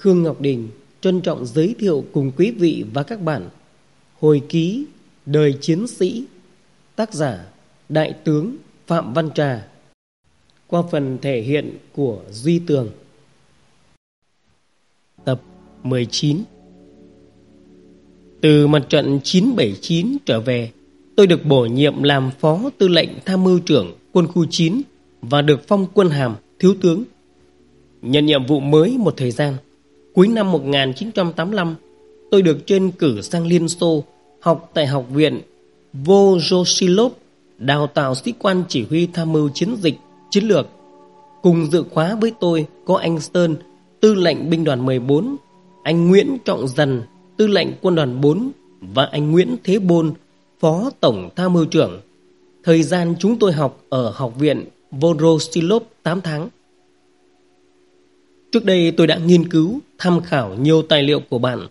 Khương Ngọc Đình trân trọng giới thiệu cùng quý vị và các bạn Hồi ký Đời Chiến Sĩ, Tác giả Đại tướng Phạm Văn Trà, Qua phần thể hiện của Duy Tường. Tập 19 Từ mặt trận 979 trở về, Tôi được bổ nhiệm làm Phó Tư lệnh Tham mưu trưởng quân khu 9 Và được phong quân hàm Thiếu tướng. Nhận nhiệm vụ mới một thời gian. Cuối năm 1985, tôi được trên cử sang Liên Xô học tại Học viện Vojosilov đào tạo sĩ quan chỉ huy tham mưu chiến dịch chiến lược. Cùng dự khóa với tôi có anh Sơn, tư lệnh binh đoàn 14, anh Nguyễn Trọng Dần, tư lệnh quân đoàn 4 và anh Nguyễn Thế Bôn, phó tổng tham mưu trưởng. Thời gian chúng tôi học ở Học viện Vorosilov 8 tháng. Trước đây tôi đã nghiên cứu, tham khảo nhiều tài liệu của bạn,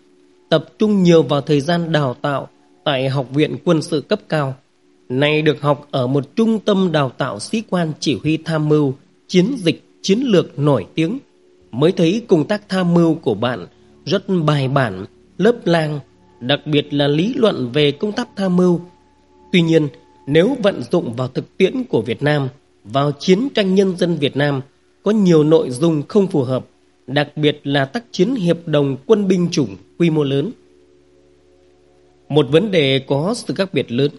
tập trung nhiều vào thời gian đào tạo tại Học viện Quân sự cấp cao. Nay được học ở một trung tâm đào tạo sĩ quan chỉ huy tham mưu, chiến dịch, chiến lược nổi tiếng, mới thấy công tác tham mưu của bạn rất bài bản, lớp lang, đặc biệt là lý luận về công tác tham mưu. Tuy nhiên, nếu vận dụng vào thực tiễn của Việt Nam, vào chiến tranh nhân dân Việt Nam, có nhiều nội dung không phù hợp, đặc biệt là tác chiến hiệp đồng quân binh chủng quy mô lớn. Một vấn đề có sự khác biệt lớn,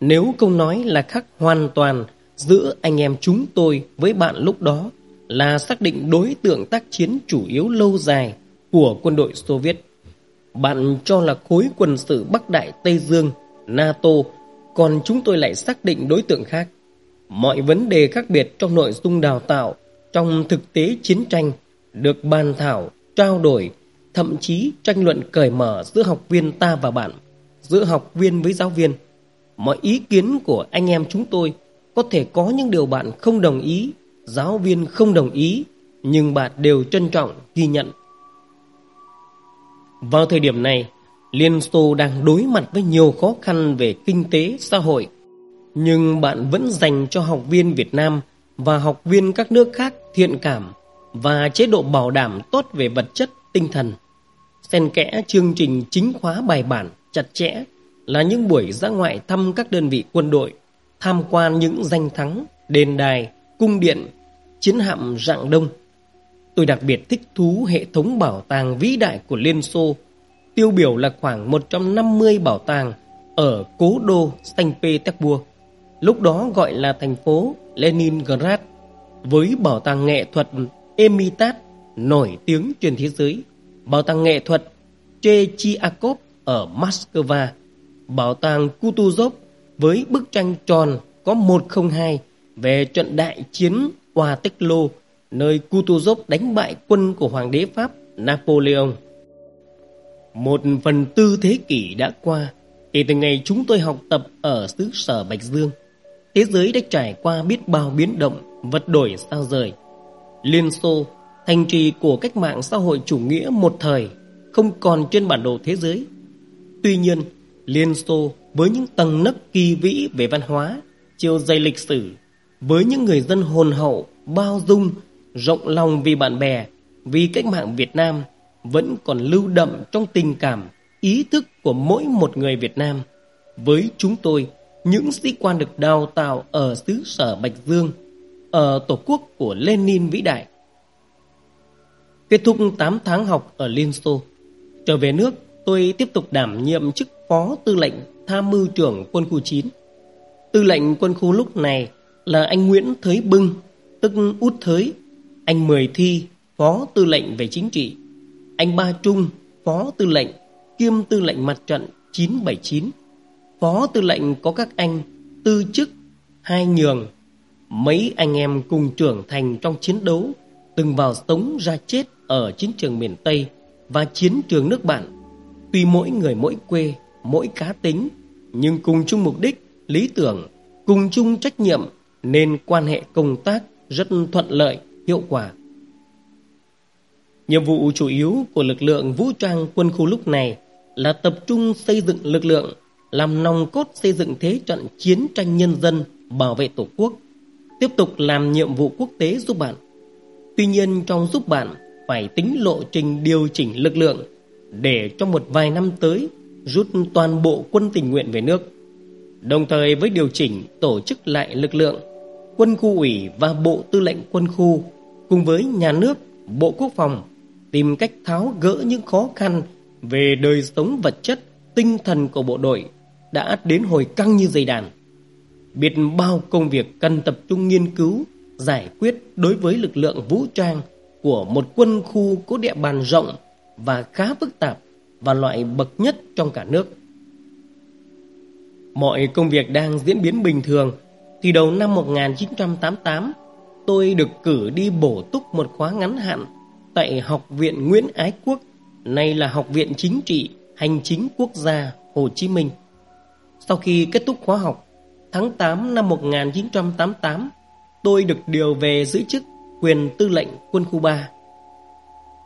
nếu câu nói là khác hoàn toàn giữa anh em chúng tôi với bạn lúc đó là xác định đối tượng tác chiến chủ yếu lâu dài của quân đội Xô Viết. Bạn cho là khối quân sự Bắc Đại Tây Dương, NATO, còn chúng tôi lại xác định đối tượng khác. Mọi vấn đề khác biệt trong nội dung đào tạo, trong thực tế chiến tranh được bàn thảo, trao đổi, thậm chí tranh luận cởi mở giữa học viên ta và bạn, giữa học viên với giáo viên. Mọi ý kiến của anh em chúng tôi có thể có những điều bạn không đồng ý, giáo viên không đồng ý, nhưng bạn đều trân trọng ghi nhận. Vào thời điểm này, Liên Xô đang đối mặt với nhiều khó khăn về kinh tế, xã hội. Nhưng bạn vẫn dành cho học viên Việt Nam và học viên các nước khác thiện cảm và chế độ bảo đảm tốt về vật chất, tinh thần. Xen kẽ chương trình chính khóa bài bản, chặt chẽ là những buổi ra ngoại thăm các đơn vị quân đội, tham quan những danh thắng, đền đài, cung điện, chiến hạm rạng đông. Tôi đặc biệt thích thú hệ thống bảo tàng vĩ đại của Liên Xô, tiêu biểu là khoảng 150 bảo tàng ở cố đô Saint Petersburg, lúc đó gọi là thành phố Leningrad, với bảo tàng nghệ thuật Emitat nổi tiếng trên thế giới, bảo tàng nghệ thuật Chechiakov ở Moscow, bảo tàng Kutuzov với bức tranh tròn có 102 về trận đại chiến Waterloo, nơi Kutuzov đánh bại quân của Hoàng đế Pháp Napoleon. Một phần tư thế kỷ đã qua, kể từ ngày chúng tôi học tập ở xứ sở Bạch Dương, thế giới đã trải qua biết bao biến động, vật đổi sao rời. Liên Xô, thành trì của cách mạng xã hội chủ nghĩa một thời, không còn trên bản đồ thế giới. Tuy nhiên, Liên Xô với những tầng nấc kỳ vĩ về văn hóa, chiều dày lịch sử, với những người dân hồn hậu, bao dung, rộng lòng vì bạn bè, vì cách mạng Việt Nam vẫn còn lưu đậm trong tình cảm, ý thức của mỗi một người Việt Nam. Với chúng tôi, những sĩ quan được đào tạo ở xứ sở Bạch Dương ở Tổ quốc của Lenin vĩ đại. Kết thúc 8 tháng học ở Liên Xô, trở về nước tôi tiếp tục đảm nhiệm chức phó tư lệnh tham mưu trưởng quân khu 9. Tư lệnh quân khu lúc này là anh Nguyễn Thới Bưng, tức Út Thới, anh Mười Thi, phó tư lệnh về chính trị, anh Ba Trung, phó tư lệnh, kiêm tư lệnh mặt trận 979. Phó tư lệnh có các anh Tư Chức, Hai Nhường, Mấy anh em cùng trưởng thành trong chiến đấu Từng vào sống ra chết Ở chiến trường miền Tây Và chiến trường nước bạn. Tuy mỗi người mỗi quê, mỗi cá tính Nhưng cùng chung mục đích, lý tưởng Cùng chung trách nhiệm Nên quan hệ công tác rất thuận lợi, hiệu quả. Nhiệm vụ chủ yếu của lực lượng vũ trang quân khu lúc này là tập trung xây dựng lực lượng, làm nòng cốt xây dựng thế trận chiến tranh nhân dân, bảo vệ Tổ quốc tiếp tục làm nhiệm vụ quốc tế giúp bạn. Tuy nhiên trong giúp bạn, phải tính lộ trình điều chỉnh lực lượng để trong một vài năm tới rút toàn bộ quân tình nguyện về nước. Đồng thời với điều chỉnh tổ chức lại lực lượng, quân khu ủy và bộ tư lệnh quân khu cùng với nhà nước, bộ quốc phòng tìm cách tháo gỡ những khó khăn về đời sống vật chất, tinh thần của bộ đội đã đến hồi căng như dây đàn. Biết bao công việc cần tập trung nghiên cứu, giải quyết đối với lực lượng vũ trang của một quân khu có địa bàn rộng và khá phức tạp và loại bậc nhất trong cả nước. Mọi công việc đang diễn biến bình thường thì đầu năm 1988 tôi được cử đi bổ túc một khóa ngắn hạn tại Học viện Nguyễn Ái Quốc, nay là Học viện Chính trị Hành chính Quốc gia Hồ Chí Minh. Sau khi kết thúc khóa học, tháng 8 năm 1988, tôi được điều về giữ chức quyền tư lệnh quân khu 3.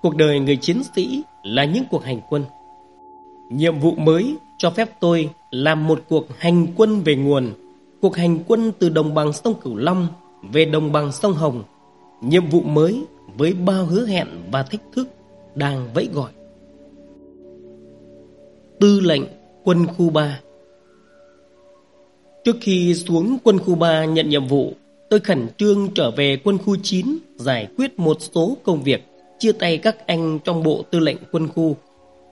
Cuộc đời người chiến sĩ là những cuộc hành quân. Nhiệm vụ mới cho phép tôi làm một cuộc hành quân về nguồn, cuộc hành quân từ đồng bằng sông Cửu Long về đồng bằng sông Hồng. Nhiệm vụ mới với bao hứa hẹn và thách thức đang vẫy gọi. Tư lệnh quân khu 3 Trước khi xuống quân khu 3 nhận nhiệm vụ, tôi khẩn trương trở về quân khu 9 giải quyết một số công việc, chia tay các anh trong bộ tư lệnh quân khu,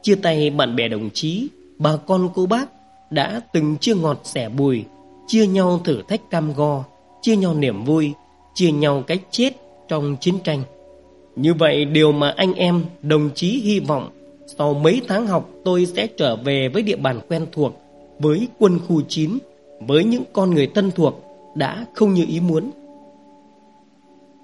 chia tay bạn bè đồng chí, bà con cô bác đã từng chia ngọt sẻ bùi, chia nhau thử thách cam go, chia nhau niềm vui, chia nhau cái chết trong chiến tranh. Như vậy điều mà anh em, đồng chí hy vọng sau mấy tháng học tôi sẽ trở về với địa bàn quen thuộc, với quân khu 9, với những con người thân thuộc đã không như ý muốn.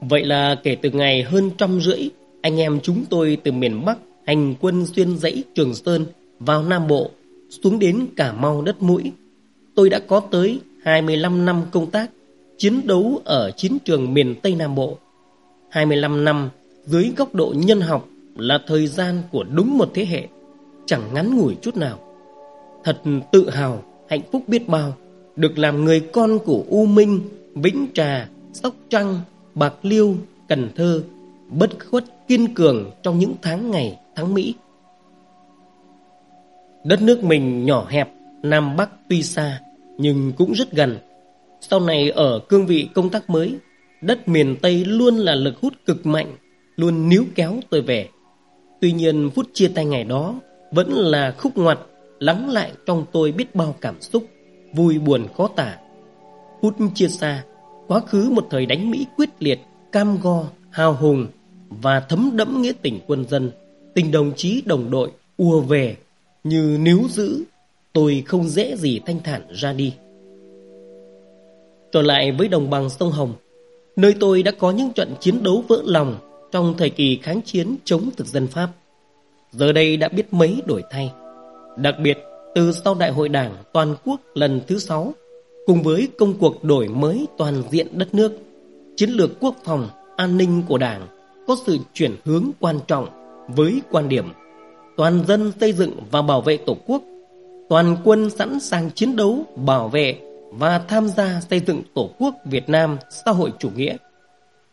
Vậy là kể từ ngày hơn trăm rưỡi, anh em chúng tôi từ miền Bắc hành quân xuyên dãy Trường Sơn vào Nam Bộ, xuống đến Cà Mau đất mũi. Tôi đã có tới 25 năm công tác, chiến đấu ở chiến trường miền Tây Nam Bộ. 25 năm dưới góc độ nhân học là thời gian của đúng một thế hệ, chẳng ngắn ngủi chút nào. Thật tự hào, hạnh phúc biết bao, được làm người con của U Minh, Vĩnh Trà, Sóc Trăng, Bạc Liêu, Cần Thơ, bất khuất kiên cường trong những tháng ngày, tháng Mỹ. Đất nước mình nhỏ hẹp, Nam Bắc tuy xa, nhưng cũng rất gần. Sau này ở cương vị công tác mới, đất miền Tây luôn là lực hút cực mạnh, luôn níu kéo tôi về. Tuy nhiên phút chia tay ngày đó vẫn là khúc ngoặt lắng lại trong tôi biết bao cảm xúc, vui buồn khó tả. Hút chia xa, quá khứ một thời đánh Mỹ quyết liệt, cam go, hào hùng và thấm đẫm nghĩa tình quân dân, tình đồng chí đồng đội ùa về như níu giữ, tôi không dễ gì thanh thản ra đi. Trở lại với đồng bằng sông Hồng, nơi tôi đã có những trận chiến đấu vỡ lòng trong thời kỳ kháng chiến chống thực dân Pháp. Giờ đây đã biết mấy đổi thay. Đặc biệt, từ sau Đại hội Đảng toàn quốc lần thứ 6, cùng với công cuộc đổi mới toàn diện đất nước, chiến lược quốc phòng, an ninh của Đảng có sự chuyển hướng quan trọng với quan điểm toàn dân xây dựng và bảo vệ Tổ quốc, toàn quân sẵn sàng chiến đấu, bảo vệ và tham gia xây dựng Tổ quốc Việt Nam xã hội chủ nghĩa.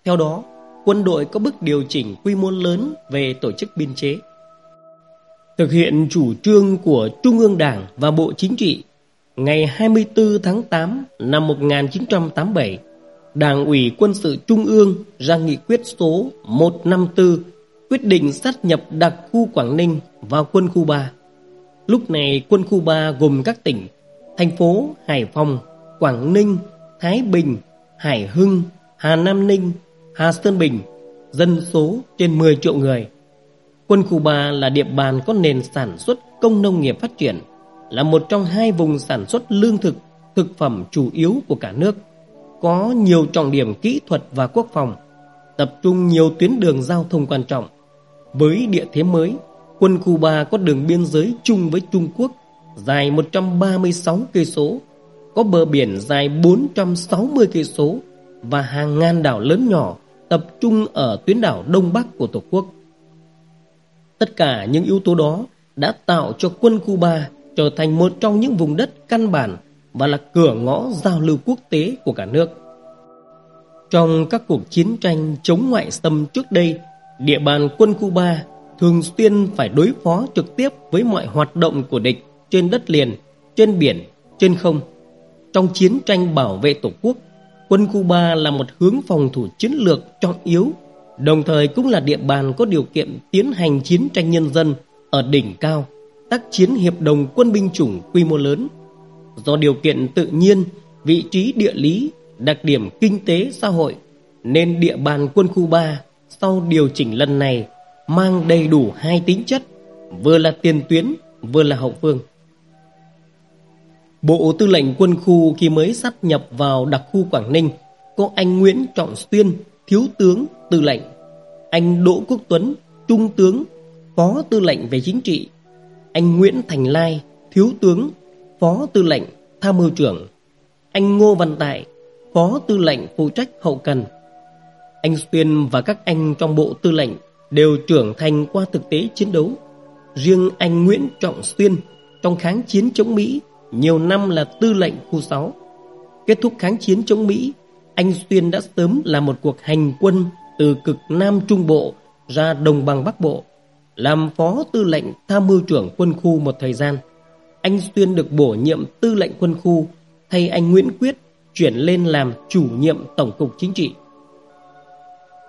Theo đó, quân đội có bước điều chỉnh quy mô lớn về tổ chức biên chế. Thực hiện chủ trương của Trung ương Đảng và Bộ Chính trị, ngày 24 tháng 8 năm 1987, Đảng ủy Quân sự Trung ương ra nghị quyết số 154 quyết định sát nhập đặc khu Quảng Ninh vào quân khu 3. Lúc này quân khu 3 gồm các tỉnh thành phố Hải Phòng, Quảng Ninh, Thái Bình, Hải Hưng, Hà Nam Ninh, Hà Sơn Bình, dân số trên 10 triệu người. Quân khu 3 là địa bàn có nền sản xuất công nông nghiệp phát triển, là một trong hai vùng sản xuất lương thực, thực phẩm chủ yếu của cả nước, có nhiều trọng điểm kỹ thuật và quốc phòng, tập trung nhiều tuyến đường giao thông quan trọng. Với địa thế mới, quân khu 3 có đường biên giới chung với Trung Quốc dài 136 cây số, có bờ biển dài 460 cây số và hàng ngàn đảo lớn nhỏ tập trung ở tuyến đảo Đông Bắc của Tổ quốc. Tất cả những yếu tố đó đã tạo cho quân Cuba trở thành một trong những vùng đất căn bản và là cửa ngõ giao lưu quốc tế của cả nước. Trong các cuộc chiến tranh chống ngoại xâm trước đây Địa bàn quân Cuba thường xuyên phải đối phó trực tiếp với mọi hoạt động của địch trên đất liền, trên biển, trên không. Trong chiến tranh bảo vệ Tổ quốc, quân Cuba là một hướng phòng thủ chiến lược trọng yếu, đồng thời cũng là địa bàn có điều kiện tiến hành chiến tranh nhân dân ở đỉnh cao, tác chiến hiệp đồng quân binh chủng quy mô lớn. Do điều kiện tự nhiên, vị trí địa lý, đặc điểm kinh tế xã hội, nên địa bàn quân khu 3 sau điều chỉnh lần này mang đầy đủ hai tính chất, vừa là tiền tuyến, vừa là hậu phương. Bộ Tư lệnh Quân khu khi mới sát nhập vào đặc khu Quảng Ninh có anh Nguyễn Trọng Xuyên, thiếu tướng tư lệnh, anh Đỗ Quốc Tuấn, trung tướng, phó tư lệnh về chính trị, anh Nguyễn Thành Lai, thiếu tướng, phó tư lệnh tham mưu trưởng, anh Ngô Văn Tại, phó tư lệnh phụ trách hậu cần. Anh Xuyên và các anh trong bộ tư lệnh đều trưởng thành qua thực tế chiến đấu. Riêng anh Nguyễn Trọng Xuyên trong kháng chiến chống Mỹ nhiều năm là tư lệnh khu 6. Kết thúc kháng chiến chống Mỹ, anh Xuyên đã sớm làm một cuộc hành quân từ cực Nam Trung Bộ ra Đồng bằng Bắc Bộ, làm phó tư lệnh tham mưu trưởng quân khu một thời gian. Anh Xuyên được bổ nhiệm tư lệnh quân khu thay anh Nguyễn Quyết chuyển lên làm chủ nhiệm Tổng cục Chính trị.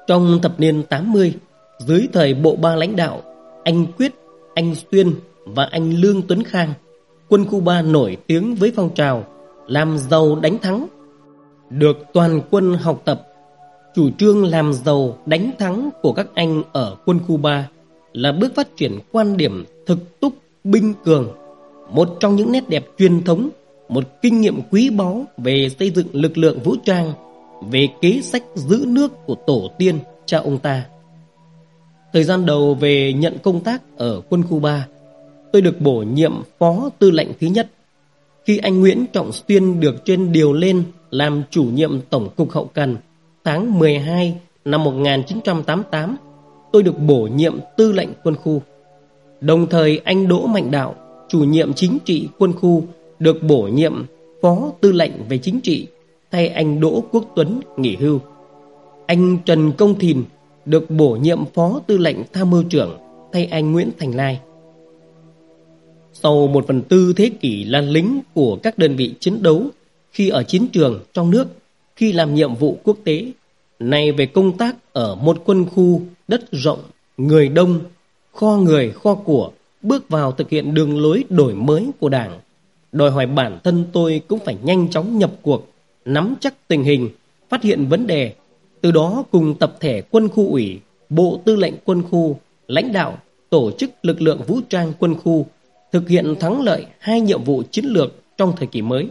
Trong thập niên 80, dưới thời bộ ba lãnh đạo, anh Quyết, anh Xuyên và anh Lương Tuấn Khang, quân khu 3 nổi tiếng với phong trào làm giàu đánh thắng, được toàn quân học tập. Chủ trương làm giàu đánh thắng của các anh ở quân khu 3 là bước phát triển quan điểm thực túc binh cường, một trong những nét đẹp truyền thống, một kinh nghiệm quý báu về xây dựng lực lượng vũ trang, về kế sách giữ nước của tổ tiên cha ông ta. Thời gian đầu về nhận công tác ở quân khu 3, tôi được bổ nhiệm phó tư lệnh thứ nhất. Khi anh Nguyễn Trọng Xuyên được trên điều lên làm chủ nhiệm Tổng cục Hậu Cần tháng 12 năm 1988, tôi được bổ nhiệm tư lệnh quân khu. Đồng thời anh Đỗ Mạnh Đạo, chủ nhiệm chính trị quân khu, được bổ nhiệm phó tư lệnh về chính trị thay anh Đỗ Quốc Tuấn nghỉ hưu. Anh Trần Công Thìn được bổ nhiệm phó tư lệnh tham mưu trưởng thay anh Nguyễn Thành Lai. Sau một phần tư thế kỷ là lính của các đơn vị chiến đấu khi ở chiến trường trong nước, khi làm nhiệm vụ quốc tế, nay về công tác ở một quân khu đất rộng, người đông, kho người, kho của, bước vào thực hiện đường lối đổi mới của Đảng. Đòi hỏi bản thân tôi cũng phải nhanh chóng nhập cuộc, nắm chắc tình hình, phát hiện vấn đề từ đó cùng tập thể quân khu ủy, bộ tư lệnh quân khu, lãnh đạo, tổ chức lực lượng vũ trang quân khu thực hiện thắng lợi hai nhiệm vụ chiến lược trong thời kỳ mới.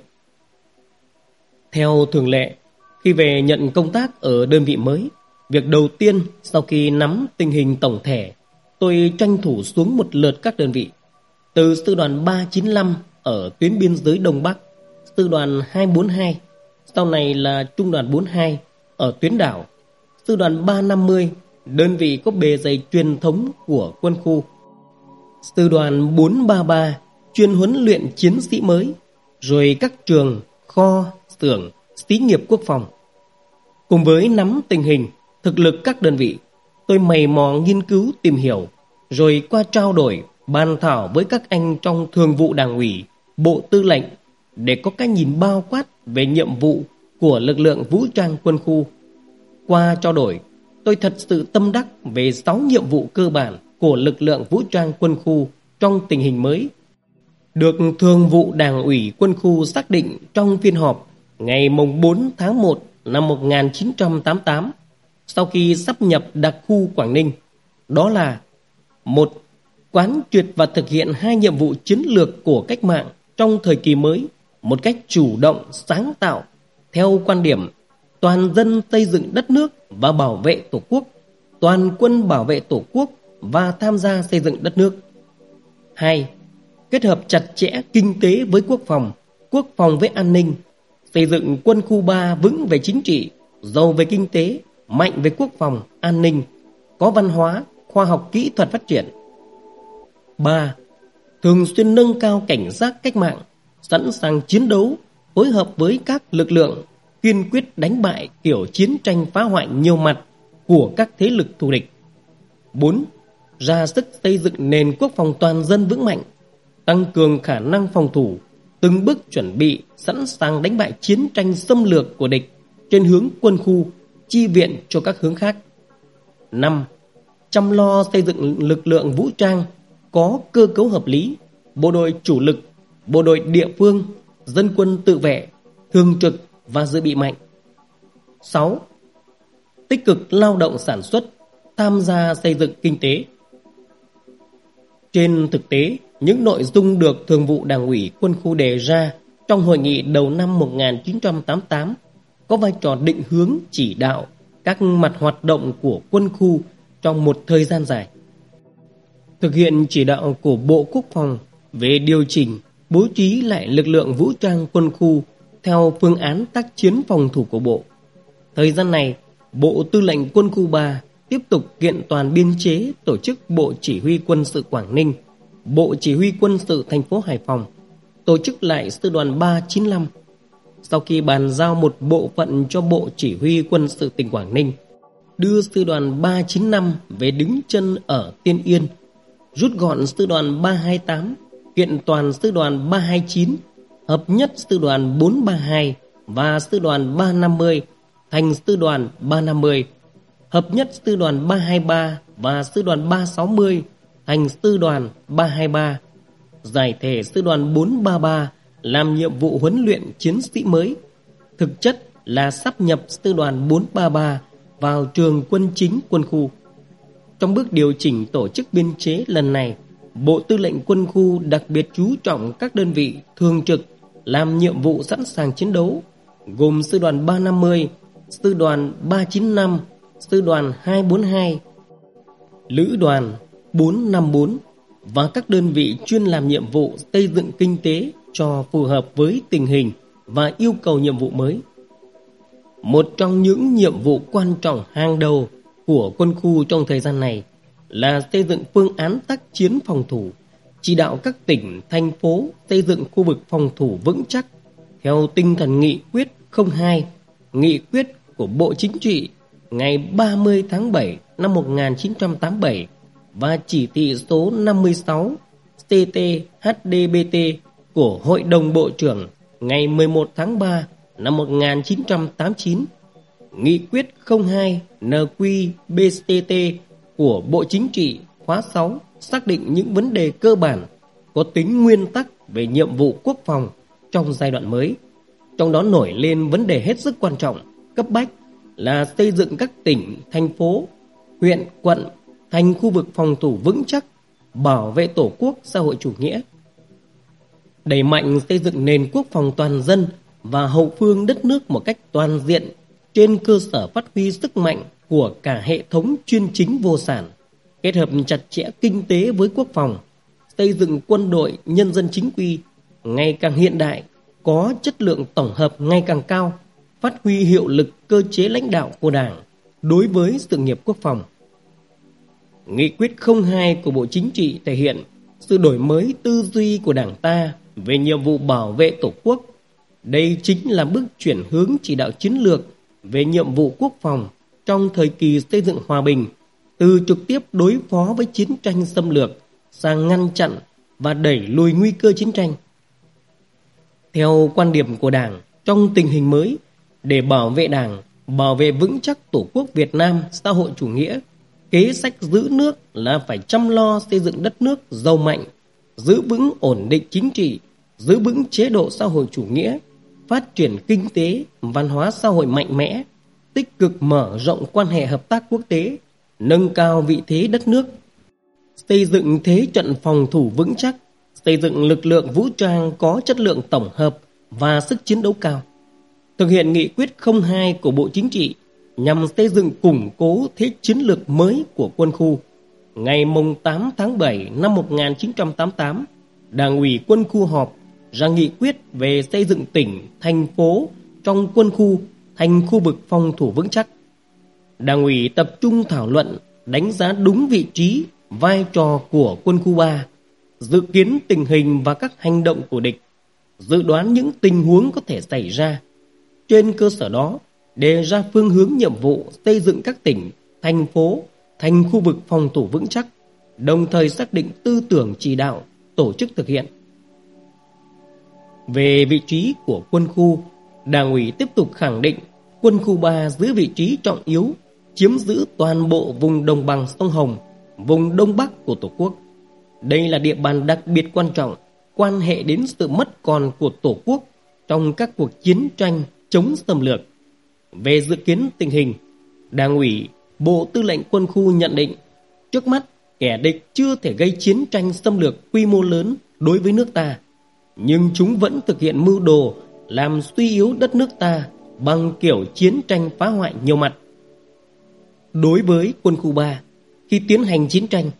Theo thường lệ, khi về nhận công tác ở đơn vị mới, việc đầu tiên sau khi nắm tình hình tổng thể, tôi tranh thủ xuống một lượt các đơn vị. Từ sư đoàn 395 ở tuyến biên giới Đông Bắc, sư đoàn 242, sau này là trung đoàn 42 ở tuyến đảo, sư đoàn 350, đơn vị có bề dày truyền thống của quân khu. Sư đoàn 433 chuyên huấn luyện chiến sĩ mới, rồi các trường, kho, xưởng, xí nghiệp quốc phòng. Cùng với nắm tình hình, thực lực các đơn vị, tôi mày mò nghiên cứu tìm hiểu, rồi qua trao đổi, bàn thảo với các anh trong thường vụ đảng ủy, bộ tư lệnh để có cái nhìn bao quát về nhiệm vụ của lực lượng vũ trang quân khu qua trao đổi, tôi thật sự tâm đắc về 6 nhiệm vụ cơ bản của lực lượng vũ trang quân khu trong tình hình mới. Được Thường vụ Đảng ủy quân khu xác định trong phiên họp ngày mùng 4 tháng 1 năm 1988 sau khi sắp nhập đặc khu Quảng Ninh. Đó là một Quán triệt và thực hiện hai nhiệm vụ chiến lược của cách mạng trong thời kỳ mới một cách chủ động, sáng tạo, theo quan điểm toàn dân xây dựng đất nước và bảo vệ Tổ quốc, toàn quân bảo vệ Tổ quốc và tham gia xây dựng đất nước. 2. Kết hợp chặt chẽ kinh tế với quốc phòng, quốc phòng với an ninh, xây dựng quân khu 3 vững về chính trị, giàu về kinh tế, mạnh về quốc phòng, an ninh, có văn hóa, khoa học kỹ thuật phát triển. 3. Thường xuyên nâng cao cảnh giác cách mạng, sẵn sàng chiến đấu, phối hợp với các lực lượng kiên quyết đánh bại kiểu chiến tranh phá hoại nhiều mặt của các thế lực thù địch. 4. Ra sức xây dựng nền quốc phòng toàn dân vững mạnh, tăng cường khả năng phòng thủ, từng bước chuẩn bị sẵn sàng đánh bại chiến tranh xâm lược của địch trên hướng quân khu, chi viện cho các hướng khác. 5. Chăm lo xây dựng lực lượng vũ trang có cơ cấu hợp lý, bộ đội chủ lực, bộ đội địa phương, dân quân tự vệ, thường trực và dự bị mạnh. 6. Tích cực lao động sản xuất, tham gia xây dựng kinh tế. Trên thực tế, những nội dung được Thường vụ Đảng ủy Quân khu đề ra trong hội nghị đầu năm 1988 có vai trò định hướng chỉ đạo các mặt hoạt động của quân khu trong một thời gian dài. Thực hiện chỉ đạo của Bộ Quốc phòng về điều chỉnh, bố trí lại lực lượng vũ trang quân khu theo phương án tác chiến phòng thủ của Bộ. Thời gian này, Bộ Tư lệnh Quân khu 3 tiếp tục kiện toàn biên chế tổ chức Bộ Chỉ huy Quân sự Quảng Ninh, Bộ Chỉ huy Quân sự thành phố Hải Phòng, tổ chức lại sư đoàn 395. Sau khi bàn giao một bộ phận cho Bộ Chỉ huy Quân sự tỉnh Quảng Ninh, đưa sư đoàn 395 về đứng chân ở Tiên Yên, rút gọn sư đoàn 328, kiện toàn sư đoàn 329, hợp nhất sư đoàn 432 và sư đoàn 350 thành sư đoàn 350, hợp nhất sư đoàn 323 và sư đoàn 360 thành sư đoàn 323, giải thể sư đoàn 433 làm nhiệm vụ huấn luyện chiến sĩ mới, thực chất là sắp nhập sư đoàn 433 vào trường quân chính quân khu. Trong bước điều chỉnh tổ chức biên chế lần này, Bộ Tư lệnh Quân khu đặc biệt chú trọng các đơn vị thường trực làm nhiệm vụ sẵn sàng chiến đấu, gồm Sư đoàn 350, Sư đoàn 395, Sư đoàn 242, Lữ đoàn 454 và các đơn vị chuyên làm nhiệm vụ xây dựng kinh tế cho phù hợp với tình hình và yêu cầu nhiệm vụ mới. Một trong những nhiệm vụ quan trọng hàng đầu của quân khu trong thời gian này là xây dựng phương án tác chiến phòng thủ, chỉ đạo các tỉnh, thành phố xây dựng khu vực phòng thủ vững chắc theo tinh thần nghị quyết 02, nghị quyết của Bộ Chính trị ngày 30 tháng 7 năm 1987 và chỉ thị số 56 CTHDBT của Hội đồng Bộ trưởng ngày 11 tháng 3 năm 1989, Nghị quyết 02 NQBCT của Bộ Chính trị khóa 6 xác định những vấn đề cơ bản có tính nguyên tắc về nhiệm vụ quốc phòng trong giai đoạn mới. Trong đó nổi lên vấn đề hết sức quan trọng, cấp bách là xây dựng các tỉnh, thành phố, huyện, quận thành khu vực phòng thủ vững chắc, bảo vệ tổ quốc xã hội chủ nghĩa. Đẩy mạnh xây dựng nền quốc phòng toàn dân và hậu phương đất nước một cách toàn diện trên cơ sở phát huy sức mạnh của cả hệ thống chuyên chính vô sản, kết hợp chặt chẽ kinh tế với quốc phòng, xây dựng quân đội nhân dân chính quy ngày càng hiện đại, có chất lượng tổng hợp ngày càng cao, phát huy hiệu lực cơ chế lãnh đạo của Đảng đối với sự nghiệp quốc phòng. Nghị quyết 02 của Bộ Chính trị thể hiện sự đổi mới tư duy của Đảng ta về nhiệm vụ bảo vệ Tổ quốc. Đây chính là bước chuyển hướng chỉ đạo chiến lược về nhiệm vụ quốc phòng trong thời kỳ xây dựng hòa bình, từ trực tiếp đối phó với chiến tranh xâm lược sang ngăn chặn và đẩy lùi nguy cơ chiến tranh. Theo quan điểm của Đảng, trong tình hình mới, để bảo vệ Đảng, bảo vệ vững chắc Tổ quốc Việt Nam xã hội chủ nghĩa, kế sách giữ nước là phải chăm lo xây dựng đất nước giàu mạnh, giữ vững ổn định chính trị, giữ vững chế độ xã hội chủ nghĩa, phát triển kinh tế, văn hóa xã hội mạnh mẽ, tích cực mở rộng quan hệ hợp tác quốc tế, nâng cao vị thế đất nước, xây dựng thế trận phòng thủ vững chắc, xây dựng lực lượng vũ trang có chất lượng tổng hợp và sức chiến đấu cao. Thực hiện nghị quyết 02 của Bộ Chính trị nhằm xây dựng củng cố thế chiến lược mới của quân khu. Ngày 8 tháng 7 năm 1988, Đảng ủy quân khu họp ra nghị quyết về xây dựng tỉnh, thành phố trong quân khu thành khu vực phòng thủ vững chắc. Đảng ủy tập trung thảo luận, đánh giá đúng vị trí, vai trò của quân khu 3, dự kiến tình hình và các hành động của địch, dự đoán những tình huống có thể xảy ra. Trên cơ sở đó, đề ra phương hướng nhiệm vụ xây dựng các tỉnh, thành phố thành khu vực phòng thủ vững chắc, đồng thời xác định tư tưởng chỉ đạo, tổ chức thực hiện. Về vị trí của quân khu, Đảng ủy tiếp tục khẳng định quân khu 3 giữ vị trí trọng yếu, chiếm giữ toàn bộ vùng đồng bằng sông Hồng, vùng đông bắc của Tổ quốc. Đây là địa bàn đặc biệt quan trọng, quan hệ đến sự mất còn của Tổ quốc trong các cuộc chiến tranh chống xâm lược. Về dự kiến tình hình, Đảng ủy, Bộ Tư lệnh Quân khu nhận định, trước mắt kẻ địch chưa thể gây chiến tranh xâm lược quy mô lớn đối với nước ta, nhưng chúng vẫn thực hiện mưu đồ làm suy yếu đất nước ta bằng kiểu chiến tranh phá hoại nhiều mặt. Đối với quân khu 3, khi tiến hành chiến tranh,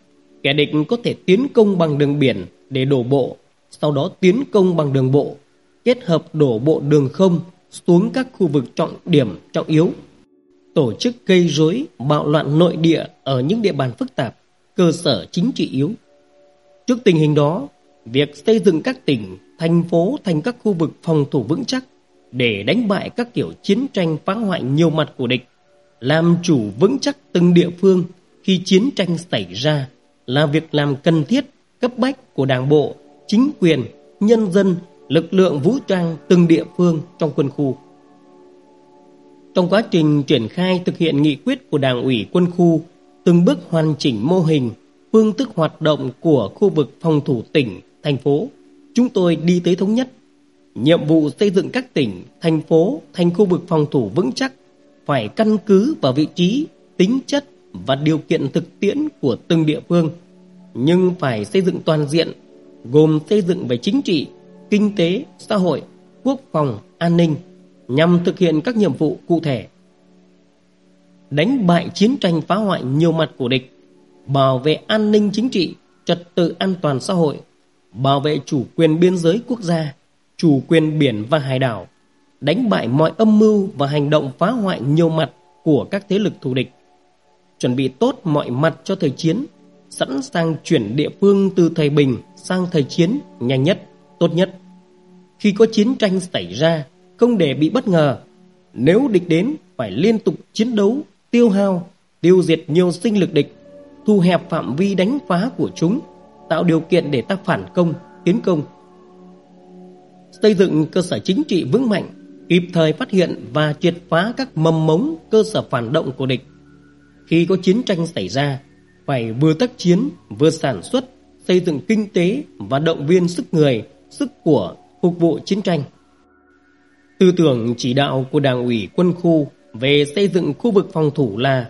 kẻ địch có thể tiến công bằng đường biển để đổ bộ, sau đó tiến công bằng đường bộ, kết hợp đổ bộ đường không xuống các khu vực trọng điểm trọng yếu, tổ chức gây rối, bạo loạn nội địa ở những địa bàn phức tạp, cơ sở chính trị yếu. Trước tình hình đó, việc xây dựng các tỉnh, thành phố thành các khu vực phòng thủ vững chắc để đánh bại các kiểu chiến tranh phá hoại nhiều mặt của địch, làm chủ vững chắc từng địa phương khi chiến tranh xảy ra là việc làm cần thiết, cấp bách của đảng bộ, chính quyền, nhân dân, lực lượng vũ trang từng địa phương trong quân khu. Trong quá trình triển khai thực hiện nghị quyết của Đảng ủy quân khu, từng bước hoàn chỉnh mô hình, phương thức hoạt động của khu vực phòng thủ tỉnh, thành phố, chúng tôi đi tới thống nhất. Nhiệm vụ xây dựng các tỉnh, thành phố thành khu vực phòng thủ vững chắc phải căn cứ vào vị trí, tính chất và điều kiện thực tiễn của từng địa phương, nhưng phải xây dựng toàn diện, gồm xây dựng về chính trị, kinh tế, xã hội, quốc phòng, an ninh, nhằm thực hiện các nhiệm vụ cụ thể. Đánh bại chiến tranh phá hoại nhiều mặt của địch, bảo vệ an ninh chính trị, trật tự an toàn xã hội, bảo vệ chủ quyền biên giới quốc gia, chủ quyền biển và hải đảo, đánh bại mọi âm mưu và hành động phá hoại nhiều mặt của các thế lực thù địch, chuẩn bị tốt mọi mặt cho thời chiến, sẵn sàng chuyển địa phương từ thời bình sang thời chiến nhanh nhất, tốt nhất. Khi có chiến tranh xảy ra, không để bị bất ngờ. Nếu địch đến, phải liên tục chiến đấu, tiêu hao, tiêu diệt nhiều sinh lực địch, thu hẹp phạm vi đánh phá của chúng, tạo điều kiện để ta phản công, tiến công. Xây dựng cơ sở chính trị vững mạnh, kịp thời phát hiện và triệt phá các mầm mống cơ sở phản động của địch. Khi có chiến tranh xảy ra, phải vừa tác chiến, vừa sản xuất, xây dựng kinh tế và động viên sức người, sức của phục vụ chiến tranh. Tư tưởng chỉ đạo của Đảng ủy quân khu về xây dựng khu vực phòng thủ là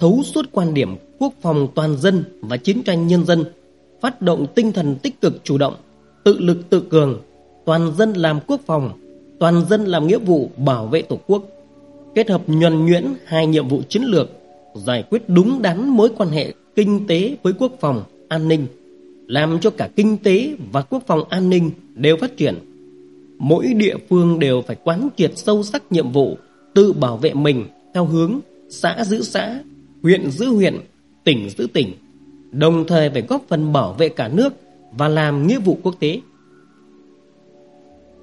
thấu suốt quan điểm quốc phòng toàn dân và chiến tranh nhân dân, phát động tinh thần tích cực chủ động, tự lực tự cường, toàn dân làm quốc phòng, toàn dân làm nghĩa vụ bảo vệ Tổ quốc, kết hợp nhuần nhuyễn hai nhiệm vụ chiến lược, giải quyết đúng đắn mối quan hệ kinh tế với quốc phòng, an ninh, làm cho cả kinh tế và quốc phòng an ninh đều phát triển mỗi địa phương đều phải quán triệt sâu sắc nhiệm vụ tự bảo vệ mình theo hướng xã giữ xã, huyện giữ huyện, tỉnh giữ tỉnh, đồng thời phải góp phần bảo vệ cả nước và làm nghĩa vụ quốc tế.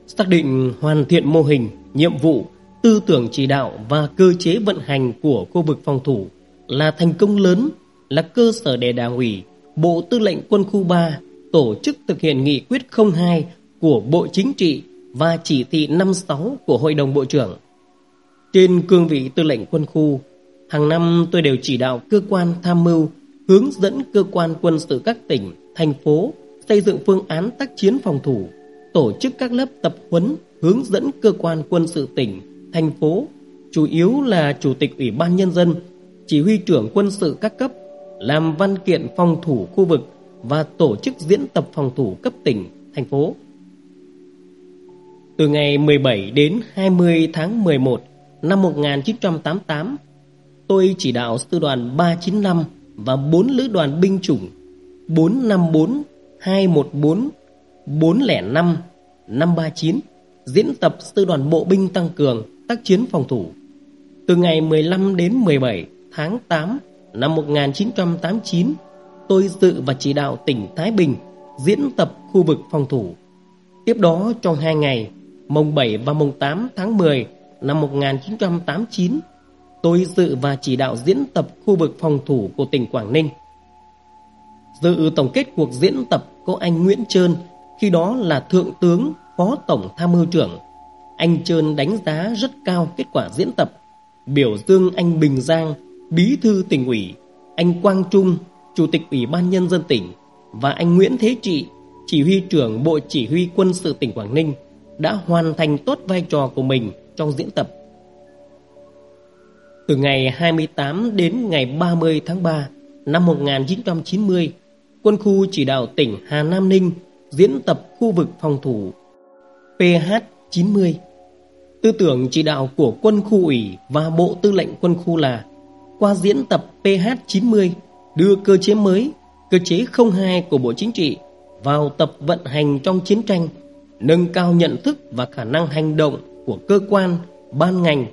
Xác định hoàn thiện mô hình, nhiệm vụ, tư tưởng chỉ đạo và cơ chế vận hành của khu vực phòng thủ là thành công lớn, là cơ sở để Đảng ủy, Bộ Tư lệnh Quân khu 3 tổ chức thực hiện nghị quyết 02 của Bộ Chính trị và chỉ thị 56 của Hội đồng Bộ trưởng. Trên cương vị tư lệnh quân khu, hàng năm tôi đều chỉ đạo cơ quan tham mưu, hướng dẫn cơ quan quân sự các tỉnh, thành phố xây dựng phương án tác chiến phòng thủ, tổ chức các lớp tập huấn, hướng dẫn cơ quan quân sự tỉnh, thành phố, chủ yếu là chủ tịch ủy ban nhân dân, chỉ huy trưởng quân sự các cấp, làm văn kiện phòng thủ khu vực và tổ chức diễn tập phòng thủ cấp tỉnh, thành phố. Từ ngày 17 đến 20 tháng 11 năm 1988, tôi chỉ đạo sư đoàn 395 và 4 lữ đoàn binh chủng 454, 214, 405, 539 diễn tập sư đoàn bộ binh tăng cường tác chiến phòng thủ. Từ ngày 15 đến 17 tháng 8 năm 1989, tôi dự và chỉ đạo tỉnh Thái Bình diễn tập khu vực phòng thủ. Tiếp đó trong hai ngày mùng 7 và mùng 8 tháng 10 năm 1989, tôi dự và chỉ đạo diễn tập khu vực phòng thủ của tỉnh Quảng Ninh. Dự tổng kết cuộc diễn tập có anh Nguyễn Trơn, khi đó là Thượng tướng, Phó Tổng Tham mưu trưởng. Anh Trơn đánh giá rất cao kết quả diễn tập, biểu dương anh Bình Giang, Bí thư tỉnh ủy, anh Quang Trung, Chủ tịch Ủy ban Nhân dân tỉnh và anh Nguyễn Thế Trị, chỉ huy trưởng Bộ Chỉ huy Quân sự tỉnh Quảng Ninh đã hoàn thành tốt vai trò của mình trong diễn tập. Từ ngày 28 đến ngày 30 tháng 3 năm 1990, quân khu chỉ đạo tỉnh Hà Nam Ninh diễn tập khu vực phòng thủ PH-90. Tư tưởng chỉ đạo của quân khu ủy và Bộ Tư lệnh quân khu là qua diễn tập PH-90 đưa cơ chế mới, cơ chế 02 của Bộ Chính trị vào tập vận hành trong chiến tranh, nâng cao nhận thức và khả năng hành động của cơ quan, ban ngành,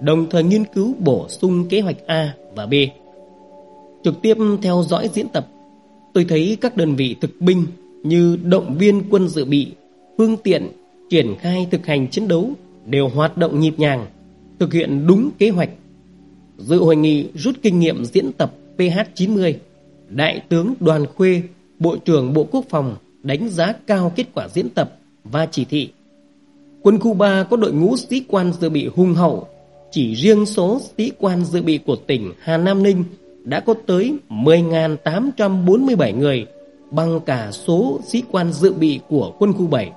đồng thời nghiên cứu bổ sung kế hoạch A và B. Trực tiếp theo dõi diễn tập, tôi thấy các đơn vị thực binh như động viên quân dự bị, phương tiện, triển khai thực hành chiến đấu đều hoạt động nhịp nhàng, thực hiện đúng kế hoạch. Dự hội nghị rút kinh nghiệm diễn tập PH-90, Đại tướng Đoàn Khuê, Bộ trưởng Bộ Quốc phòng đánh giá cao kết quả diễn tập và chỉ thị. Quân khu 3 có đội ngũ sĩ quan dự bị hùng hậu, chỉ riêng số sĩ quan dự bị của tỉnh Hà Nam Ninh đã có tới 10.847 người, bằng cả số sĩ quan dự bị của quân khu 7.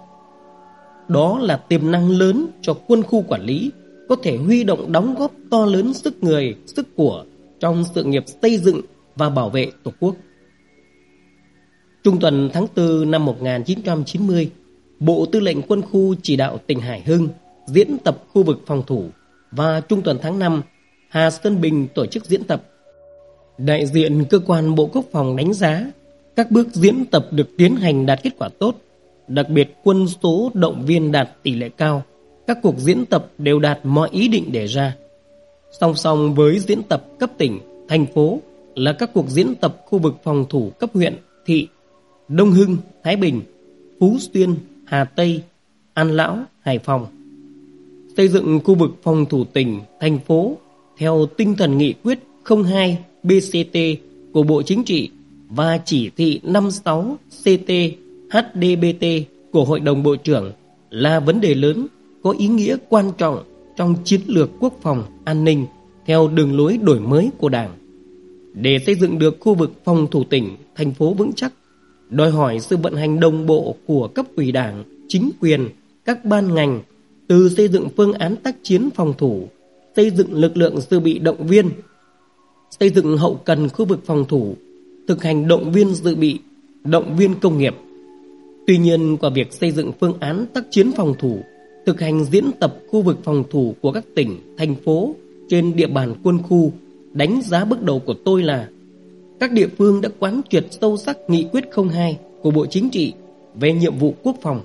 Đó là tiềm năng lớn cho quân khu quản lý có thể huy động đóng góp to lớn sức người, sức của trong sự nghiệp xây dựng và bảo vệ Tổ quốc. Trung tuần tháng 4 năm 1990, Bộ Tư lệnh Quân khu chỉ đạo tỉnh Hải Hưng diễn tập khu vực phòng thủ và trung tuần tháng 5, Hà Sơn Bình tổ chức diễn tập. Đại diện cơ quan Bộ Quốc phòng đánh giá các bước diễn tập được tiến hành đạt kết quả tốt, đặc biệt quân số động viên đạt tỷ lệ cao. Các cuộc diễn tập đều đạt mọi ý định đề ra. Song song với diễn tập cấp tỉnh, thành phố là các cuộc diễn tập khu vực phòng thủ cấp huyện, thị, Đông Hưng, Thái Bình, Phú Xuyên, Hà Tây, An Lão, Hải Phòng. Xây dựng khu vực phòng thủ tỉnh, thành phố theo tinh thần nghị quyết 02 BCT của Bộ Chính trị và chỉ thị 56 CT HDBT của Hội đồng Bộ trưởng là vấn đề lớn có ý nghĩa quan trọng trong chiến lược quốc phòng an ninh theo đường lối đổi mới của Đảng. Để xây dựng được khu vực phòng thủ tỉnh, thành phố vững chắc, đòi hỏi sự vận hành đồng bộ của cấp ủy Đảng, chính quyền, các ban ngành từ xây dựng phương án tác chiến phòng thủ, xây dựng lực lượng dự bị động viên, xây dựng hậu cần khu vực phòng thủ, thực hành động viên dự bị, động viên công nghiệp. Tuy nhiên, qua việc xây dựng phương án tác chiến phòng thủ, thực hành diễn tập khu vực phòng thủ của các tỉnh, thành phố trên địa bàn quân khu, đánh giá bước đầu của tôi là các địa phương đã quán triệt sâu sắc nghị quyết 02 của Bộ Chính trị về nhiệm vụ quốc phòng,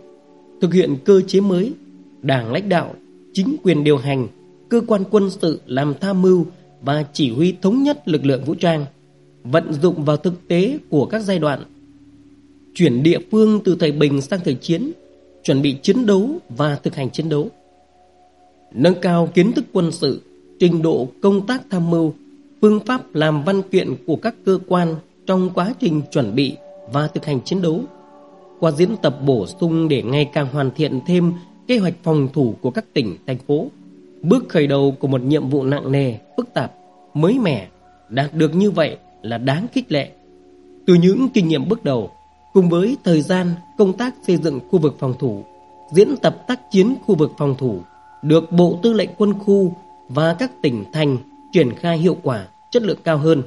thực hiện cơ chế mới, đảng lãnh đạo, chính quyền điều hành, cơ quan quân sự làm tham mưu và chỉ huy thống nhất lực lượng vũ trang, vận dụng vào thực tế của các giai đoạn, chuyển địa phương từ thời bình sang thời chiến, chuẩn bị chiến đấu và thực hành chiến đấu, nâng cao kiến thức quân sự, trình độ công tác tham mưu, phương pháp làm văn kiện của các cơ quan trong quá trình chuẩn bị và thực hành chiến đấu, qua diễn tập bổ sung để ngày càng hoàn thiện thêm kế hoạch phòng thủ của các tỉnh, thành phố. Bước khởi đầu của một nhiệm vụ nặng nề, phức tạp, mới mẻ, đạt được như vậy là đáng khích lệ. Từ những kinh nghiệm bước đầu, cùng với thời gian công tác xây dựng khu vực phòng thủ, diễn tập tác chiến khu vực phòng thủ, được Bộ Tư lệnh Quân khu và các tỉnh thành triển khai hiệu quả, chất lượng cao hơn.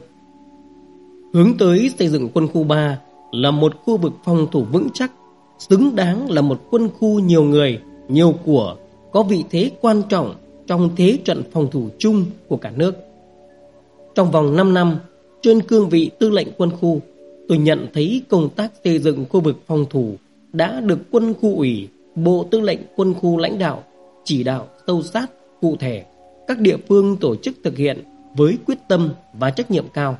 Hướng tới xây dựng quân khu 3 là một khu vực phòng thủ vững chắc, xứng đáng là một quân khu nhiều người, nhiều của, có vị thế quan trọng trong thế trận phòng thủ chung của cả nước. Trong vòng 5 năm, trên cương vị tư lệnh quân khu, tôi nhận thấy công tác xây dựng khu vực phòng thủ đã được quân khu ủy, bộ tư lệnh quân khu lãnh đạo, chỉ đạo sâu sát, cụ thể, các địa phương tổ chức thực hiện với quyết tâm và trách nhiệm cao.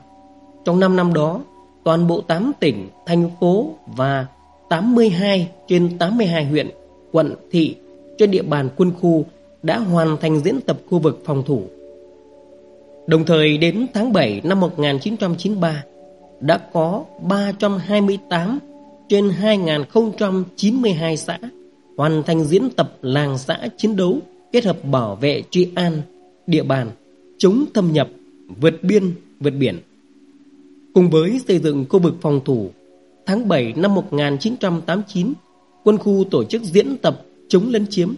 Trong 5 năm đó, toàn bộ 8 tỉnh, thành phố và 82 trên 82 huyện, quận, thị trên địa bàn quân khu đã hoàn thành diễn tập khu vực phòng thủ Đồng thời đến tháng 7 năm 1993 đã có 328 trên 2092 xã hoàn thành diễn tập làng xã chiến đấu kết hợp bảo vệ truy an địa bàn, chống thâm nhập, vượt biên, vượt biển. Cùng với xây dựng khu vực phòng thủ, tháng 7 năm 1989, quân khu tổ chức diễn tập chống lấn chiếm.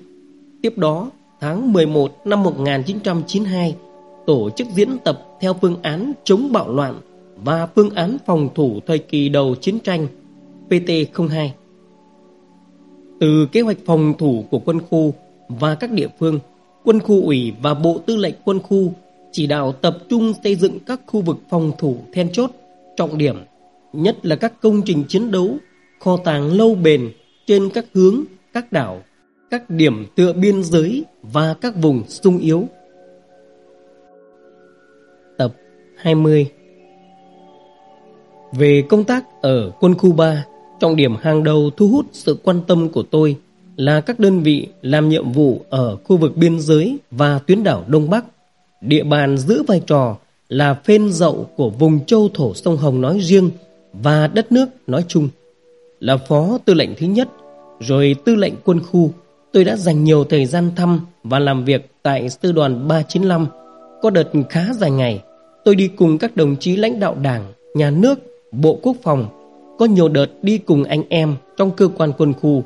Tiếp đó, tháng 11 năm 1992, tổ chức diễn tập theo phương án chống bạo loạn và phương án phòng thủ thời kỳ đầu chiến tranh PT02. Từ kế hoạch phòng thủ của quân khu và các địa phương, quân khu ủy và bộ tư lệnh quân khu chỉ đạo tập trung xây dựng các khu vực phòng thủ then chốt, trọng điểm, nhất là các công trình chiến đấu, kho tàng lâu bền trên các hướng, các đảo, các điểm tựa biên giới và các vùng sung yếu. Tập 20 về công tác ở quân khu 3, trọng điểm hàng đầu thu hút sự quan tâm của tôi là các đơn vị làm nhiệm vụ ở khu vực biên giới và tuyến đảo Đông Bắc. Địa bàn giữ vai trò là phên dậu của vùng châu thổ sông Hồng nói riêng và đất nước nói chung. Là phó tư lệnh thứ nhất, rồi tư lệnh quân khu, tôi đã dành nhiều thời gian thăm và làm việc tại sư đoàn 395. Có đợt khá dài ngày, tôi đi cùng các đồng chí lãnh đạo đảng, nhà nước, bộ quốc phòng, có nhiều đợt đi cùng anh em trong cơ quan quân khu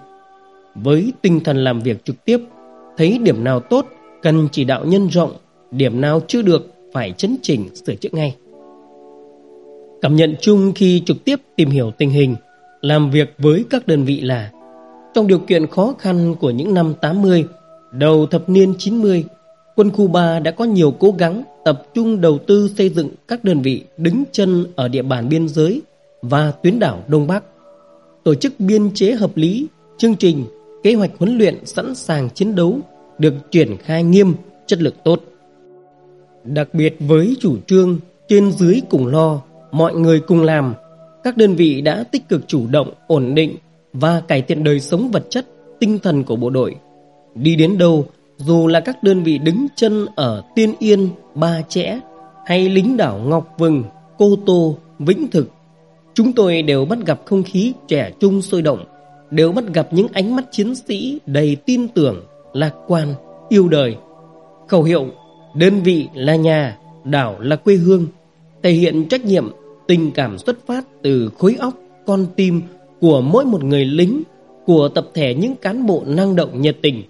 với tinh thần làm việc trực tiếp, thấy điểm nào tốt cần chỉ đạo nhân rộng, điểm nào chưa được phải chấn chỉnh sửa chữa ngay. Cảm nhận chung khi trực tiếp tìm hiểu tình hình, làm việc với các đơn vị là trong điều kiện khó khăn của những năm 80, đầu thập niên 90, quân khu 3 đã có nhiều cố gắng tập trung đầu tư xây dựng các đơn vị đứng chân ở địa bàn biên giới và tuyến đảo Đông Bắc. Tổ chức biên chế hợp lý, chương trình kế hoạch huấn luyện sẵn sàng chiến đấu được triển khai nghiêm, chất lượng tốt. Đặc biệt với chủ trương trên dưới cùng lo, mọi người cùng làm, các đơn vị đã tích cực chủ động, ổn định và cải thiện đời sống vật chất, tinh thần của bộ đội. Đi đến đâu, dù là các đơn vị đứng chân ở Tiên Yên, Ba Chẽ hay lính đảo Ngọc Vừng, Cô Tô, Vĩnh Thực, chúng tôi đều bắt gặp không khí trẻ trung sôi động, đều bắt gặp những ánh mắt chiến sĩ đầy tin tưởng, lạc quan, yêu đời. Khẩu hiệu đơn vị là nhà, đảo là quê hương, thể hiện trách nhiệm, tình cảm xuất phát từ khối óc, con tim của mỗi một người lính, của tập thể những cán bộ năng động nhiệt tình.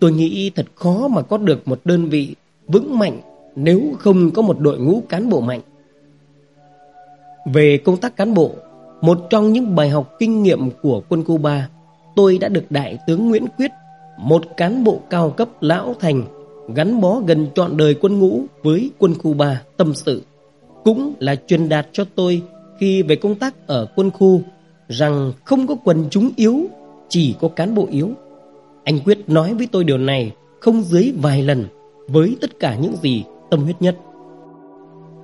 Tôi nghĩ thật khó mà có được một đơn vị vững mạnh nếu không có một đội ngũ cán bộ mạnh. Về công tác cán bộ, một trong những bài học kinh nghiệm của quân khu 3, tôi đã được Đại tướng Nguyễn Quyết, một cán bộ cao cấp lão thành, gắn bó gần trọn đời quân ngũ với quân khu 3 tâm sự. Cũng là truyền đạt cho tôi khi về công tác ở quân khu rằng không có quần chúng yếu, chỉ có cán bộ yếu. Anh Quyết nói với tôi điều này không dưới vài lần với tất cả những gì tâm huyết nhất.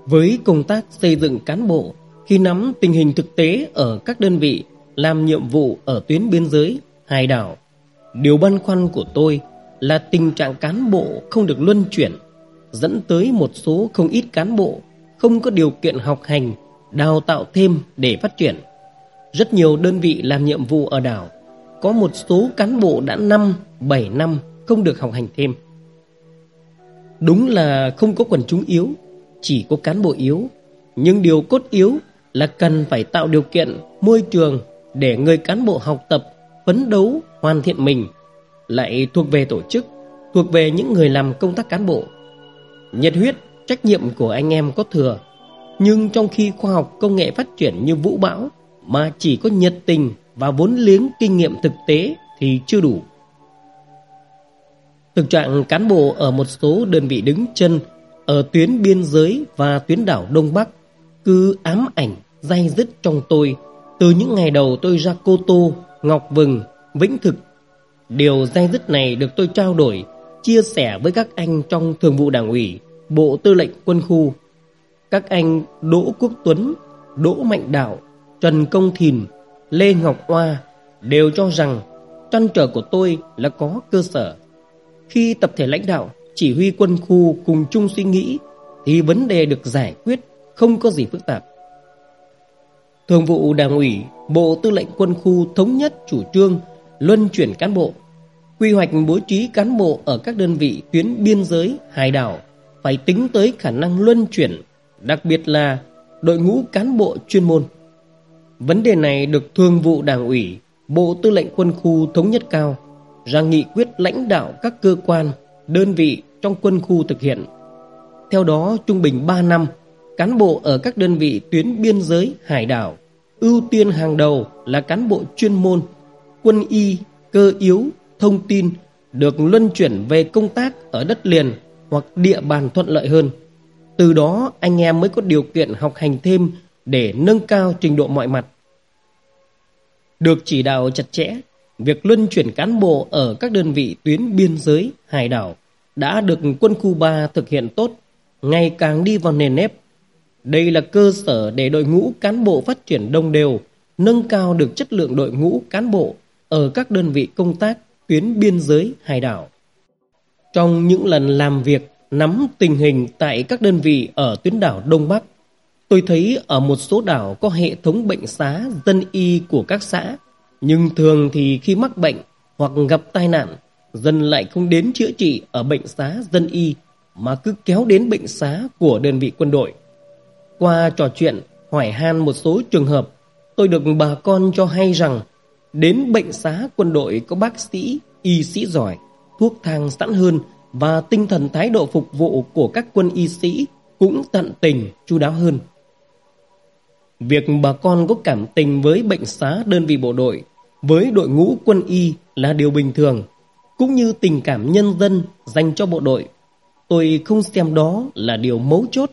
Với công tác xây dựng cán bộ, khi nắm tình hình thực tế ở các đơn vị làm nhiệm vụ ở tuyến biên giới, hải đảo, điều băn khoăn của tôi là tình trạng cán bộ không được luân chuyển, dẫn tới một số không ít cán bộ không có điều kiện học hành, đào tạo thêm để phát triển. Rất nhiều đơn vị làm nhiệm vụ ở đảo, có một số cán bộ đã 5, 7 năm không được học hành thêm. Đúng là không có quần chúng yếu, chỉ có cán bộ yếu, nhưng điều cốt yếu là cần phải tạo điều kiện, môi trường để người cán bộ học tập, phấn đấu, hoàn thiện mình, lại thuộc về tổ chức, thuộc về những người làm công tác cán bộ. Nhiệt huyết, trách nhiệm của anh em có thừa, nhưng trong khi khoa học công nghệ phát triển như vũ bão mà chỉ có nhiệt tình và vốn liếng kinh nghiệm thực tế thì chưa đủ. Thực trạng cán bộ ở một số đơn vị đứng chân ở tuyến biên giới và tuyến đảo Đông Bắc cứ ám ảnh, dai dứt trong tôi từ những ngày đầu tôi ra Cô Tô, Ngọc Vừng, Vĩnh Thực. Điều dai dứt này được tôi trao đổi, chia sẻ với các anh trong thường vụ đảng ủy, bộ tư lệnh quân khu. Các anh Đỗ Quốc Tuấn, Đỗ Mạnh Đạo, Trần Công Thìn, Lê Ngọc Hoa đều cho rằng trăn trở của tôi là có cơ sở. Khi tập thể lãnh đạo, chỉ huy quân khu cùng chung suy nghĩ thì vấn đề được giải quyết không có gì phức tạp. Thường vụ Đảng ủy, Bộ Tư lệnh Quân khu thống nhất chủ trương luân chuyển cán bộ, quy hoạch bố trí cán bộ ở các đơn vị tuyến biên giới, hải đảo phải tính tới khả năng luân chuyển, đặc biệt là đội ngũ cán bộ chuyên môn. Vấn đề này được Thường vụ Đảng ủy, Bộ Tư lệnh Quân khu thống nhất cao ra nghị quyết lãnh đạo các cơ quan, đơn vị trong quân khu thực hiện. Theo đó, trung bình 3 năm, cán bộ ở các đơn vị tuyến biên giới, hải đảo ưu tiên hàng đầu là cán bộ chuyên môn, quân y, cơ yếu, thông tin được luân chuyển về công tác ở đất liền hoặc địa bàn thuận lợi hơn. Từ đó anh em mới có điều kiện học hành thêm để nâng cao trình độ mọi mặt. Được chỉ đạo chặt chẽ, việc luân chuyển cán bộ ở các đơn vị tuyến biên giới, hải đảo đã được quân khu 3 thực hiện tốt, ngày càng đi vào nền nếp. Đây là cơ sở để đội ngũ cán bộ phát triển đồng đều, nâng cao được chất lượng đội ngũ cán bộ ở các đơn vị công tác tuyến biên giới hải đảo. Trong những lần làm việc nắm tình hình tại các đơn vị ở tuyến đảo Đông Bắc, tôi thấy ở một số đảo có hệ thống bệnh xá dân y của các xã, nhưng thường thì khi mắc bệnh hoặc gặp tai nạn, dân lại không đến chữa trị ở bệnh xá dân y mà cứ kéo đến bệnh xá của đơn vị quân đội. Qua trò chuyện, hỏi han một số trường hợp, tôi được bà con cho hay rằng đến bệnh xá quân đội có bác sĩ, y sĩ giỏi, thuốc thang sẵn hơn và tinh thần thái độ phục vụ của các quân y sĩ cũng tận tình, chu đáo hơn. Việc bà con có cảm tình với bệnh xá đơn vị bộ đội, với đội ngũ quân y là điều bình thường, cũng như tình cảm nhân dân dành cho bộ đội. Tôi không xem đó là điều mấu chốt.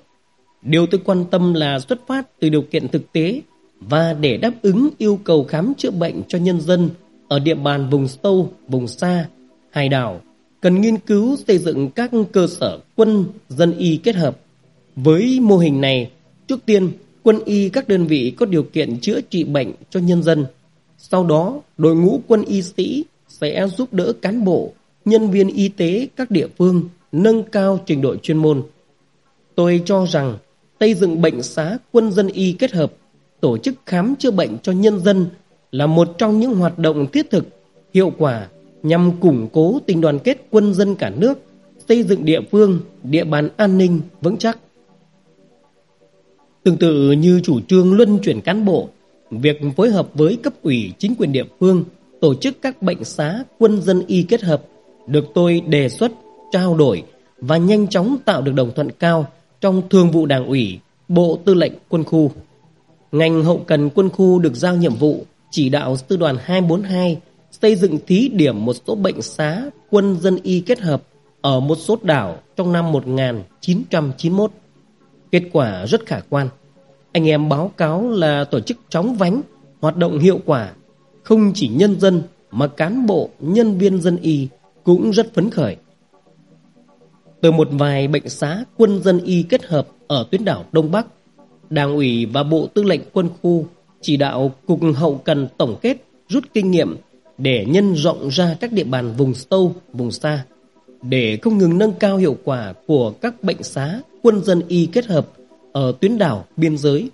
Điều tôi quan tâm là xuất phát từ điều kiện thực tế và để đáp ứng yêu cầu khám chữa bệnh cho nhân dân ở địa bàn vùng sâu, vùng xa, hải đảo cần nghiên cứu xây dựng các cơ sở quân dân y kết hợp. Với mô hình này, trước tiên quân y các đơn vị có điều kiện chữa trị bệnh cho nhân dân. Sau đó, đội ngũ quân y sĩ sẽ giúp đỡ cán bộ, nhân viên y tế các địa phương nâng cao trình độ chuyên môn. Tôi cho rằng xây dựng bệnh xá quân dân y kết hợp, tổ chức khám chữa bệnh cho nhân dân là một trong những hoạt động thiết thực, hiệu quả nhằm củng cố tình đoàn kết quân dân cả nước, xây dựng địa phương, địa bàn an ninh vững chắc. Tương tự như chủ trương luân chuyển cán bộ, việc phối hợp với cấp ủy chính quyền địa phương tổ chức các bệnh xá quân dân y kết hợp được tôi đề xuất, trao đổi và nhanh chóng tạo được đồng thuận cao trong thường vụ đảng ủy, bộ tư lệnh quân khu. Ngành hậu cần quân khu được giao nhiệm vụ chỉ đạo sư đoàn 242 xây dựng thí điểm một số bệnh xá quân dân y kết hợp ở một số đảo trong năm 1991. Kết quả rất khả quan. Anh em báo cáo là tổ chức chóng vánh, hoạt động hiệu quả. Không chỉ nhân dân mà cán bộ, nhân viên dân y cũng rất phấn khởi. Từ một vài bệnh xá quân dân y kết hợp ở tuyến đảo Đông Bắc, Đảng ủy và Bộ Tư lệnh Quân khu chỉ đạo Cục Hậu Cần tổng kết rút kinh nghiệm để nhân rộng ra các địa bàn vùng sâu, vùng xa, để không ngừng nâng cao hiệu quả của các bệnh xá quân dân y kết hợp ở tuyến đảo biên giới,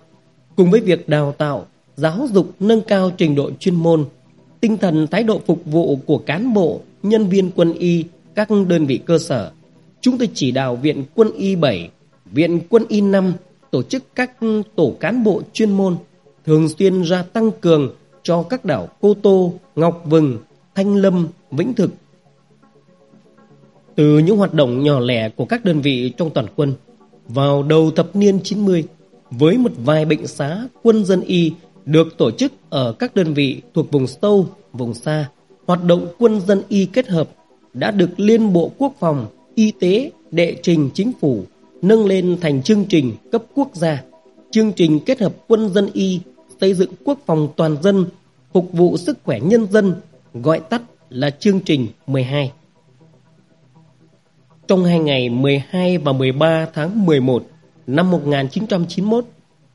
cùng với việc đào tạo, giáo dục nâng cao trình độ chuyên môn, tinh thần thái độ phục vụ của cán bộ, nhân viên quân y các đơn vị cơ sở. Chúng tôi chỉ đạo Viện Quân y 7, Viện Quân y 5 tổ chức các tổ cán bộ chuyên môn thường xuyên ra tăng cường cho các đảo Cô Tô, Ngọc Vừng, Thanh Lâm, Vĩnh Thực. Từ những hoạt động nhỏ lẻ của các đơn vị trong toàn quân, vào đầu thập niên 90, với một vài bệnh xá quân dân y được tổ chức ở các đơn vị thuộc vùng sâu, vùng xa, hoạt động quân dân y kết hợp đã được Liên Bộ Quốc phòng, Y tế, đệ trình chính phủ nâng lên thành chương trình cấp quốc gia, chương trình kết hợp quân dân y xây dựng quốc phòng toàn dân, phục vụ sức khỏe nhân dân, gọi tắt là chương trình 12. Trong hai ngày 12 và 13 tháng 11 năm 1991,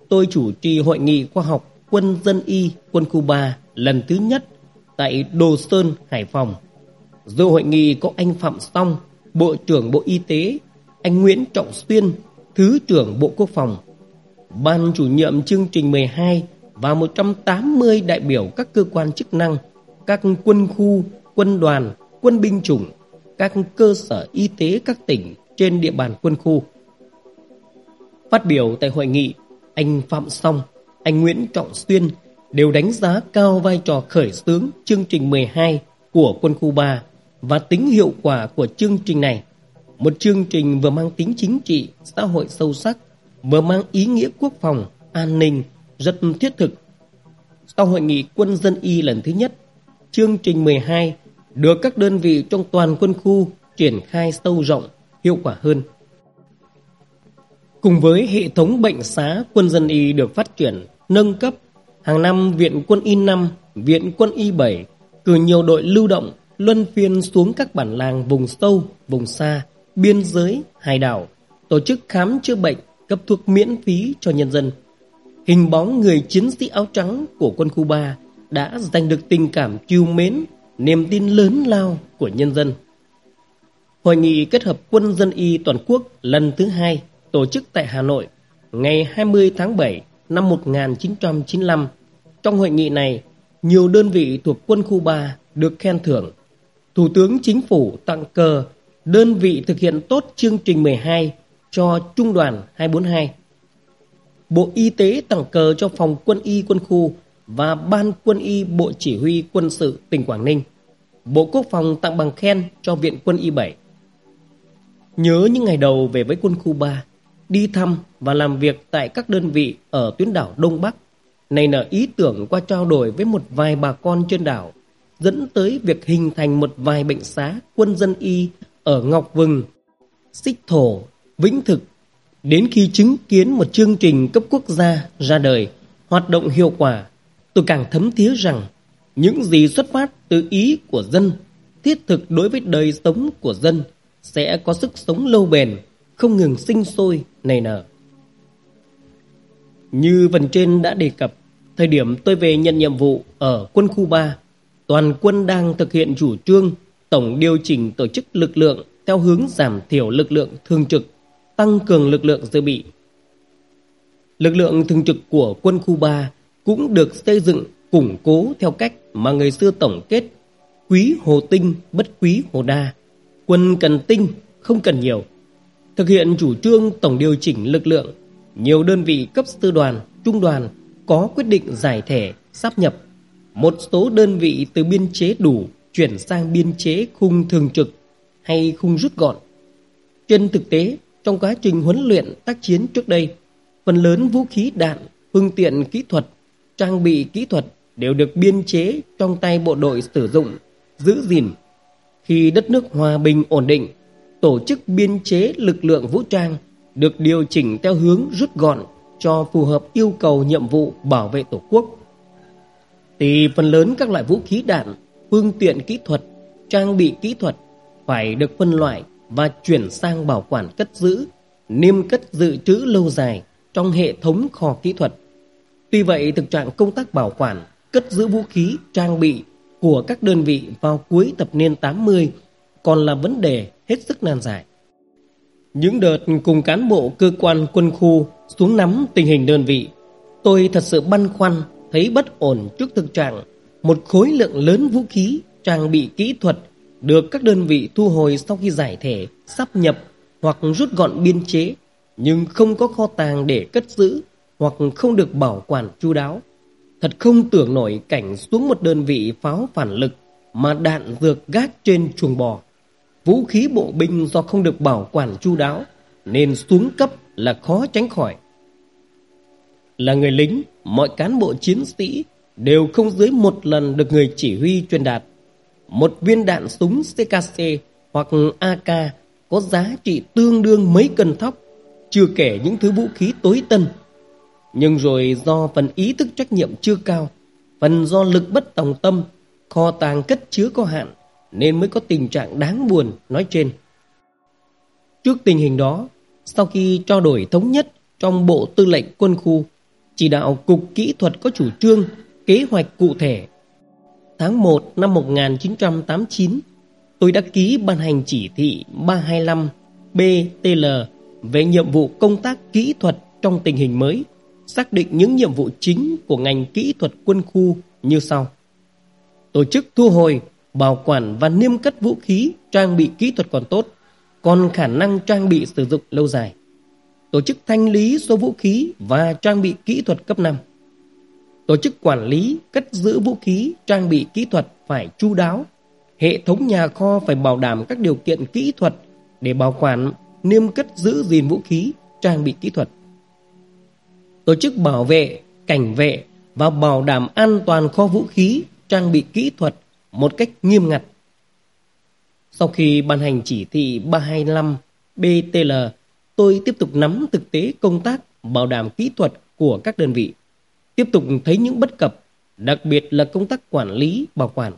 tôi chủ trì hội nghị khoa học quân dân y quân khu 3 lần thứ nhất tại Đồ Sơn, Hải Phòng. Dự hội nghị có anh Phạm Song, Bộ trưởng Bộ Y tế, anh Nguyễn Trọng Xuyên, Thứ trưởng Bộ Quốc phòng, Ban chủ nhiệm chương trình 12 và 180 đại biểu các cơ quan chức năng, các quân khu, quân đoàn, quân binh chủng, các cơ sở y tế các tỉnh trên địa bàn quân khu. Phát biểu tại hội nghị, anh Phạm Song, anh Nguyễn Trọng Xuyên đều đánh giá cao vai trò khởi xướng chương trình 12 của quân khu 3 và tính hiệu quả của chương trình này. Một chương trình vừa mang tính chính trị, xã hội sâu sắc, vừa mang ý nghĩa quốc phòng, an ninh rất thiết thực. Sau hội nghị quân dân y lần thứ nhất, chương trình 12 được các đơn vị trong toàn quân khu triển khai sâu rộng, hiệu quả hơn. Cùng với hệ thống bệnh xá quân dân y được phát triển, nâng cấp, hàng năm Viện Quân y 5, Viện Quân y 7 cử nhiều đội lưu động luân phiên xuống các bản làng vùng sâu, vùng xa, biên giới, hải đảo, tổ chức khám chữa bệnh, cấp thuốc miễn phí cho nhân dân. Hình bóng người chiến sĩ áo trắng của quân khu 3 đã giành được tình cảm chiều mến, niềm tin lớn lao của nhân dân. Hội nghị kết hợp quân dân y toàn quốc lần thứ hai tổ chức tại Hà Nội ngày 20 tháng 7 năm 1995. Trong hội nghị này, nhiều đơn vị thuộc quân khu 3 được khen thưởng. Thủ tướng Chính phủ tặng cờ đơn vị thực hiện tốt chương trình 12 cho Trung đoàn 242. Bộ Y tế tặng cờ cho phòng quân y quân khu và Ban quân y Bộ Chỉ huy quân sự tỉnh Quảng Ninh. Bộ Quốc phòng tặng bằng khen cho Viện quân y 7. Nhớ những ngày đầu về với quân khu 3, đi thăm và làm việc tại các đơn vị ở tuyến đảo Đông Bắc, này nở ý tưởng qua trao đổi với một vài bà con trên đảo, dẫn tới việc hình thành một vài bệnh xá quân dân y ở Ngọc Vừng, Xích Thổ, Vĩnh Thực. Đến khi chứng kiến một chương trình cấp quốc gia ra đời, hoạt động hiệu quả, tôi càng thấm thía rằng những gì xuất phát từ ý của dân, thiết thực đối với đời sống của dân sẽ có sức sống lâu bền, không ngừng sinh sôi, nảy nở. Như phần trên đã đề cập, thời điểm tôi về nhận nhiệm vụ ở quân khu 3, toàn quân đang thực hiện chủ trương tổng điều chỉnh tổ chức lực lượng theo hướng giảm thiểu lực lượng thường trực, tăng cường lực lượng dự bị. Lực lượng thường trực của quân khu 3 cũng được xây dựng, củng cố theo cách mà người xưa tổng kết. Quý hồ tinh bất quý hồ đa. Quân cần tinh không cần nhiều. Thực hiện chủ trương tổng điều chỉnh lực lượng, nhiều đơn vị cấp sư đoàn, trung đoàn có quyết định giải thể sắp nhập. Một số đơn vị từ biên chế đủ, chuyển sang biên chế khung thường trực hay khung rút gọn. Trên thực tế, trong quá trình huấn luyện tác chiến trước đây, phần lớn vũ khí, đạn, phương tiện, kỹ thuật trang bị kỹ thuật đều được biên chế trong tay bộ đội sử dụng, giữ gìn. Khi đất nước hòa bình ổn định, tổ chức biên chế lực lượng vũ trang được điều chỉnh theo hướng rút gọn cho phù hợp yêu cầu nhiệm vụ bảo vệ Tổ quốc. Thì phần lớn các loại vũ khí đạn, phương tiện kỹ thuật, trang bị kỹ thuật phải được phân loại và chuyển sang bảo quản cất giữ, niêm cất dự trữ lâu dài trong hệ thống kho kỹ thuật. Tuy vậy, thực trạng công tác bảo quản cất giữ vũ khí, trang bị của các đơn vị vào cuối thập niên 80 còn là vấn đề hết sức nan giải. Những đợt cùng cán bộ cơ quan quân khu xuống nắm tình hình đơn vị, tôi thật sự băn khoăn thấy bất ổn trước thực trạng một khối lượng lớn vũ khí, trang bị kỹ thuật được các đơn vị thu hồi sau khi giải thể, sắp nhập hoặc rút gọn biên chế nhưng không có kho tàng để cất giữ hoặc không được bảo quản chu đáo. Thật không tưởng nổi cảnh xuống một đơn vị pháo phản lực mà đạn dược gác trên chuồng bò. Vũ khí bộ binh do không được bảo quản chu đáo nên xuống cấp là khó tránh khỏi. Là người lính, mọi cán bộ chiến sĩ đều không dưới một lần được người chỉ huy truyền đạt. Một viên đạn súng CKC hoặc AK có giá trị tương đương mấy cân thóc, chưa kể những thứ vũ khí tối tân nhưng rồi do phần ý thức trách nhiệm chưa cao, phần do lực bất tòng tâm, kho tàng cất chứa có hạn, nên mới có tình trạng đáng buồn nói trên. Trước tình hình đó, sau khi trao đổi thống nhất trong Bộ Tư lệnh Quân khu, chỉ đạo Cục Kỹ thuật có chủ trương, kế hoạch cụ thể. Tháng 1 năm 1989, tôi đã ký ban hành chỉ thị 325 BTL về nhiệm vụ công tác kỹ thuật trong tình hình mới, xác định những nhiệm vụ chính của ngành kỹ thuật quân khu như sau. Tổ chức thu hồi, bảo quản và niêm cất vũ khí, trang bị kỹ thuật còn tốt, còn khả năng trang bị sử dụng lâu dài. Tổ chức thanh lý số vũ khí và trang bị kỹ thuật cấp 5. Tổ chức quản lý, cất giữ vũ khí, trang bị kỹ thuật phải chu đáo. Hệ thống nhà kho phải bảo đảm các điều kiện kỹ thuật để bảo quản, niêm cất giữ gìn vũ khí, trang bị kỹ thuật. Tổ chức bảo vệ, cảnh vệ và bảo đảm an toàn kho vũ khí, trang bị kỹ thuật một cách nghiêm ngặt. Sau khi ban hành chỉ thị 325 BTL, tôi tiếp tục nắm thực tế công tác bảo đảm kỹ thuật của các đơn vị tiếp tục thấy những bất cập, đặc biệt là công tác quản lý, bảo quản.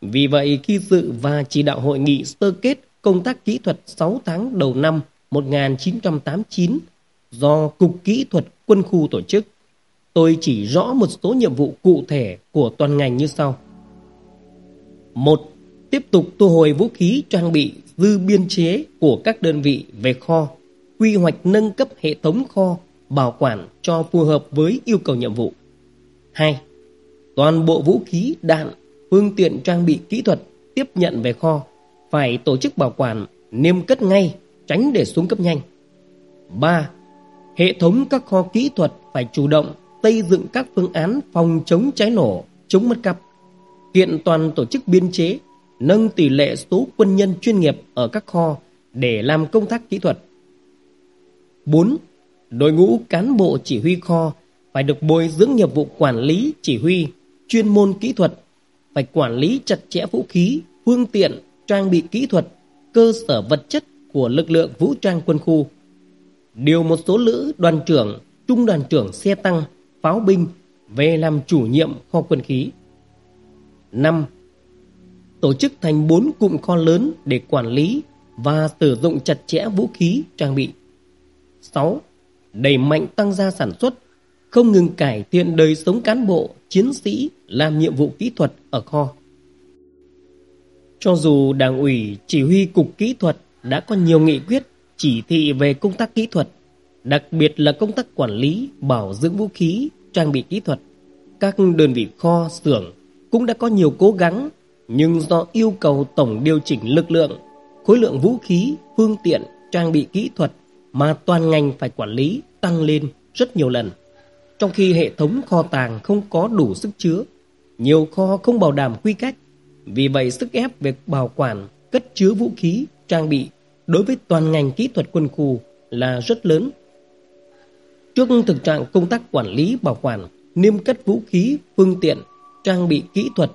Vì vậy, khi dự và chỉ đạo hội nghị sơ kết công tác kỹ thuật 6 tháng đầu năm 1989 do Cục Kỹ thuật Quân khu tổ chức, tôi chỉ rõ một số nhiệm vụ cụ thể của toàn ngành như sau. một Tiếp tục thu hồi vũ khí trang bị dư biên chế của các đơn vị về kho, quy hoạch nâng cấp hệ thống kho bảo quản cho phù hợp với yêu cầu nhiệm vụ. 2. Toàn bộ vũ khí, đạn, phương tiện trang bị kỹ thuật tiếp nhận về kho phải tổ chức bảo quản, niêm cất ngay, tránh để xuống cấp nhanh. 3. Hệ thống các kho kỹ thuật phải chủ động xây dựng các phương án phòng chống cháy nổ, chống mất cắp, kiện toàn tổ chức biên chế, nâng tỷ lệ số quân nhân chuyên nghiệp ở các kho để làm công tác kỹ thuật. 4 đội ngũ cán bộ chỉ huy kho phải được bồi dưỡng nghiệp vụ quản lý, chỉ huy, chuyên môn kỹ thuật, phải quản lý chặt chẽ vũ khí, phương tiện, trang bị kỹ thuật, cơ sở vật chất của lực lượng vũ trang quân khu. Điều một số lữ đoàn trưởng, trung đoàn trưởng xe tăng, pháo binh về làm chủ nhiệm kho quân khí. 5. Tổ chức thành 4 cụm kho lớn để quản lý và sử dụng chặt chẽ vũ khí, trang bị. 6 đẩy mạnh tăng gia sản xuất, không ngừng cải thiện đời sống cán bộ, chiến sĩ làm nhiệm vụ kỹ thuật ở kho. Cho dù Đảng ủy chỉ huy cục kỹ thuật đã có nhiều nghị quyết chỉ thị về công tác kỹ thuật, đặc biệt là công tác quản lý, bảo dưỡng vũ khí, trang bị kỹ thuật, các đơn vị kho, xưởng cũng đã có nhiều cố gắng, nhưng do yêu cầu tổng điều chỉnh lực lượng, khối lượng vũ khí, phương tiện, trang bị kỹ thuật mà toàn ngành phải quản lý tăng lên rất nhiều lần. Trong khi hệ thống kho tàng không có đủ sức chứa, nhiều kho không bảo đảm quy cách, vì vậy sức ép về bảo quản, cất chứa vũ khí, trang bị đối với toàn ngành kỹ thuật quân khu là rất lớn. Trước thực trạng công tác quản lý bảo quản, niêm cất vũ khí, phương tiện, trang bị kỹ thuật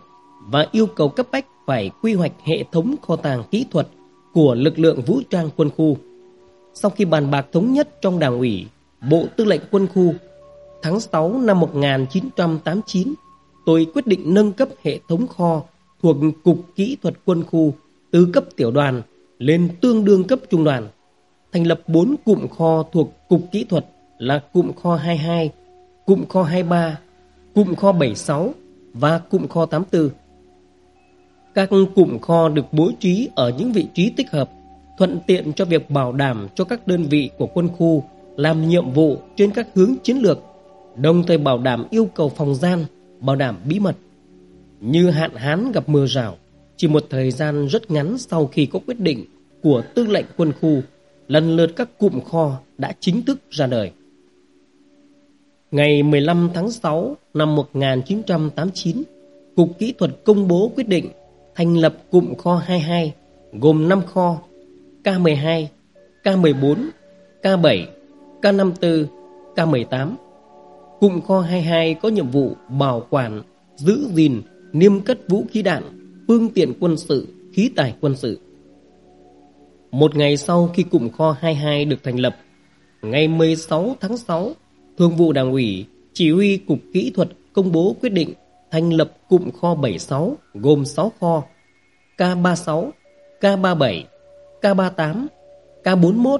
và yêu cầu cấp bách phải quy hoạch hệ thống kho tàng kỹ thuật của lực lượng vũ trang quân khu sau khi bàn bạc thống nhất trong đảng ủy, Bộ Tư lệnh Quân khu, tháng 6 năm 1989, tôi quyết định nâng cấp hệ thống kho thuộc Cục Kỹ thuật Quân khu từ cấp tiểu đoàn lên tương đương cấp trung đoàn, thành lập 4 cụm kho thuộc Cục Kỹ thuật là cụm kho 22, cụm kho 23, cụm kho 76 và cụm kho 84. Các cụm kho được bố trí ở những vị trí tích hợp thuận tiện cho việc bảo đảm cho các đơn vị của quân khu làm nhiệm vụ trên các hướng chiến lược, đồng thời bảo đảm yêu cầu phòng gian, bảo đảm bí mật. Như hạn hán gặp mưa rào, chỉ một thời gian rất ngắn sau khi có quyết định của tư lệnh quân khu, lần lượt các cụm kho đã chính thức ra đời. Ngày 15 tháng 6 năm 1989, Cục Kỹ thuật công bố quyết định thành lập cụm kho 22 gồm 5 kho K12, K14, K7, K54, K18. Cụm kho 22 có nhiệm vụ bảo quản, giữ gìn, niêm cất vũ khí đạn, phương tiện quân sự, khí tài quân sự. Một ngày sau khi cụm kho 22 được thành lập, ngày 16 tháng 6, Thường vụ Đảng ủy, Chỉ huy Cục Kỹ thuật công bố quyết định thành lập cụm kho 76 gồm 6 kho K36, K37, K38, K41,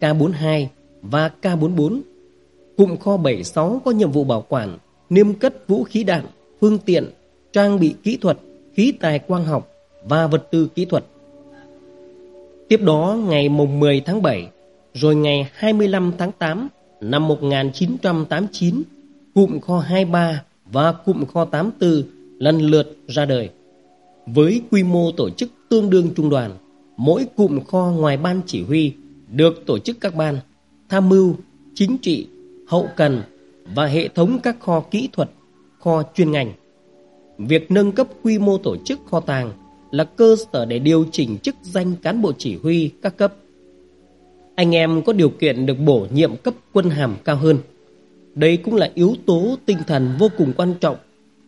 K42 và K44. Cụm kho 76 có nhiệm vụ bảo quản, niêm cất vũ khí đạn, phương tiện, trang bị kỹ thuật, khí tài quang học và vật tư kỹ thuật. Tiếp đó, ngày 10 tháng 7, Rồi ngày 25 tháng 8 năm 1989, cụm kho 23 và cụm kho 84 lần lượt ra đời. Với quy mô tổ chức tương đương trung đoàn, mỗi cụm kho ngoài ban chỉ huy được tổ chức các ban tham mưu, chính trị, hậu cần và hệ thống các kho kỹ thuật, kho chuyên ngành. Việc nâng cấp quy mô tổ chức kho tàng là cơ sở để điều chỉnh chức danh cán bộ chỉ huy các cấp. Anh em có điều kiện được bổ nhiệm cấp quân hàm cao hơn. Đây cũng là yếu tố tinh thần vô cùng quan trọng,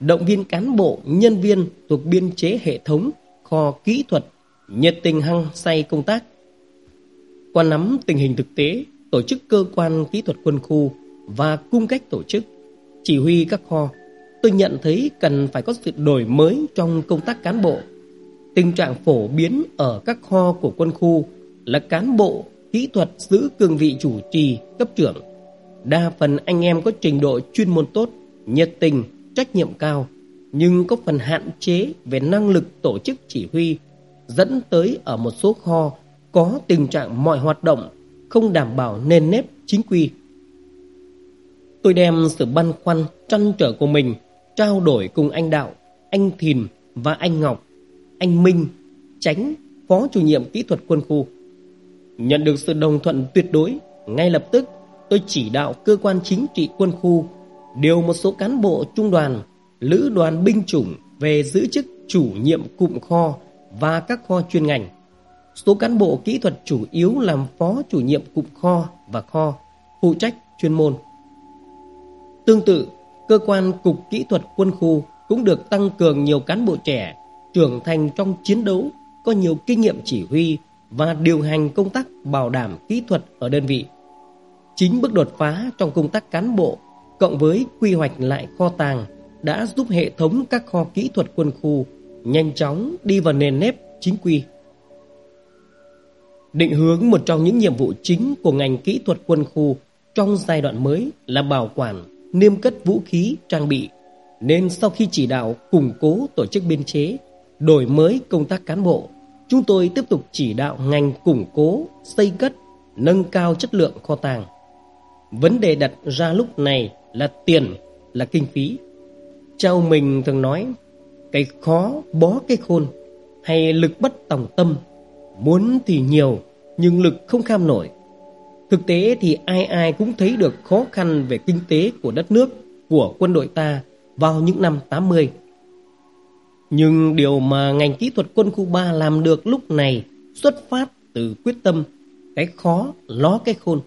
động viên cán bộ, nhân viên thuộc biên chế hệ thống, kho kỹ thuật, nhiệt tình hăng say công tác. Qua nắm tình hình thực tế, tổ chức cơ quan kỹ thuật quân khu và cung cách tổ chức, chỉ huy các kho, tôi nhận thấy cần phải có sự đổi mới trong công tác cán bộ. Tình trạng phổ biến ở các kho của quân khu là cán bộ kỹ thuật giữ cương vị chủ trì cấp trưởng. Đa phần anh em có trình độ chuyên môn tốt, nhiệt tình, trách nhiệm cao, nhưng có phần hạn chế về năng lực tổ chức chỉ huy, dẫn tới ở một số kho có tình trạng mọi hoạt động không đảm bảo nền nếp chính quy. Tôi đem sự băn khoăn, trăn trở của mình trao đổi cùng anh Đạo, anh Thìn và anh Ngọc, anh Minh, tránh phó chủ nhiệm kỹ thuật quân khu. Nhận được sự đồng thuận tuyệt đối, ngay lập tức tôi chỉ đạo cơ quan chính trị quân khu điều một số cán bộ trung đoàn, lữ đoàn binh chủng về giữ chức chủ nhiệm cụm kho và các kho chuyên ngành. Số cán bộ kỹ thuật chủ yếu làm phó chủ nhiệm cụm kho và kho, phụ trách chuyên môn. Tương tự, cơ quan cục kỹ thuật quân khu cũng được tăng cường nhiều cán bộ trẻ, trưởng thành trong chiến đấu, có nhiều kinh nghiệm chỉ huy và điều hành công tác bảo đảm kỹ thuật ở đơn vị. Chính bước đột phá trong công tác cán bộ cộng với quy hoạch lại kho tàng đã giúp hệ thống các kho kỹ thuật quân khu nhanh chóng đi vào nền nếp chính quy. Định hướng một trong những nhiệm vụ chính của ngành kỹ thuật quân khu trong giai đoạn mới là bảo quản, niêm cất vũ khí, trang bị. Nên sau khi chỉ đạo củng cố tổ chức biên chế, đổi mới công tác cán bộ, chúng tôi tiếp tục chỉ đạo ngành củng cố, xây cất, nâng cao chất lượng kho tàng. Vấn đề đặt ra lúc này là tiền, là kinh phí. Cha ông mình thường nói, cái khó bó cái khôn, hay lực bất tòng tâm Muốn thì nhiều Nhưng lực không kham nổi Thực tế thì ai ai cũng thấy được khó khăn Về kinh tế của đất nước, Của quân đội ta vào những năm 80 Nhưng điều mà ngành kỹ thuật quân khu 3 làm được lúc này Xuất phát từ quyết tâm, Cái khó ló cái khôn.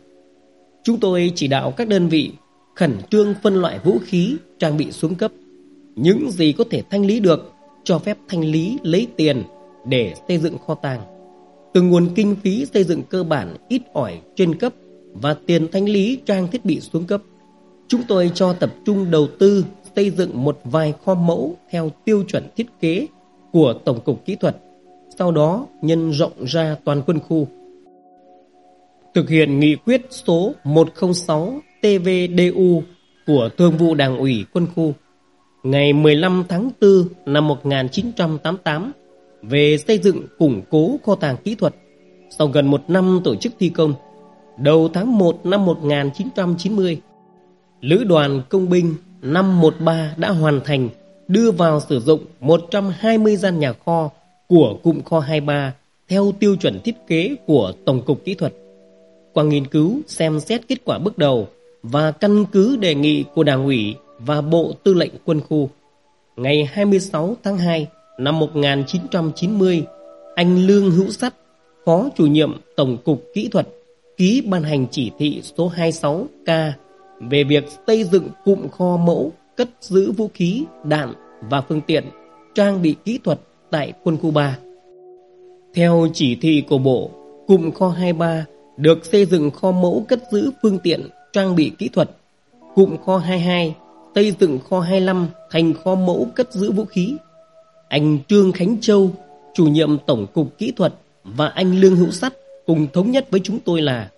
Chúng tôi chỉ đạo các đơn vị Khẩn trương phân loại vũ khí Trang bị xuống cấp. Những gì có thể thanh lý được, Cho phép thanh lý lấy tiền Để xây dựng kho tàng từ nguồn kinh phí xây dựng cơ bản ít ỏi trên cấp và tiền thanh lý trang thiết bị xuống cấp, chúng tôi cho tập trung đầu tư xây dựng một vài kho mẫu theo tiêu chuẩn thiết kế của Tổng cục Kỹ thuật, sau đó nhân rộng ra toàn quân khu. Thực hiện nghị quyết số 106 TVDU của Thường vụ Đảng ủy quân khu ngày 15 tháng 4 năm 1988 về xây dựng củng cố kho tàng kỹ thuật. Sau gần một năm tổ chức thi công, đầu tháng 1 năm 1990, Lữ đoàn công binh 513 đã hoàn thành đưa vào sử dụng 120 gian nhà kho của cụm kho 23 theo tiêu chuẩn thiết kế của Tổng cục Kỹ thuật. Qua nghiên cứu, xem xét kết quả bước đầu và căn cứ đề nghị của Đảng ủy và Bộ Tư lệnh Quân khu, ngày 26 tháng 2 Năm 1990, anh Lương Hữu Sắt, Phó chủ nhiệm Tổng cục Kỹ thuật, ký ban hành chỉ thị số 26K về việc xây dựng cụm kho mẫu cất giữ vũ khí, đạn và phương tiện, trang bị kỹ thuật tại quân khu 3. Theo chỉ thị của Bộ, cụm kho 23 được xây dựng kho mẫu cất giữ phương tiện, trang bị kỹ thuật. Cụm kho 22 xây dựng kho 25 thành kho mẫu cất giữ vũ khí. Anh Trương Khánh Châu, chủ nhiệm Tổng cục Kỹ thuật và anh Lương Hữu Sắt cùng thống nhất với chúng tôi là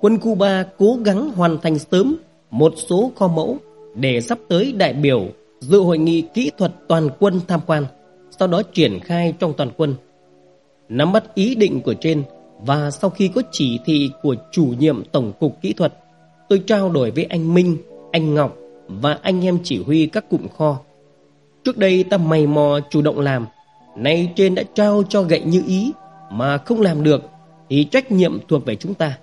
quân Cuba cố gắng hoàn thành sớm một số kho mẫu để sắp tới đại biểu dự hội nghị kỹ thuật toàn quân tham quan, sau đó triển khai trong toàn quân. Nắm bắt ý định của trên, và sau khi có chỉ thị của chủ nhiệm Tổng cục Kỹ thuật, tôi trao đổi với anh Minh, anh Ngọc và anh em chỉ huy các cụm kho. Trước đây ta mày mò chủ động làm, nay trên đã trao cho gậy như ý mà không làm được thì trách nhiệm thuộc về chúng ta.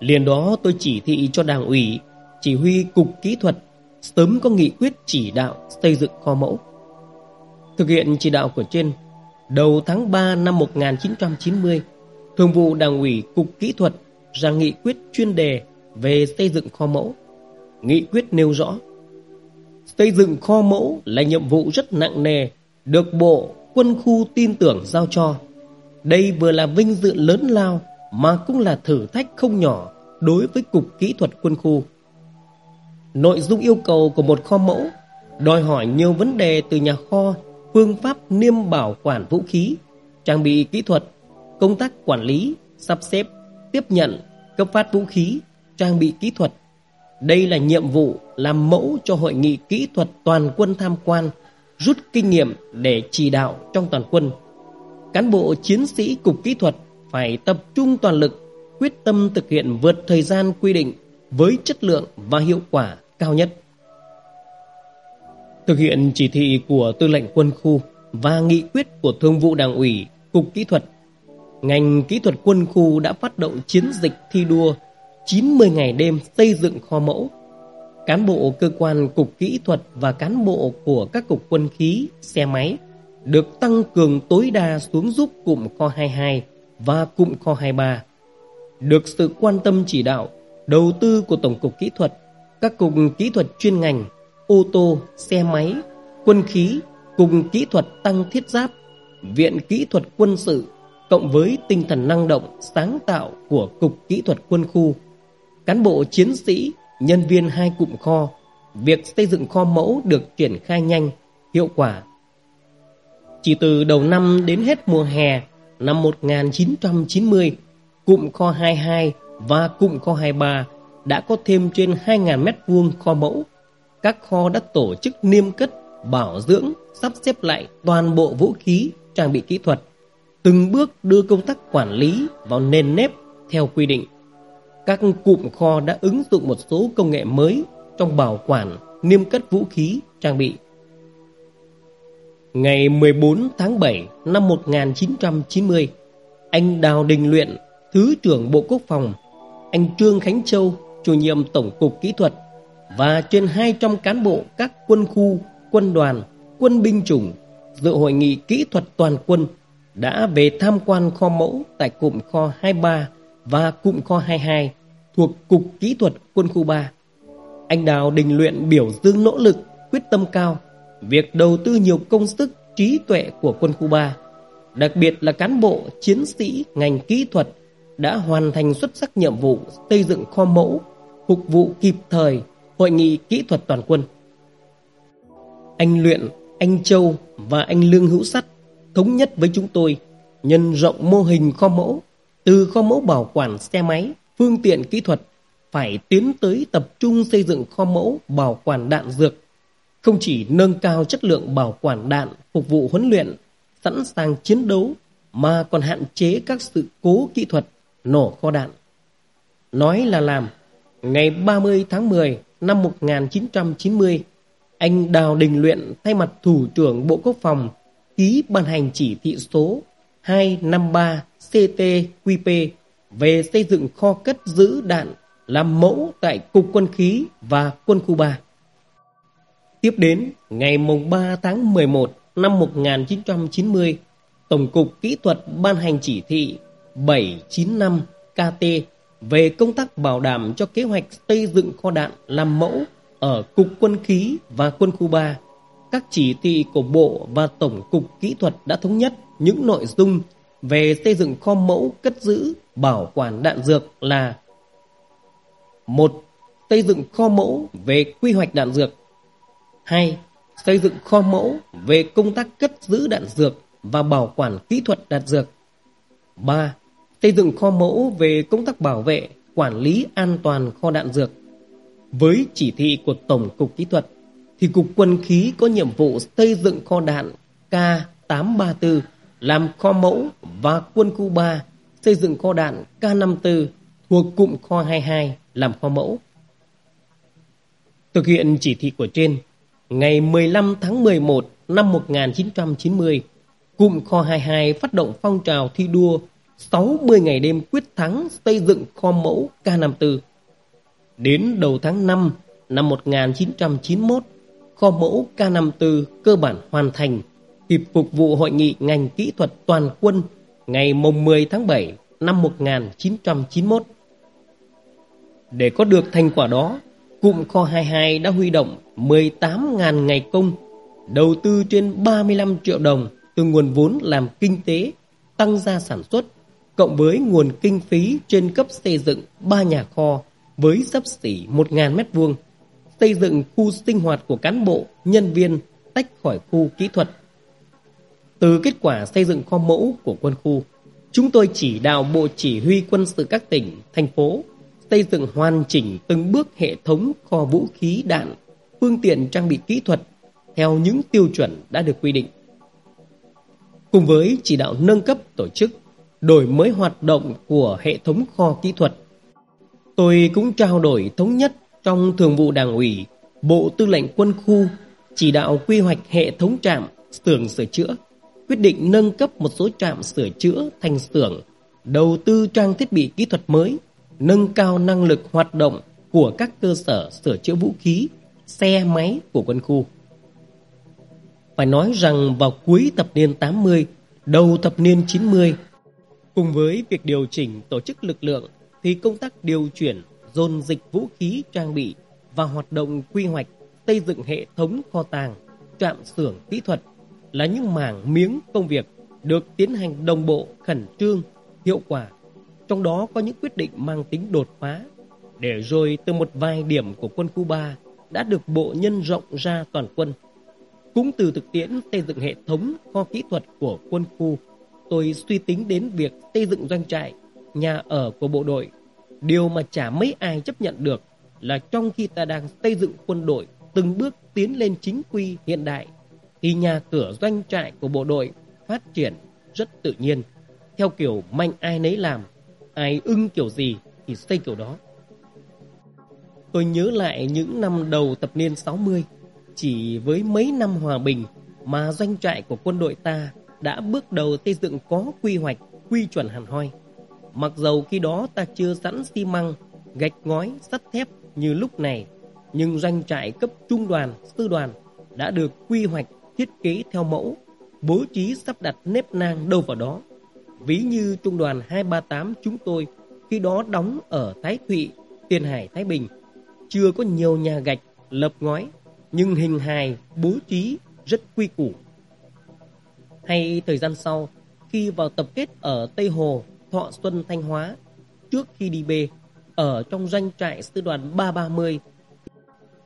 Liền đó tôi chỉ thị cho đảng ủy, chỉ huy cục kỹ thuật sớm có nghị quyết chỉ đạo xây dựng kho mẫu. Thực hiện chỉ đạo của trên, đầu tháng 3 năm 1990, Thường vụ Đảng ủy Cục Kỹ thuật ra nghị quyết chuyên đề về xây dựng kho mẫu. Nghị quyết nêu rõ, xây dựng kho mẫu là nhiệm vụ rất nặng nề, được Bộ Quân khu tin tưởng giao cho. Đây vừa là vinh dự lớn lao mà cũng là thử thách không nhỏ đối với Cục Kỹ thuật Quân khu. Nội dung yêu cầu của một kho mẫu đòi hỏi nhiều vấn đề từ nhà kho, phương pháp niêm bảo quản vũ khí, trang bị kỹ thuật, công tác quản lý, sắp xếp, tiếp nhận, cấp phát vũ khí, trang bị kỹ thuật. Đây là nhiệm vụ làm mẫu cho hội nghị kỹ thuật toàn quân tham quan, rút kinh nghiệm để chỉ đạo trong toàn quân. Cán bộ chiến sĩ cục kỹ thuật phải tập trung toàn lực, quyết tâm thực hiện vượt thời gian quy định với chất lượng và hiệu quả cao nhất. Thực hiện chỉ thị của tư lệnh quân khu và nghị quyết của thương vụ đảng ủy, cục kỹ thuật, ngành kỹ thuật quân khu đã phát động chiến dịch thi đua 90 ngày đêm xây dựng kho mẫu. Cán bộ cơ quan cục kỹ thuật và cán bộ của các cục quân khí, xe máy được tăng cường tối đa xuống giúp cụm kho 22 và cụm kho 23. Được sự quan tâm chỉ đạo, đầu tư của Tổng cục Kỹ thuật các cục kỹ thuật chuyên ngành, ô tô, xe máy, quân khí, cục kỹ thuật tăng thiết giáp, viện kỹ thuật quân sự, cộng với tinh thần năng động, sáng tạo của cục kỹ thuật quân khu, cán bộ chiến sĩ, nhân viên hai cụm kho, việc xây dựng kho mẫu được triển khai nhanh, hiệu quả. Chỉ từ đầu năm đến hết mùa hè năm 1990, cụm kho 22 và cụm kho 23 đã có thêm trên 2.000 mét vuông kho mẫu. Các kho đã tổ chức niêm cất, bảo dưỡng, sắp xếp lại toàn bộ vũ khí, trang bị kỹ thuật, từng bước đưa công tác quản lý vào nền nếp theo quy định. Các cụm kho đã ứng dụng một số công nghệ mới trong bảo quản, niêm cất vũ khí, trang bị. Ngày 14 tháng 7 năm 1990, anh Đào Đình Luyện, Thứ trưởng Bộ Quốc phòng, anh Trương Khánh Châu, chủ nhiệm Tổng cục Kỹ thuật và trên 200 cán bộ các quân khu, quân đoàn, quân binh chủng dự hội nghị kỹ thuật toàn quân đã về tham quan kho mẫu tại cụm kho 23 và cụm kho 22 thuộc Cục Kỹ thuật Quân khu 3. Anh Đào Đình Luyện biểu dương nỗ lực, quyết tâm cao, việc đầu tư nhiều công sức, trí tuệ của Quân khu 3, đặc biệt là cán bộ, chiến sĩ, ngành kỹ thuật đã hoàn thành xuất sắc nhiệm vụ xây dựng kho mẫu phục vụ kịp thời hội nghị kỹ thuật toàn quân. Anh Luyện, anh Châu và anh Lương Hữu Sắt thống nhất với chúng tôi nhân rộng mô hình kho mẫu từ kho mẫu bảo quản xe máy, phương tiện kỹ thuật phải tiến tới tập trung xây dựng kho mẫu bảo quản đạn dược, không chỉ nâng cao chất lượng bảo quản đạn phục vụ huấn luyện, sẵn sàng chiến đấu mà còn hạn chế các sự cố kỹ thuật nổ kho đạn. Nói là làm, Ngày 30 tháng 10 năm 1990, anh Đào Đình Luyện thay mặt Thủ trưởng Bộ Quốc phòng ký ban hành chỉ thị số 253 CTQP về xây dựng kho cất giữ đạn làm mẫu tại Cục Quân khí và Quân khu 3. Tiếp đến, ngày 3 tháng 11 năm 1990, Tổng cục Kỹ thuật ban hành chỉ thị 795 KT về công tác bảo đảm cho kế hoạch xây dựng kho đạn làm mẫu ở Cục Quân khí và Quân khu 3. Các chỉ thị của Bộ và Tổng cục Kỹ thuật đã thống nhất những nội dung về xây dựng kho mẫu cất giữ bảo quản đạn dược là một Xây dựng kho mẫu về quy hoạch đạn dược 2. Xây dựng kho mẫu về công tác cất giữ đạn dược và bảo quản kỹ thuật đạn dược 3 xây dựng kho mẫu về công tác bảo vệ, quản lý an toàn kho đạn dược. Với chỉ thị của Tổng cục Kỹ thuật, thì Cục Quân khí có nhiệm vụ xây dựng kho đạn K834 làm kho mẫu và quân khu 3 xây dựng kho đạn K54 thuộc cụm kho 22 làm kho mẫu. Thực hiện chỉ thị của trên, ngày 15 tháng 11 năm 1990, cụm kho 22 phát động phong trào thi đua 60 ngày đêm quyết thắng xây dựng kho mẫu K54. Đến đầu tháng 5 năm 1991, kho mẫu K54 cơ bản hoàn thành, kịp phục vụ hội nghị ngành kỹ thuật toàn quân ngày mùng 10 tháng 7 năm 1991. Để có được thành quả đó, cụm kho 22 đã huy động 18.000 ngày công, đầu tư trên 35 triệu đồng từ nguồn vốn làm kinh tế, tăng gia sản xuất, cộng với nguồn kinh phí trên cấp xây dựng 3 nhà kho với sấp xỉ 1.000 mét vuông, xây dựng khu sinh hoạt của cán bộ, nhân viên tách khỏi khu kỹ thuật. Từ kết quả xây dựng kho mẫu của quân khu, chúng tôi chỉ đạo Bộ Chỉ huy quân sự các tỉnh, thành phố xây dựng hoàn chỉnh từng bước hệ thống kho vũ khí đạn, phương tiện trang bị kỹ thuật theo những tiêu chuẩn đã được quy định. Cùng với chỉ đạo nâng cấp tổ chức, đổi mới hoạt động của hệ thống kho kỹ thuật, tôi cũng trao đổi thống nhất trong thường vụ đảng ủy, Bộ Tư lệnh Quân khu chỉ đạo quy hoạch hệ thống trạm, xưởng sửa chữa, quyết định nâng cấp một số trạm sửa chữa thành xưởng, đầu tư trang thiết bị kỹ thuật mới, nâng cao năng lực hoạt động của các cơ sở sửa chữa vũ khí, xe máy của quân khu. Phải nói rằng vào cuối thập niên 80, đầu thập niên 90, cùng với việc điều chỉnh tổ chức lực lượng thì công tác điều chuyển, dồn dịch vũ khí trang bị và hoạt động quy hoạch xây dựng hệ thống kho tàng, trạm xưởng kỹ thuật là những mảng miếng công việc được tiến hành đồng bộ, khẩn trương, hiệu quả trong đó có những quyết định mang tính đột phá, để rồi từ một vài điểm của quân khu 3 đã được bộ nhân rộng ra toàn quân. Cũng từ thực tiễn xây dựng hệ thống kho kỹ thuật của quân khu, tôi suy tính đến việc xây dựng doanh trại, nhà ở của bộ đội. Điều mà chả mấy ai chấp nhận được là trong khi ta đang xây dựng quân đội từng bước tiến lên chính quy hiện đại, thì nhà cửa doanh trại của bộ đội phát triển rất tự nhiên, theo kiểu manh ai nấy làm ai ưng kiểu gì thì xây kiểu đó. Tôi nhớ lại những năm đầu thập niên 60, chỉ với mấy năm hòa bình mà doanh trại của quân đội ta đã bước đầu xây dựng có quy hoạch, quy chuẩn hẳn hoi. Mặc dầu khi đó ta chưa sẵn xi măng, gạch ngói, sắt thép như lúc này, nhưng doanh trại cấp trung đoàn, sư đoàn đã được quy hoạch, thiết kế theo mẫu, bố trí sắp đặt nếp nang đâu vào đó Ví như trung đoàn 238 chúng tôi khi đó đóng ở Thái Thụy, Tiền Hải, Thái Bình. Chưa có nhiều nhà gạch, lập ngói, nhưng hình hài, bố trí rất quy củ. Hay thời gian sau, khi vào tập kết ở Tây Hồ, Thọ Xuân, Thanh Hóa, trước khi đi bê, ở trong doanh trại sư đoàn 330,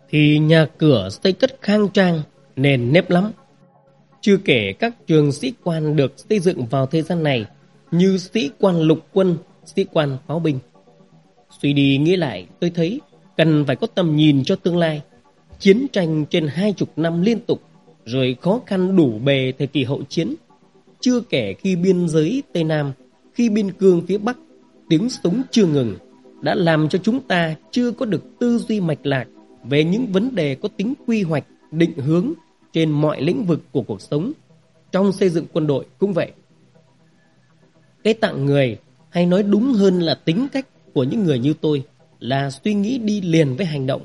thì nhà cửa xây cất khang trang, nền nếp lắm. Chưa kể các trường sĩ quan được xây dựng vào thời gian này như sĩ quan lục quân, sĩ quan pháo binh. Suy đi nghĩ lại, tôi thấy cần phải có tầm nhìn cho tương lai. Chiến tranh trên hai chục năm liên tục, rồi khó khăn đủ bề thời kỳ hậu chiến. Chưa kể khi biên giới Tây Nam, khi biên cương phía Bắc, tiếng súng chưa ngừng, đã làm cho chúng ta chưa có được tư duy mạch lạc về những vấn đề có tính quy hoạch, định hướng trên mọi lĩnh vực của cuộc sống. Trong xây dựng quân đội cũng vậy. Cái tặng người, hay nói đúng hơn là tính cách của những người như tôi, là suy nghĩ đi liền với hành động.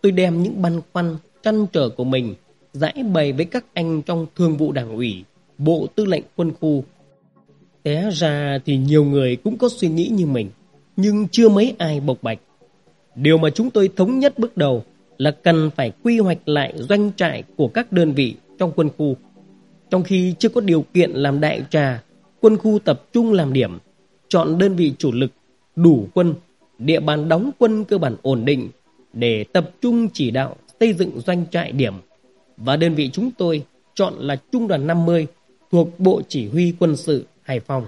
Tôi đem những băn khoăn, trăn trở của mình giải bày với các anh trong thường vụ đảng ủy, bộ tư lệnh quân khu. Té ra thì nhiều người cũng có suy nghĩ như mình, nhưng chưa mấy ai bộc bạch. Điều mà chúng tôi thống nhất bước đầu là cần phải quy hoạch lại doanh trại của các đơn vị trong quân khu. Trong khi chưa có điều kiện làm đại trà quân khu tập trung làm điểm, chọn đơn vị chủ lực, đủ quân, địa bàn đóng quân cơ bản ổn định để tập trung chỉ đạo xây dựng doanh trại điểm. Và đơn vị chúng tôi chọn là Trung đoàn 50 thuộc Bộ Chỉ huy Quân sự Hải Phòng.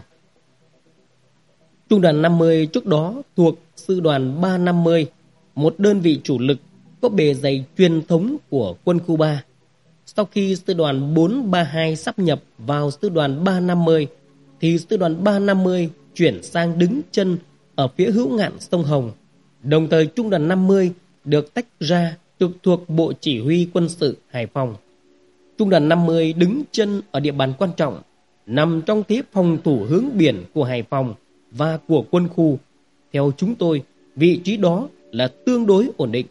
Trung đoàn 50 trước đó thuộc Sư đoàn 350, một đơn vị chủ lực có bề dày truyền thống của quân khu 3. Sau khi sư đoàn 432 sắp nhập vào sư đoàn 350 thì sư đoàn 350 chuyển sang đứng chân ở phía hữu ngạn sông Hồng. Đồng thời Trung đoàn 50 được tách ra trực thuộc Bộ Chỉ huy Quân sự Hải Phòng. Trung đoàn 50 đứng chân ở địa bàn quan trọng, nằm trong thế phòng thủ hướng biển của Hải Phòng và của quân khu. Theo chúng tôi, vị trí đó là tương đối ổn định.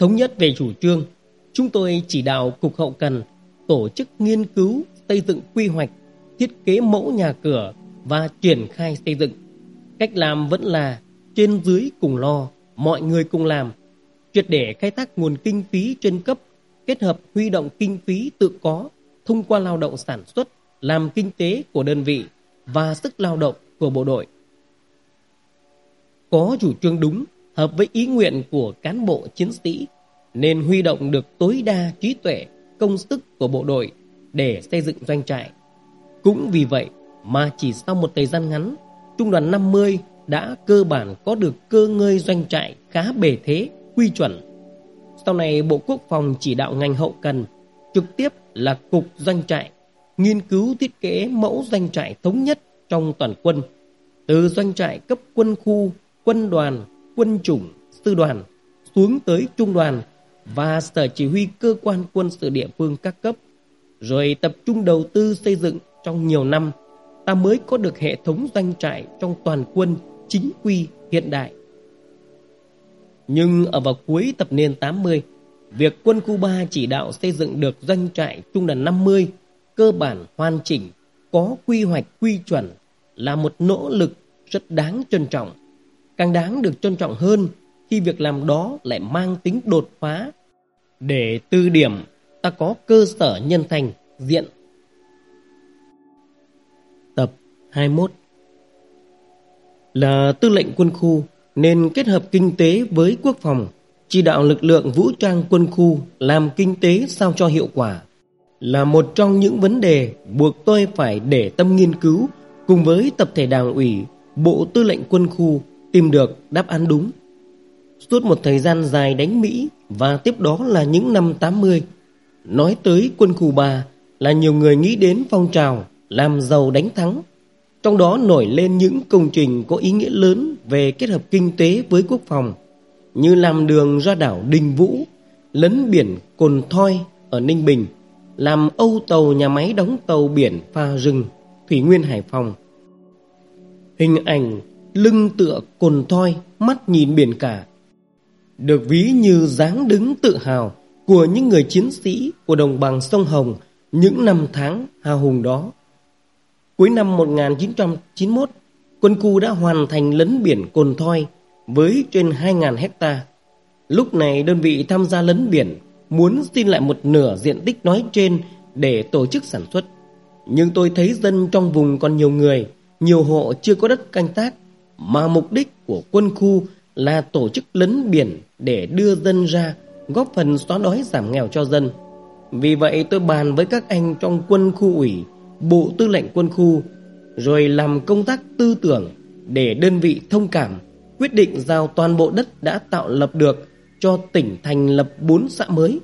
Thống nhất về chủ trương, chúng tôi chỉ đạo Cục Hậu Cần tổ chức nghiên cứu xây dựng quy hoạch, thiết kế mẫu nhà cửa và triển khai xây dựng. Cách làm vẫn là trên dưới cùng lo, mọi người cùng làm, triệt để khai thác nguồn kinh phí trên cấp, kết hợp huy động kinh phí tự có thông qua lao động sản xuất, làm kinh tế của đơn vị và sức lao động của bộ đội. Có chủ trương đúng, hợp với ý nguyện của cán bộ chiến sĩ, nên huy động được tối đa trí tuệ, công sức của bộ đội để xây dựng doanh trại. Cũng vì vậy mà chỉ sau một thời gian ngắn, Trung đoàn 50 đã cơ bản có được cơ ngơi doanh trại khá bề thế, quy chuẩn. Sau này Bộ Quốc phòng chỉ đạo ngành hậu cần, trực tiếp là Cục Doanh trại, nghiên cứu thiết kế mẫu doanh trại thống nhất trong toàn quân, từ doanh trại cấp quân khu, quân đoàn, quân chủng, sư đoàn, xuống tới trung đoàn và sở chỉ huy cơ quan quân sự địa phương các cấp, rồi tập trung đầu tư xây dựng trong nhiều năm, ta mới có được hệ thống doanh trại trong toàn quân chính quy hiện đại. Nhưng ở vào cuối thập niên 80, việc quân Cuba chỉ đạo xây dựng được doanh trại trung đoàn 50 cơ bản hoàn chỉnh, có quy hoạch quy chuẩn là một nỗ lực rất đáng trân trọng. Càng đáng được trân trọng hơn khi việc làm đó lại mang tính đột phá. Để tư điểm ta có cơ sở nhân thành diện. Tập 21 Là tư lệnh quân khu nên kết hợp kinh tế với quốc phòng, chỉ đạo lực lượng vũ trang quân khu làm kinh tế sao cho hiệu quả là một trong những vấn đề buộc tôi phải để tâm nghiên cứu cùng với tập thể đảng ủy, bộ tư lệnh quân khu tìm được đáp án đúng. Suốt một thời gian dài đánh Mỹ và tiếp đó là những năm 80, nói tới quân khu 3 là nhiều người nghĩ đến phong trào làm giàu đánh thắng. Trong đó nổi lên những công trình có ý nghĩa lớn về kết hợp kinh tế với quốc phòng, như làm đường ra đảo Đình Vũ, lấn biển Cồn Thoi ở Ninh Bình, làm âu tàu nhà máy đóng tàu biển pha rừng Thủy Nguyên Hải Phòng. Hình ảnh lưng tựa cồn thoi, mắt nhìn biển cả, được ví như dáng đứng tự hào của những người chiến sĩ của đồng bằng sông Hồng những năm tháng hào hùng đó. Cuối năm 1991, quân khu đã hoàn thành lấn biển Cồn Thoi với trên 2.000 hecta. Lúc này đơn vị tham gia lấn biển muốn xin lại một nửa diện tích nói trên để tổ chức sản xuất. Nhưng tôi thấy dân trong vùng còn nhiều người, nhiều hộ chưa có đất canh tác, mà mục đích của quân khu là tổ chức lấn biển để đưa dân ra, góp phần xóa đói giảm nghèo cho dân. Vì vậy tôi bàn với các anh trong quân khu ủy, bộ tư lệnh quân khu, rồi làm công tác tư tưởng để đơn vị thông cảm, quyết định giao toàn bộ đất đã tạo lập được cho tỉnh thành lập 4 xã mới.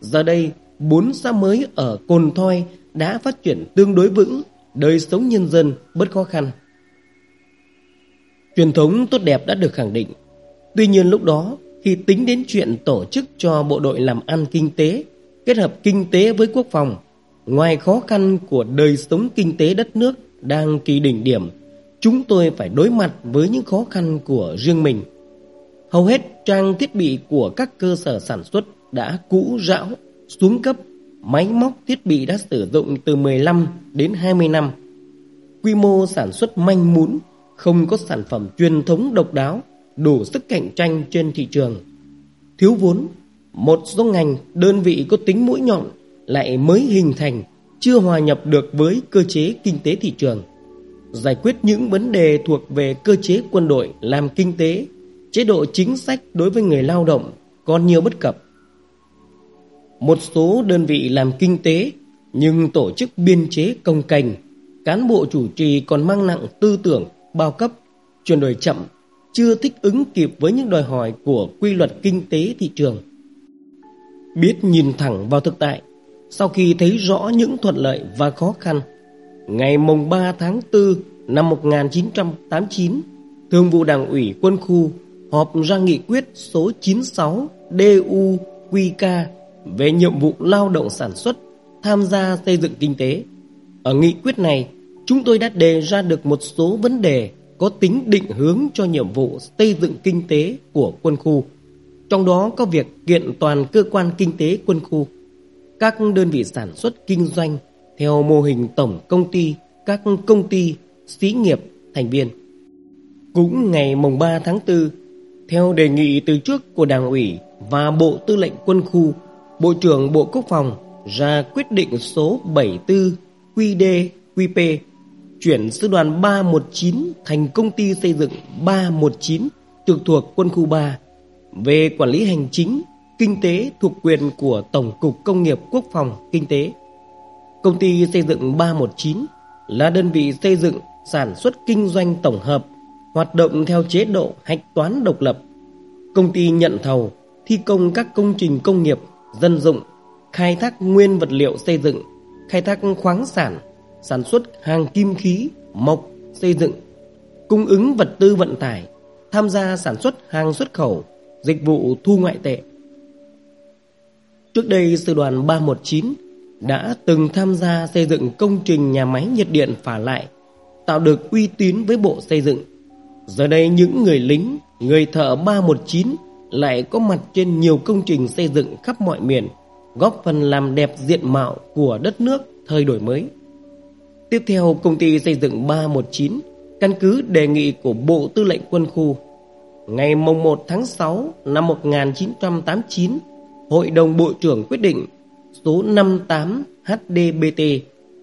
Giờ đây, 4 xã mới ở Cồn Thoi đã phát triển tương đối vững, đời sống nhân dân bớt khó khăn. Truyền thống tốt đẹp đã được khẳng định. Tuy nhiên lúc đó, khi tính đến chuyện tổ chức cho bộ đội làm ăn kinh tế, kết hợp kinh tế với quốc phòng, ngoài khó khăn của đời sống kinh tế đất nước đang kỳ đỉnh điểm, chúng tôi phải đối mặt với những khó khăn của riêng mình. Hầu hết trang thiết bị của các cơ sở sản xuất đã cũ rão, xuống cấp, máy móc thiết bị đã sử dụng từ 15 đến 20 năm. Quy mô sản xuất manh mún, không có sản phẩm truyền thống độc đáo, đủ sức cạnh tranh trên thị trường. Thiếu vốn, một số ngành, đơn vị có tính mũi nhọn lại mới hình thành, chưa hòa nhập được với cơ chế kinh tế thị trường. Giải quyết những vấn đề thuộc về cơ chế quân đội làm kinh tế chế độ chính sách đối với người lao động còn nhiều bất cập. Một số đơn vị làm kinh tế nhưng tổ chức biên chế công cành, cán bộ chủ trì còn mang nặng tư tưởng, bao cấp, chuyển đổi chậm, chưa thích ứng kịp với những đòi hỏi của quy luật kinh tế thị trường. Biết nhìn thẳng vào thực tại, sau khi thấy rõ những thuận lợi và khó khăn, ngày mùng 3 tháng 4 năm 1989, Thường vụ Đảng ủy Quân khu họp ra nghị quyết số 96 DUQK về nhiệm vụ lao động sản xuất tham gia xây dựng kinh tế. Ở nghị quyết này, chúng tôi đã đề ra được một số vấn đề có tính định hướng cho nhiệm vụ xây dựng kinh tế của quân khu. Trong đó có việc kiện toàn cơ quan kinh tế quân khu, các đơn vị sản xuất kinh doanh theo mô hình tổng công ty, các công ty, xí nghiệp, thành viên. Cũng ngày mùng 3 tháng 4, theo đề nghị từ trước của Đảng ủy và Bộ Tư lệnh Quân khu, Bộ trưởng Bộ Quốc phòng ra quyết định số 74 QD QP chuyển sư đoàn 319 thành công ty xây dựng 319 trực thuộc quân khu 3 về quản lý hành chính, kinh tế thuộc quyền của Tổng cục Công nghiệp Quốc phòng Kinh tế. Công ty xây dựng 319 là đơn vị xây dựng, sản xuất kinh doanh tổng hợp, hoạt động theo chế độ hạch toán độc lập. Công ty nhận thầu, thi công các công trình công nghiệp, dân dụng, khai thác nguyên vật liệu xây dựng, khai thác khoáng sản, sản xuất hàng kim khí, mộc, xây dựng, cung ứng vật tư vận tải, tham gia sản xuất hàng xuất khẩu, dịch vụ thu ngoại tệ. Trước đây, sư đoàn 319 đã từng tham gia xây dựng công trình nhà máy nhiệt điện phả lại, tạo được uy tín với Bộ Xây dựng. Giờ đây những người lính, người thợ 319 lại có mặt trên nhiều công trình xây dựng khắp mọi miền, góp phần làm đẹp diện mạo của đất nước thời đổi mới. Tiếp theo, công ty xây dựng 319 căn cứ đề nghị của Bộ Tư lệnh Quân khu. Ngày mùng 1 tháng 6 năm 1989, Hội đồng Bộ trưởng quyết định số 58 HDBT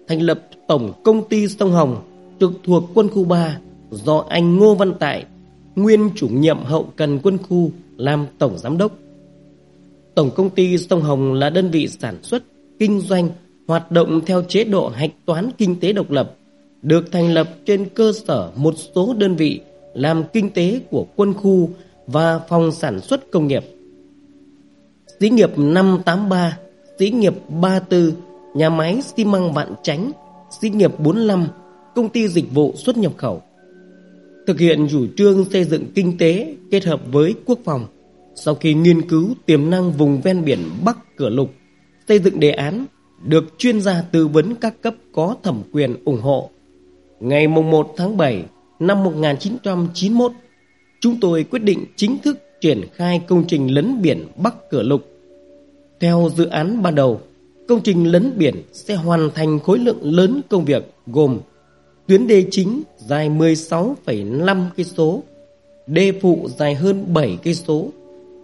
thành lập Tổng Công ty Sông Hồng trực thuộc Quân khu 3 do anh Ngô Văn Tại, nguyên chủ nhiệm hậu cần quân khu làm tổng giám đốc. Tổng Công ty Sông Hồng là đơn vị sản xuất, kinh doanh hoạt động theo chế độ hạch toán kinh tế độc lập, được thành lập trên cơ sở một số đơn vị làm kinh tế của quân khu và phòng sản xuất công nghiệp. Xí nghiệp 583, xí nghiệp 34, nhà máy xi măng Vạn Chánh, xí nghiệp 45, công ty dịch vụ xuất nhập khẩu. Thực hiện chủ trương xây dựng kinh tế kết hợp với quốc phòng, sau khi nghiên cứu tiềm năng vùng ven biển Bắc Cửa Lục, xây dựng đề án được chuyên gia tư vấn các cấp có thẩm quyền ủng hộ. Ngày 1 tháng 7 năm 1991, chúng tôi quyết định chính thức triển khai công trình lấn biển Bắc Cửa Lục. Theo dự án ban đầu, công trình lấn biển sẽ hoàn thành khối lượng lớn công việc gồm tuyến đê chính dài 16,5 cây số, đê phụ dài hơn 7 cây số,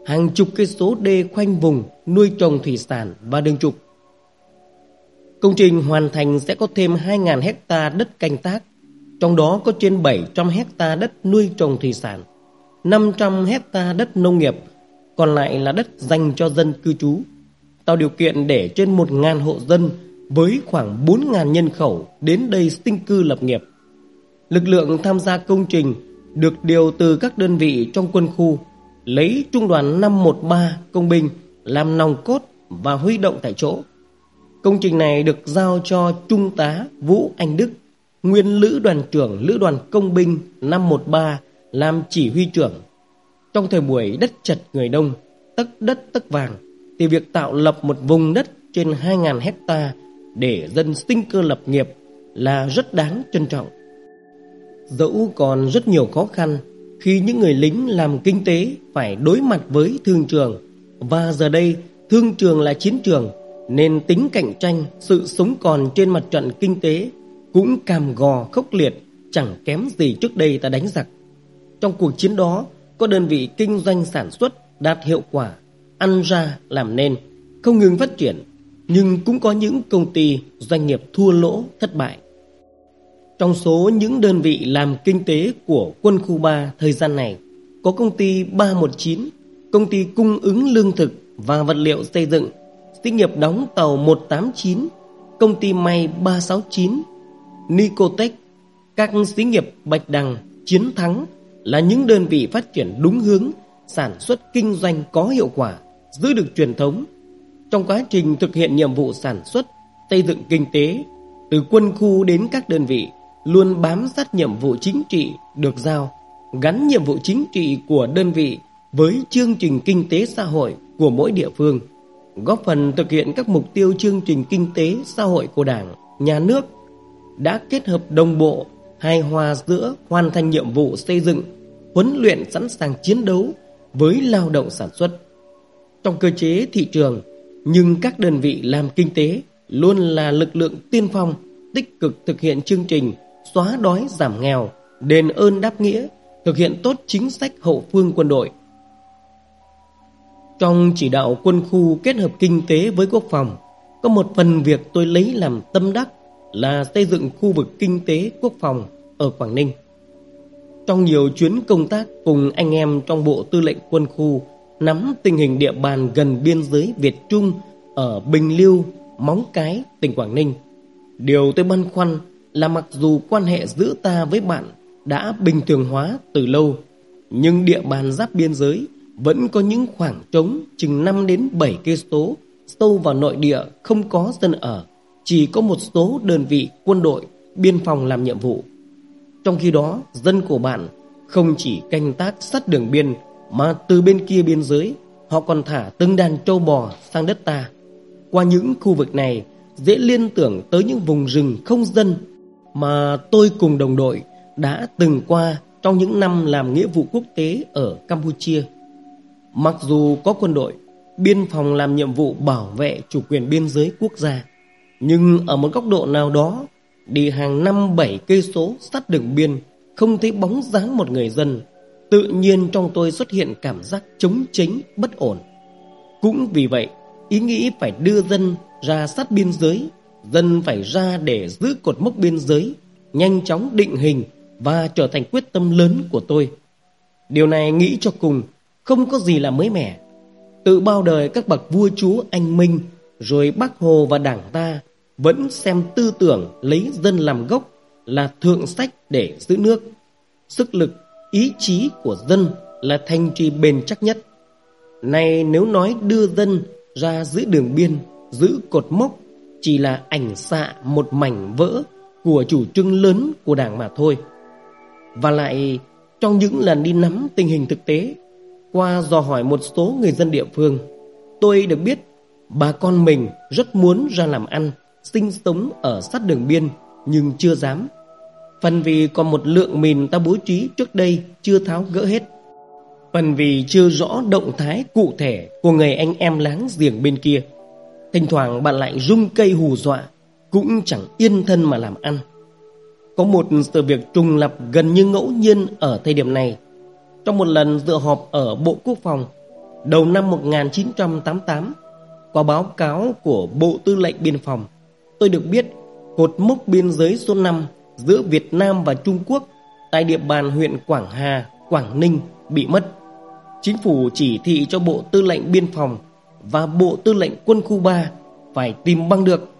hàng chục cây số đê khoanh vùng nuôi trồng thủy sản và đường trục Công trình hoàn thành sẽ có thêm 2.000 hecta đất canh tác, trong đó có trên 700 hecta đất nuôi trồng thủy sản, 500 hecta đất nông nghiệp, còn lại là đất dành cho dân cư trú, tạo điều kiện để trên 1.000 hộ dân với khoảng 4.000 nhân khẩu đến đây sinh cư lập nghiệp. Lực lượng tham gia công trình được điều từ các đơn vị trong quân khu, lấy trung đoàn 513 công binh làm nòng cốt và huy động tại chỗ. Công trình này được giao cho Trung tá Vũ Anh Đức, nguyên lữ đoàn trưởng lữ đoàn công binh 513 làm chỉ huy trưởng. Trong thời buổi đất chật người đông, tất đất tất vàng, thì việc tạo lập một vùng đất trên 2.000 hecta để dân sinh cơ lập nghiệp là rất đáng trân trọng. Dẫu còn rất nhiều khó khăn khi những người lính làm kinh tế phải đối mặt với thương trường và giờ đây thương trường là chiến trường nên tính cạnh tranh, sự sống còn trên mặt trận kinh tế cũng cam gò khốc liệt, chẳng kém gì trước đây ta đánh giặc. Trong cuộc chiến đó, có đơn vị kinh doanh sản xuất đạt hiệu quả, ăn ra làm nên, không ngừng phát triển, nhưng cũng có những công ty, doanh nghiệp thua lỗ, thất bại. Trong số những đơn vị làm kinh tế của quân khu 3 thời gian này, có công ty 319, công ty cung ứng lương thực và vật liệu xây dựng xí nghiệp đóng tàu 189, công ty may 369, Nicotech, các xí nghiệp Bạch Đằng, Chiến Thắng là những đơn vị phát triển đúng hướng, sản xuất kinh doanh có hiệu quả, giữ được truyền thống. Trong quá trình thực hiện nhiệm vụ sản xuất, xây dựng kinh tế, từ quân khu đến các đơn vị, luôn bám sát nhiệm vụ chính trị được giao, gắn nhiệm vụ chính trị của đơn vị với chương trình kinh tế xã hội của mỗi địa phương, góp phần thực hiện các mục tiêu chương trình kinh tế xã hội của Đảng, nhà nước đã kết hợp đồng bộ, hài hòa giữa hoàn thành nhiệm vụ xây dựng, huấn luyện sẵn sàng chiến đấu với lao động sản xuất. Trong cơ chế thị trường, nhưng các đơn vị làm kinh tế luôn là lực lượng tiên phong, tích cực thực hiện chương trình xóa đói giảm nghèo, đền ơn đáp nghĩa, thực hiện tốt chính sách hậu phương quân đội. Trong chỉ đạo quân khu kết hợp kinh tế với quốc phòng, có một phần việc tôi lấy làm tâm đắc là xây dựng khu vực kinh tế quốc phòng ở Quảng Ninh. Trong nhiều chuyến công tác cùng anh em trong Bộ Tư lệnh Quân khu nắm tình hình địa bàn gần biên giới Việt Trung ở Bình Liêu, Móng Cái, tỉnh Quảng Ninh. Điều tôi băn khoăn là mặc dù quan hệ giữa ta với bạn đã bình thường hóa từ lâu, nhưng địa bàn giáp biên giới vẫn có những khoảng trống chừng 5 đến 7 cây số sâu vào nội địa không có dân ở, chỉ có một số đơn vị quân đội, biên phòng làm nhiệm vụ. Trong khi đó, dân của bạn không chỉ canh tác sát đường biên mà từ bên kia biên giới, họ còn thả từng đàn trâu bò sang đất ta. Qua những khu vực này, dễ liên tưởng tới những vùng rừng không dân mà tôi cùng đồng đội đã từng qua trong những năm làm nghĩa vụ quốc tế ở Campuchia. Mặc dù có quân đội, biên phòng làm nhiệm vụ bảo vệ chủ quyền biên giới quốc gia, nhưng ở một góc độ nào đó, đi hàng năm bảy cây số sát đường biên, không thấy bóng dáng một người dân, tự nhiên trong tôi xuất hiện cảm giác chống chính bất ổn. Cũng vì vậy, ý nghĩ phải đưa dân ra sát biên giới, dân phải ra để giữ cột mốc biên giới, nhanh chóng định hình và trở thành quyết tâm lớn của tôi. Điều này nghĩ cho cùng không có gì là mới mẻ. Tự bao đời các bậc vua chúa anh minh rồi bác Hồ và đảng ta vẫn xem tư tưởng lấy dân làm gốc là thượng sách để giữ nước. Sức lực, ý chí của dân là thanh trì bền chắc nhất. nay nếu nói đưa dân ra giữ đường biên, giữ cột mốc chỉ là ảnh xạ một mảnh vỡ của chủ trương lớn của đảng mà thôi. Và lại trong những lần đi nắm tình hình thực tế, qua dò hỏi một số người dân địa phương, tôi được biết bà con mình rất muốn ra làm ăn, sinh sống ở sát đường biên nhưng chưa dám. Phần vì còn một lượng mìn ta bố trí trước đây chưa tháo gỡ hết. Phần vì chưa rõ động thái cụ thể của người anh em láng giềng bên kia. Thỉnh thoảng bạn lại rung cây hù dọa, cũng chẳng yên thân mà làm ăn. Có một sự việc trùng lập gần như ngẫu nhiên ở thời điểm này. Trong một lần dự họp ở Bộ Quốc phòng, đầu năm 1988, qua báo cáo của Bộ Tư lệnh Biên phòng, tôi được biết cột mốc biên giới số 5 giữa Việt Nam và Trung Quốc tại địa bàn huyện Quảng Hà, Quảng Ninh bị mất. Chính phủ chỉ thị cho Bộ Tư lệnh Biên phòng và Bộ Tư lệnh Quân khu 3 phải tìm bằng được.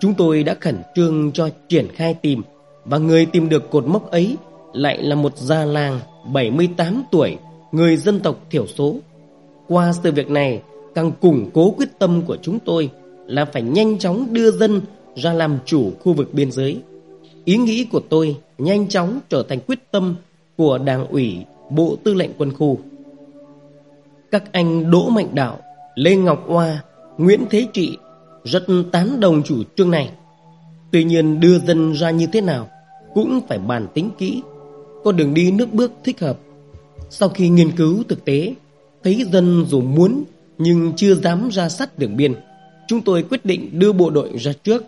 Chúng tôi đã khẩn trương cho triển khai tìm và người tìm được cột mốc ấy lại là một gia làng 78 tuổi, người dân tộc thiểu số. Qua sự việc này, càng củng cố quyết tâm của chúng tôi là phải nhanh chóng đưa dân ra làm chủ khu vực biên giới. Ý nghĩ của tôi nhanh chóng trở thành quyết tâm của Đảng ủy Bộ Tư lệnh Quân khu. Các anh Đỗ Mạnh Đạo, Lê Ngọc Hoa, Nguyễn Thế Trị rất tán đồng chủ trương này. Tuy nhiên đưa dân ra như thế nào cũng phải bàn tính kỹ, có đường đi nước bước thích hợp. Sau khi nghiên cứu thực tế, thấy dân dù muốn nhưng chưa dám ra sát đường biên, chúng tôi quyết định đưa bộ đội ra trước,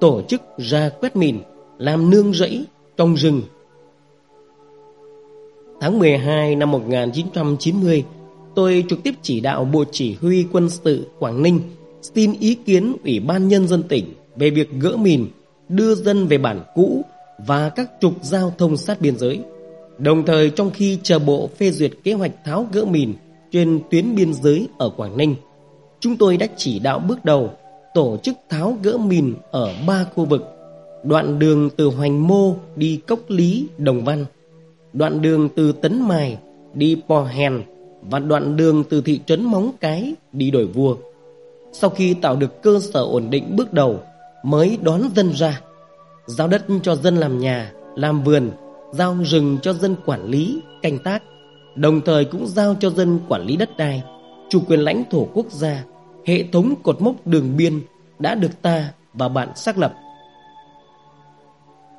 tổ chức ra quét mìn, làm nương rẫy trong rừng. Tháng 12 năm 1990, tôi trực tiếp chỉ đạo Bộ Chỉ huy quân sự Quảng Ninh xin ý kiến Ủy ban Nhân dân tỉnh về việc gỡ mìn, đưa dân về bản cũ và các trục giao thông sát biên giới. Đồng thời trong khi chờ bộ phê duyệt kế hoạch tháo gỡ mìn trên tuyến biên giới ở Quảng Ninh, chúng tôi đã chỉ đạo bước đầu tổ chức tháo gỡ mìn ở ba khu vực. Đoạn đường từ Hoành Mô đi Cốc Lý, Đồng Văn, đoạn đường từ Tấn Mài đi Pò Hèn và đoạn đường từ thị trấn Móng Cái đi Đổi Vua. Sau khi tạo được cơ sở ổn định bước đầu mới đón dân ra giao đất cho dân làm nhà, làm vườn, giao rừng cho dân quản lý, canh tác, đồng thời cũng giao cho dân quản lý đất đai, chủ quyền lãnh thổ quốc gia, hệ thống cột mốc đường biên đã được ta và bạn xác lập.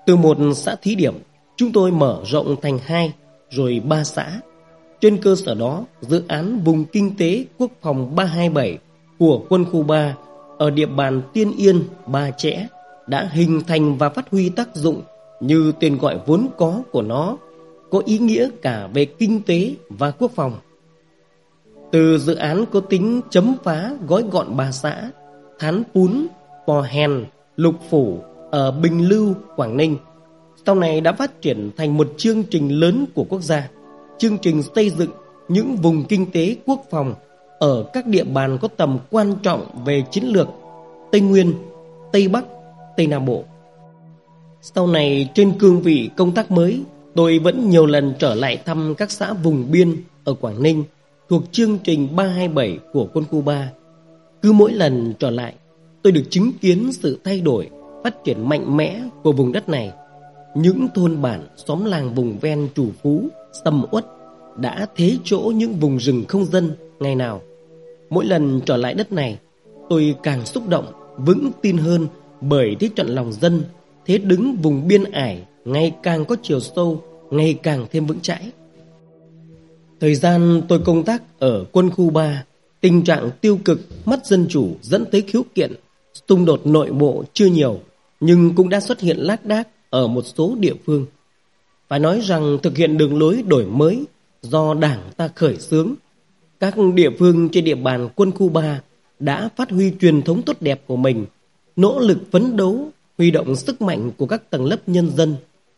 Từ một xã thí điểm, chúng tôi mở rộng thành hai, rồi ba xã. Trên cơ sở đó, dự án vùng kinh tế quốc phòng 327 của quân khu 3 ở địa bàn Tiên Yên, Ba Chẽ đã hình thành và phát huy tác dụng như tên gọi vốn có của nó, có ý nghĩa cả về kinh tế và quốc phòng. Từ dự án có tính chấm phá gói gọn ba xã Thán Pún, Pò Hèn, Lục Phủ ở Bình Lưu, Quảng Ninh sau này đã phát triển thành một chương trình lớn của quốc gia chương trình xây dựng những vùng kinh tế quốc phòng ở các địa bàn có tầm quan trọng về chiến lược Tây Nguyên, Tây Bắc, Tây Nam Bộ. Sau này trên cương vị công tác mới, tôi vẫn nhiều lần trở lại thăm các xã vùng biên ở Quảng Ninh thuộc chương trình 327 của quân khu 3. Cứ mỗi lần trở lại, tôi được chứng kiến sự thay đổi, phát triển mạnh mẽ của vùng đất này. Những thôn bản, xóm làng vùng ven chủ phú, sầm uất đã thế chỗ những vùng rừng không dân ngày nào. Mỗi lần trở lại đất này, tôi càng xúc động, vững tin hơn bởi thế trận lòng dân, thế đứng vùng biên ải ngày càng có chiều sâu, ngày càng thêm vững chãi. Thời gian tôi công tác ở quân khu 3, tình trạng tiêu cực, mất dân chủ dẫn tới khiếu kiện, xung đột nội bộ chưa nhiều, nhưng cũng đã xuất hiện lác đác ở một số địa phương. Phải nói rằng thực hiện đường lối đổi mới do đảng ta khởi xướng, các địa phương trên địa bàn quân khu 3 đã phát huy truyền thống tốt đẹp của mình, nỗ lực phấn đấu, huy động sức mạnh của các tầng lớp nhân dân,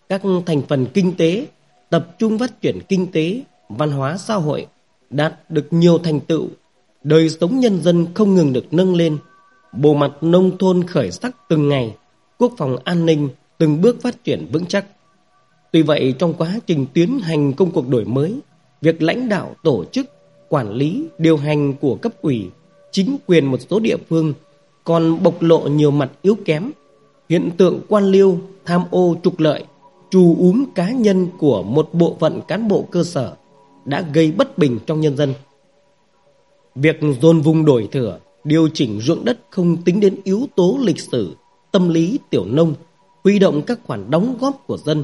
các thành phần kinh tế, tập trung phát triển kinh tế, văn hóa xã hội, đạt được nhiều thành tựu, đời sống nhân dân không ngừng được nâng lên, bộ mặt nông thôn khởi sắc từng ngày, quốc phòng an ninh từng bước phát triển vững chắc. Tuy vậy trong quá trình tiến hành công cuộc đổi mới, việc lãnh đạo tổ chức, quản lý, điều hành của cấp ủy, chính quyền một số địa phương còn bộc lộ nhiều mặt yếu kém, hiện tượng quan liêu, tham ô trục lợi, trù úm cá nhân của một bộ phận cán bộ cơ sở đã gây bất bình trong nhân dân. Việc dồn vùng đổi thửa, điều chỉnh ruộng đất không tính đến yếu tố lịch sử, tâm lý tiểu nông, huy động các khoản đóng góp của dân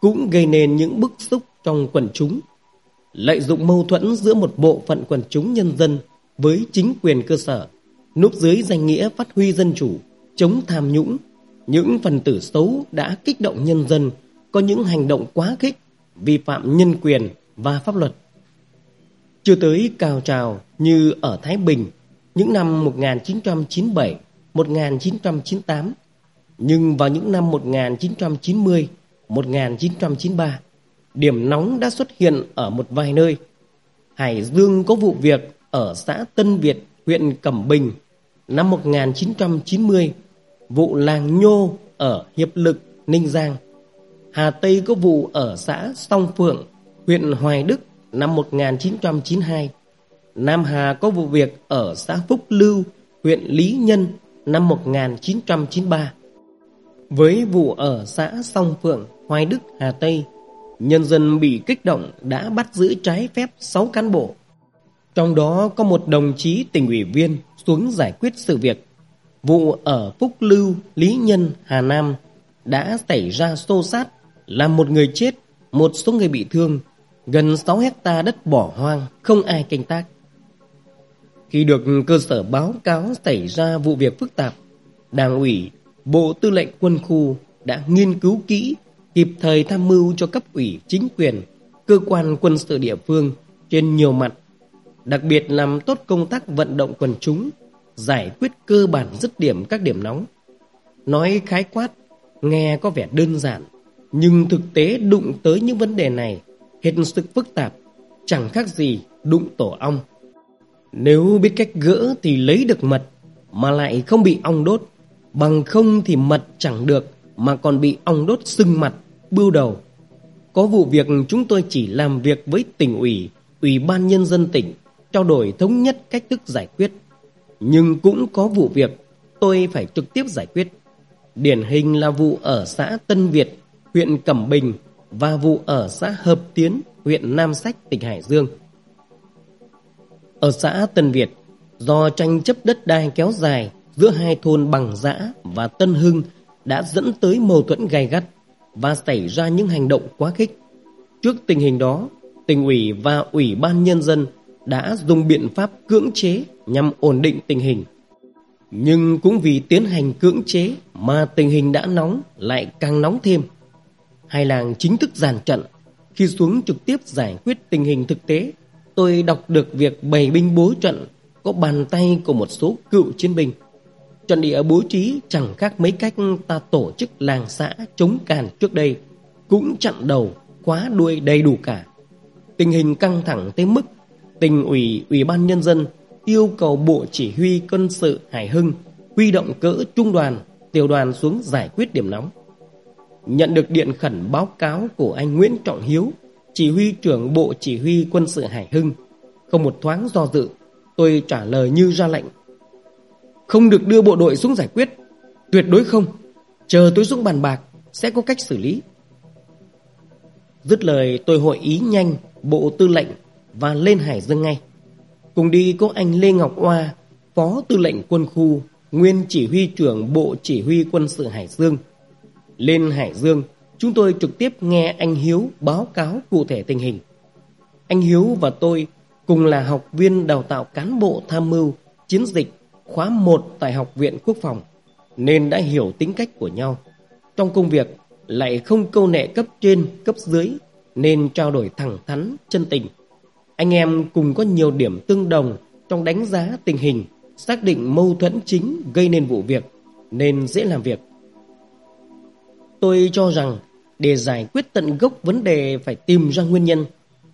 cũng gây nên những bức xúc trong quần chúng. Lợi dụng mâu thuẫn giữa một bộ phận quần chúng nhân dân với chính quyền cơ sở, núp dưới danh nghĩa phát huy dân chủ, chống tham nhũng, những phần tử xấu đã kích động nhân dân có những hành động quá khích, vi phạm nhân quyền và pháp luật. Chưa tới cao trào như ở Thái Bình những năm 1997, 1998, nhưng vào những năm 1990, 1993, điểm nóng đã xuất hiện ở một vài nơi. Hải Dương có vụ việc ở xã Tân Việt, huyện Cẩm Bình năm 1990, vụ làng Nhô ở Hiệp Lực, Ninh Giang. Hà Tây có vụ ở xã Song Phượng, huyện Hoài Đức năm 1992. Nam Hà có vụ việc ở xã Phúc Lưu, huyện Lý Nhân năm 1993. Với vụ ở xã Song Phượng, Hoài Đức, Hà Tây, nhân dân bị kích động đã bắt giữ trái phép 6 cán bộ. Trong đó có một đồng chí tỉnh ủy viên xuống giải quyết sự việc. Vụ ở Phúc Lưu, Lý Nhân, Hà Nam đã xảy ra xô xát, làm một người chết, một số người bị thương, gần 6 hecta đất bỏ hoang, không ai canh tác. Khi được cơ sở báo cáo xảy ra vụ việc phức tạp, Đảng ủy, Bộ Tư lệnh Quân khu đã nghiên cứu kỹ, kịp thời tham mưu cho cấp ủy chính quyền, cơ quan quân sự địa phương trên nhiều mặt, đặc biệt làm tốt công tác vận động quần chúng, giải quyết cơ bản dứt điểm các điểm nóng. Nói khái quát, nghe có vẻ đơn giản, nhưng thực tế đụng tới những vấn đề này hết sức phức tạp, chẳng khác gì đụng tổ ong. Nếu biết cách gỡ thì lấy được mật, mà lại không bị ong đốt, bằng không thì mật chẳng được mà còn bị ong đốt sưng mặt, bưu đầu. Có vụ việc chúng tôi chỉ làm việc với tỉnh ủy, ủy ban nhân dân tỉnh, trao đổi thống nhất cách thức giải quyết. Nhưng cũng có vụ việc tôi phải trực tiếp giải quyết. Điển hình là vụ ở xã Tân Việt, huyện Cẩm Bình và vụ ở xã Hợp Tiến, huyện Nam Sách, tỉnh Hải Dương. Ở xã Tân Việt, do tranh chấp đất đai kéo dài giữa hai thôn Bằng Giã và Tân Hưng đã dẫn tới mâu thuẫn gay gắt và xảy ra những hành động quá khích. Trước tình hình đó, tỉnh ủy và ủy ban nhân dân đã dùng biện pháp cưỡng chế nhằm ổn định tình hình. Nhưng cũng vì tiến hành cưỡng chế mà tình hình đã nóng lại càng nóng thêm. Hai làng chính thức giàn trận. Khi xuống trực tiếp giải quyết tình hình thực tế, tôi đọc được việc bày binh bố trận có bàn tay của một số cựu chiến binh. Trận địa bố trí chẳng khác mấy cách ta tổ chức làng xã chống càn trước đây, cũng chặn đầu, khóa đuôi đầy đủ cả. Tình hình căng thẳng tới mức tỉnh ủy, ủy ban nhân dân yêu cầu Bộ Chỉ huy Quân sự Hải Hưng huy động cỡ trung đoàn, tiểu đoàn xuống giải quyết điểm nóng. Nhận được điện khẩn báo cáo của anh Nguyễn Trọng Hiếu, chỉ huy trưởng Bộ Chỉ huy Quân sự Hải Hưng, không một thoáng do dự, tôi trả lời như ra lệnh. Không được đưa bộ đội xuống giải quyết, tuyệt đối không, chờ tôi xuống bàn bạc, sẽ có cách xử lý. Dứt lời tôi hội ý nhanh Bộ Tư lệnh và lên Hải Dương ngay. Cùng đi có anh Lê Ngọc Oa, Phó Tư lệnh quân khu, nguyên chỉ huy trưởng Bộ Chỉ huy quân sự Hải Dương. Lên Hải Dương, chúng tôi trực tiếp nghe anh Hiếu báo cáo cụ thể tình hình. Anh Hiếu và tôi cùng là học viên đào tạo cán bộ tham mưu chiến dịch khóa 1 tại Học viện Quốc phòng, nên đã hiểu tính cách của nhau. Trong công việc lại không câu nệ cấp trên, cấp dưới, nên trao đổi thẳng thắn, chân tình. Anh em cùng có nhiều điểm tương đồng trong đánh giá tình hình, xác định mâu thuẫn chính gây nên vụ việc, nên dễ làm việc. Tôi cho rằng để giải quyết tận gốc vấn đề phải tìm ra nguyên nhân,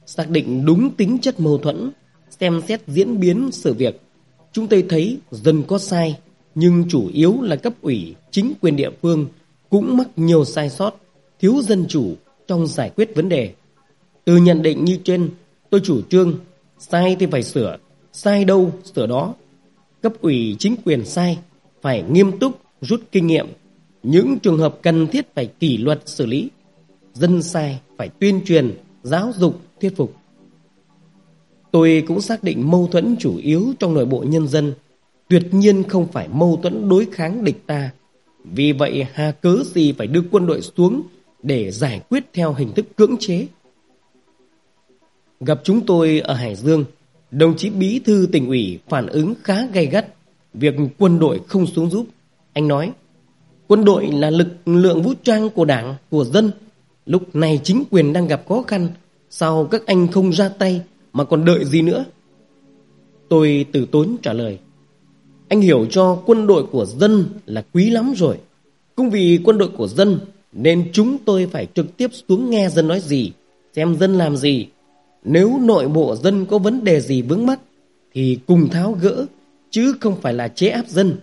xác định đúng tính chất mâu thuẫn, xem xét diễn biến sự việc. Chúng tôi thấy dân có sai, nhưng chủ yếu là cấp ủy, chính quyền địa phương cũng mắc nhiều sai sót, thiếu dân chủ trong giải quyết vấn đề. Từ nhận định như trên, tôi chủ trương sai thì phải sửa, sai đâu sửa đó. Cấp ủy chính quyền sai, phải nghiêm túc rút kinh nghiệm. Những trường hợp cần thiết phải kỷ luật xử lý. Dân sai phải tuyên truyền, giáo dục, thuyết phục. Tôi cũng xác định mâu thuẫn chủ yếu trong nội bộ nhân dân tuyệt nhiên không phải mâu thuẫn đối kháng địch ta. Vì vậy hà cớ gì phải đưa quân đội xuống để giải quyết theo hình thức cưỡng chế. Gặp chúng tôi ở Hải Dương, đồng chí bí thư tỉnh ủy phản ứng khá gay gắt việc quân đội không xuống giúp. Anh nói, quân đội là lực lượng vũ trang của đảng, của dân. Lúc này chính quyền đang gặp khó khăn, sao các anh không ra tay mà còn đợi gì nữa? Tôi từ tốn trả lời, anh hiểu cho quân đội của dân là quý lắm rồi. Cũng vì quân đội của dân nên chúng tôi phải trực tiếp xuống nghe dân nói gì, xem dân làm gì. Nếu nội bộ dân có vấn đề gì vướng mắc thì cùng tháo gỡ, chứ không phải là chế áp dân.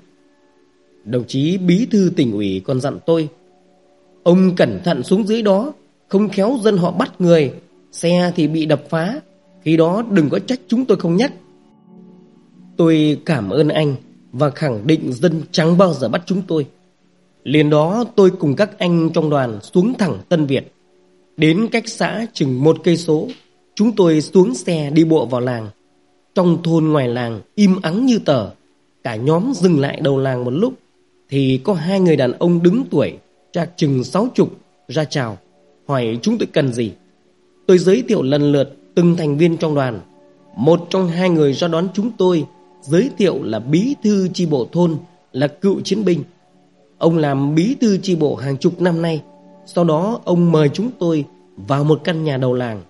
Đồng chí bí thư tỉnh ủy còn dặn tôi, ông cẩn thận xuống dưới đó, không khéo dân họ bắt người, xe thì bị đập phá, khi đó đừng có trách chúng tôi không nhắc. Tôi cảm ơn anh và khẳng định dân chẳng bao giờ bắt chúng tôi. Liền đó tôi cùng các anh trong đoàn xuống thẳng Tân Việt. Đến cách xã chừng một cây số, chúng tôi xuống xe đi bộ vào làng. Trong thôn ngoài làng im ắng như tờ, cả nhóm dừng lại đầu làng một lúc thì có hai người đàn ông đứng tuổi, trạc chừng sáu chục ra chào, hỏi chúng tôi cần gì. Tôi giới thiệu lần lượt từng thành viên trong đoàn. Một trong hai người ra đón chúng tôi giới thiệu là bí thư chi bộ thôn, là cựu chiến binh. Ông làm bí thư chi bộ hàng chục năm nay. Sau đó ông mời chúng tôi vào một căn nhà đầu làng.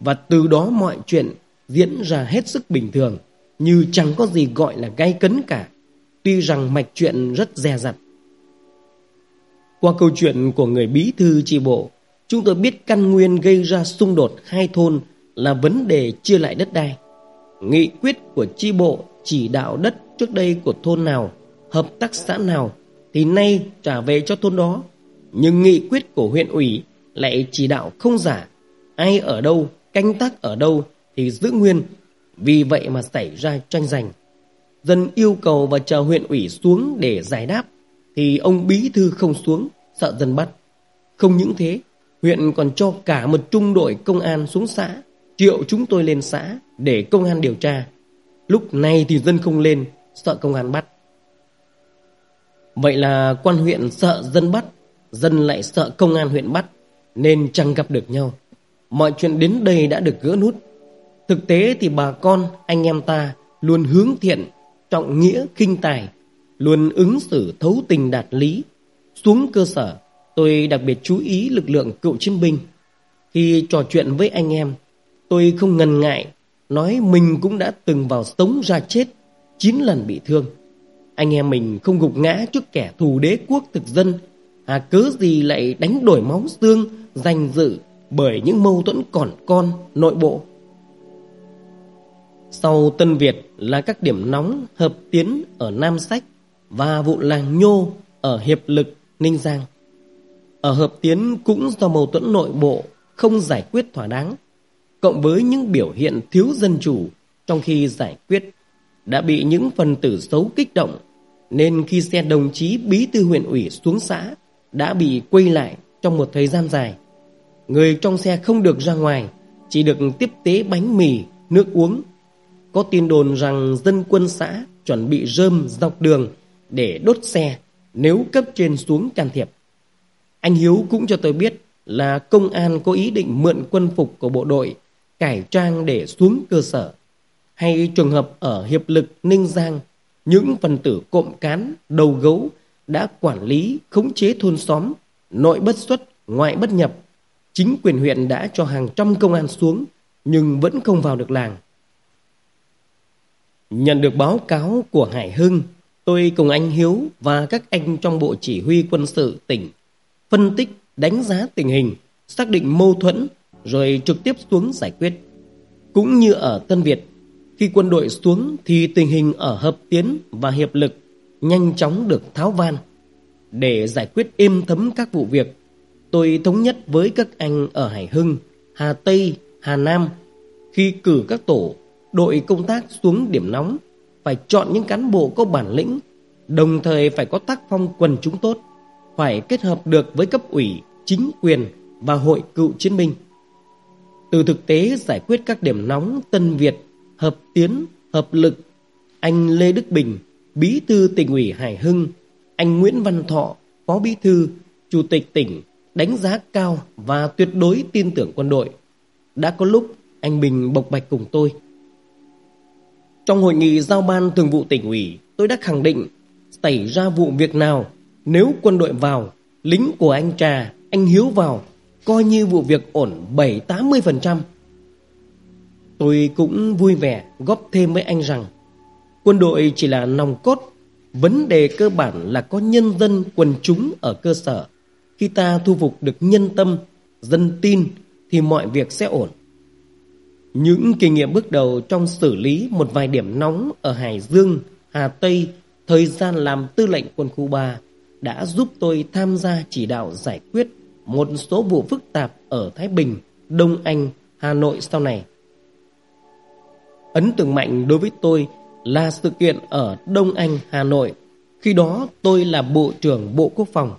Và từ đó mọi chuyện diễn ra hết sức bình thường, như chẳng có gì gọi là gay cấn cả. Tuy rằng mạch chuyện rất dè dặt. Qua câu chuyện của người bí thư chi bộ, chúng tôi biết căn nguyên gây ra xung đột hai thôn là vấn đề chia lại đất đai. Nghị quyết của chi bộ chỉ đạo đất trước đây của thôn nào, hợp tác xã nào thì nay trả về cho thôn đó. Nhưng nghị quyết của huyện ủy lại chỉ đạo không giả, ai ở đâu, canh tác ở đâu thì giữ nguyên, vì vậy mà xảy ra tranh giành. Dân yêu cầu và chờ huyện ủy xuống để giải đáp thì ông bí thư không xuống, sợ dân bắt. Không những thế, huyện còn cho cả một trung đội công an xuống xã, triệu chúng tôi lên xã để công an điều tra. Lúc này thì dân không lên, sợ công an bắt. Vậy là quan huyện sợ dân bắt, dân lại sợ công an huyện bắt, nên chẳng gặp được nhau. Mọi chuyện đến đây đã được gỡ nút. Thực tế thì bà con, anh em ta luôn hướng thiện, trọng nghĩa, kinh tài, luôn ứng xử thấu tình đạt lý. Xuống cơ sở, tôi đặc biệt chú ý lực lượng cựu chiến binh. Khi trò chuyện với anh em, tôi không ngần ngại nói mình cũng đã từng vào sống ra chết, chín lần bị thương. Anh em mình không gục ngã trước kẻ thù đế quốc thực dân, à cớ gì lại đánh đổi máu xương, danh dự bởi những mâu thuẫn còn con nội bộ. Sau Tân Việt là các điểm nóng hợp tiến ở Nam Sách và vụ làng Nhô ở Hiệp Lực, Ninh Giang. Ở hợp tiến cũng do mâu thuẫn nội bộ không giải quyết thỏa đáng, cộng với những biểu hiện thiếu dân chủ trong khi giải quyết đã bị những phần tử xấu kích động, nên khi xe đồng chí bí thư huyện ủy xuống xã đã bị quay lại trong một thời gian dài. Người trong xe không được ra ngoài, chỉ được tiếp tế bánh mì, nước uống. Có tin đồn rằng dân quân xã chuẩn bị rơm dọc đường để đốt xe nếu cấp trên xuống can thiệp. Anh Hiếu cũng cho tôi biết là công an có ý định mượn quân phục của bộ đội cải trang để xuống cơ sở. Hay trường hợp ở Hiệp lực Ninh Giang, những phần tử cộng cán, đầu gấu đã quản lý, khống chế thôn xóm, nội bất xuất, ngoại bất nhập. Chính quyền huyện đã cho hàng trăm công an xuống, nhưng vẫn không vào được làng. Nhận được báo cáo của Hải Hưng, tôi cùng anh Hiếu và các anh trong bộ chỉ huy quân sự tỉnh phân tích, đánh giá tình hình, xác định mâu thuẫn, rồi trực tiếp xuống giải quyết. Cũng như ở Tân Việt, khi quân đội xuống thì tình hình ở Hợp Tiến và Hiệp Lực nhanh chóng được tháo van. Để giải quyết êm thấm các vụ việc, tôi thống nhất với các anh ở Hải Hưng, Hà Tây, Hà Nam khi cử các tổ đội công tác xuống điểm nóng phải chọn những cán bộ có bản lĩnh, đồng thời phải có tác phong quần chúng tốt, phải kết hợp được với cấp ủy, chính quyền và hội cựu chiến binh. Từ thực tế giải quyết các điểm nóng Tân Việt, Hợp Tiến, Hợp Lực, anh Lê Đức Bình, Bí thư tỉnh ủy Hải Hưng, anh Nguyễn Văn Thọ, Phó Bí thư, Chủ tịch tỉnh đánh giá cao và tuyệt đối tin tưởng quân đội. Đã có lúc anh Bình bộc bạch cùng tôi. Trong hội nghị giao ban thường vụ tỉnh ủy, tôi đã khẳng định xảy ra vụ việc nào nếu quân đội vào, lính của anh Trà, anh Hiếu vào, coi như vụ việc ổn 7-80%. Tôi cũng vui vẻ góp thêm với anh rằng quân đội chỉ là nòng cốt, vấn đề cơ bản là có nhân dân quần chúng ở cơ sở. Khi ta thu phục được nhân tâm, dân tin thì mọi việc sẽ ổn. Những kinh nghiệm bước đầu trong xử lý một vài điểm nóng ở Hải Dương, Hà Tây, thời gian làm tư lệnh quân khu 3 đã giúp tôi tham gia chỉ đạo giải quyết một số vụ phức tạp ở Thái Bình, Đông Anh, Hà Nội sau này. Ấn tượng mạnh đối với tôi là sự kiện ở Đông Anh, Hà Nội. Khi đó tôi là Bộ trưởng Bộ Quốc phòng.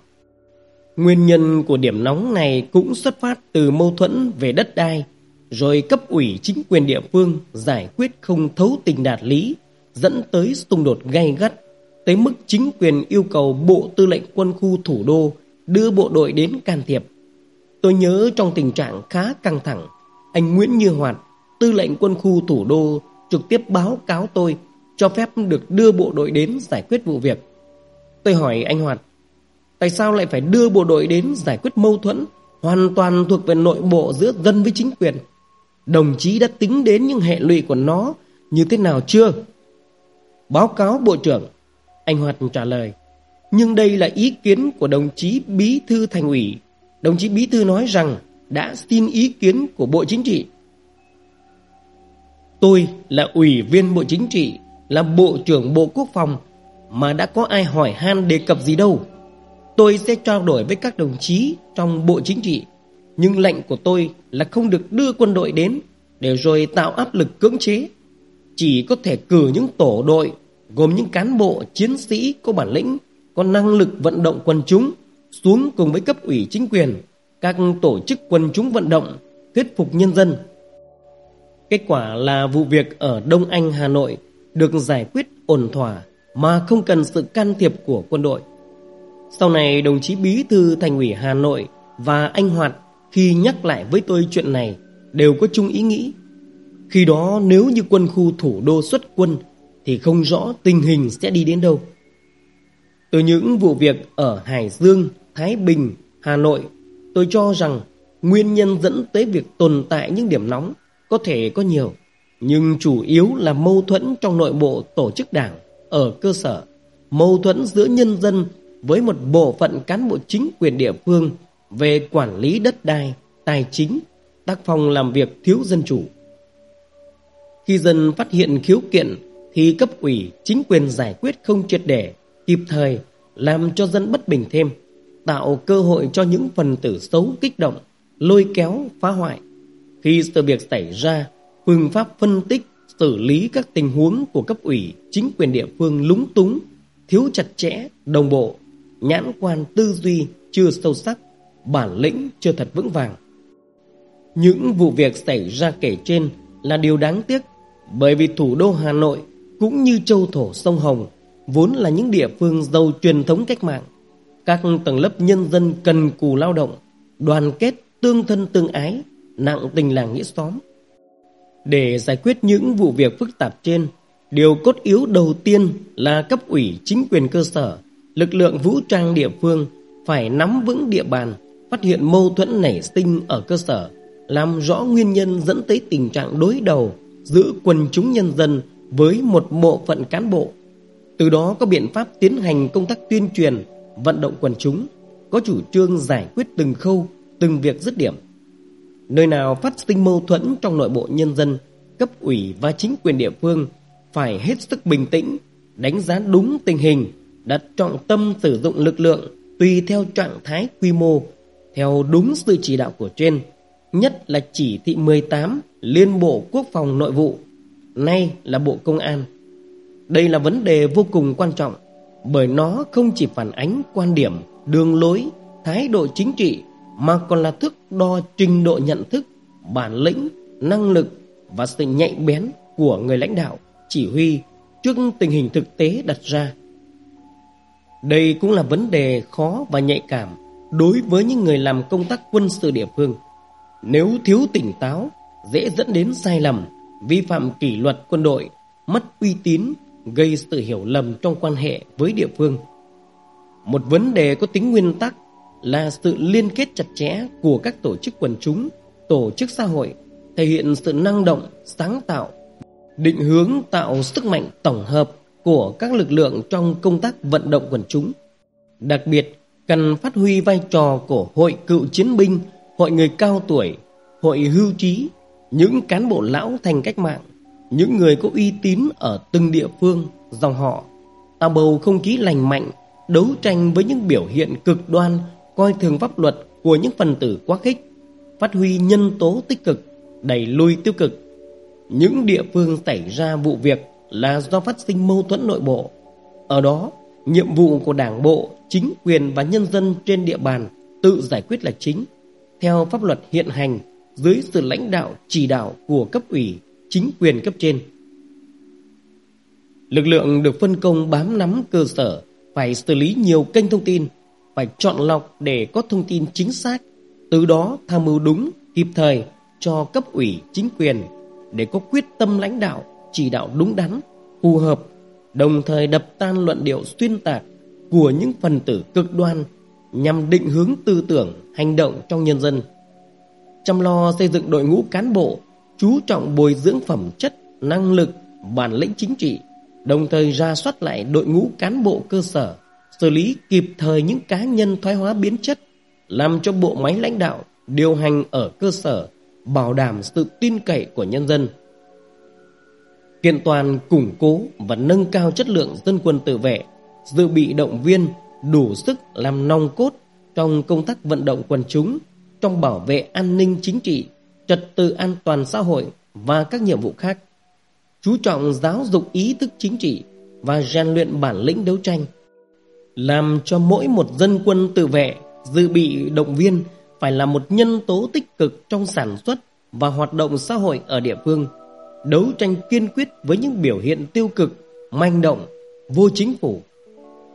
Nguyên nhân của điểm nóng này cũng xuất phát từ mâu thuẫn về đất đai, rồi cấp ủy chính quyền địa phương giải quyết không thấu tình đạt lý, dẫn tới xung đột gay gắt, tới mức chính quyền yêu cầu Bộ Tư lệnh Quân khu Thủ đô đưa bộ đội đến can thiệp. Tôi nhớ trong tình trạng khá căng thẳng, anh Nguyễn Như Hoạt, tư lệnh quân khu thủ đô trực tiếp báo cáo tôi cho phép được đưa bộ đội đến giải quyết vụ việc. Tôi hỏi anh Hoạt, tại sao lại phải đưa bộ đội đến giải quyết mâu thuẫn hoàn toàn thuộc về nội bộ giữa dân với chính quyền? Đồng chí đã tính đến những hệ lụy của nó như thế nào chưa? Báo cáo Bộ trưởng, anh Hoạt trả lời, nhưng đây là ý kiến của đồng chí Bí thư Thành ủy. Đồng chí Bí thư nói rằng đã xin ý kiến của Bộ Chính trị. Tôi là ủy viên Bộ Chính trị, là Bộ trưởng Bộ Quốc phòng mà đã có ai hỏi han đề cập gì đâu. Tôi sẽ trao đổi với các đồng chí trong Bộ Chính trị. Nhưng lệnh của tôi là không được đưa quân đội đến để rồi tạo áp lực cưỡng chế. Chỉ có thể cử những tổ đội gồm những cán bộ chiến sĩ có bản lĩnh có năng lực vận động quần chúng xuống cùng với cấp ủy chính quyền, các tổ chức quần chúng vận động, thuyết phục nhân dân. Kết quả là vụ việc ở Đông Anh, Hà Nội được giải quyết ổn thỏa mà không cần sự can thiệp của quân đội. Sau này đồng chí Bí thư Thành ủy Hà Nội và anh Hoạt khi nhắc lại với tôi chuyện này đều có chung ý nghĩ. Khi đó nếu như quân khu thủ đô xuất quân thì không rõ tình hình sẽ đi đến đâu. Từ những vụ việc ở Hải Dương, Thái Bình, Hà Nội, tôi cho rằng nguyên nhân dẫn tới việc tồn tại những điểm nóng có thể có nhiều, nhưng chủ yếu là mâu thuẫn trong nội bộ tổ chức đảng ở cơ sở, mâu thuẫn giữa nhân dân với một bộ phận cán bộ chính quyền địa phương về quản lý đất đai, tài chính, tác phong làm việc thiếu dân chủ. Khi dân phát hiện khiếu kiện thì cấp ủy chính quyền giải quyết không triệt để, kịp thời làm cho dân bất bình thêm, tạo cơ hội cho những phần tử xấu kích động, lôi kéo, phá hoại. Khi sự việc xảy ra, phương pháp phân tích, xử lý các tình huống của cấp ủy, chính quyền địa phương lúng túng, thiếu chặt chẽ, đồng bộ, nhãn quan tư duy chưa sâu sắc, bản lĩnh chưa thật vững vàng. Những vụ việc xảy ra kể trên là điều đáng tiếc bởi vì thủ đô Hà Nội cũng như châu thổ sông Hồng vốn là những địa phương giàu truyền thống cách mạng. Các tầng lớp nhân dân cần cù lao động, đoàn kết, tương thân tương ái, nặng tình làng nghĩa xóm. Để giải quyết những vụ việc phức tạp trên, điều cốt yếu đầu tiên là cấp ủy chính quyền cơ sở, lực lượng vũ trang địa phương phải nắm vững địa bàn, phát hiện mâu thuẫn nảy sinh ở cơ sở, làm rõ nguyên nhân dẫn tới tình trạng đối đầu giữa quần chúng nhân dân với một bộ phận cán bộ. Từ đó có biện pháp tiến hành công tác tuyên truyền, vận động quần chúng, có chủ trương giải quyết từng khâu, từng việc dứt điểm. Nơi nào phát sinh mâu thuẫn trong nội bộ nhân dân, cấp ủy và chính quyền địa phương phải hết sức bình tĩnh, đánh giá đúng tình hình, đặt trọng tâm sử dụng lực lượng tùy theo trạng thái quy mô, theo đúng sự chỉ đạo của trên, nhất là chỉ thị 18 Liên Bộ Quốc phòng Nội vụ, nay là Bộ Công an. Đây là vấn đề vô cùng quan trọng bởi nó không chỉ phản ánh quan điểm, đường lối, thái độ chính trị mà còn là thước đo trình độ nhận thức, bản lĩnh, năng lực và sự nhạy bén của người lãnh đạo, chỉ huy trước tình hình thực tế đặt ra. Đây cũng là vấn đề khó và nhạy cảm đối với những người làm công tác quân sự địa phương. Nếu thiếu tỉnh táo, dễ dẫn đến sai lầm, vi phạm kỷ luật quân đội, mất uy tín, gây sự hiểu lầm trong quan hệ với địa phương. Một vấn đề có tính nguyên tắc là sự liên kết chặt chẽ của các tổ chức quần chúng, tổ chức xã hội, thể hiện sự năng động, sáng tạo, định hướng tạo sức mạnh tổng hợp của các lực lượng trong công tác vận động quần chúng. Đặc biệt, cần phát huy vai trò của hội cựu chiến binh, hội người cao tuổi, hội hưu trí, những cán bộ lão thành cách mạng, những người có uy tín ở từng địa phương, dòng họ, tạo bầu không khí lành mạnh, đấu tranh với những biểu hiện cực đoan, coi thường pháp luật của những phần tử quá khích, phát huy nhân tố tích cực, đẩy lùi tiêu cực. Những địa phương xảy ra vụ việc là do phát sinh mâu thuẫn nội bộ. Ở đó, nhiệm vụ của đảng bộ, chính quyền và nhân dân trên địa bàn tự giải quyết là chính, theo pháp luật hiện hành dưới sự lãnh đạo chỉ đạo của cấp ủy, chính quyền cấp trên. Lực lượng được phân công bám nắm cơ sở phải xử lý nhiều kênh thông tin, phải chọn lọc để có thông tin chính xác, từ đó tham mưu đúng, kịp thời cho cấp ủy chính quyền để có quyết tâm lãnh đạo, chỉ đạo đúng đắn, phù hợp, đồng thời đập tan luận điệu xuyên tạc của những phần tử cực đoan nhằm định hướng tư tưởng, hành động trong nhân dân. Chăm lo xây dựng đội ngũ cán bộ, chú trọng bồi dưỡng phẩm chất, năng lực, bản lĩnh chính trị, đồng thời ra soát lại đội ngũ cán bộ cơ sở, xử lý kịp thời những cá nhân thoái hóa biến chất, làm cho bộ máy lãnh đạo, điều hành ở cơ sở, bảo đảm sự tin cậy của nhân dân. Kiện toàn củng cố và nâng cao chất lượng dân quân tự vệ, dự bị động viên, đủ sức làm nòng cốt trong công tác vận động quần chúng, trong bảo vệ an ninh chính trị, trật tự an toàn xã hội và các nhiệm vụ khác. Chú trọng giáo dục ý thức chính trị và rèn luyện bản lĩnh đấu tranh. làm cho mỗi một dân quân tự vệ, dự bị động viên phải là một nhân tố tích cực trong sản xuất và hoạt động xã hội ở địa phương, đấu tranh kiên quyết với những biểu hiện tiêu cực, manh động, vô chính phủ.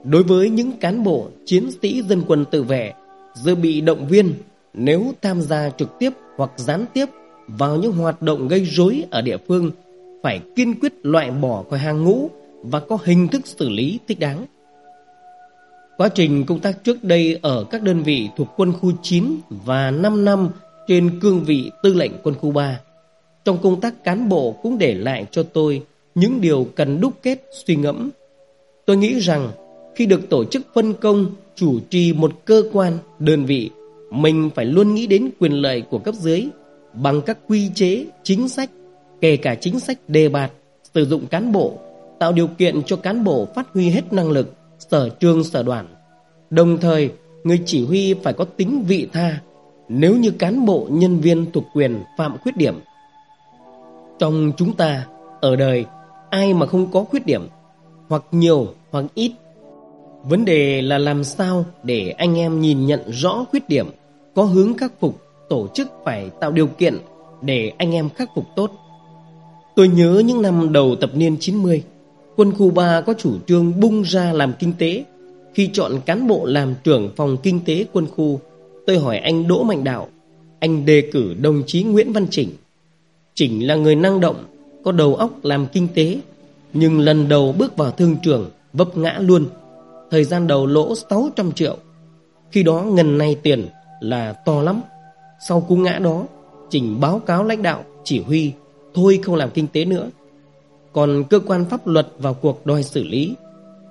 Đối với những cán bộ, chiến sĩ dân quân tự vệ, dự bị động viên nếu tham gia trực tiếp hoặc gián tiếp vào những hoạt động gây rối ở địa phương, phải kiên quyết loại bỏ khỏi hàng ngũ và có hình thức xử lý thích đáng. Quá trình công tác trước đây ở các đơn vị thuộc quân khu 9 và 5 năm trên cương vị tư lệnh quân khu 3. Trong công tác cán bộ cũng để lại cho tôi những điều cần đúc kết suy ngẫm. Tôi nghĩ rằng khi được tổ chức phân công chủ trì một cơ quan, đơn vị, mình phải luôn nghĩ đến quyền lợi của cấp dưới bằng các quy chế, chính sách, kể cả chính sách đề bạt, sử dụng cán bộ, tạo điều kiện cho cán bộ phát huy hết năng lực, sở trường sở đoàn. Đồng thời, người chỉ huy phải có tính vị tha nếu như cán bộ nhân viên thuộc quyền phạm khuyết điểm. Trong chúng ta, ở đời, ai mà không có khuyết điểm, hoặc nhiều hoặc ít. Vấn đề là làm sao để anh em nhìn nhận rõ khuyết điểm, có hướng khắc phục, tổ chức phải tạo điều kiện để anh em khắc phục tốt. Tôi nhớ những năm đầu thập niên 90, quân khu 3 có chủ trương bung ra làm kinh tế. Khi chọn cán bộ làm trưởng phòng kinh tế quân khu, tôi hỏi anh Đỗ Mạnh Đạo, anh đề cử đồng chí Nguyễn Văn Chỉnh. Chỉnh là người năng động, có đầu óc làm kinh tế, nhưng lần đầu bước vào thương trường, vấp ngã luôn. Thời gian đầu lỗ 600 triệu. Khi đó ngần này tiền là to lắm. Sau cú ngã đó, Chỉnh báo cáo lãnh đạo, chỉ huy, thôi không làm kinh tế nữa. Còn cơ quan pháp luật vào cuộc đòi xử lý.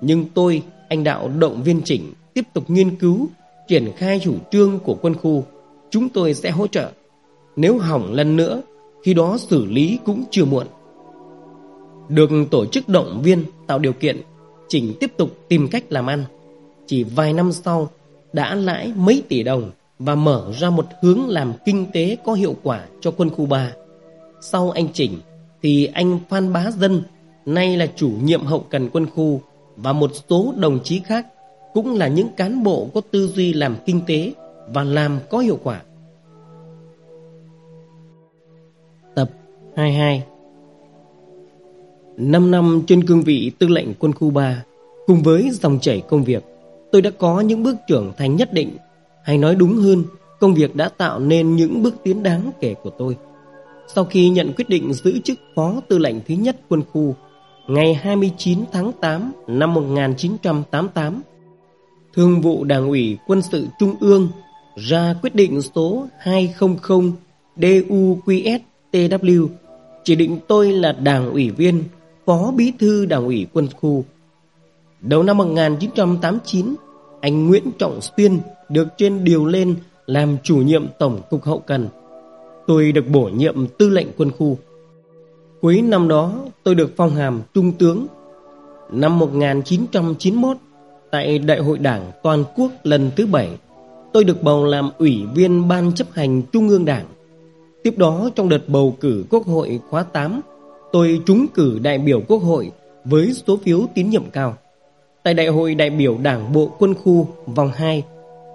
Nhưng tôi, anh Đạo động viên Chỉnh tiếp tục nghiên cứu triển khai chủ trương của quân khu, chúng tôi sẽ hỗ trợ. Nếu hỏng lần nữa, khi đó xử lý cũng chưa muộn. Được tổ chức động viên, tạo điều kiện, Chỉnh tiếp tục tìm cách làm ăn. Chỉ vài năm sau, đã lãi mấy tỷ đồng và mở ra một hướng làm kinh tế có hiệu quả cho quân khu 3. Sau anh Chỉnh, thì anh Phan Bá Dân, nay là chủ nhiệm hậu cần quân khu, và một số đồng chí khác cũng là những cán bộ có tư duy làm kinh tế và làm có hiệu quả. 22 5 năm trên cương vị tư lệnh quân khu 3 Cùng với dòng chảy công việc, Tôi đã có những bước trưởng thành nhất định. Hay nói đúng hơn, Công việc đã tạo nên những bước tiến đáng kể của tôi. Sau khi nhận quyết định giữ chức phó tư lệnh thứ nhất quân khu, Ngày 29 tháng 8 năm 1988 Thương vụ Đảng ủy Quân sự Trung ương ra quyết định số 200 DUQS-TW chỉ định tôi là Đảng ủy viên, Phó Bí thư Đảng ủy Quân khu. Đầu năm 1989, anh Nguyễn Trọng Xuyên được trên điều lên làm chủ nhiệm Tổng cục Hậu Cần. Tôi được bổ nhiệm tư lệnh quân khu. Cuối năm đó, tôi được phong hàm trung tướng. Năm 1991, Tại Đại hội Đảng Toàn quốc lần thứ bảy, tôi được bầu làm ủy viên Ban chấp hành Trung ương Đảng. Tiếp đó trong đợt bầu cử Quốc hội khóa 8, tôi trúng cử đại biểu Quốc hội với số phiếu tín nhiệm cao. Tại Đại hội đại biểu Đảng Bộ Quân khu vòng 2,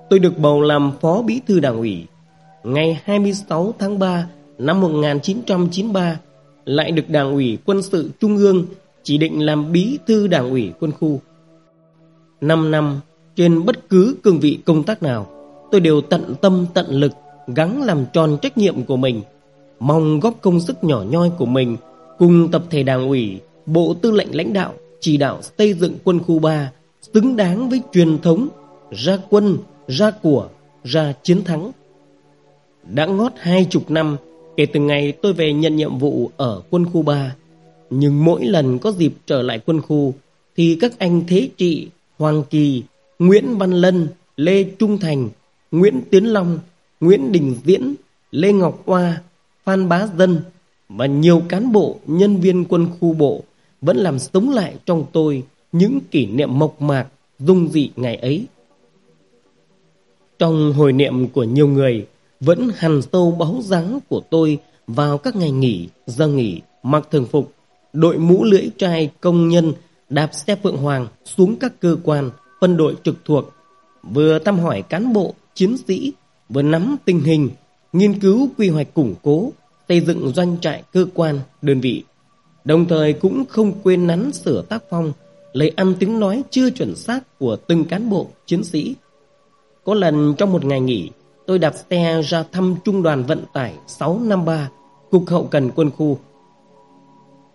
tôi được bầu làm Phó Bí thư Đảng ủy. Ngày 26 tháng 3 năm 1993, lại được Đảng ủy Quân sự Trung ương chỉ định làm Bí thư Đảng ủy Quân khu. 5 năm trên bất cứ cương vị công tác nào, tôi đều tận tâm tận lực gắng làm tròn trách nhiệm của mình, mong góp công sức nhỏ nhoi của mình cùng tập thể đảng ủy, bộ tư lệnh lãnh đạo chỉ đạo xây dựng quân khu 3 xứng đáng với truyền thống ra quân, ra của, ra chiến thắng. Đã ngót hai chục năm kể từ ngày tôi về nhận nhiệm vụ ở quân khu 3, nhưng mỗi lần có dịp trở lại quân khu thì các anh thế trị Hoàng Kỳ, Nguyễn Văn Lân, Lê Trung Thành, Nguyễn Tiến Long, Nguyễn Đình Viễn, Lê Ngọc Hoa, Phan Bá Dân và nhiều cán bộ, nhân viên quân khu bộ vẫn làm sống lại trong tôi những kỷ niệm mộc mạc, dung dị ngày ấy. Trong hồi niệm của nhiều người vẫn hằn sâu báu dáng của tôi vào các ngày nghỉ, giờ nghỉ, mặc thường phục, đội mũ lưỡi trai công nhân đạp xe Phượng Hoàng xuống các cơ quan, phân đội trực thuộc, vừa thăm hỏi cán bộ, chiến sĩ, vừa nắm tình hình, nghiên cứu quy hoạch củng cố, xây dựng doanh trại cơ quan, đơn vị. Đồng thời cũng không quên nắn sửa tác phong, lấy ăn tiếng nói chưa chuẩn xác của từng cán bộ, chiến sĩ. Có lần trong một ngày nghỉ, tôi đạp xe ra thăm trung đoàn vận tải 653, Cục Hậu Cần Quân khu.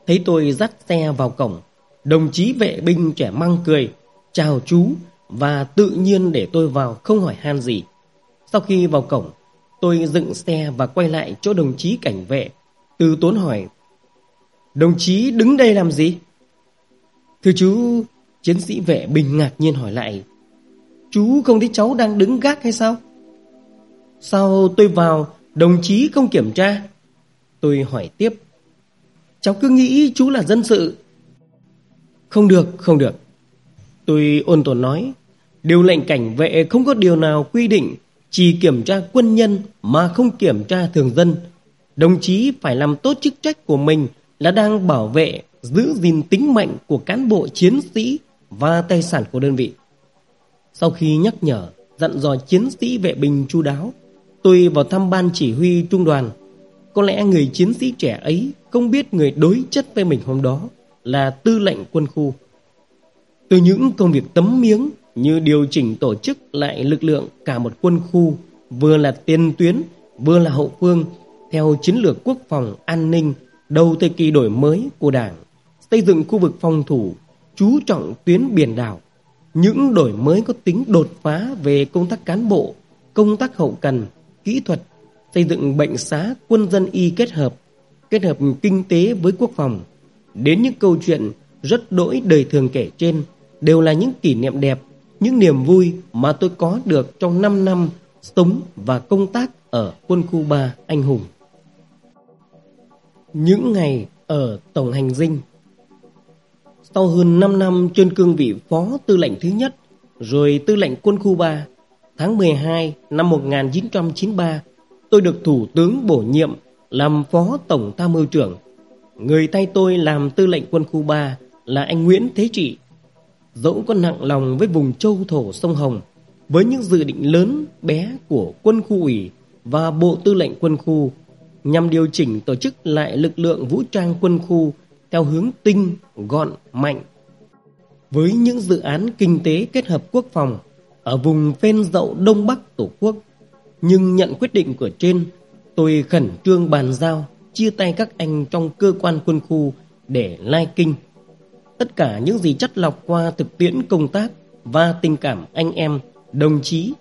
Thấy tôi dắt xe vào cổng, đồng chí vệ binh trẻ măng cười, chào chú và tự nhiên để tôi vào không hỏi han gì. Sau khi vào cổng, tôi dựng xe và quay lại chỗ đồng chí cảnh vệ. Từ tốn hỏi, đồng chí đứng đây làm gì? Thưa chú, chiến sĩ vệ bình ngạc nhiên hỏi lại, chú không thấy cháu đang đứng gác hay sao? Sao tôi vào, đồng chí không kiểm tra? Tôi hỏi tiếp, cháu cứ nghĩ chú là dân sự. Không được, không được. Tôi ôn tồn nói, điều lệnh cảnh vệ không có điều nào quy định chỉ kiểm tra quân nhân mà không kiểm tra thường dân. Đồng chí phải làm tốt chức trách của mình là đang bảo vệ, giữ gìn tính mệnh của cán bộ chiến sĩ và tài sản của đơn vị. Sau khi nhắc nhở, dặn dò chiến sĩ vệ binh chu đáo, tôi vào thăm ban chỉ huy trung đoàn. Có lẽ người chiến sĩ trẻ ấy không biết người đối chất với mình hôm đó là tư lệnh quân khu. Từ những công việc tấm miếng như điều chỉnh tổ chức lại lực lượng cả một quân khu, vừa là tiền tuyến, vừa là hậu phương, theo chiến lược quốc phòng an ninh đầu thời kỳ đổi mới của Đảng, xây dựng khu vực phòng thủ, chú trọng tuyến biển đảo, những đổi mới có tính đột phá về công tác cán bộ, công tác hậu cần, kỹ thuật, xây dựng bệnh xá quân dân y kết hợp, kết hợp kinh tế với quốc phòng. Đến những câu chuyện rất đỗi đời thường kể trên đều là những kỷ niệm đẹp, những niềm vui mà tôi có được trong 5 năm sống và công tác ở quân khu 3 anh hùng. Những ngày ở Tổng Hành Dinh, Sau hơn 5 năm trên cương vị Phó Tư lệnh thứ nhất Rồi Tư lệnh quân khu 3 Tháng 12 năm 1993 Tôi được Thủ tướng bổ nhiệm làm Phó Tổng Tham mưu trưởng Người thay tôi làm Tư lệnh quân khu 3 là anh Nguyễn Thế Trị Dẫu có nặng lòng với vùng châu thổ sông Hồng Với những dự định lớn bé của quân khu ủy Và Bộ Tư lệnh quân khu nhằm điều chỉnh tổ chức lại lực lượng vũ trang quân khu theo hướng tinh, gọn, mạnh. Với những dự án kinh tế kết hợp quốc phòng ở vùng phên dậu Đông Bắc Tổ quốc, nhưng nhận quyết định của trên, tôi khẩn trương bàn giao, chia tay các anh trong cơ quan quân khu để lai kinh. Tất cả những gì chất lọc qua thực tiễn công tác và tình cảm anh em, đồng chí,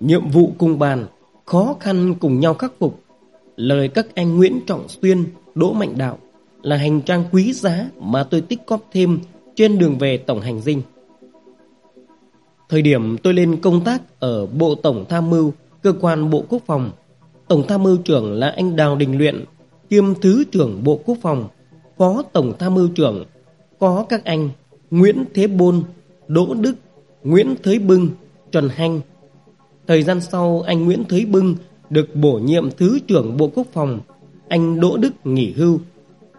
nhiệm vụ cùng bàn, khó khăn cùng nhau khắc phục Lời các anh Nguyễn Trọng Xuyên, Đỗ Mạnh Đạo là hành trang quý giá mà tôi tích cóp thêm trên đường về Tổng Hành Dinh. Thời điểm tôi lên công tác ở Bộ Tổng Tham mưu, cơ quan Bộ Quốc phòng, Tổng Tham mưu trưởng là anh Đào Đình Luyện, kiêm Thứ trưởng Bộ Quốc phòng, Phó Tổng Tham mưu trưởng, có các anh Nguyễn Thế Bôn, Đỗ Đức, Nguyễn Thới Bưng, Trần Hanh. Thời gian sau, anh Nguyễn Thới Bưng được bổ nhiệm Thứ trưởng Bộ Quốc phòng, anh Đỗ Đức nghỉ hưu.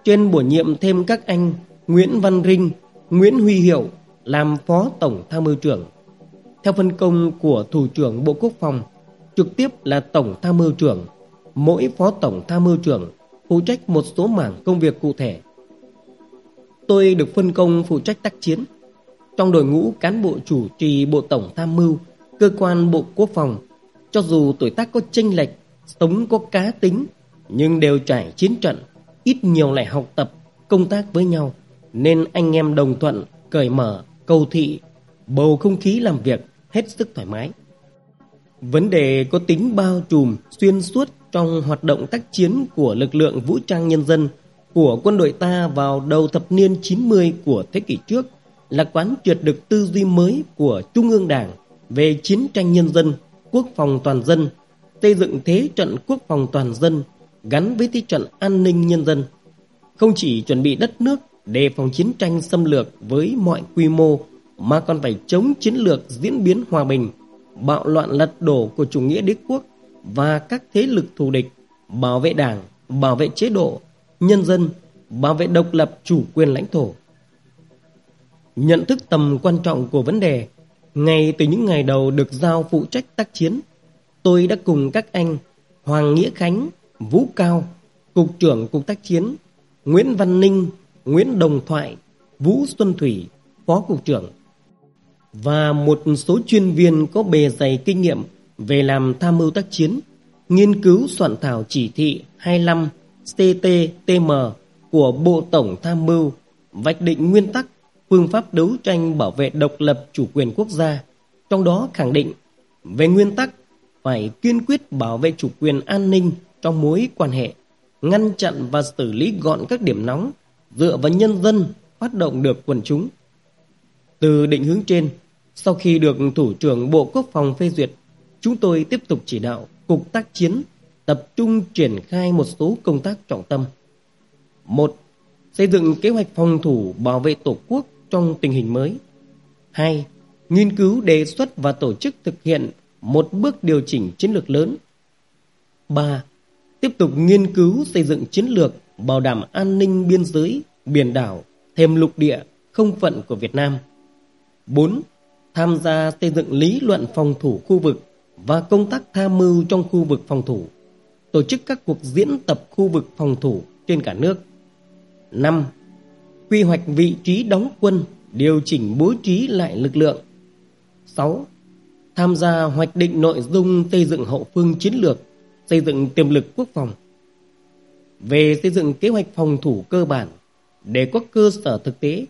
Trên bổ nhiệm thêm các anh Nguyễn Văn Rinh, Nguyễn Huy Hiệu làm Phó Tổng Tham mưu trưởng. Theo phân công của Thủ trưởng Bộ Quốc phòng, trực tiếp là Tổng Tham mưu trưởng, mỗi Phó Tổng Tham mưu trưởng phụ trách một số mảng công việc cụ thể. Tôi được phân công phụ trách tác chiến. Trong đội ngũ cán bộ chủ trì Bộ Tổng Tham mưu, cơ quan Bộ Quốc phòng cho dù tuổi tác có chênh lệch, sống có cá tính, nhưng đều trải chiến trận, ít nhiều lại học tập, công tác với nhau, nên anh em đồng thuận, cởi mở, cầu thị, bầu không khí làm việc hết sức thoải mái. Vấn đề có tính bao trùm, xuyên suốt trong hoạt động tác chiến của lực lượng vũ trang nhân dân của quân đội ta vào đầu thập niên 90 của thế kỷ trước là quán triệt được tư duy mới của Trung ương Đảng về chiến tranh nhân dân quốc phòng toàn dân, xây dựng thế trận quốc phòng toàn dân gắn với thế trận an ninh nhân dân. Không chỉ chuẩn bị đất nước đề phòng chiến tranh xâm lược với mọi quy mô mà còn phải chống chiến lược diễn biến hòa bình, bạo loạn lật đổ của chủ nghĩa đế quốc và các thế lực thù địch, bảo vệ đảng, bảo vệ chế độ, nhân dân, bảo vệ độc lập chủ quyền lãnh thổ. Nhận thức tầm quan trọng của vấn đề, Ngay từ những ngày đầu được giao phụ trách tác chiến, tôi đã cùng các anh Hoàng Nghĩa Khánh, Vũ Cao, Cục trưởng Cục tác chiến, Nguyễn Văn Ninh, Nguyễn Đồng Thoại, Vũ Xuân Thủy, Phó Cục trưởng và một số chuyên viên có bề dày kinh nghiệm về làm tham mưu tác chiến, nghiên cứu soạn thảo chỉ thị 25 CTTM của Bộ Tổng Tham mưu, vạch định nguyên tắc, phương pháp đấu tranh bảo vệ độc lập chủ quyền quốc gia, trong đó khẳng định về nguyên tắc phải kiên quyết bảo vệ chủ quyền an ninh trong mối quan hệ, ngăn chặn và xử lý gọn các điểm nóng, dựa vào nhân dân phát động được quần chúng. Từ định hướng trên, sau khi được Thủ trưởng Bộ Quốc phòng phê duyệt, chúng tôi tiếp tục chỉ đạo Cục tác chiến tập trung triển khai một số công tác trọng tâm. một Xây dựng kế hoạch phòng thủ bảo vệ Tổ quốc trong tình hình mới. 2. Nghiên cứu đề xuất và tổ chức thực hiện một bước điều chỉnh chiến lược lớn. 3. Tiếp tục nghiên cứu xây dựng chiến lược bảo đảm an ninh biên giới, biển đảo, thêm lục địa, không phận của Việt Nam. 4. Tham gia xây dựng lý luận phòng thủ khu vực và công tác tham mưu trong khu vực phòng thủ. Tổ chức các cuộc diễn tập khu vực phòng thủ trên cả nước. 5. Quy hoạch vị trí đóng quân, điều chỉnh bố trí lại lực lượng. 6 tham gia hoạch định nội dung xây dựng hậu phương chiến lược, xây dựng tiềm lực quốc phòng. Về xây dựng kế hoạch phòng thủ cơ bản, để có cơ sở thực tế,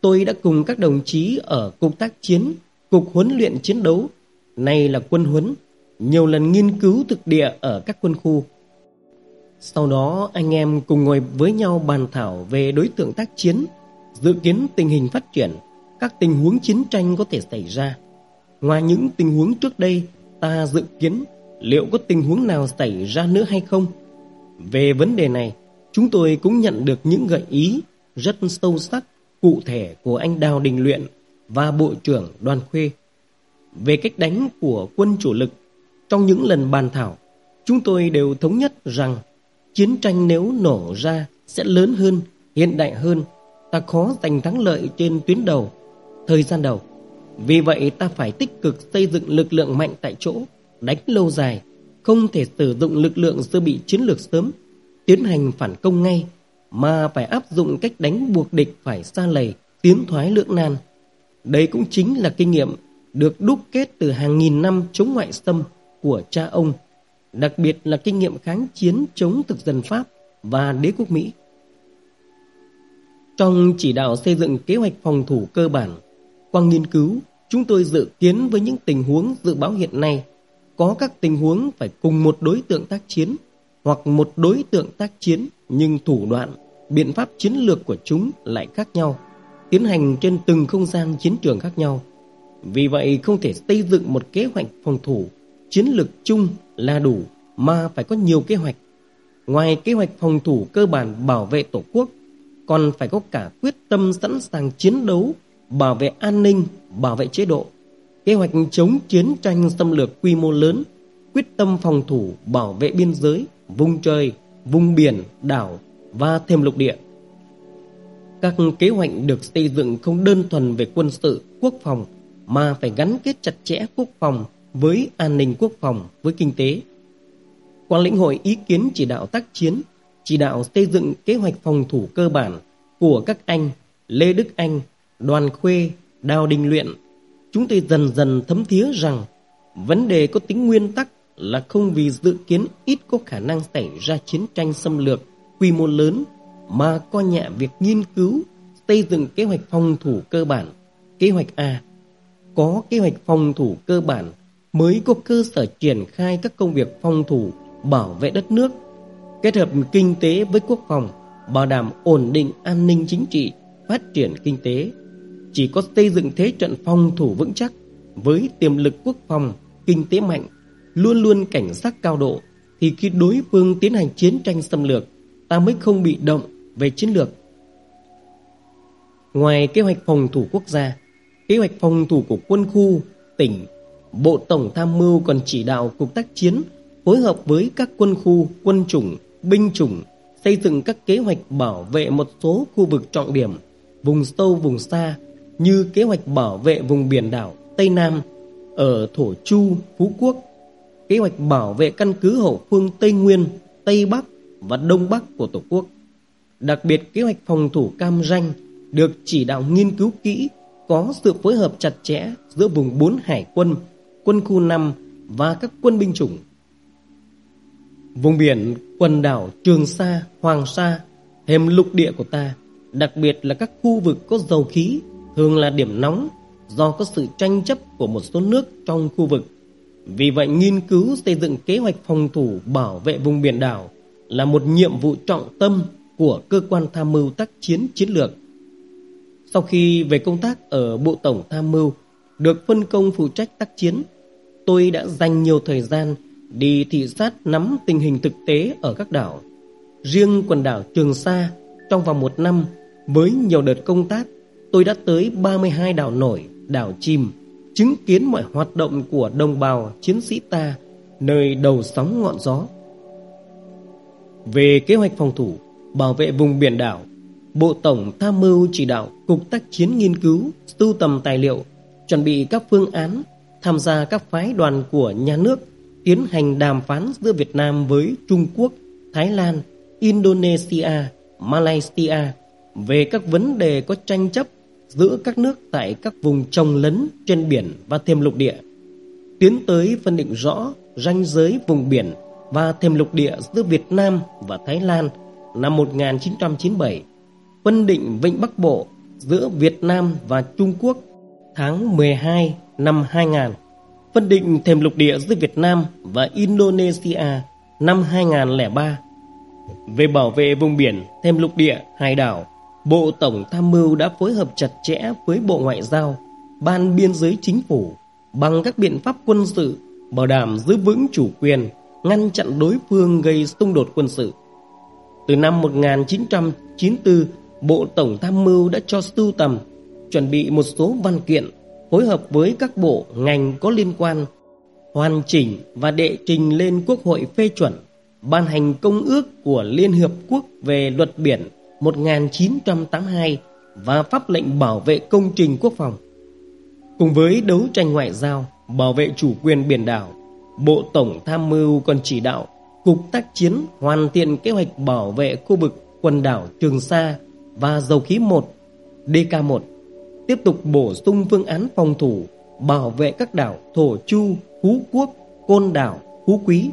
tôi đã cùng các đồng chí ở Cục tác chiến, Cục huấn luyện chiến đấu, nay là quân huấn, nhiều lần nghiên cứu thực địa ở các quân khu. Sau đó anh em cùng ngồi với nhau bàn thảo về đối tượng tác chiến, dự kiến tình hình phát triển, các tình huống chiến tranh có thể xảy ra. Ngoài những tình huống trước đây, ta dự kiến liệu có tình huống nào xảy ra nữa hay không? Về vấn đề này, chúng tôi cũng nhận được những gợi ý rất sâu sắc, cụ thể của anh Đào Đình Luyện và Bộ trưởng Đoàn Khuê. Về cách đánh của quân chủ lực, trong những lần bàn thảo, chúng tôi đều thống nhất rằng chiến tranh nếu nổ ra sẽ lớn hơn, hiện đại hơn, ta khó giành thắng lợi trên tuyến đầu, thời gian đầu. Vì vậy ta phải tích cực xây dựng lực lượng mạnh tại chỗ, đánh lâu dài, không thể sử dụng lực lượng dự bị chiến lược sớm, tiến hành phản công ngay, mà phải áp dụng cách đánh buộc địch phải xa lầy, tiến thoái lưỡng nan. Đây cũng chính là kinh nghiệm được đúc kết từ hàng nghìn năm chống ngoại xâm của cha ông, đặc biệt là kinh nghiệm kháng chiến chống thực dân Pháp và đế quốc Mỹ. Trong chỉ đạo xây dựng kế hoạch phòng thủ cơ bản, qua nghiên cứu, chúng tôi dự kiến với những tình huống dự báo hiện nay, có các tình huống phải cùng một đối tượng tác chiến hoặc một đối tượng tác chiến nhưng thủ đoạn, biện pháp chiến lược của chúng lại khác nhau, tiến hành trên từng không gian chiến trường khác nhau. Vì vậy không thể xây dựng một kế hoạch phòng thủ, chiến lược chung là đủ mà phải có nhiều kế hoạch. Ngoài kế hoạch phòng thủ cơ bản bảo vệ Tổ quốc, còn phải có cả quyết tâm sẵn sàng chiến đấu bảo vệ an ninh, bảo vệ chế độ, kế hoạch chống chiến tranh xâm lược quy mô lớn, quyết tâm phòng thủ, bảo vệ biên giới, vùng trời, vùng biển, đảo và thêm lục địa. Các kế hoạch được xây dựng không đơn thuần về quân sự, quốc phòng mà phải gắn kết chặt chẽ quốc phòng với an ninh quốc phòng với kinh tế. Quan lĩnh hội ý kiến chỉ đạo tác chiến, chỉ đạo xây dựng kế hoạch phòng thủ cơ bản của các anh Lê Đức Anh, Đoàn Khuê, Đào Đình Luyện, chúng tôi dần dần thấm thía rằng vấn đề có tính nguyên tắc là không vì dự kiến ít có khả năng xảy ra chiến tranh xâm lược quy mô lớn mà coi nhẹ việc nghiên cứu xây dựng kế hoạch phòng thủ cơ bản, kế hoạch A. Có kế hoạch phòng thủ cơ bản mới có cơ sở triển khai các công việc phòng thủ bảo vệ đất nước, kết hợp kinh tế với quốc phòng, bảo đảm ổn định an ninh chính trị, phát triển kinh tế, chỉ có xây dựng thế trận phòng thủ vững chắc với tiềm lực quốc phòng, kinh tế mạnh, luôn luôn cảnh giác cao độ thì khi đối phương tiến hành chiến tranh xâm lược, ta mới không bị động về chiến lược. Ngoài kế hoạch phòng thủ quốc gia, kế hoạch phòng thủ của quân khu, tỉnh, Bộ Tổng Tham mưu còn chỉ đạo cục tác chiến phối hợp với các quân khu, quân chủng, binh chủng xây dựng các kế hoạch bảo vệ một số khu vực trọng điểm, vùng sâu vùng xa như kế hoạch bảo vệ vùng biển đảo, Tây Nam ở Thổ Chu, Phú Quốc, kế hoạch bảo vệ căn cứ hậu phương Tây Nguyên, Tây Bắc và Đông Bắc của Tổ quốc. Đặc biệt kế hoạch phòng thủ Cam Ranh được chỉ đạo nghiên cứu kỹ, có sự phối hợp chặt chẽ giữa vùng 4 hải quân, quân khu 5 và các quân binh chủng. Vùng biển quần đảo Trường Sa, Hoàng Sa, thêm lục địa của ta, đặc biệt là các khu vực có dầu khí, thường là điểm nóng do có sự tranh chấp của một số nước trong khu vực. Vì vậy, nghiên cứu xây dựng kế hoạch phòng thủ bảo vệ vùng biển đảo là một nhiệm vụ trọng tâm của cơ quan tham mưu tác chiến chiến lược. Sau khi về công tác ở Bộ Tổng Tham mưu, được phân công phụ trách tác chiến, tôi đã dành nhiều thời gian đi thị sát nắm tình hình thực tế ở các đảo. Riêng quần đảo Trường Sa, trong vòng một năm, với nhiều đợt công tác, tôi đã tới 32 đảo nổi, đảo chìm, chứng kiến mọi hoạt động của đồng bào chiến sĩ ta nơi đầu sóng ngọn gió. Về kế hoạch phòng thủ, bảo vệ vùng biển đảo, Bộ Tổng tham mưu chỉ đạo Cục tác chiến nghiên cứu, sưu tầm tài liệu, chuẩn bị các phương án, tham gia các phái đoàn của nhà nước, tiến hành đàm phán giữa Việt Nam với Trung Quốc, Thái Lan, Indonesia, Malaysia về các vấn đề có tranh chấp giữa các nước tại các vùng trồng lấn trên biển và thêm lục địa. Tiến tới phân định rõ ranh giới vùng biển và thêm lục địa giữa Việt Nam và Thái Lan năm 1997, phân định Vịnh Bắc Bộ giữa Việt Nam và Trung Quốc tháng 12 năm 2000, phân định thêm lục địa giữa Việt Nam và Indonesia năm 2003. Về bảo vệ vùng biển, thêm lục địa, hải đảo, Bộ Tổng Tham mưu đã phối hợp chặt chẽ với Bộ Ngoại giao, Ban Biên giới Chính phủ bằng các biện pháp quân sự bảo đảm giữ vững chủ quyền, ngăn chặn đối phương gây xung đột quân sự. Từ năm 1994, Bộ Tổng Tham mưu đã cho sưu tầm, chuẩn bị một số văn kiện phối hợp với các bộ ngành có liên quan hoàn chỉnh và đệ trình lên Quốc hội phê chuẩn ban hành công ước của Liên Hiệp Quốc về luật biển 1982 và pháp lệnh bảo vệ công trình quốc phòng. Cùng với đấu tranh ngoại giao, bảo vệ chủ quyền biển đảo, Bộ Tổng Tham mưu còn chỉ đạo Cục tác chiến hoàn thiện kế hoạch bảo vệ khu vực quần đảo Trường Sa và dầu khí 1, DK1, tiếp tục bổ sung phương án phòng thủ, bảo vệ các đảo Thổ Chu, Phú Quốc, Côn Đảo, Phú Quý,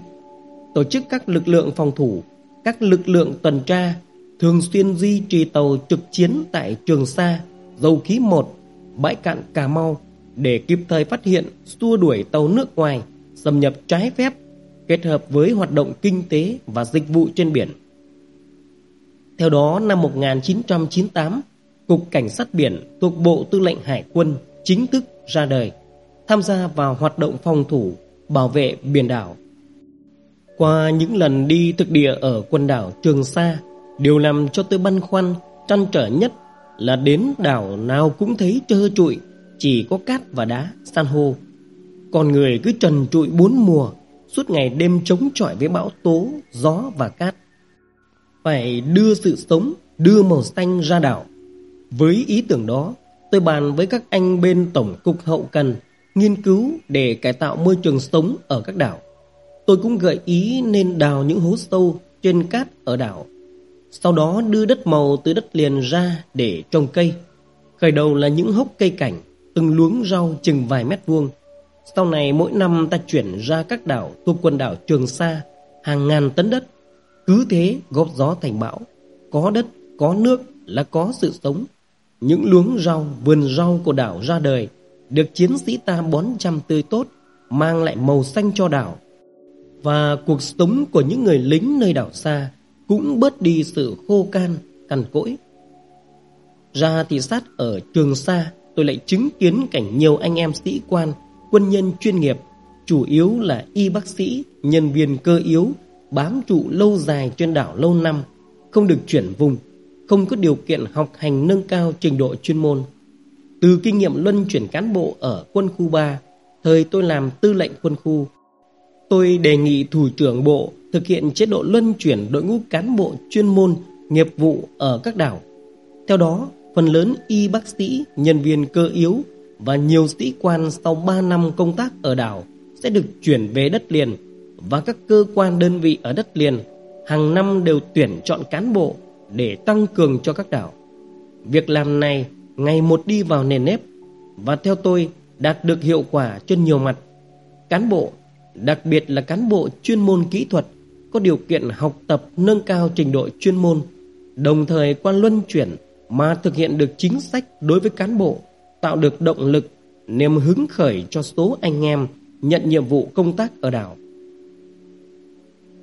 tổ chức các lực lượng phòng thủ, các lực lượng tuần tra, thường xuyên duy trì tàu trực chiến tại Trường Sa, dầu khí 1, bãi cạn Cà Mau để kịp thời phát hiện, xua đuổi tàu nước ngoài xâm nhập trái phép kết hợp với hoạt động kinh tế và dịch vụ trên biển. Theo đó, năm 1998, Cục Cảnh sát biển thuộc Bộ Tư lệnh Hải quân chính thức ra đời, tham gia vào hoạt động phòng thủ, bảo vệ biển đảo. Qua những lần đi thực địa ở quần đảo Trường Sa, điều làm cho tôi băn khoăn, trăn trở nhất là đến đảo nào cũng thấy trơ trụi, chỉ có cát và đá, san hô. Con người cứ trần trụi bốn mùa, suốt ngày đêm chống chọi với bão tố, gió và cát. Phải đưa sự sống, đưa màu xanh ra đảo. Với ý tưởng đó, tôi bàn với các anh bên Tổng cục Hậu Cần nghiên cứu để cải tạo môi trường sống ở các đảo. Tôi cũng gợi ý nên đào những hố sâu trên cát ở đảo. Sau đó đưa đất màu từ đất liền ra để trồng cây. Khởi đầu là những hốc cây cảnh, từng luống rau chừng vài mét vuông. Sau này mỗi năm ta chuyển ra các đảo thuộc quần đảo Trường Sa hàng ngàn tấn đất. Cứ thế góp gió thành bão. Có đất, có nước là có sự sống. Những luống rau, vườn rau của đảo ra đời được chiến sĩ ta bón chăm tươi tốt, mang lại màu xanh cho đảo. Và cuộc sống của những người lính nơi đảo xa cũng bớt đi sự khô can, cằn cỗi. Ra thị sát ở Trường Sa, tôi lại chứng kiến cảnh nhiều anh em sĩ quan, quân nhân chuyên nghiệp, chủ yếu là y bác sĩ, nhân viên cơ yếu, bám trụ lâu dài trên đảo lâu năm, không được chuyển vùng, không có điều kiện học hành nâng cao trình độ chuyên môn. Từ kinh nghiệm luân chuyển cán bộ ở quân khu 3, thời tôi làm tư lệnh quân khu, tôi đề nghị thủ trưởng bộ thực hiện chế độ luân chuyển đội ngũ cán bộ chuyên môn, nghiệp vụ ở các đảo. Theo đó, phần lớn y bác sĩ, nhân viên cơ yếu và nhiều sĩ quan sau 3 năm công tác ở đảo sẽ được chuyển về đất liền và các cơ quan đơn vị ở đất liền hàng năm đều tuyển chọn cán bộ để tăng cường cho các đảo. Việc làm này ngày một đi vào nền nếp và theo tôi đạt được hiệu quả trên nhiều mặt. Cán bộ, đặc biệt là cán bộ chuyên môn kỹ thuật có điều kiện học tập nâng cao trình độ chuyên môn, đồng thời qua luân chuyển mà thực hiện được chính sách đối với cán bộ, tạo được động lực, niềm hứng khởi cho số anh em nhận nhiệm vụ công tác ở đảo.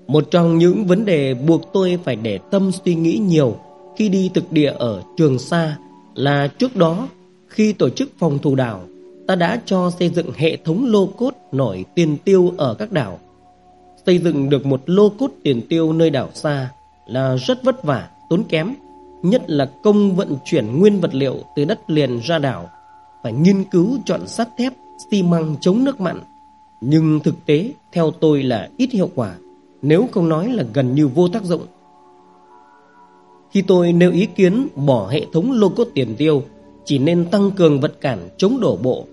Một trong những vấn đề buộc tôi phải để tâm suy nghĩ nhiều khi đi thực địa ở Trường Sa là trước đó khi tổ chức phòng thủ đảo ta đã cho xây dựng hệ thống lô cốt nổi tiền tiêu ở các đảo. Xây dựng được một lô cốt tiền tiêu nơi đảo xa là rất vất vả, tốn kém, nhất là công vận chuyển nguyên vật liệu từ đất liền ra đảo, phải nghiên cứu chọn sắt thép, xi măng chống nước mặn. Nhưng thực tế, theo tôi là ít hiệu quả, nếu không nói là gần như vô tác dụng. Khi tôi nêu ý kiến bỏ hệ thống lô cốt tiền tiêu, chỉ nên tăng cường vật cản chống đổ bộ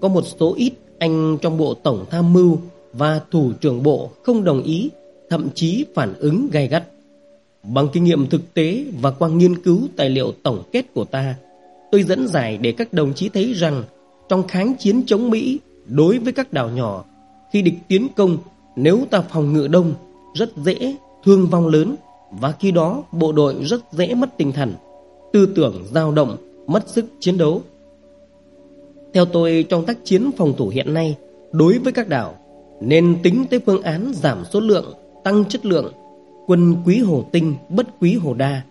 có một số ít anh trong bộ tổng tham mưu và thủ trưởng bộ không đồng ý, thậm chí phản ứng gay gắt. Bằng kinh nghiệm thực tế và qua nghiên cứu tài liệu tổng kết của ta, tôi dẫn giải để các đồng chí thấy rằng trong kháng chiến chống Mỹ đối với các đảo nhỏ, khi địch tiến công, nếu ta phòng ngự đông, rất dễ thương vong lớn và khi đó bộ đội rất dễ mất tinh thần, tư tưởng dao động, mất sức chiến đấu. Theo tôi trong tác chiến phòng thủ hiện nay Đối với các đảo Nên tính tới phương án giảm số lượng Tăng chất lượng Quân quý hồ tinh bất quý hồ đa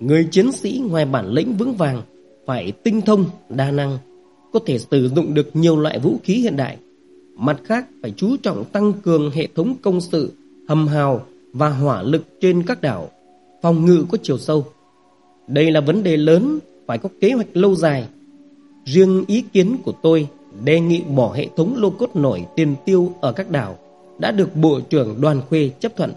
Người chiến sĩ ngoài bản lĩnh vững vàng Phải tinh thông, đa năng Có thể sử dụng được nhiều loại vũ khí hiện đại Mặt khác phải chú trọng tăng cường hệ thống công sự Hầm hào và hỏa lực trên các đảo Phòng ngự có chiều sâu Đây là vấn đề lớn Phải có kế hoạch lâu dài Riêng ý kiến của tôi đề nghị bỏ hệ thống lô cốt nổi tiền tiêu ở các đảo đã được Bộ trưởng Đoàn Khuê chấp thuận.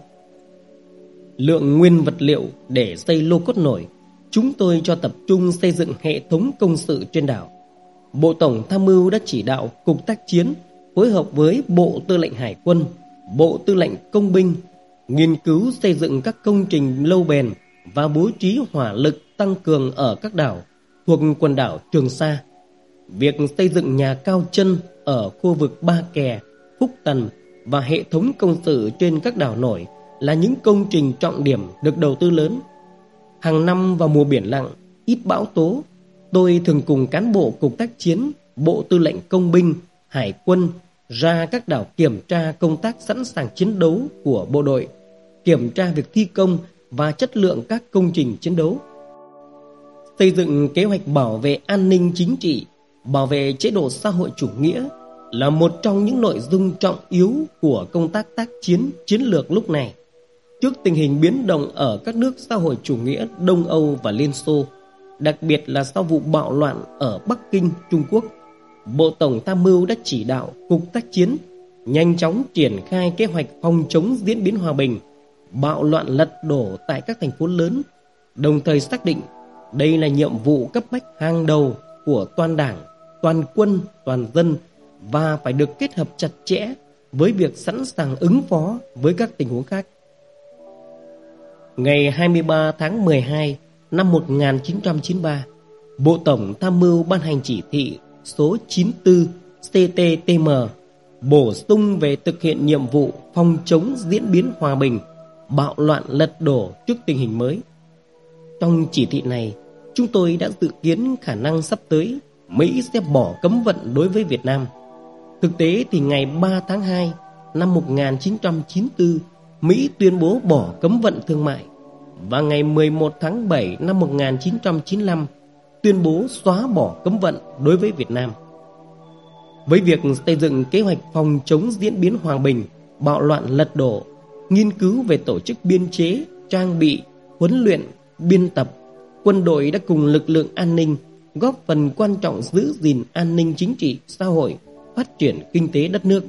Lượng nguyên vật liệu để xây lô cốt nổi, chúng tôi cho tập trung xây dựng hệ thống công sự trên đảo. Bộ Tổng Tham mưu đã chỉ đạo Cục Tác chiến phối hợp với Bộ Tư lệnh Hải quân, Bộ Tư lệnh Công binh nghiên cứu xây dựng các công trình lâu bền và bố trí hỏa lực tăng cường ở các đảo thuộc quần đảo Trường Sa Việc xây dựng nhà cao chân ở khu vực Ba Kè, Phúc Tần và hệ thống công sự trên các đảo nổi là những công trình trọng điểm được đầu tư lớn. Hàng năm vào mùa biển lặng, ít bão tố, tôi thường cùng cán bộ cục tác chiến, Bộ Tư lệnh Công binh, Hải quân ra các đảo kiểm tra công tác sẵn sàng chiến đấu của bộ đội, kiểm tra việc thi công và chất lượng các công trình chiến đấu. Xây dựng kế hoạch bảo vệ an ninh chính trị bảo vệ chế độ xã hội chủ nghĩa là một trong những nội dung trọng yếu của công tác tác chiến chiến lược lúc này. Trước tình hình biến động ở các nước xã hội chủ nghĩa Đông Âu và Liên Xô, đặc biệt là sau vụ bạo loạn ở Bắc Kinh, Trung Quốc, Bộ Tổng Tham mưu đã chỉ đạo Cục Tác chiến nhanh chóng triển khai kế hoạch phòng chống diễn biến hòa bình, bạo loạn lật đổ tại các thành phố lớn, đồng thời xác định đây là nhiệm vụ cấp bách hàng đầu của toàn đảng toàn quân, toàn dân và phải được kết hợp chặt chẽ với việc sẵn sàng ứng phó với các tình huống khác. Ngày 23 tháng 12 năm 1993, Bộ Tổng Tham mưu ban hành chỉ thị số 94 CTTM bổ sung về thực hiện nhiệm vụ phòng chống diễn biến hòa bình, bạo loạn lật đổ trước tình hình mới. Trong chỉ thị này, chúng tôi đã dự kiến khả năng sắp tới Mỹ sẽ bỏ cấm vận đối với Việt Nam. Thực tế thì ngày 3 tháng 2 năm 1994, Mỹ tuyên bố bỏ cấm vận thương mại và ngày 11 tháng 7 năm 1995 tuyên bố xóa bỏ cấm vận đối với Việt Nam. Với việc xây dựng kế hoạch phòng chống diễn biến hòa bình, bạo loạn lật đổ, nghiên cứu về tổ chức biên chế, trang bị, huấn luyện, biên tập, quân đội đã cùng lực lượng an ninh góp phần quan trọng giữ gìn an ninh chính trị, xã hội, phát triển kinh tế đất nước.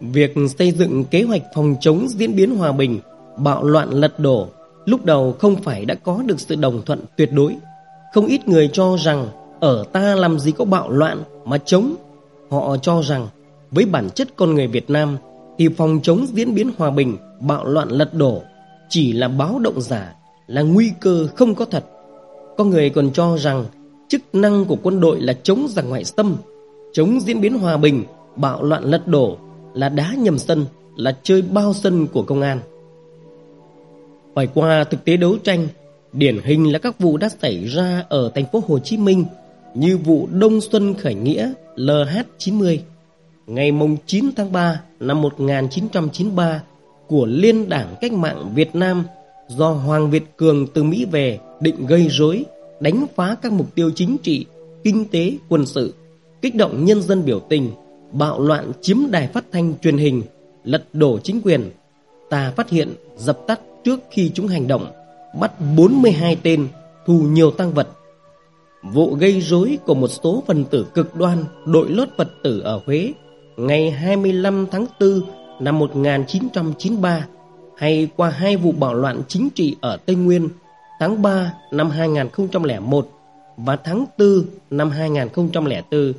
Việc xây dựng kế hoạch phòng chống diễn biến hòa bình, bạo loạn lật đổ lúc đầu không phải đã có được sự đồng thuận tuyệt đối. Không ít người cho rằng ở ta làm gì có bạo loạn mà chống Họ cho rằng với bản chất con người Việt Nam thì phòng chống diễn biến hòa bình, bạo loạn lật đổ chỉ là báo động giả, là nguy cơ không có thật. Có người còn cho rằng chức năng của quân đội là chống giặc ngoại xâm, chống diễn biến hòa bình, bạo loạn lật đổ là đá nhầm sân, là chơi bao sân của công an. Phải qua thực tế đấu tranh, điển hình là các vụ đã xảy ra ở thành phố Hồ Chí Minh như vụ Đông Xuân khởi nghĩa LH90 ngày mùng 9 tháng 3 năm 1993 của Liên đảng Cách mạng Việt Nam do Hoàng Việt Cường từ Mỹ về định gây rối, đánh phá các mục tiêu chính trị, kinh tế, quân sự, kích động nhân dân biểu tình, bạo loạn chiếm đài phát thanh truyền hình, lật đổ chính quyền. Ta phát hiện dập tắt trước khi chúng hành động, bắt 42 tên, thu nhiều tăng vật. Vụ gây rối của một số phần tử cực đoan đội lốt Phật tử ở Huế ngày 25 tháng 4 năm 1993 hay qua hai vụ bạo loạn chính trị ở Tây Nguyên tháng 3 năm 2001 và tháng 4 năm 2004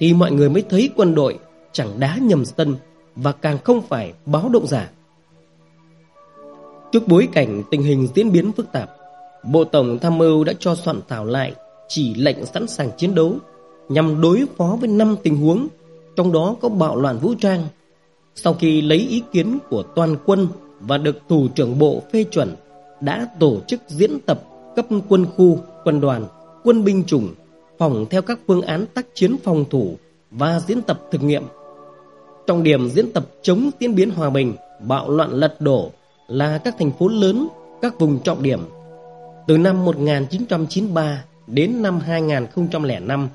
thì mọi người mới thấy quân đội chẳng đá nhầm sân và càng không phải báo động giả. Trước bối cảnh tình hình diễn biến phức tạp, Bộ Tổng Tham mưu đã cho soạn thảo lại chỉ lệnh sẵn sàng chiến đấu nhằm đối phó với 5 tình huống trong đó có bạo loạn vũ trang. Sau khi lấy ý kiến của toàn quân và được thủ trưởng bộ phê chuẩn, đã tổ chức diễn tập cấp quân khu, quân đoàn, quân binh chủng, phòng theo các phương án tác chiến phòng thủ và diễn tập thực nghiệm. trong điểm diễn tập chống diễn biến hòa bình, bạo loạn lật đổ là các thành phố lớn, các vùng trọng điểm. Từ năm 1993 đến năm 2005,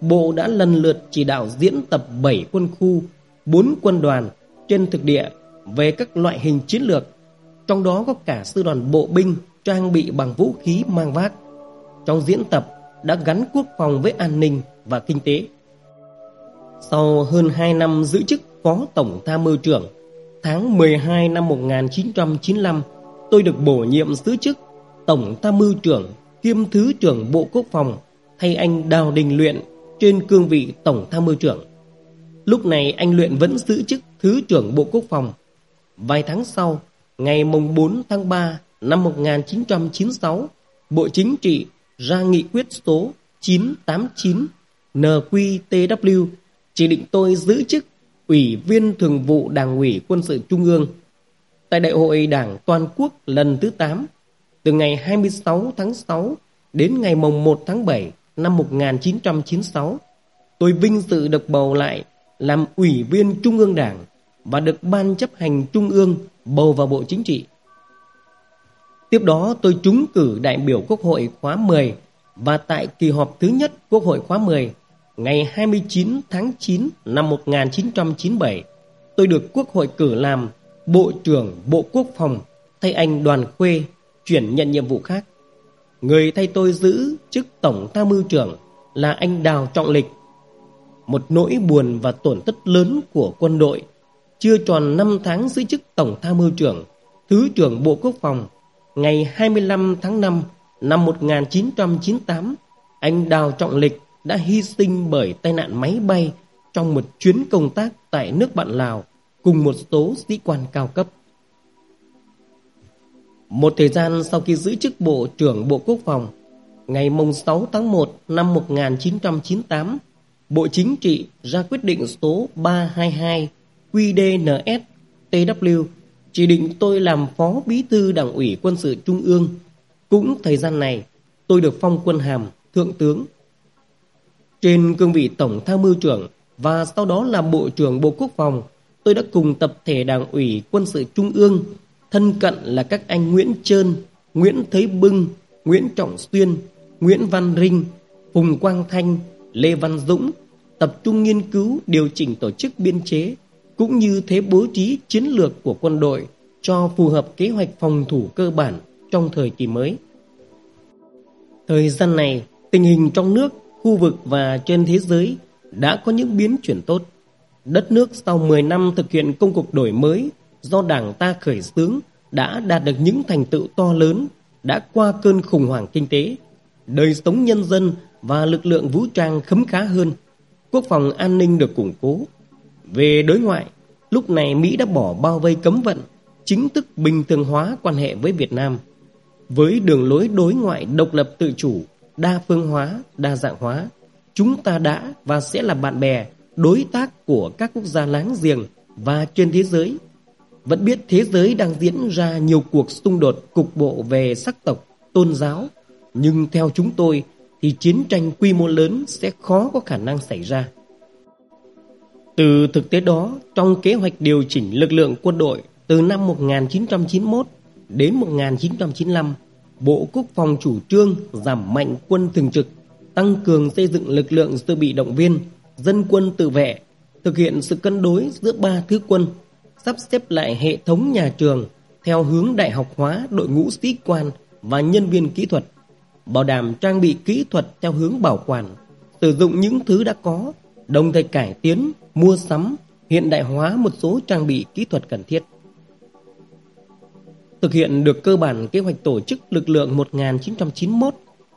Bộ đã lần lượt chỉ đạo diễn tập 7 quân khu, 4 quân đoàn trên thực địa về các loại hình chiến lược, trong đó có cả sư đoàn bộ binh trang bị bằng vũ khí mang vác. Trong diễn tập đã gắn quốc phòng với an ninh và kinh tế. Sau hơn 2 năm giữ chức Phó Tổng Tham mưu trưởng, tháng 12 năm 1995, tôi được bổ nhiệm giữ chức Tổng Tham mưu trưởng kiêm Thứ trưởng Bộ Quốc phòng thay anh Đào Đình Luyện trên cương vị Tổng Tham mưu trưởng. Lúc này anh Luyện vẫn giữ chức Thứ trưởng Bộ Quốc phòng. Vài tháng sau, ngày mùng 4 tháng 3 năm 1996, Bộ Chính trị ra nghị quyết số 989 NQTW chỉ định tôi giữ chức Ủy viên Thường vụ Đảng ủy Quân sự Trung ương tại Đại hội Đảng Toàn quốc lần thứ 8 từ ngày 26 tháng 6 đến ngày mùng 1 tháng 7 năm 1996, tôi vinh dự được bầu lại làm ủy viên Trung ương Đảng và được Ban chấp hành Trung ương bầu vào Bộ Chính trị. Tiếp đó tôi trúng cử đại biểu Quốc hội khóa 10 và tại kỳ họp thứ nhất Quốc hội khóa 10 ngày 29 tháng 9 năm 1997, tôi được Quốc hội cử làm Bộ trưởng Bộ Quốc phòng thay anh Đoàn Khuê chuyển nhận nhiệm vụ khác. Người thay tôi giữ chức Tổng Tham mưu trưởng là anh Đào Trọng Lịch. Một nỗi buồn và tổn thất lớn của quân đội chưa tròn 5 tháng giữ chức Tổng Tham mưu trưởng, Thứ trưởng Bộ Quốc phòng, ngày 25 tháng 5 năm 1998, anh Đào Trọng Lịch đã hy sinh bởi tai nạn máy bay trong một chuyến công tác tại nước bạn Lào cùng một số sĩ quan cao cấp. Một thời gian sau khi giữ chức Bộ trưởng Bộ Quốc phòng, ngày 6 tháng 1 năm 1998, Bộ Chính trị ra quyết định số 322 QDNS TW chỉ định tôi làm Phó Bí thư Đảng ủy Quân sự Trung ương. Cũng thời gian này, tôi được phong quân hàm Thượng tướng. Trên cương vị Tổng Tham mưu trưởng và sau đó là Bộ trưởng Bộ Quốc phòng, tôi đã cùng tập thể Đảng ủy Quân sự Trung ương Thân cận là các anh Nguyễn Trơn, Nguyễn Thế Bưng, Nguyễn Trọng Xuyên, Nguyễn Văn Rinh, Phùng Quang Thanh, Lê Văn Dũng tập trung nghiên cứu điều chỉnh tổ chức biên chế cũng như thế bố trí chiến lược của quân đội cho phù hợp kế hoạch phòng thủ cơ bản trong thời kỳ mới. Thời gian này, tình hình trong nước, khu vực và trên thế giới đã có những biến chuyển tốt. Đất nước sau 10 năm thực hiện công cuộc đổi mới do Đảng ta khởi xướng đã đạt được những thành tựu to lớn, đã qua cơn khủng hoảng kinh tế. đời sống nhân dân và lực lượng vũ trang khấm khá hơn, quốc phòng an ninh được củng cố. Về đối ngoại, lúc này Mỹ đã bỏ bao vây cấm vận, chính thức bình thường hóa quan hệ với Việt Nam. Với đường lối đối ngoại độc lập tự chủ, đa phương hóa, đa dạng hóa, chúng ta đã và sẽ là bạn bè, đối tác của các quốc gia láng giềng và trên thế giới. Vẫn biết thế giới đang diễn ra nhiều cuộc xung đột cục bộ về sắc tộc, tôn giáo, nhưng theo chúng tôi thì chiến tranh quy mô lớn sẽ khó có khả năng xảy ra. Từ thực tế đó, trong kế hoạch điều chỉnh lực lượng quân đội từ năm 1991 đến 1995, Bộ Quốc phòng chủ trương giảm mạnh quân thường trực, tăng cường xây dựng lực lượng dự bị động viên, dân quân tự vệ, thực hiện sự cân đối giữa ba thứ quân, sắp xếp lại hệ thống nhà trường theo hướng đại học hóa đội ngũ sĩ quan và nhân viên kỹ thuật, bảo đảm trang bị kỹ thuật theo hướng bảo quản, sử dụng những thứ đã có, đồng thời cải tiến, mua sắm, hiện đại hóa một số trang bị kỹ thuật cần thiết. Thực hiện được cơ bản kế hoạch tổ chức lực lượng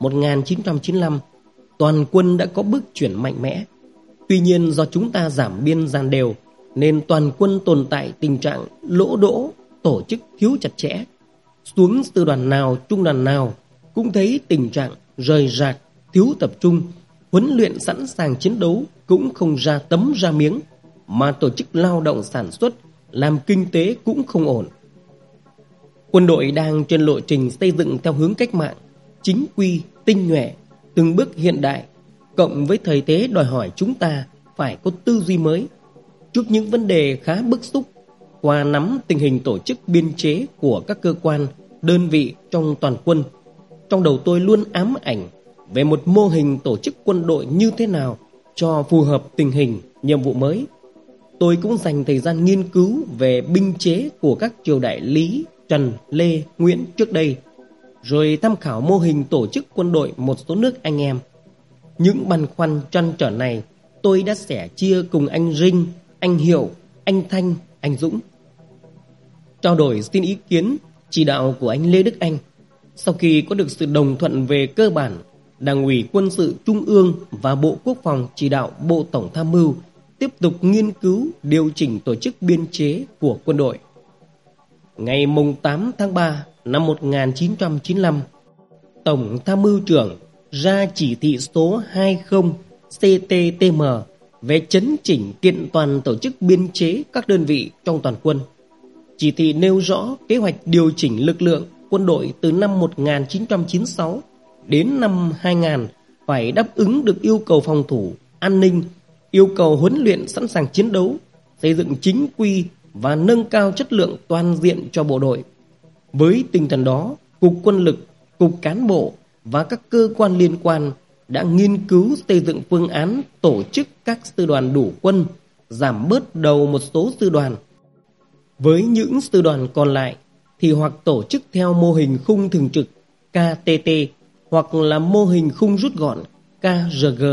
1991-1995, toàn quân đã có bước chuyển mạnh mẽ. Tuy nhiên do chúng ta giảm biên gian đều, nên toàn quân tồn tại tình trạng lỗ đỗ, tổ chức thiếu chặt chẽ. Xuống sư đoàn nào, trung đoàn nào cũng thấy tình trạng rời rạc, thiếu tập trung, huấn luyện sẵn sàng chiến đấu cũng không ra tấm ra miếng, mà tổ chức lao động sản xuất, làm kinh tế cũng không ổn. Quân đội đang trên lộ trình xây dựng theo hướng cách mạng, chính quy, tinh nhuệ, từng bước hiện đại, cộng với thời thế đòi hỏi chúng ta phải có tư duy mới. Trước những vấn đề khá bức xúc, qua nắm tình hình tổ chức biên chế của các cơ quan, đơn vị trong toàn quân, trong đầu tôi luôn ám ảnh về một mô hình tổ chức quân đội như thế nào cho phù hợp tình hình, nhiệm vụ mới. Tôi cũng dành thời gian nghiên cứu về binh chế của các triều đại Lý, Trần, Lê, Nguyễn trước đây, rồi tham khảo mô hình tổ chức quân đội một số nước anh em. Những băn khoăn trăn trở này tôi đã sẻ chia cùng anh Rinh, anh Hiểu, anh Thanh, anh Dũng. Trao đổi xin ý kiến, chỉ đạo của anh Lê Đức Anh. Sau khi có được sự đồng thuận về cơ bản, Đảng ủy quân sự Trung ương và Bộ Quốc phòng chỉ đạo Bộ Tổng tham mưu tiếp tục nghiên cứu điều chỉnh tổ chức biên chế của quân đội. Ngày 8 tháng 3 năm 1995, Tổng tham mưu trưởng ra chỉ thị số 20 CTTM về chấn chỉnh kiện toàn tổ chức biên chế các đơn vị trong toàn quân. Chỉ thị nêu rõ kế hoạch điều chỉnh lực lượng quân đội từ năm 1996 đến năm 2000 phải đáp ứng được yêu cầu phòng thủ, an ninh, yêu cầu huấn luyện sẵn sàng chiến đấu, xây dựng chính quy và nâng cao chất lượng toàn diện cho bộ đội. Với tinh thần đó, Cục Quân lực, Cục Cán bộ và các cơ quan liên quan đã nghiên cứu xây dựng phương án tổ chức các sư đoàn đủ quân, giảm bớt đầu một số sư đoàn. Với những sư đoàn còn lại thì hoặc tổ chức theo mô hình khung thường trực KTT hoặc là mô hình khung rút gọn KRG.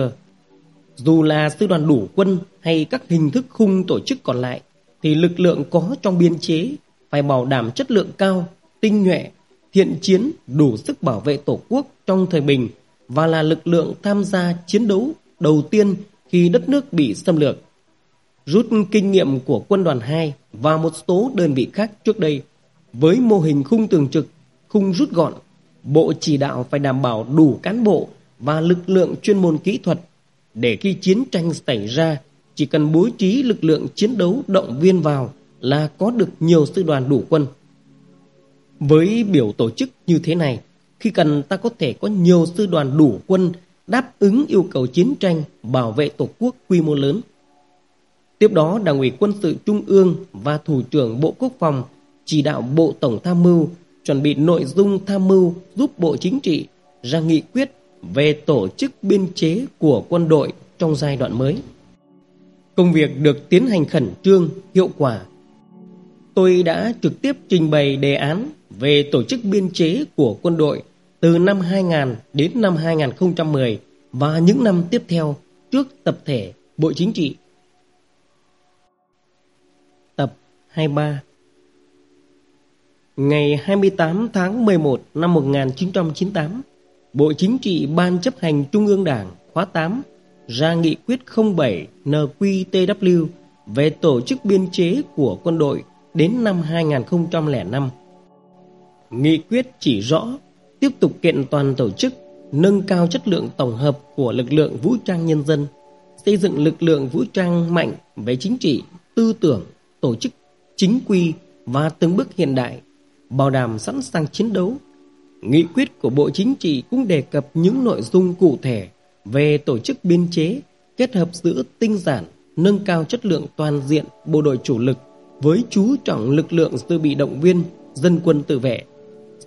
Dù là sư đoàn đủ quân hay các hình thức khung tổ chức còn lại thì lực lượng có trong biên chế phải bảo đảm chất lượng cao, tinh nhuệ, thiện chiến đủ sức bảo vệ Tổ quốc trong thời bình và là lực lượng tham gia chiến đấu đầu tiên khi đất nước bị xâm lược. Rút kinh nghiệm của quân đoàn 2 và một số đơn vị khác trước đây với mô hình khung tường trực, khung rút gọn, Bộ chỉ đạo phải đảm bảo đủ cán bộ và lực lượng chuyên môn kỹ thuật để khi chiến tranh xảy ra chỉ cần bố trí lực lượng chiến đấu động viên vào là có được nhiều sư đoàn đủ quân. Với biểu tổ chức như thế này, khi cần ta có thể có nhiều sư đoàn đủ quân đáp ứng yêu cầu chiến tranh bảo vệ tổ quốc quy mô lớn. Tiếp đó, Đảng ủy quân sự Trung ương và Thủ trưởng Bộ Quốc phòng chỉ đạo Bộ Tổng Tham mưu chuẩn bị nội dung tham mưu giúp Bộ Chính trị ra nghị quyết về tổ chức biên chế của quân đội trong giai đoạn mới. Công việc được tiến hành khẩn trương, hiệu quả. Tôi đã trực tiếp trình bày đề án về tổ chức biên chế của quân đội từ năm 2000 đến năm 2010 và những năm tiếp theo trước tập thể Bộ Chính trị. Tập 23 Ngày 28 tháng 11 năm 1998, Bộ Chính trị Ban chấp hành Trung ương Đảng khóa 8 ra nghị quyết 07 NQTW về tổ chức biên chế của quân đội đến năm 2005. Nghị quyết chỉ rõ tiếp tục kiện toàn tổ chức, nâng cao chất lượng tổng hợp của lực lượng vũ trang nhân dân, xây dựng lực lượng vũ trang mạnh về chính trị, tư tưởng, tổ chức, chính quy và từng bước hiện đại, bảo đảm sẵn sàng chiến đấu. Nghị quyết của Bộ Chính trị cũng đề cập những nội dung cụ thể về tổ chức biên chế kết hợp giữa tinh giản, nâng cao chất lượng toàn diện bộ đội chủ lực với chú trọng lực lượng dự bị động viên, dân quân tự vệ,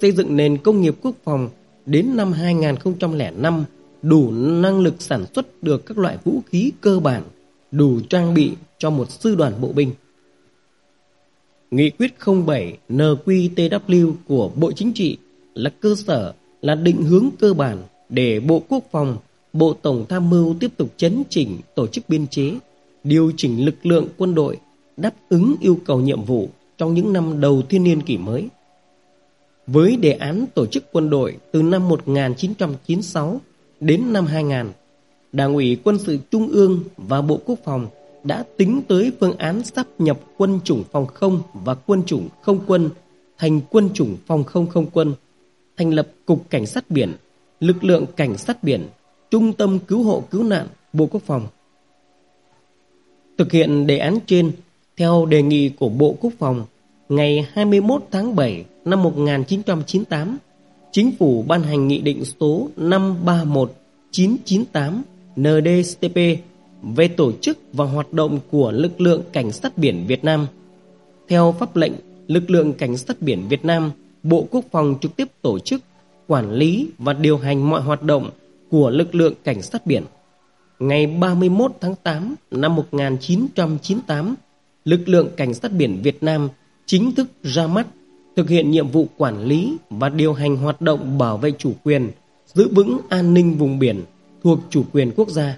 xây dựng nền công nghiệp quốc phòng đến năm 2005 đủ năng lực sản xuất được các loại vũ khí cơ bản, đủ trang bị cho một sư đoàn bộ binh. Nghị quyết 07 NQTW của Bộ Chính trị là cơ sở, là định hướng cơ bản để Bộ Quốc phòng, Bộ Tổng Tham mưu tiếp tục chấn chỉnh tổ chức biên chế, điều chỉnh lực lượng quân đội đáp ứng yêu cầu nhiệm vụ trong những năm đầu thiên niên kỷ mới. Với đề án tổ chức quân đội từ năm 1996 đến năm 2000, Đảng ủy Quân sự Trung ương và Bộ Quốc phòng đã tính tới phương án sắp nhập quân chủng phòng không và quân chủng không quân thành quân chủng phòng không không quân, thành lập Cục Cảnh sát Biển, lực lượng Cảnh sát Biển, Trung tâm Cứu hộ Cứu nạn Bộ Quốc phòng. Thực hiện đề án trên, theo đề nghị của Bộ Quốc phòng, ngày 21 tháng 7 năm 1998, Chính phủ ban hành Nghị định số 531998 NDCP về tổ chức và hoạt động của lực lượng cảnh sát biển Việt Nam. Theo pháp lệnh, lực lượng cảnh sát biển Việt Nam, Bộ Quốc phòng trực tiếp tổ chức, quản lý và điều hành mọi hoạt động của lực lượng cảnh sát biển. Ngày 31 tháng 8 năm 1998, lực lượng cảnh sát biển Việt Nam chính thức ra mắt thực hiện nhiệm vụ quản lý và điều hành hoạt động bảo vệ chủ quyền, giữ vững an ninh vùng biển thuộc chủ quyền quốc gia.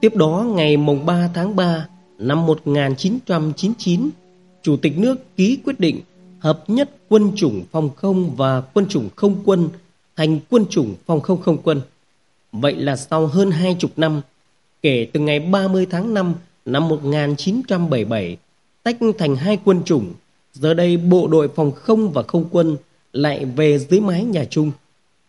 Tiếp đó, ngày mùng 3 tháng 3 năm 1999, Chủ tịch nước ký quyết định hợp nhất quân chủng phòng không và quân chủng không quân thành quân chủng phòng không không quân. Vậy là sau hơn hai chục năm, kể từ ngày 30 tháng 5 năm 1977, tách thành hai quân chủng, giờ đây bộ đội phòng không và không quân lại về dưới mái nhà chung.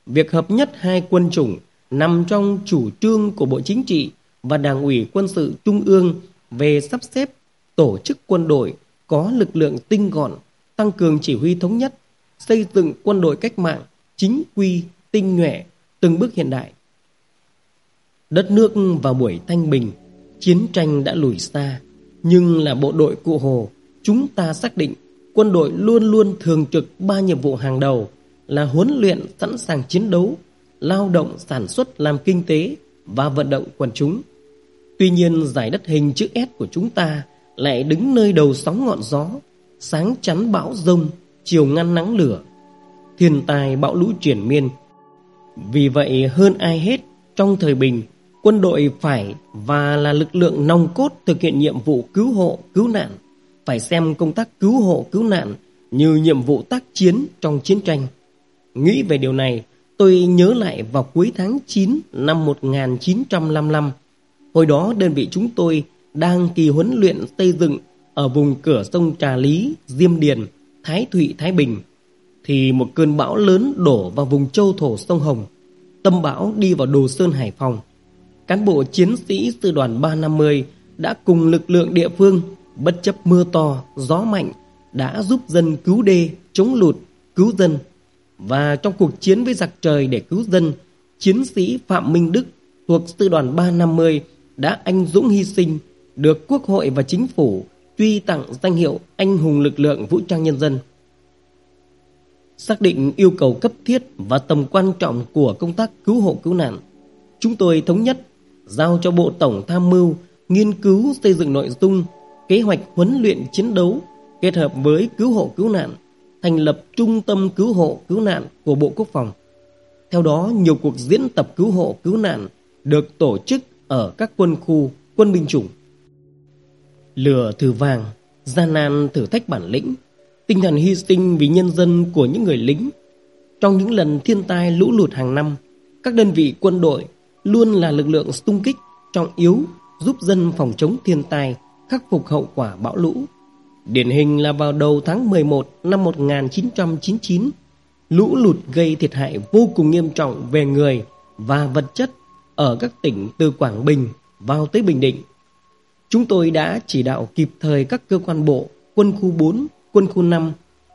Việc hợp nhất hai quân chủng nằm trong chủ trương của Bộ Chính trị và Đảng ủy Quân sự Trung ương về sắp xếp tổ chức quân đội có lực lượng tinh gọn, tăng cường chỉ huy thống nhất, xây dựng quân đội cách mạng, chính quy, tinh nhuệ, từng bước hiện đại. Đất nước vào buổi thanh bình, chiến tranh đã lùi xa, nhưng là bộ đội cụ Hồ, chúng ta xác định quân đội luôn luôn thường trực ba nhiệm vụ hàng đầu là huấn luyện sẵn sàng chiến đấu, lao động sản xuất làm kinh tế và vận động quần chúng. Tuy nhiên giải đất hình chữ S của chúng ta lại đứng nơi đầu sóng ngọn gió, sáng chắn bão rông, chiều ngăn nắng lửa, thiên tai bão lũ triển miên. Vì vậy hơn ai hết trong thời bình, quân đội phải và là lực lượng nòng cốt thực hiện nhiệm vụ cứu hộ, cứu nạn, phải xem công tác cứu hộ, cứu nạn như nhiệm vụ tác chiến trong chiến tranh. Nghĩ về điều này, tôi nhớ lại vào cuối tháng 9 năm 1955, hồi đó đơn vị chúng tôi đang kỳ huấn luyện xây dựng ở vùng cửa sông Trà Lý, Diêm Điền, Thái Thụy, Thái Bình, thì một cơn bão lớn đổ vào vùng châu thổ sông Hồng. Tâm bão đi vào Đồ Sơn Hải Phòng. Cán bộ chiến sĩ sư đoàn 350 đã cùng lực lượng địa phương bất chấp mưa to, gió mạnh đã giúp dân cứu đê, chống lụt, cứu dân. Và trong cuộc chiến với giặc trời để cứu dân, chiến sĩ Phạm Minh Đức thuộc sư đoàn 350 đã anh dũng hy sinh được Quốc hội và Chính phủ truy tặng danh hiệu Anh hùng lực lượng vũ trang nhân dân. Xác định yêu cầu cấp thiết và tầm quan trọng của công tác cứu hộ cứu nạn, chúng tôi thống nhất giao cho Bộ Tổng Tham mưu nghiên cứu xây dựng nội dung kế hoạch huấn luyện chiến đấu kết hợp với cứu hộ cứu nạn, thành lập trung tâm cứu hộ cứu nạn của Bộ Quốc phòng. Theo đó, nhiều cuộc diễn tập cứu hộ cứu nạn được tổ chức ở các quân khu, quân binh chủng lửa thử vàng, gian nan thử thách bản lĩnh, tinh thần hy sinh vì nhân dân của những người lính. trong những lần thiên tai lũ lụt hàng năm, các đơn vị quân đội luôn là lực lượng xung kích trọng yếu giúp dân phòng chống thiên tai, khắc phục hậu quả bão lũ. Điển hình là vào đầu tháng 11 năm 1999, lũ lụt gây thiệt hại vô cùng nghiêm trọng về người và vật chất ở các tỉnh từ Quảng Bình vào tới Bình Định. Chúng tôi đã chỉ đạo kịp thời các cơ quan bộ, quân khu 4, quân khu 5,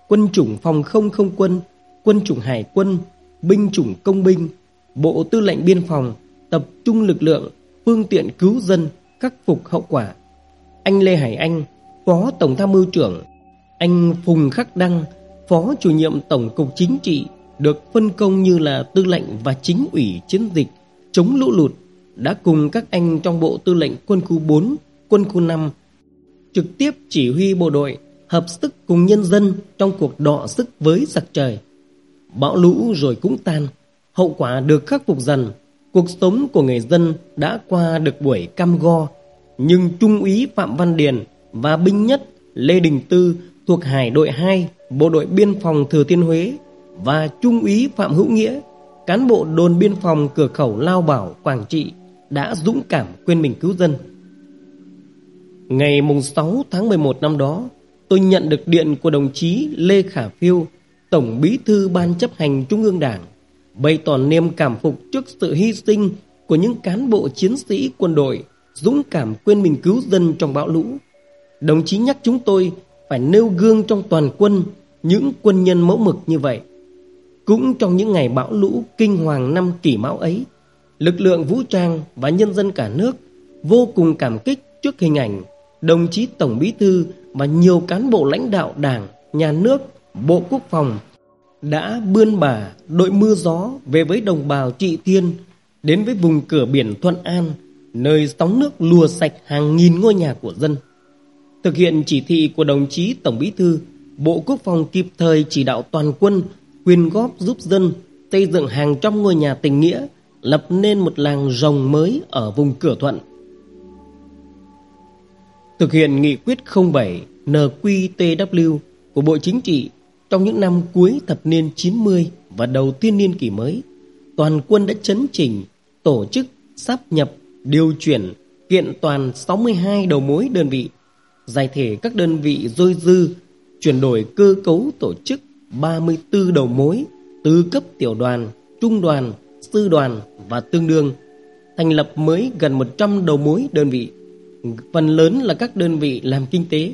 quân chủng phòng không không quân, quân chủng hải quân, binh chủng công binh, bộ tư lệnh biên phòng tập trung lực lượng, phương tiện cứu dân, khắc phục hậu quả. Anh Lê Hải Anh, Phó Tổng tham mưu trưởng, anh Phùng Khắc Đăng, Phó chủ nhiệm Tổng cục Chính trị được phân công như là tư lệnh và chính ủy chiến dịch chống lũ lụt đã cùng các anh trong bộ tư lệnh quân khu 4, quân khu 5 trực tiếp chỉ huy bộ đội hợp sức cùng nhân dân trong cuộc đọ sức với giặc trời. Bão lũ rồi cũng tan, hậu quả được khắc phục dần, cuộc sống của người dân đã qua được buổi cam go, nhưng Trung úy Phạm Văn Điền và binh nhất Lê Đình Tư thuộc Hải đội 2, Bộ đội Biên phòng Thừa Thiên Huế và Trung úy Phạm Hữu Nghĩa, cán bộ đồn biên phòng cửa khẩu Lao Bảo, Quảng Trị đã dũng cảm quên mình cứu dân. Ngày mùng 6 tháng 11 năm đó, tôi nhận được điện của đồng chí Lê Khả Phiêu, Tổng Bí thư Ban chấp hành Trung ương Đảng, bày tỏ niềm cảm phục trước sự hy sinh của những cán bộ chiến sĩ quân đội dũng cảm quên mình cứu dân trong bão lũ. Đồng chí nhắc chúng tôi phải nêu gương trong toàn quân những quân nhân mẫu mực như vậy. Cũng trong những ngày bão lũ kinh hoàng năm kỷ mão ấy, lực lượng vũ trang và nhân dân cả nước vô cùng cảm kích trước hình ảnh đồng chí Tổng Bí Thư và nhiều cán bộ lãnh đạo đảng, nhà nước, Bộ Quốc phòng đã bươn bà đội mưa gió về với đồng bào Trị Thiên đến với vùng cửa biển Thuận An, nơi sóng nước lùa sạch hàng nghìn ngôi nhà của dân. Thực hiện chỉ thị của đồng chí Tổng Bí Thư, Bộ Quốc phòng kịp thời chỉ đạo toàn quân quyên góp giúp dân xây dựng hàng trăm ngôi nhà tình nghĩa, lập nên một làng rồng mới ở vùng Cửa Thuận. Thực hiện nghị quyết 07 NQTW của Bộ Chính trị trong những năm cuối thập niên 90 và đầu tiên niên kỷ mới, toàn quân đã chấn chỉnh, tổ chức, sắp nhập, điều chuyển, kiện toàn 62 đầu mối đơn vị, giải thể các đơn vị dôi dư, chuyển đổi cơ cấu tổ chức 34 đầu mối từ cấp tiểu đoàn, trung đoàn, sư đoàn và tương đương, thành lập mới gần 100 đầu mối đơn vị, phần lớn là các đơn vị làm kinh tế.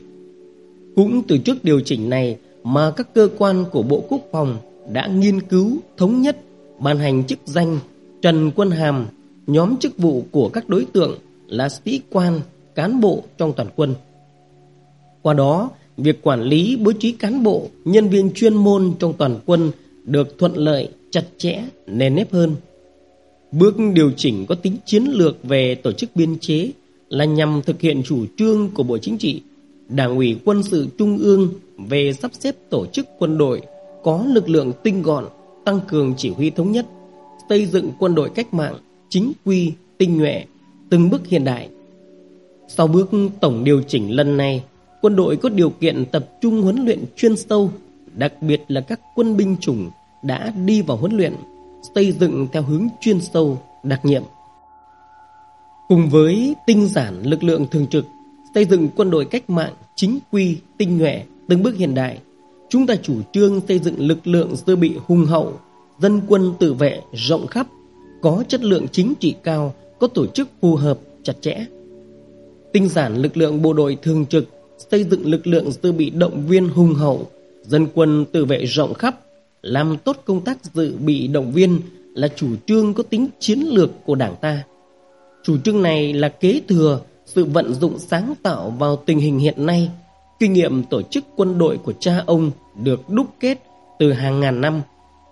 Cũng từ trước điều chỉnh này mà các cơ quan của Bộ Quốc phòng đã nghiên cứu thống nhất ban hành chức danh Trần Quân Hàm, nhóm chức vụ của các đối tượng là sĩ quan, cán bộ trong toàn quân. Qua đó, việc quản lý bố trí cán bộ, nhân viên chuyên môn trong toàn quân được thuận lợi, chặt chẽ, nền nếp hơn. Bước điều chỉnh có tính chiến lược về tổ chức biên chế là nhằm thực hiện chủ trương của Bộ Chính trị, Đảng ủy quân sự Trung ương về sắp xếp tổ chức quân đội có lực lượng tinh gọn, tăng cường chỉ huy thống nhất, xây dựng quân đội cách mạng, chính quy, tinh nhuệ, từng bước hiện đại. Sau bước tổng điều chỉnh lần này, quân đội có điều kiện tập trung huấn luyện chuyên sâu, đặc biệt là các quân binh chủng đã đi vào huấn luyện, xây dựng theo hướng chuyên sâu, đặc nhiệm. Cùng với tinh giản lực lượng thường trực, xây dựng quân đội cách mạng chính quy, tinh nhuệ, từng bước hiện đại, chúng ta chủ trương xây dựng lực lượng dự bị hùng hậu, dân quân tự vệ rộng khắp, có chất lượng chính trị cao, có tổ chức phù hợp, chặt chẽ. Tinh giản lực lượng bộ đội thường trực, xây dựng lực lượng dự bị động viên hùng hậu, dân quân tự vệ rộng khắp, làm tốt công tác dự bị động viên là chủ trương có tính chiến lược của Đảng ta. Chủ trương này là kế thừa sự vận dụng sáng tạo vào tình hình hiện nay Kinh nghiệm tổ chức quân đội của cha ông được đúc kết từ hàng ngàn năm.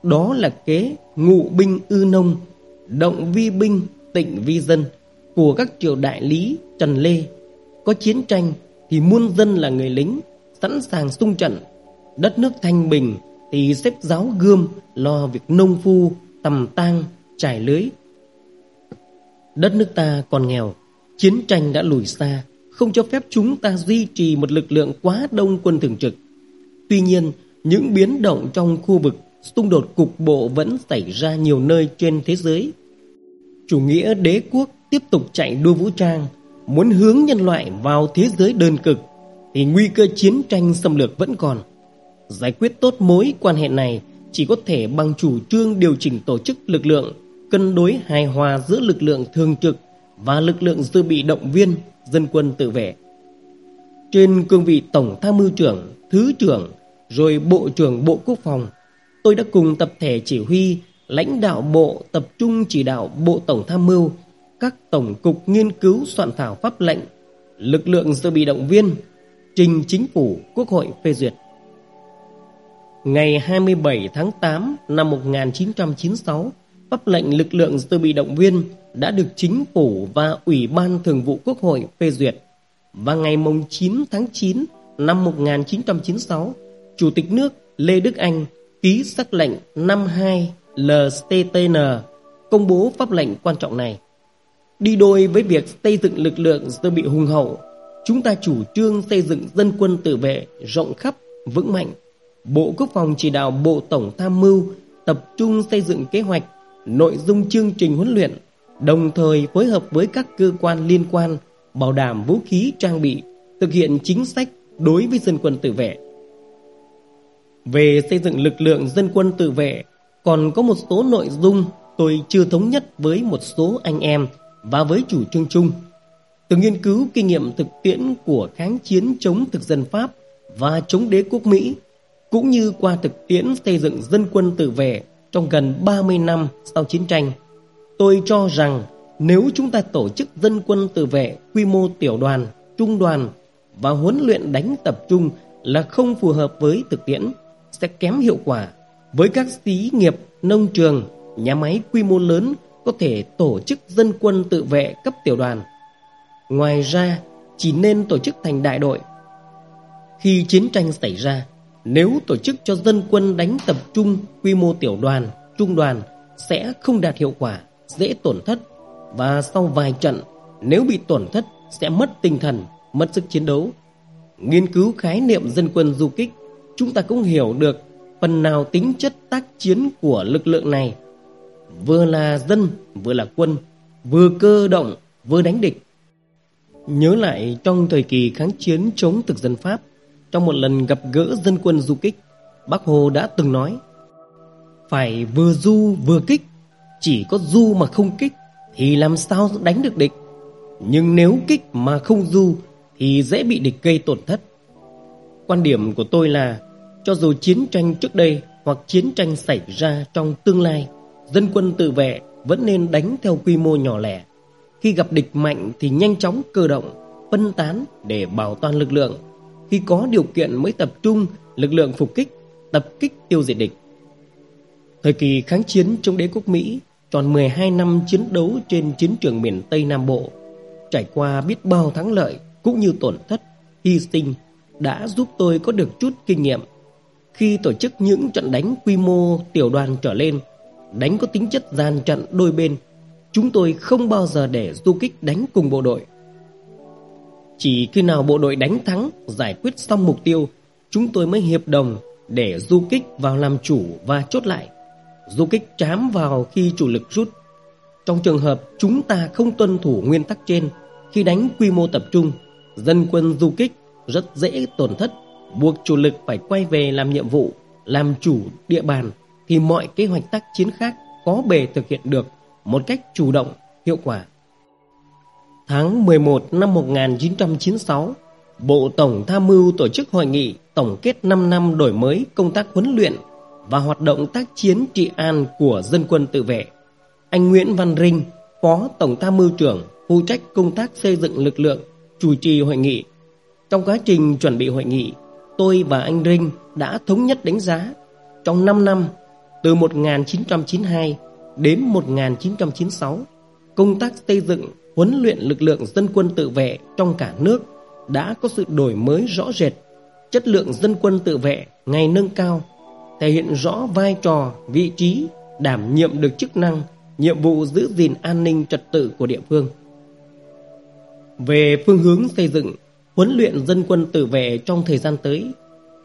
Đó là kế ngụ binh ư nông, động vi binh, tịnh vi dân của các triều đại lý Trần Lê. Có chiến tranh thì muôn dân là người lính, sẵn sàng xung trận. Đất nước thanh bình thì xếp giáo gươm lo việc nông phu, tầm tang, trải lưới. Đất nước ta còn nghèo, chiến tranh đã lùi xa, không cho phép chúng ta duy trì một lực lượng quá đông quân thường trực. Tuy nhiên, những biến động trong khu vực xung đột cục bộ vẫn xảy ra nhiều nơi trên thế giới. Chủ nghĩa đế quốc tiếp tục chạy đua vũ trang, muốn hướng nhân loại vào thế giới đơn cực, thì nguy cơ chiến tranh xâm lược vẫn còn. Giải quyết tốt mối quan hệ này chỉ có thể bằng chủ trương điều chỉnh tổ chức lực lượng, cân đối hài hòa giữa lực lượng thường trực và lực lượng dự bị động viên dân quân tự vệ. Trên cương vị Tổng tham mưu trưởng, Thứ trưởng, rồi Bộ trưởng Bộ Quốc phòng, tôi đã cùng tập thể chỉ huy, lãnh đạo bộ tập trung chỉ đạo Bộ Tổng tham mưu, các tổng cục nghiên cứu soạn thảo pháp lệnh, lực lượng dự bị động viên, trình chính phủ Quốc hội phê duyệt. Ngày 27 tháng 8 năm 1996, pháp lệnh lực lượng dự bị động viên đã được chính phủ và Ủy ban Thường vụ Quốc hội phê duyệt. Và ngày 9 tháng 9 năm 1996, Chủ tịch nước Lê Đức Anh ký sắc lệnh 52 LSTTN công bố pháp lệnh quan trọng này. Đi đôi với việc xây dựng lực lượng dự bị hùng hậu, chúng ta chủ trương xây dựng dân quân tự vệ rộng khắp, vững mạnh. Bộ Quốc phòng chỉ đạo Bộ Tổng Tham mưu tập trung xây dựng kế hoạch, nội dung chương trình huấn luyện, đồng thời phối hợp với các cơ quan liên quan bảo đảm vũ khí trang bị, thực hiện chính sách đối với dân quân tự vệ. Về xây dựng lực lượng dân quân tự vệ, còn có một số nội dung tôi chưa thống nhất với một số anh em và với chủ trương chung. Từ nghiên cứu kinh nghiệm thực tiễn của kháng chiến chống thực dân Pháp và chống đế quốc Mỹ, cũng như qua thực tiễn xây dựng dân quân tự vệ trong gần 30 năm sau chiến tranh, tôi cho rằng nếu chúng ta tổ chức dân quân tự vệ quy mô tiểu đoàn, trung đoàn và huấn luyện đánh tập trung là không phù hợp với thực tiễn, sẽ kém hiệu quả. Với các xí nghiệp, nông trường, nhà máy quy mô lớn có thể tổ chức dân quân tự vệ cấp tiểu đoàn. Ngoài ra, chỉ nên tổ chức thành đại đội. Khi chiến tranh xảy ra, nếu tổ chức cho dân quân đánh tập trung quy mô tiểu đoàn, trung đoàn sẽ không đạt hiệu quả, dễ tổn thất và sau vài trận nếu bị tổn thất sẽ mất tinh thần, mất sức chiến đấu. Nghiên cứu khái niệm dân quân du kích, chúng ta cũng hiểu được phần nào tính chất tác chiến của lực lượng này. Vừa là dân, vừa là quân, vừa cơ động, vừa đánh địch. Nhớ lại trong thời kỳ kháng chiến chống thực dân Pháp, trong một lần gặp gỡ dân quân du kích, Bác Hồ đã từng nói Phải vừa du vừa kích, chỉ có du mà không kích thì làm sao đánh được địch. Nhưng nếu kích mà không du thì dễ bị địch gây tổn thất. Quan điểm của tôi là cho dù chiến tranh trước đây hoặc chiến tranh xảy ra trong tương lai, dân quân tự vệ vẫn nên đánh theo quy mô nhỏ lẻ. Khi gặp địch mạnh thì nhanh chóng cơ động, phân tán để bảo toàn lực lượng. Khi có điều kiện mới tập trung lực lượng phục kích, tập kích tiêu diệt địch. Thời kỳ kháng chiến chống đế quốc Mỹ tròn 12 năm chiến đấu trên chiến trường miền Tây Nam Bộ, trải qua biết bao thắng lợi cũng như tổn thất, hy sinh đã giúp tôi có được chút kinh nghiệm. Khi tổ chức những trận đánh quy mô tiểu đoàn trở lên, đánh có tính chất gian trận đôi bên, chúng tôi không bao giờ để du kích đánh cùng bộ đội. Chỉ khi nào bộ đội đánh thắng, giải quyết xong mục tiêu, chúng tôi mới hiệp đồng để du kích vào làm chủ và chốt lại. Du kích chám vào khi chủ lực rút. Trong trường hợp chúng ta không tuân thủ nguyên tắc trên, khi đánh quy mô tập trung, dân quân du kích rất dễ tổn thất, buộc chủ lực phải quay về làm nhiệm vụ, làm chủ địa bàn, thì mọi kế hoạch tác chiến khác có bề thực hiện được một cách chủ động, hiệu quả. Tháng 11 năm 1996, Bộ Tổng Tham mưu tổ chức hội nghị tổng kết 5 năm đổi mới công tác huấn luyện và hoạt động tác chiến trị an của dân quân tự vệ. Anh Nguyễn Văn Rinh, Phó Tổng tham mưu trưởng, phụ trách công tác xây dựng lực lượng, chủ trì hội nghị. Trong quá trình chuẩn bị hội nghị, tôi và anh Rinh đã thống nhất đánh giá trong 5 năm từ 1992 đến 1996, công tác xây dựng, huấn luyện lực lượng dân quân tự vệ trong cả nước đã có sự đổi mới rõ rệt, chất lượng dân quân tự vệ ngày nâng cao thể hiện rõ vai trò, vị trí, đảm nhiệm được chức năng, nhiệm vụ giữ gìn an ninh trật tự của địa phương. Về phương hướng xây dựng, huấn luyện dân quân tự vệ trong thời gian tới,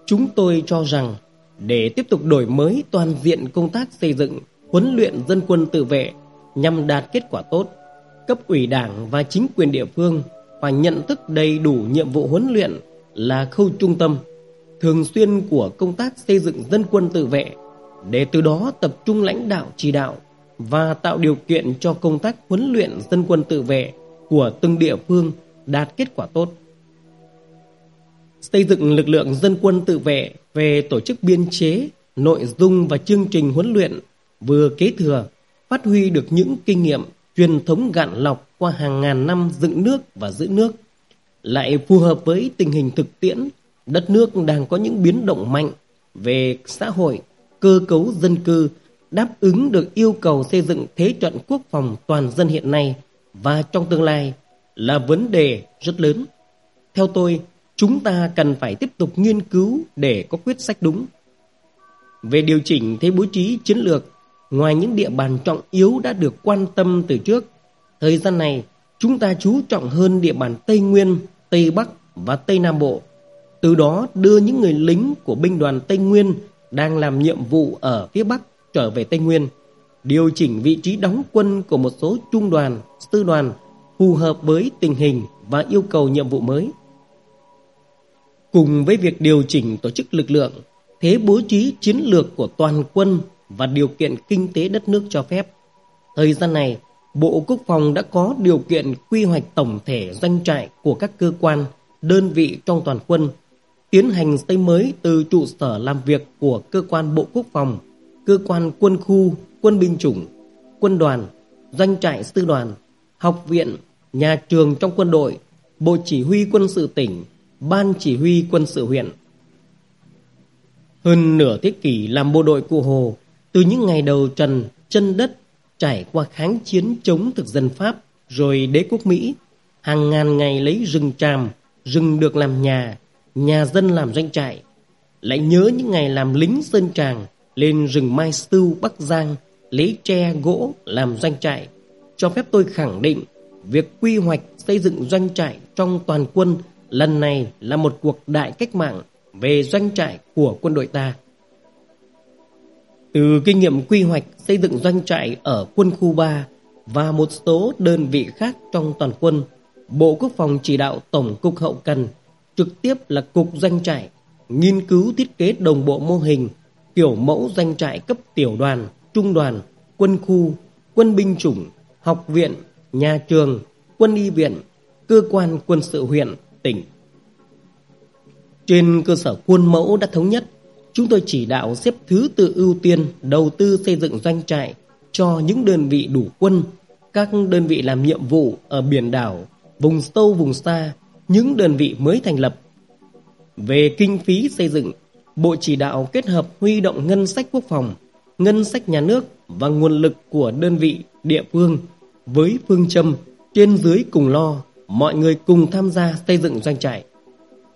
chúng tôi cho rằng để tiếp tục đổi mới toàn diện công tác xây dựng, huấn luyện dân quân tự vệ nhằm đạt kết quả tốt. Cấp ủy đảng và chính quyền địa phương phải nhận thức đầy đủ nhiệm vụ huấn luyện là khâu trung tâm, thường xuyên của công tác xây dựng dân quân tự vệ để từ đó tập trung lãnh đạo chỉ đạo và tạo điều kiện cho công tác huấn luyện dân quân tự vệ của từng địa phương đạt kết quả tốt. Xây dựng lực lượng dân quân tự vệ về tổ chức biên chế, nội dung và chương trình huấn luyện vừa kế thừa, phát huy được những kinh nghiệm truyền thống gạn lọc qua hàng ngàn năm dựng nước và giữ nước, lại phù hợp với tình hình thực tiễn, đất nước đang có những biến động mạnh về xã hội, cơ cấu dân cư, đáp ứng được yêu cầu xây dựng thế trận quốc phòng toàn dân hiện nay và trong tương lai là vấn đề rất lớn. Theo tôi, chúng ta cần phải tiếp tục nghiên cứu để có quyết sách đúng. Về điều chỉnh thế bố trí chiến lược, ngoài những địa bàn trọng yếu đã được quan tâm từ trước, thời gian này chúng ta chú trọng hơn địa bàn Tây Nguyên, Tây Bắc và Tây Nam Bộ. Từ đó đưa những người lính của binh đoàn Tây Nguyên đang làm nhiệm vụ ở phía Bắc trở về Tây Nguyên, điều chỉnh vị trí đóng quân của một số trung đoàn, sư đoàn phù hợp với tình hình và yêu cầu nhiệm vụ mới. Cùng với việc điều chỉnh tổ chức lực lượng, thế bố trí chiến lược của toàn quân và điều kiện kinh tế đất nước cho phép. Thời gian này, Bộ Quốc phòng đã có điều kiện quy hoạch tổng thể doanh trại của các cơ quan, đơn vị trong toàn quân, tiến hành xây mới từ trụ sở làm việc của cơ quan Bộ Quốc phòng, cơ quan quân khu, quân binh chủng, quân đoàn, doanh trại sư đoàn, học viện, nhà trường trong quân đội, bộ chỉ huy quân sự tỉnh, ban chỉ huy quân sự huyện. Hơn nửa thế kỷ làm bộ đội cụ Hồ, từ những ngày đầu trần, chân đất, trải qua kháng chiến chống thực dân Pháp, rồi đế quốc Mỹ, hàng ngàn ngày lấy rừng tràm, rừng được làm nhà, nhà dân làm doanh trại. Lại nhớ những ngày làm lính sơn tràng, lên rừng Mai Sưu Bắc Giang, lấy tre gỗ làm doanh trại. Cho phép tôi khẳng định việc quy hoạch xây dựng doanh trại trong toàn quân lần này là một cuộc đại cách mạng về doanh trại của quân đội ta. Từ kinh nghiệm quy hoạch xây dựng doanh trại ở quân khu 3 và một số đơn vị khác trong toàn quân, Bộ Quốc phòng chỉ đạo Tổng cục Hậu cần, trực tiếp là cục doanh trại, nghiên cứu thiết kế đồng bộ mô hình, kiểu mẫu doanh trại cấp tiểu đoàn, trung đoàn, quân khu, quân binh chủng, học viện, nhà trường, quân y viện, cơ quan quân sự huyện, tỉnh. Trên cơ sở khuôn mẫu đã thống nhất, chúng tôi chỉ đạo xếp thứ tự ưu tiên đầu tư xây dựng doanh trại cho những đơn vị đủ quân, các đơn vị làm nhiệm vụ ở biển đảo, vùng sâu vùng xa, những đơn vị mới thành lập. Về kinh phí xây dựng, Bộ chỉ đạo kết hợp huy động ngân sách quốc phòng, ngân sách nhà nước và nguồn lực của đơn vị địa phương với phương châm trên dưới cùng lo, mọi người cùng tham gia xây dựng doanh trại.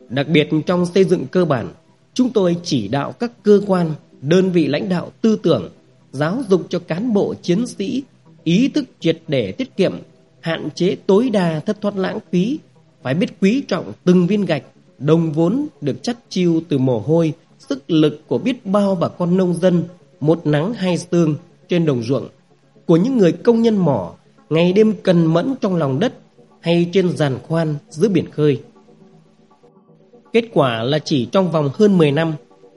Đặc biệt trong xây dựng cơ bản, chúng tôi chỉ đạo các cơ quan, đơn vị lãnh đạo tư tưởng, giáo dục cho cán bộ chiến sĩ ý thức triệt để tiết kiệm, hạn chế tối đa thất thoát lãng phí, phải biết quý trọng từng viên gạch, đồng vốn được chắt chiêu từ mồ hôi, sức lực của biết bao bà con nông dân, một nắng hai sương trên đồng ruộng, của những người công nhân mỏ, ngày đêm cần mẫn trong lòng đất hay trên giàn khoan giữa biển khơi. Kết quả là chỉ trong vòng hơn 10 năm,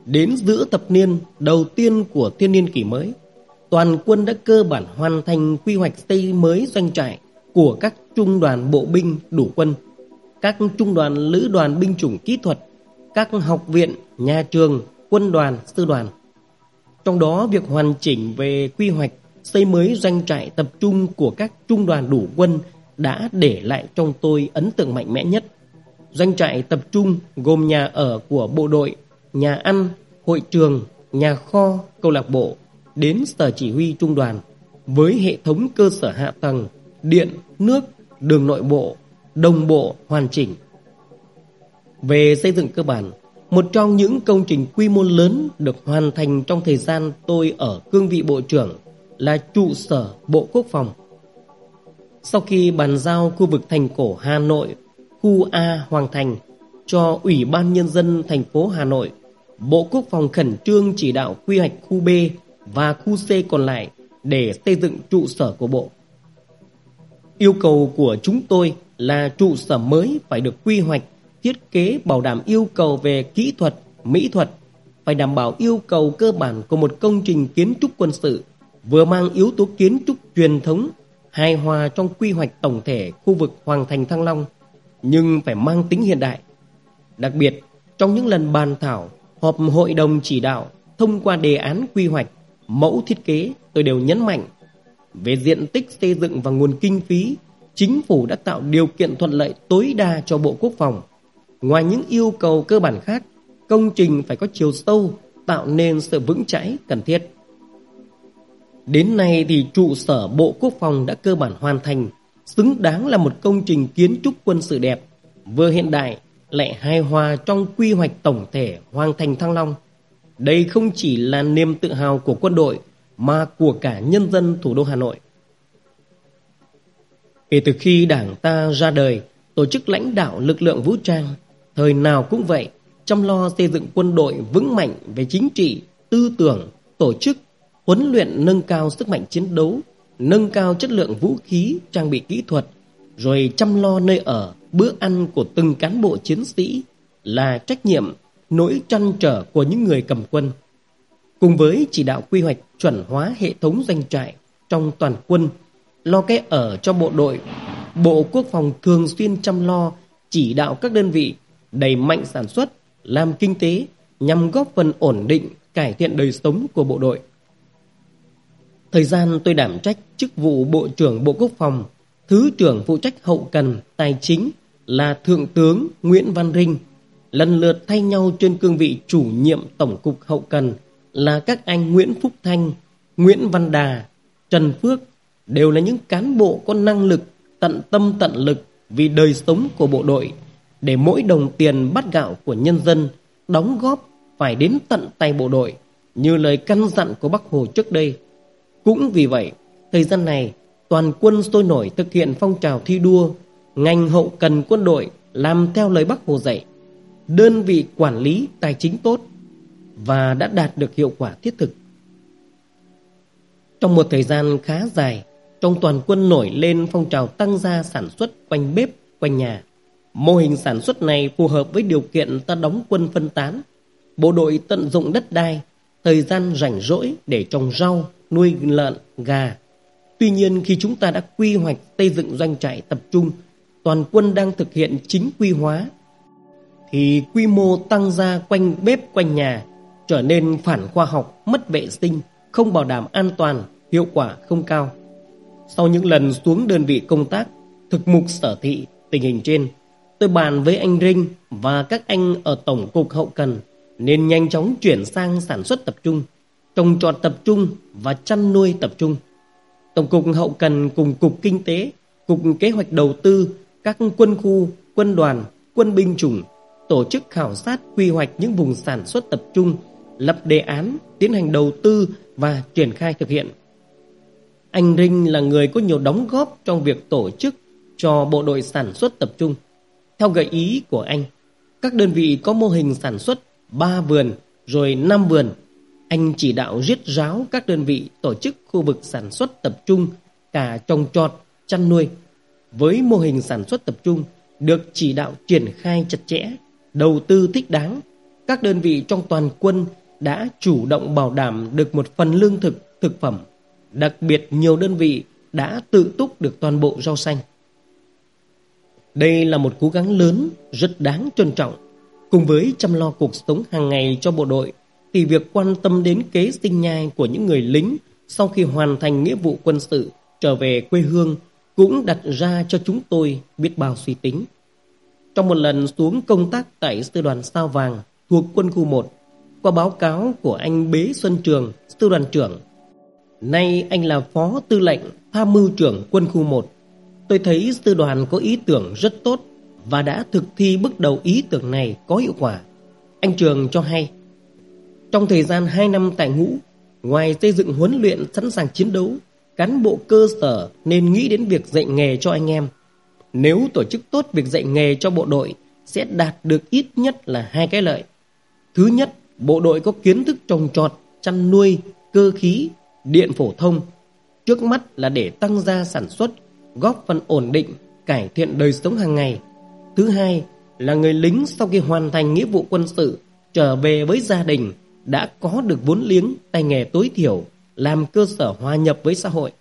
đến giữa thập niên đầu tiên của thiên niên kỷ mới, toàn quân đã cơ bản hoàn thành quy hoạch xây mới doanh trại của các trung đoàn bộ binh đủ quân, các trung đoàn lữ đoàn binh chủng kỹ thuật, các học viện, nhà trường, quân đoàn, sư đoàn. Trong đó việc hoàn chỉnh về quy hoạch xây mới doanh trại tập trung của các trung đoàn đủ quân đã để lại trong tôi ấn tượng mạnh mẽ nhất. Doanh trại tập trung gồm nhà ở của bộ đội, nhà ăn, hội trường, nhà kho, câu lạc bộ, đến sở chỉ huy trung đoàn với hệ thống cơ sở hạ tầng, điện, nước, đường nội bộ, đồng bộ, hoàn chỉnh. Về xây dựng cơ bản, một trong những công trình quy mô lớn được hoàn thành trong thời gian tôi ở cương vị Bộ trưởng là trụ sở Bộ Quốc phòng. Sau khi bàn giao khu vực thành cổ Hà Nội, khu A Hoàng Thành cho Ủy ban Nhân dân thành phố Hà Nội, Bộ Quốc phòng khẩn trương chỉ đạo quy hoạch khu B và khu C còn lại để xây dựng trụ sở của Bộ. Yêu cầu của chúng tôi là trụ sở mới phải được quy hoạch, thiết kế bảo đảm yêu cầu về kỹ thuật, mỹ thuật, phải đảm bảo yêu cầu cơ bản của một công trình kiến trúc quân sự, vừa mang yếu tố kiến trúc truyền thống, hài hòa trong quy hoạch tổng thể khu vực Hoàng Thành Thăng Long, nhưng phải mang tính hiện đại. Đặc biệt, trong những lần bàn thảo, họp hội đồng chỉ đạo thông qua đề án quy hoạch, mẫu thiết kế, tôi đều nhấn mạnh về diện tích xây dựng và nguồn kinh phí, chính phủ đã tạo điều kiện thuận lợi tối đa cho Bộ Quốc phòng. Ngoài những yêu cầu cơ bản khác, công trình phải có chiều sâu, tạo nên sự vững chãi cần thiết. Đến nay thì trụ sở Bộ Quốc phòng đã cơ bản hoàn thành, xứng đáng là một công trình kiến trúc quân sự đẹp, vừa hiện đại lại hài hòa trong quy hoạch tổng thể Hoàng thành Thăng Long. Đây không chỉ là niềm tự hào của quân đội mà của cả nhân dân thủ đô Hà Nội. Kể từ khi Đảng ta ra đời, tổ chức lãnh đạo lực lượng vũ trang, thời nào cũng vậy, chăm lo xây dựng quân đội vững mạnh về chính trị, tư tưởng, tổ chức, huấn luyện nâng cao sức mạnh chiến đấu, nâng cao chất lượng vũ khí, trang bị kỹ thuật, rồi chăm lo nơi ở, bữa ăn của từng cán bộ chiến sĩ là trách nhiệm, nỗi trăn trở của những người cầm quân. Cùng với chỉ đạo quy hoạch chuẩn hóa hệ thống doanh trại trong toàn quân, lo cái ở cho bộ đội, Bộ Quốc phòng thường xuyên chăm lo chỉ đạo các đơn vị đẩy mạnh sản xuất, làm kinh tế nhằm góp phần ổn định, cải thiện đời sống của bộ đội. Thời gian tôi đảm trách chức vụ Bộ trưởng Bộ Quốc phòng, Thứ trưởng phụ trách hậu cần, tài chính là Thượng tướng Nguyễn Văn Rinh, lần lượt thay nhau trên cương vị chủ nhiệm Tổng cục hậu cần là các anh Nguyễn Phúc Thanh, Nguyễn Văn Đà, Trần Phước đều là những cán bộ có năng lực, tận tâm tận lực vì đời sống của bộ đội để mỗi đồng tiền bắt gạo của nhân dân đóng góp phải đến tận tay bộ đội như lời căn dặn của Bắc Hồ trước đây. Cũng vì vậy, thời gian này toàn quân sôi nổi thực hiện phong trào thi đua, ngành hậu cần quân đội làm theo lời Bắc Hồ dạy, đơn vị quản lý tài chính tốt và đã đạt được hiệu quả thiết thực. Trong một thời gian khá dài, trong toàn quân nổi lên phong trào tăng gia sản xuất quanh bếp, quanh nhà. Mô hình sản xuất này phù hợp với điều kiện ta đóng quân phân tán. Bộ đội tận dụng đất đai, thời gian rảnh rỗi để trồng rau, nuôi lợn, gà. Tuy nhiên khi chúng ta đã quy hoạch xây dựng doanh trại tập trung, toàn quân đang thực hiện chính quy hóa, thì quy mô tăng gia quanh bếp quanh nhà trở nên phản khoa học, mất vệ sinh, không bảo đảm an toàn, hiệu quả không cao. Sau những lần xuống đơn vị công tác, thực mục sở thị tình hình trên, tôi bàn với anh Rinh và các anh ở Tổng cục Hậu Cần nên nhanh chóng chuyển sang sản xuất tập trung, trồng trọt tập trung và chăn nuôi tập trung. Tổng cục Hậu Cần cùng Cục Kinh tế, Cục Kế hoạch Đầu tư, các quân khu, quân đoàn, quân binh chủng tổ chức khảo sát quy hoạch những vùng sản xuất tập trung lập đề án, tiến hành đầu tư và triển khai thực hiện. Anh Rinh là người có nhiều đóng góp trong việc tổ chức cho bộ đội sản xuất tập trung. Theo gợi ý của anh, các đơn vị có mô hình sản xuất 3 vườn rồi 5 vườn. Anh chỉ đạo giết ráo các đơn vị tổ chức khu vực sản xuất tập trung cả trồng trọt, chăn nuôi. Với mô hình sản xuất tập trung được chỉ đạo triển khai chặt chẽ, đầu tư thích đáng, các đơn vị trong toàn quân đã chủ động bảo đảm được một phần lương thực, thực phẩm. Đặc biệt nhiều đơn vị đã tự túc được toàn bộ rau xanh. Đây là một cố gắng lớn, rất đáng trân trọng. Cùng với chăm lo cuộc sống hàng ngày cho bộ đội, thì việc quan tâm đến kế sinh nhai của những người lính sau khi hoàn thành nghĩa vụ quân sự trở về quê hương cũng đặt ra cho chúng tôi biết bao suy tính. Trong một lần xuống công tác tại sư đoàn Sao Vàng thuộc quân khu 1, qua báo cáo của anh Bế Xuân Trường, sư đoàn trưởng. Nay anh là phó tư lệnh tham mưu trưởng quân khu 1. Tôi thấy sư đoàn có ý tưởng rất tốt và đã thực thi bước đầu ý tưởng này có hiệu quả. Anh Trường cho hay, trong thời gian 2 năm tại ngũ, ngoài xây dựng huấn luyện sẵn sàng chiến đấu, cán bộ cơ sở nên nghĩ đến việc dạy nghề cho anh em. Nếu tổ chức tốt việc dạy nghề cho bộ đội sẽ đạt được ít nhất là hai cái lợi. Thứ nhất bộ đội có kiến thức trồng trọt, chăn nuôi, cơ khí, điện phổ thông. Trước mắt là để tăng gia sản xuất, góp phần ổn định, cải thiện đời sống hàng ngày. Thứ hai là người lính sau khi hoàn thành nghĩa vụ quân sự trở về với gia đình đã có được vốn liếng tay nghề tối thiểu làm cơ sở hòa nhập với xã hội.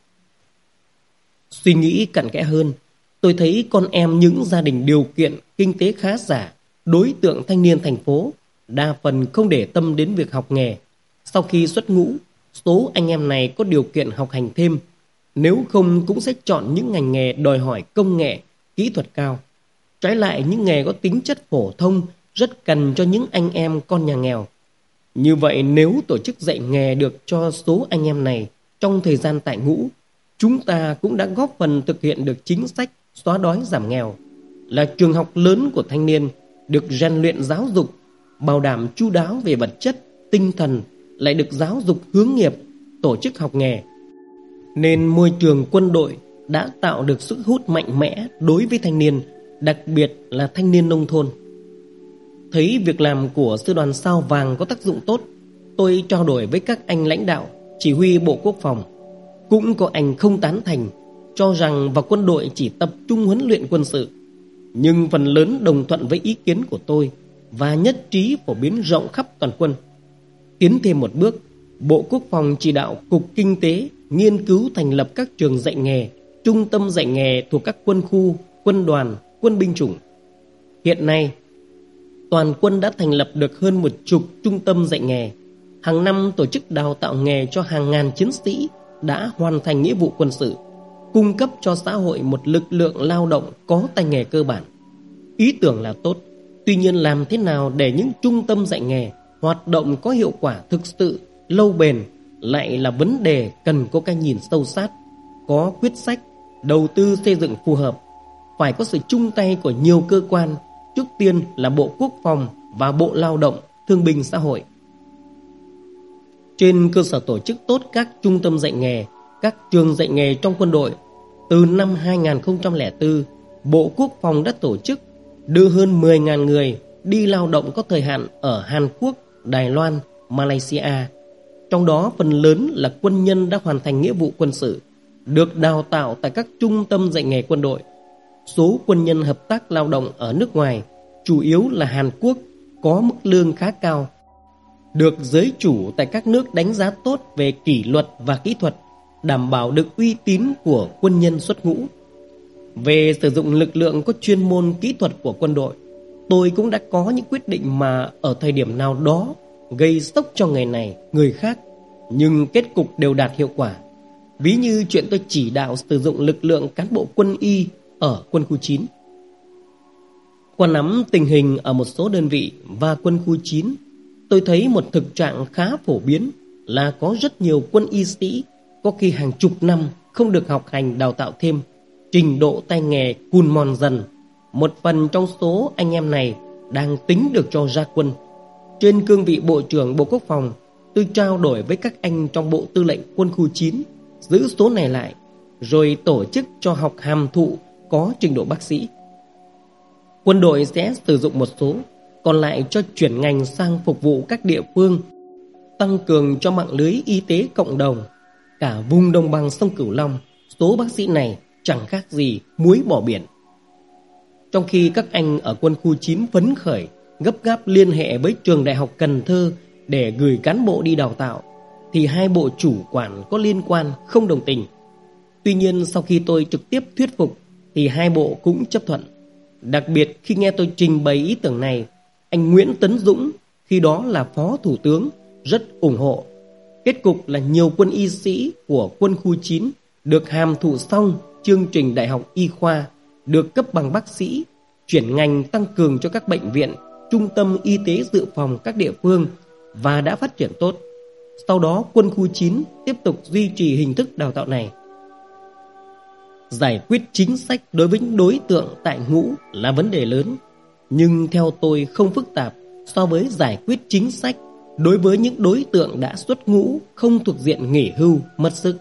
Suy nghĩ cặn kẽ hơn, tôi thấy con em những gia đình điều kiện kinh tế khá giả, đối tượng thanh niên thành phố, đa phần không để tâm đến việc học nghề. Sau khi xuất ngũ, số anh em này có điều kiện học hành thêm, nếu không cũng sẽ chọn những ngành nghề đòi hỏi công nghệ, kỹ thuật cao. Trái lại những nghề có tính chất phổ thông rất cần cho những anh em con nhà nghèo. Như vậy nếu tổ chức dạy nghề được cho số anh em này trong thời gian tại ngũ, chúng ta cũng đã góp phần thực hiện được chính sách xóa đói giảm nghèo, là trường học lớn của thanh niên được rèn luyện giáo dục, bảo đảm chu đáo về vật chất, tinh thần, lại được giáo dục hướng nghiệp, tổ chức học nghề. Nên môi trường quân đội đã tạo được sức hút mạnh mẽ đối với thanh niên, đặc biệt là thanh niên nông thôn. Thấy việc làm của sư đoàn sao vàng có tác dụng tốt, tôi trao đổi với các anh lãnh đạo, chỉ huy Bộ Quốc phòng. Cũng có anh không tán thành, cho rằng vào quân đội chỉ tập trung huấn luyện quân sự. Nhưng phần lớn đồng thuận với ý kiến của tôi và nhất trí phổ biến rộng khắp toàn quân. Tiến thêm một bước, Bộ Quốc phòng chỉ đạo Cục Kinh tế nghiên cứu thành lập các trường dạy nghề, trung tâm dạy nghề thuộc các quân khu, quân đoàn, quân binh chủng. Hiện nay, toàn quân đã thành lập được hơn một chục trung tâm dạy nghề. Hàng năm tổ chức đào tạo nghề cho hàng ngàn chiến sĩ đã hoàn thành nghĩa vụ quân sự, cung cấp cho xã hội một lực lượng lao động có tay nghề cơ bản. Ý tưởng là tốt, tuy nhiên làm thế nào để những trung tâm dạy nghề hoạt động có hiệu quả thực sự, lâu bền lại là vấn đề cần có cái nhìn sâu sát, có quyết sách, đầu tư xây dựng phù hợp, phải có sự chung tay của nhiều cơ quan trước tiên là Bộ Quốc phòng và Bộ Lao động, Thương binh Xã hội. Trên cơ sở tổ chức tốt các trung tâm dạy nghề, các trường dạy nghề trong quân đội, từ năm 2004, Bộ Quốc phòng đã tổ chức đưa hơn 10.000 người đi lao động có thời hạn ở Hàn Quốc, Đài Loan, Malaysia. Trong đó phần lớn là quân nhân đã hoàn thành nghĩa vụ quân sự, được đào tạo tại các trung tâm dạy nghề quân đội số quân nhân hợp tác lao động ở nước ngoài, chủ yếu là Hàn Quốc, có mức lương khá cao. Được giới chủ tại các nước đánh giá tốt về kỷ luật và kỹ thuật, đảm bảo được uy tín của quân nhân xuất ngũ. Về sử dụng lực lượng có chuyên môn kỹ thuật của quân đội, tôi cũng đã có những quyết định mà ở thời điểm nào đó gây sốc cho người này, người khác, nhưng kết cục đều đạt hiệu quả. Ví như chuyện tôi chỉ đạo sử dụng lực lượng cán bộ quân y ở quân khu 9. Qua nắm tình hình ở một số đơn vị và quân khu 9, tôi thấy một thực trạng khá phổ biến là có rất nhiều quân y sĩ có khi hàng chục năm không được học hành đào tạo thêm, trình độ tay nghề cùn mòn dần. Một phần trong số anh em này đang tính được cho ra quân. Trên cương vị Bộ trưởng Bộ Quốc phòng, tôi trao đổi với các anh trong Bộ Tư lệnh Quân khu 9 giữ số này lại, rồi tổ chức cho học hàm thụ có trình độ bác sĩ. Quân đội sẽ sử dụng một số, còn lại cho chuyển ngành sang phục vụ các địa phương, tăng cường cho mạng lưới y tế cộng đồng. Cả vùng đồng bằng sông Cửu Long, số bác sĩ này chẳng khác gì muối bỏ biển. Trong khi các anh ở quân khu 9 phấn khởi, gấp gáp liên hệ với trường đại học Cần Thơ để gửi cán bộ đi đào tạo, thì hai bộ chủ quản có liên quan không đồng tình. Tuy nhiên sau khi tôi trực tiếp thuyết phục thì hai bộ cũng chấp thuận. Đặc biệt khi nghe tôi trình bày ý tưởng này, anh Nguyễn Tấn Dũng, khi đó là Phó Thủ tướng, rất ủng hộ. Kết cục là nhiều quân y sĩ của quân khu 9 được hàm thụ xong chương trình đại học y khoa, được cấp bằng bác sĩ, chuyển ngành tăng cường cho các bệnh viện, trung tâm y tế dự phòng các địa phương và đã phát triển tốt. Sau đó quân khu 9 tiếp tục duy trì hình thức đào tạo này. Giải quyết chính sách đối với những đối tượng tại ngũ là vấn đề lớn, nhưng theo tôi không phức tạp so với giải quyết chính sách đối với những đối tượng đã xuất ngũ không thuộc diện nghỉ hưu, mất sức.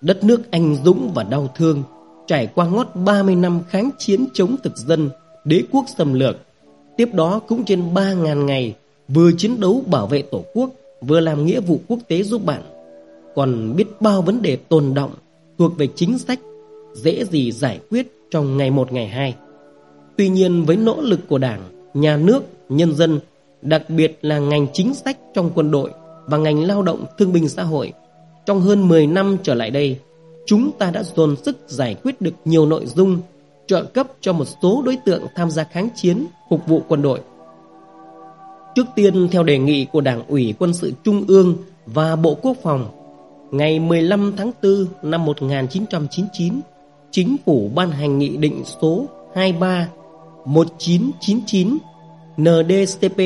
Đất nước anh dũng và đau thương, trải qua ngót 30 năm kháng chiến chống thực dân, đế quốc xâm lược, tiếp đó cũng trên 3.000 ngày vừa chiến đấu bảo vệ Tổ quốc, vừa làm nghĩa vụ quốc tế giúp bạn. Còn biết bao vấn đề tồn động thuộc về chính sách, dễ gì giải quyết trong ngày một ngày hai. Tuy nhiên với nỗ lực của Đảng, nhà nước, nhân dân, đặc biệt là ngành chính sách trong quân đội và ngành lao động thương binh xã hội, trong hơn 10 năm trở lại đây, chúng ta đã dồn sức giải quyết được nhiều nội dung trợ cấp cho một số đối tượng tham gia kháng chiến phục vụ quân đội. Trước tiên theo đề nghị của Đảng ủy Quân sự Trung ương và Bộ Quốc phòng, ngày 15 tháng 4 năm 1999, Chính phủ ban hành nghị định số 23 1999 NDCP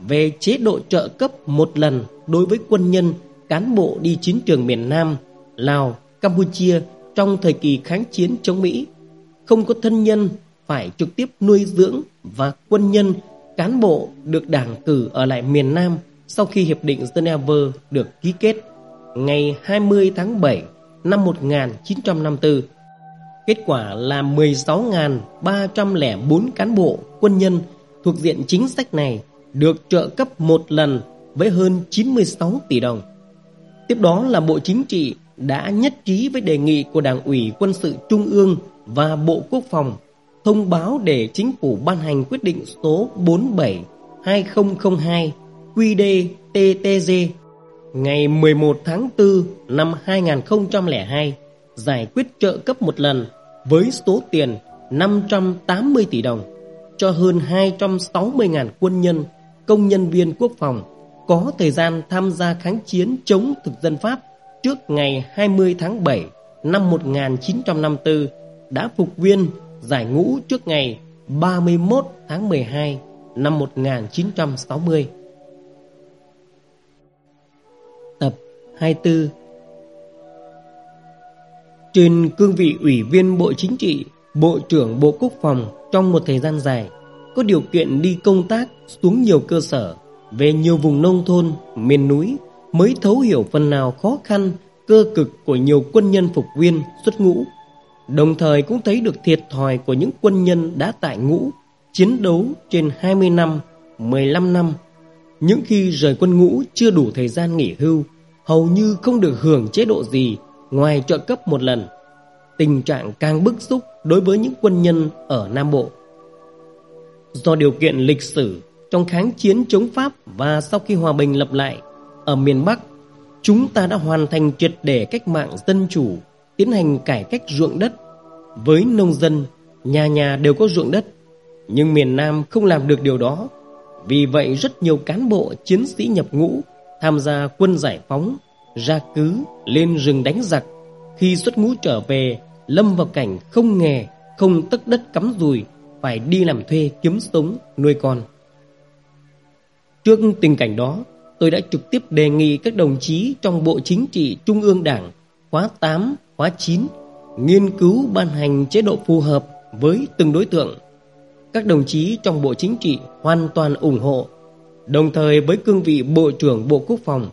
về chế độ trợ cấp một lần đối với quân nhân, cán bộ đi chiến trường miền Nam, Lào, Campuchia trong thời kỳ kháng chiến chống Mỹ, không có thân nhân phải trực tiếp nuôi dưỡng và quân nhân, cán bộ được đảng cử ở lại miền Nam sau khi Hiệp định Geneva được ký kết ngày 20 tháng 7 năm 1954. Kết quả là 16.304 cán bộ, quân nhân thuộc diện chính sách này được trợ cấp một lần với hơn 96 tỷ đồng. Tiếp đó là Bộ Chính trị đã nhất trí với đề nghị của Đảng ủy Quân sự Trung ương và Bộ Quốc phòng thông báo để chính phủ ban hành quyết định số 47-2002 QĐ-TTG ngày 11 tháng 4 năm 2002 giải quyết trợ cấp một lần với số tiền 580 tỷ đồng cho hơn 260.000 quân nhân, công nhân viên quốc phòng có thời gian tham gia kháng chiến chống thực dân Pháp trước ngày 20 tháng 7 năm 1954 đã phục viên giải ngũ trước ngày 31 tháng 12 năm 1960. Tập 24 trên cương vị Ủy viên Bộ Chính trị, Bộ trưởng Bộ Quốc phòng trong một thời gian dài, có điều kiện đi công tác xuống nhiều cơ sở về nhiều vùng nông thôn, miền núi mới thấu hiểu phần nào khó khăn, cơ cực của nhiều quân nhân phục viên xuất ngũ. Đồng thời cũng thấy được thiệt thòi của những quân nhân đã tại ngũ, chiến đấu trên 20 năm, 15 năm. Những khi rời quân ngũ chưa đủ thời gian nghỉ hưu, hầu như không được hưởng chế độ gì ngoài trợ cấp một lần. Tình trạng càng bức xúc đối với những quân nhân ở Nam Bộ. Do điều kiện lịch sử trong kháng chiến chống Pháp và sau khi hòa bình lập lại ở miền Bắc, chúng ta đã hoàn thành triệt để cách mạng dân chủ, tiến hành cải cách ruộng đất. Với nông dân, nhà nhà đều có ruộng đất, nhưng miền Nam không làm được điều đó. Vì vậy rất nhiều cán bộ chiến sĩ nhập ngũ tham gia quân giải phóng, ra cứ, lên rừng đánh giặc. Khi xuất ngũ trở về, lâm vào cảnh không nghề, không tất đất cắm rùi, phải đi làm thuê kiếm sống, nuôi con. Trước tình cảnh đó, tôi đã trực tiếp đề nghị các đồng chí trong Bộ Chính trị Trung ương Đảng khóa 8, khóa 9 nghiên cứu ban hành chế độ phù hợp với từng đối tượng. Các đồng chí trong Bộ Chính trị hoàn toàn ủng hộ. Đồng thời với cương vị Bộ trưởng Bộ Quốc phòng,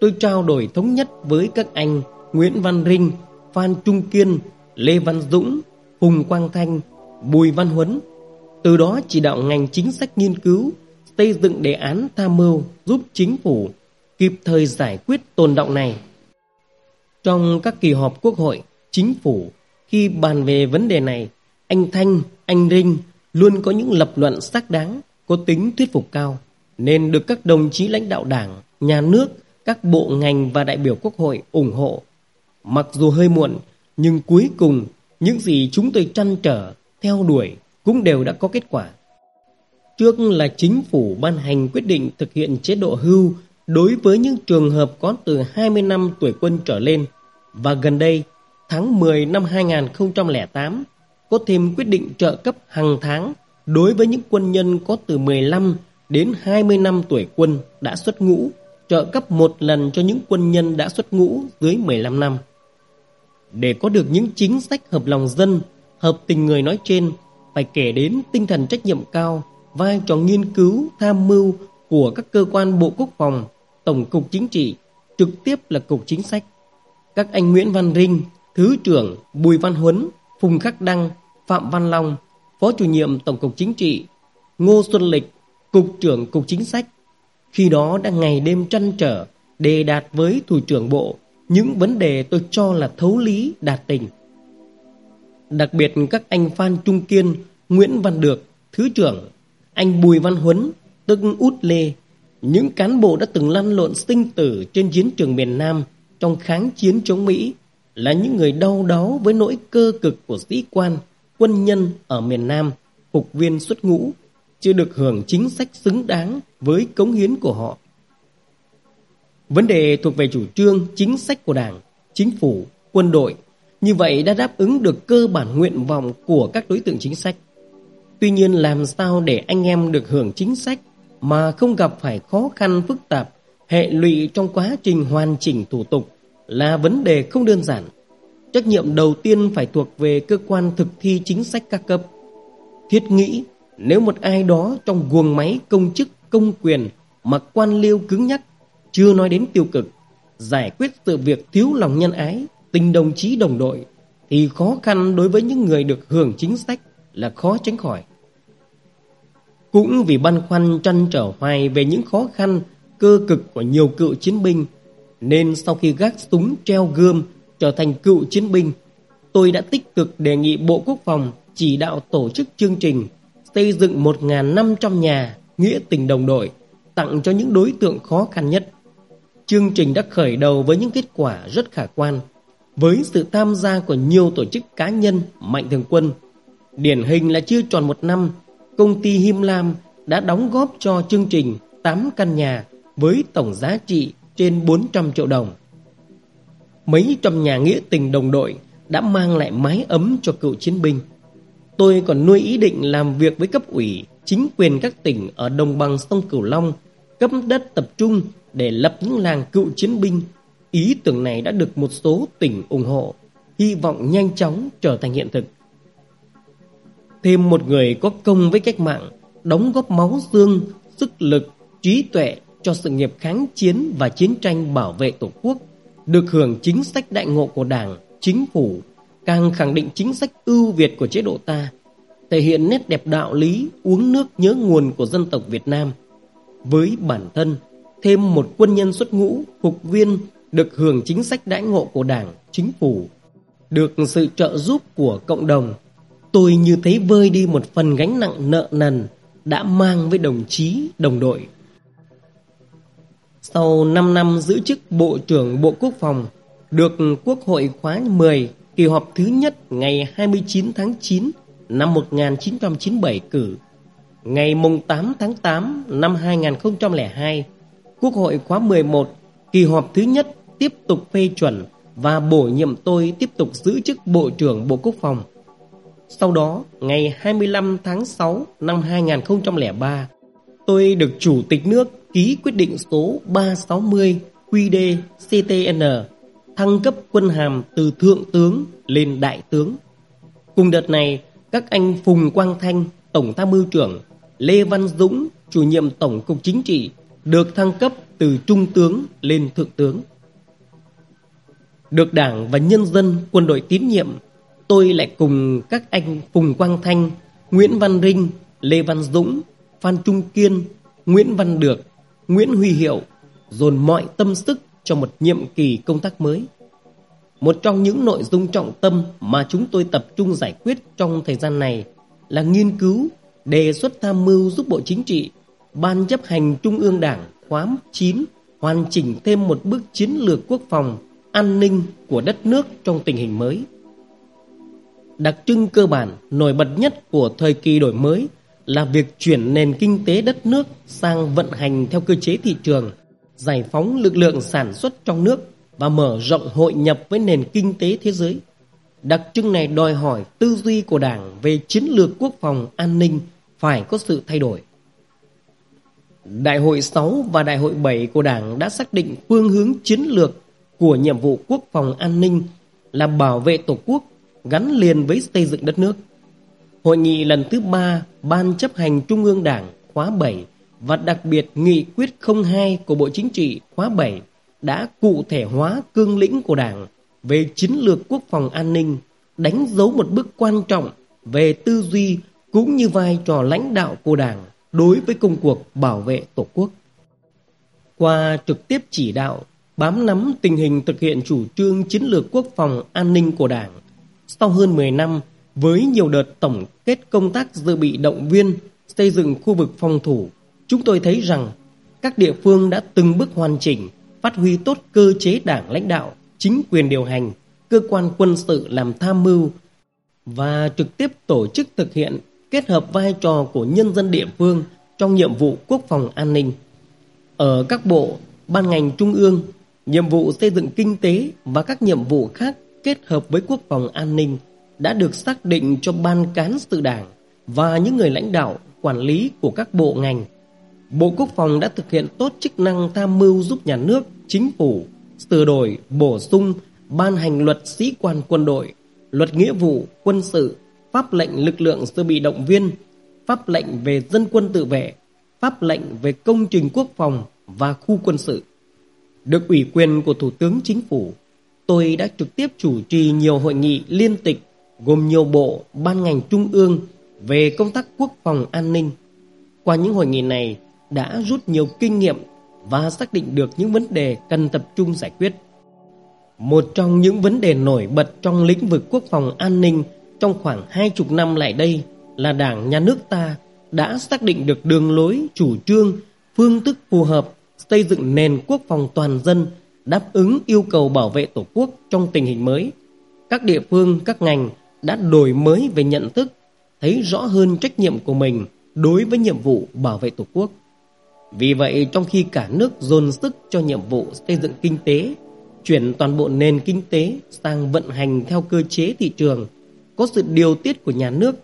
tôi trao đổi thống nhất với các anh Nguyễn Văn Rinh, Phan Trung Kiên, Lê Văn Dũng, Hùng Quang Thanh, Bùi Văn Huấn. Từ đó chỉ đạo ngành chính sách nghiên cứu xây dựng đề án tham mưu giúp chính phủ kịp thời giải quyết tồn động này. Trong các kỳ họp quốc hội, chính phủ khi bàn về vấn đề này, anh Thanh, anh Rinh luôn có những lập luận xác đáng, có tính thuyết phục cao, nên được các đồng chí lãnh đạo đảng, nhà nước, các bộ ngành và đại biểu quốc hội ủng hộ. Mặc dù hơi muộn, nhưng cuối cùng những gì chúng tôi trăn trở, theo đuổi cũng đều đã có kết quả. Trước là chính phủ ban hành quyết định thực hiện chế độ hưu đối với những trường hợp có từ 20 năm tuổi quân trở lên và gần đây tháng 10 năm 2008 có thêm quyết định trợ cấp hàng tháng đối với những quân nhân có từ 15 đến 20 năm tuổi quân đã xuất ngũ, trợ cấp một lần cho những quân nhân đã xuất ngũ dưới 15 năm. Để có được những chính sách hợp lòng dân, hợp tình người nói trên, phải kể đến tinh thần trách nhiệm cao vai trò nghiên cứu, tham mưu của các cơ quan Bộ Quốc phòng, Tổng cục Chính trị, trực tiếp là Cục Chính sách. Các anh Nguyễn Văn Rinh, Thứ trưởng Bùi Văn Huấn, Phùng Khắc Đăng, Phạm Văn Long, Phó chủ nhiệm Tổng cục Chính trị, Ngô Xuân Lịch, Cục trưởng Cục Chính sách, khi đó đã ngày đêm trăn trở đề đạt với thủ trưởng bộ những vấn đề tôi cho là thấu lý đạt tình. Đặc biệt các anh Phan Trung Kiên, Nguyễn Văn Được, Thứ trưởng, anh Bùi Văn Huấn, tức Út Lê, những cán bộ đã từng lăn lộn sinh tử trên chiến trường miền Nam trong kháng chiến chống Mỹ là những người đau đáu với nỗi cơ cực của sĩ quan, quân nhân ở miền Nam, phục viên xuất ngũ, chưa được hưởng chính sách xứng đáng với cống hiến của họ. Vấn đề thuộc về chủ trương, chính sách của Đảng, chính phủ, quân đội, như vậy đã đáp ứng được cơ bản nguyện vọng của các đối tượng chính sách. Tuy nhiên làm sao để anh em được hưởng chính sách mà không gặp phải khó khăn phức tạp, hệ lụy trong quá trình hoàn chỉnh thủ tục là vấn đề không đơn giản. Trách nhiệm đầu tiên phải thuộc về cơ quan thực thi chính sách các cấp. Thiết nghĩ nếu một ai đó trong guồng máy công chức công quyền mà quan liêu cứng nhắc, chưa nói đến tiêu cực, giải quyết sự việc thiếu lòng nhân ái, tình đồng chí đồng đội, thì khó khăn đối với những người được hưởng chính sách là khó tránh khỏi. Cũng vì băn khoăn trăn trở hoài về những khó khăn, cơ cực của nhiều cựu chiến binh, nên sau khi gác súng treo gươm trở thành cựu chiến binh, tôi đã tích cực đề nghị Bộ Quốc phòng chỉ đạo tổ chức chương trình xây dựng 1.500 nhà nghĩa tình đồng đội tặng cho những đối tượng khó khăn nhất. Chương trình đã khởi đầu với những kết quả rất khả quan, với sự tham gia của nhiều tổ chức cá nhân mạnh thường quân. Điển hình là chưa tròn một năm, công ty Him Lam đã đóng góp cho chương trình 8 căn nhà với tổng giá trị trên 400 triệu đồng. Mấy trăm nhà nghĩa tình đồng đội đã mang lại mái ấm cho cựu chiến binh. Tôi còn nuôi ý định làm việc với cấp ủy, chính quyền các tỉnh ở đồng bằng sông Cửu Long, cấp đất tập trung để lập những làng cựu chiến binh. Ý tưởng này đã được một số tỉnh ủng hộ, hy vọng nhanh chóng trở thành hiện thực. Thêm một người có công với cách mạng, đóng góp máu xương, sức lực, trí tuệ cho sự nghiệp kháng chiến và chiến tranh bảo vệ Tổ quốc, được hưởng chính sách đại ngộ của Đảng, chính phủ, càng khẳng định chính sách ưu việt của chế độ ta, thể hiện nét đẹp đạo lý uống nước nhớ nguồn của dân tộc Việt Nam. Với bản thân, thêm một quân nhân xuất ngũ, phục viên được hưởng chính sách đãi ngộ của Đảng, chính phủ, được sự trợ giúp của cộng đồng, tôi như thấy vơi đi một phần gánh nặng nợ nần đã mang với đồng chí, đồng đội. Sau 5 năm giữ chức Bộ trưởng Bộ Quốc phòng, được Quốc hội khóa 10 kỳ họp thứ nhất ngày 29 tháng 9 năm 1997 cử. Ngày mùng 8 tháng 8 năm 2002, Quốc hội khóa 11 kỳ họp thứ nhất tiếp tục phê chuẩn và bổ nhiệm tôi tiếp tục giữ chức Bộ trưởng Bộ Quốc phòng. Sau đó, ngày 25 tháng 6 năm 2003, tôi được Chủ tịch nước ký quyết định số 360 QD CTN thăng cấp quân hàm từ thượng tướng lên đại tướng. Cùng đợt này, các anh Phùng Quang Thanh, Tổng tham mưu trưởng, Lê Văn Dũng, chủ nhiệm Tổng cục Chính trị, được thăng cấp từ trung tướng lên thượng tướng. Được Đảng và nhân dân quân đội tín nhiệm, tôi lại cùng các anh Phùng Quang Thanh, Nguyễn Văn Rinh, Lê Văn Dũng, Phan Trung Kiên, Nguyễn Văn Được, Nguyễn Huy Hiệu dồn mọi tâm sức cho một nhiệm kỳ công tác mới. Một trong những nội dung trọng tâm mà chúng tôi tập trung giải quyết trong thời gian này là nghiên cứu, đề xuất tham mưu giúp Bộ Chính trị, Ban chấp hành Trung ương Đảng khóa 9 hoàn chỉnh thêm một bước chiến lược quốc phòng, an ninh của đất nước trong tình hình mới. Đặc trưng cơ bản nổi bật nhất của thời kỳ đổi mới là việc chuyển nền kinh tế đất nước sang vận hành theo cơ chế thị trường, giải phóng lực lượng sản xuất trong nước và mở rộng hội nhập với nền kinh tế thế giới. Đặc trưng này đòi hỏi tư duy của Đảng về chiến lược quốc phòng an ninh phải có sự thay đổi. Đại hội 6 và Đại hội 7 của Đảng đã xác định phương hướng chiến lược của nhiệm vụ quốc phòng an ninh là bảo vệ Tổ quốc gắn liền với xây dựng đất nước. Hội nghị lần thứ 3 Ban chấp hành Trung ương Đảng khóa 7 và đặc biệt nghị quyết 02 của Bộ Chính trị khóa 7 đã cụ thể hóa cương lĩnh của Đảng về chiến lược quốc phòng an ninh, đánh dấu một bước quan trọng về tư duy cũng như vai trò lãnh đạo của Đảng đối với công cuộc bảo vệ Tổ quốc. Qua trực tiếp chỉ đạo, bám nắm tình hình thực hiện chủ trương chiến lược quốc phòng an ninh của Đảng, sau hơn 10 năm, với nhiều đợt tổng kết công tác dự bị động viên, xây dựng khu vực phòng thủ, chúng tôi thấy rằng các địa phương đã từng bước hoàn chỉnh, phát huy tốt cơ chế đảng lãnh đạo, chính quyền điều hành, cơ quan quân sự làm tham mưu và trực tiếp tổ chức thực hiện kết hợp vai trò của nhân dân địa phương trong nhiệm vụ quốc phòng an ninh. Ở các bộ, ban ngành trung ương, nhiệm vụ xây dựng kinh tế và các nhiệm vụ khác kết hợp với quốc phòng an ninh đã được xác định cho ban cán sự đảng và những người lãnh đạo, quản lý của các bộ ngành. Bộ Quốc phòng đã thực hiện tốt chức năng tham mưu giúp nhà nước, chính phủ, sửa đổi, bổ sung, ban hành luật sĩ quan quân đội, luật nghĩa vụ, quân sự, pháp lệnh lực lượng dự bị động viên, pháp lệnh về dân quân tự vệ, pháp lệnh về công trình quốc phòng và khu quân sự. Được ủy quyền của Thủ tướng Chính phủ, tôi đã trực tiếp chủ trì nhiều hội nghị liên tịch gồm nhiều bộ, ban ngành trung ương về công tác quốc phòng an ninh. Qua những hội nghị này đã rút nhiều kinh nghiệm và xác định được những vấn đề cần tập trung giải quyết. Một trong những vấn đề nổi bật trong lĩnh vực quốc phòng an ninh trong khoảng hai chục năm lại đây là Đảng, Nhà nước ta đã xác định được đường lối, chủ trương, phương thức phù hợp xây dựng nền quốc phòng toàn dân đáp ứng yêu cầu bảo vệ Tổ quốc trong tình hình mới. Các địa phương, các ngành đã đổi mới về nhận thức, thấy rõ hơn trách nhiệm của mình đối với nhiệm vụ bảo vệ Tổ quốc. Vì vậy, trong khi cả nước dồn sức cho nhiệm vụ xây dựng kinh tế, chuyển toàn bộ nền kinh tế sang vận hành theo cơ chế thị trường, có sự điều tiết của nhà nước,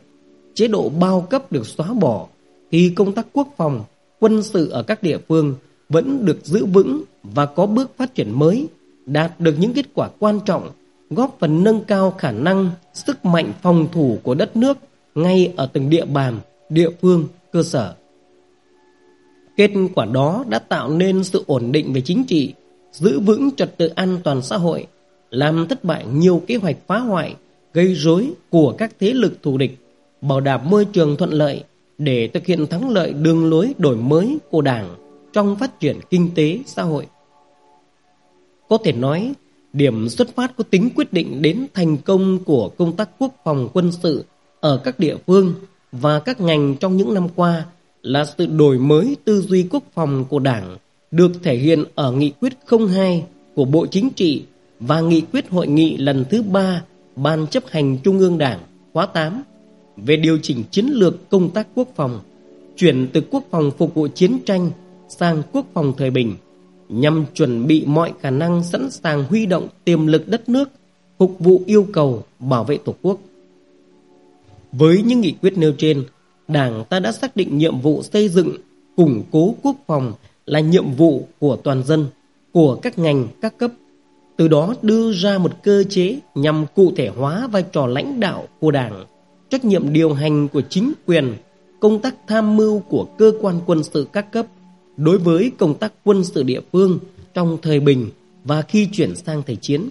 chế độ bao cấp được xóa bỏ, thì công tác quốc phòng, quân sự ở các địa phương vẫn được giữ vững và có bước phát triển mới, đạt được những kết quả quan trọng, góp phần nâng cao khả năng, sức mạnh phòng thủ của đất nước ngay ở từng địa bàn, địa phương, cơ sở. Kết quả đó đã tạo nên sự ổn định về chính trị, giữ vững trật tự an toàn xã hội, làm thất bại nhiều kế hoạch phá hoại, gây rối của các thế lực thù địch, bảo đảm môi trường thuận lợi để thực hiện thắng lợi đường lối đổi mới của Đảng trong phát triển kinh tế xã hội. Có thể nói, điểm xuất phát có tính quyết định đến thành công của công tác quốc phòng quân sự ở các địa phương và các ngành trong những năm qua là sự đổi mới tư duy quốc phòng của Đảng được thể hiện ở nghị quyết 02 của Bộ Chính trị và nghị quyết hội nghị lần thứ ba Ban chấp hành Trung ương Đảng khóa 8 về điều chỉnh chiến lược công tác quốc phòng, chuyển từ quốc phòng phục vụ chiến tranh sang quốc phòng thời bình nhằm chuẩn bị mọi khả năng sẵn sàng huy động tiềm lực đất nước phục vụ yêu cầu bảo vệ Tổ quốc. Với những nghị quyết nêu trên, Đảng ta đã xác định nhiệm vụ xây dựng, củng cố quốc phòng là nhiệm vụ của toàn dân, của các ngành, các cấp. Từ đó đưa ra một cơ chế nhằm cụ thể hóa vai trò lãnh đạo của Đảng, trách nhiệm điều hành của chính quyền, công tác tham mưu của cơ quan quân sự các cấp đối với công tác quân sự địa phương trong thời bình và khi chuyển sang thời chiến.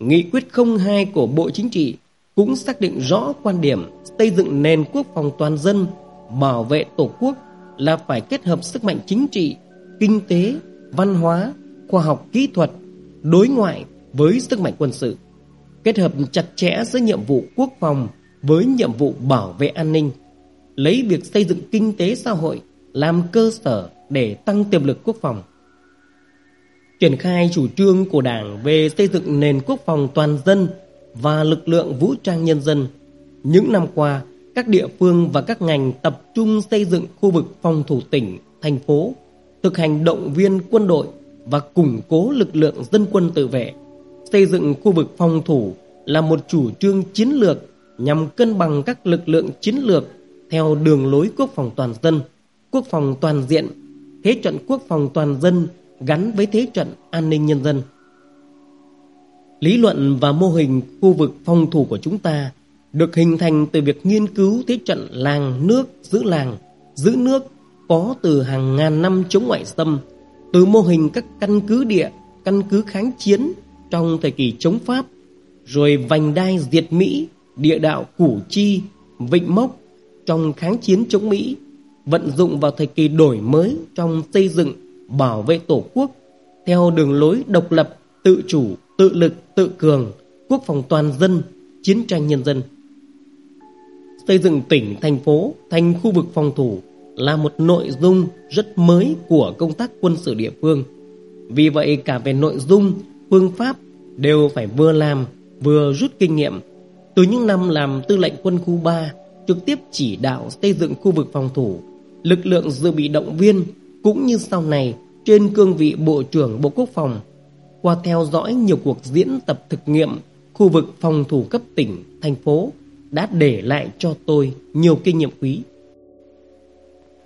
Nghị quyết 02 của Bộ Chính trị cũng xác định rõ quan điểm xây dựng nền quốc phòng toàn dân, bảo vệ Tổ quốc là phải kết hợp sức mạnh chính trị, kinh tế, văn hóa, khoa học kỹ thuật, đối ngoại với sức mạnh quân sự, kết hợp chặt chẽ giữa nhiệm vụ quốc phòng với nhiệm vụ bảo vệ an ninh, lấy việc xây dựng kinh tế xã hội làm cơ sở để tăng tiềm lực quốc phòng. Triển khai chủ trương của Đảng về xây dựng nền quốc phòng toàn dân và lực lượng vũ trang nhân dân. Những năm qua, các địa phương và các ngành tập trung xây dựng khu vực phòng thủ tỉnh, thành phố, thực hành động viên quân đội và củng cố lực lượng dân quân tự vệ. Xây dựng khu vực phòng thủ là một chủ trương chiến lược nhằm cân bằng các lực lượng chiến lược theo đường lối quốc phòng toàn dân, quốc phòng toàn diện, thế trận quốc phòng toàn dân gắn với thế trận an ninh nhân dân. Lý luận và mô hình khu vực phòng thủ của chúng ta được hình thành từ việc nghiên cứu thế trận làng nước giữ làng, giữ nước có từ hàng ngàn năm chống ngoại xâm, từ mô hình các căn cứ địa, căn cứ kháng chiến trong thời kỳ chống Pháp, rồi vành đai diệt Mỹ, địa đạo Củ Chi, Vịnh Mốc trong kháng chiến chống Mỹ, vận dụng vào thời kỳ đổi mới trong xây dựng bảo vệ Tổ quốc theo đường lối độc lập, tự chủ, tự lực, tự cường, quốc phòng toàn dân, chiến tranh nhân dân. Xây dựng tỉnh, thành phố thành khu vực phòng thủ là một nội dung rất mới của công tác quân sự địa phương. Vì vậy cả về nội dung, phương pháp đều phải vừa làm vừa rút kinh nghiệm. Từ những năm làm tư lệnh quân khu 3, trực tiếp chỉ đạo xây dựng khu vực phòng thủ, lực lượng dự bị động viên cũng như sau này trên cương vị Bộ trưởng Bộ Quốc phòng qua theo dõi nhiều cuộc diễn tập thực nghiệm khu vực phòng thủ cấp tỉnh, thành phố đã để lại cho tôi nhiều kinh nghiệm quý.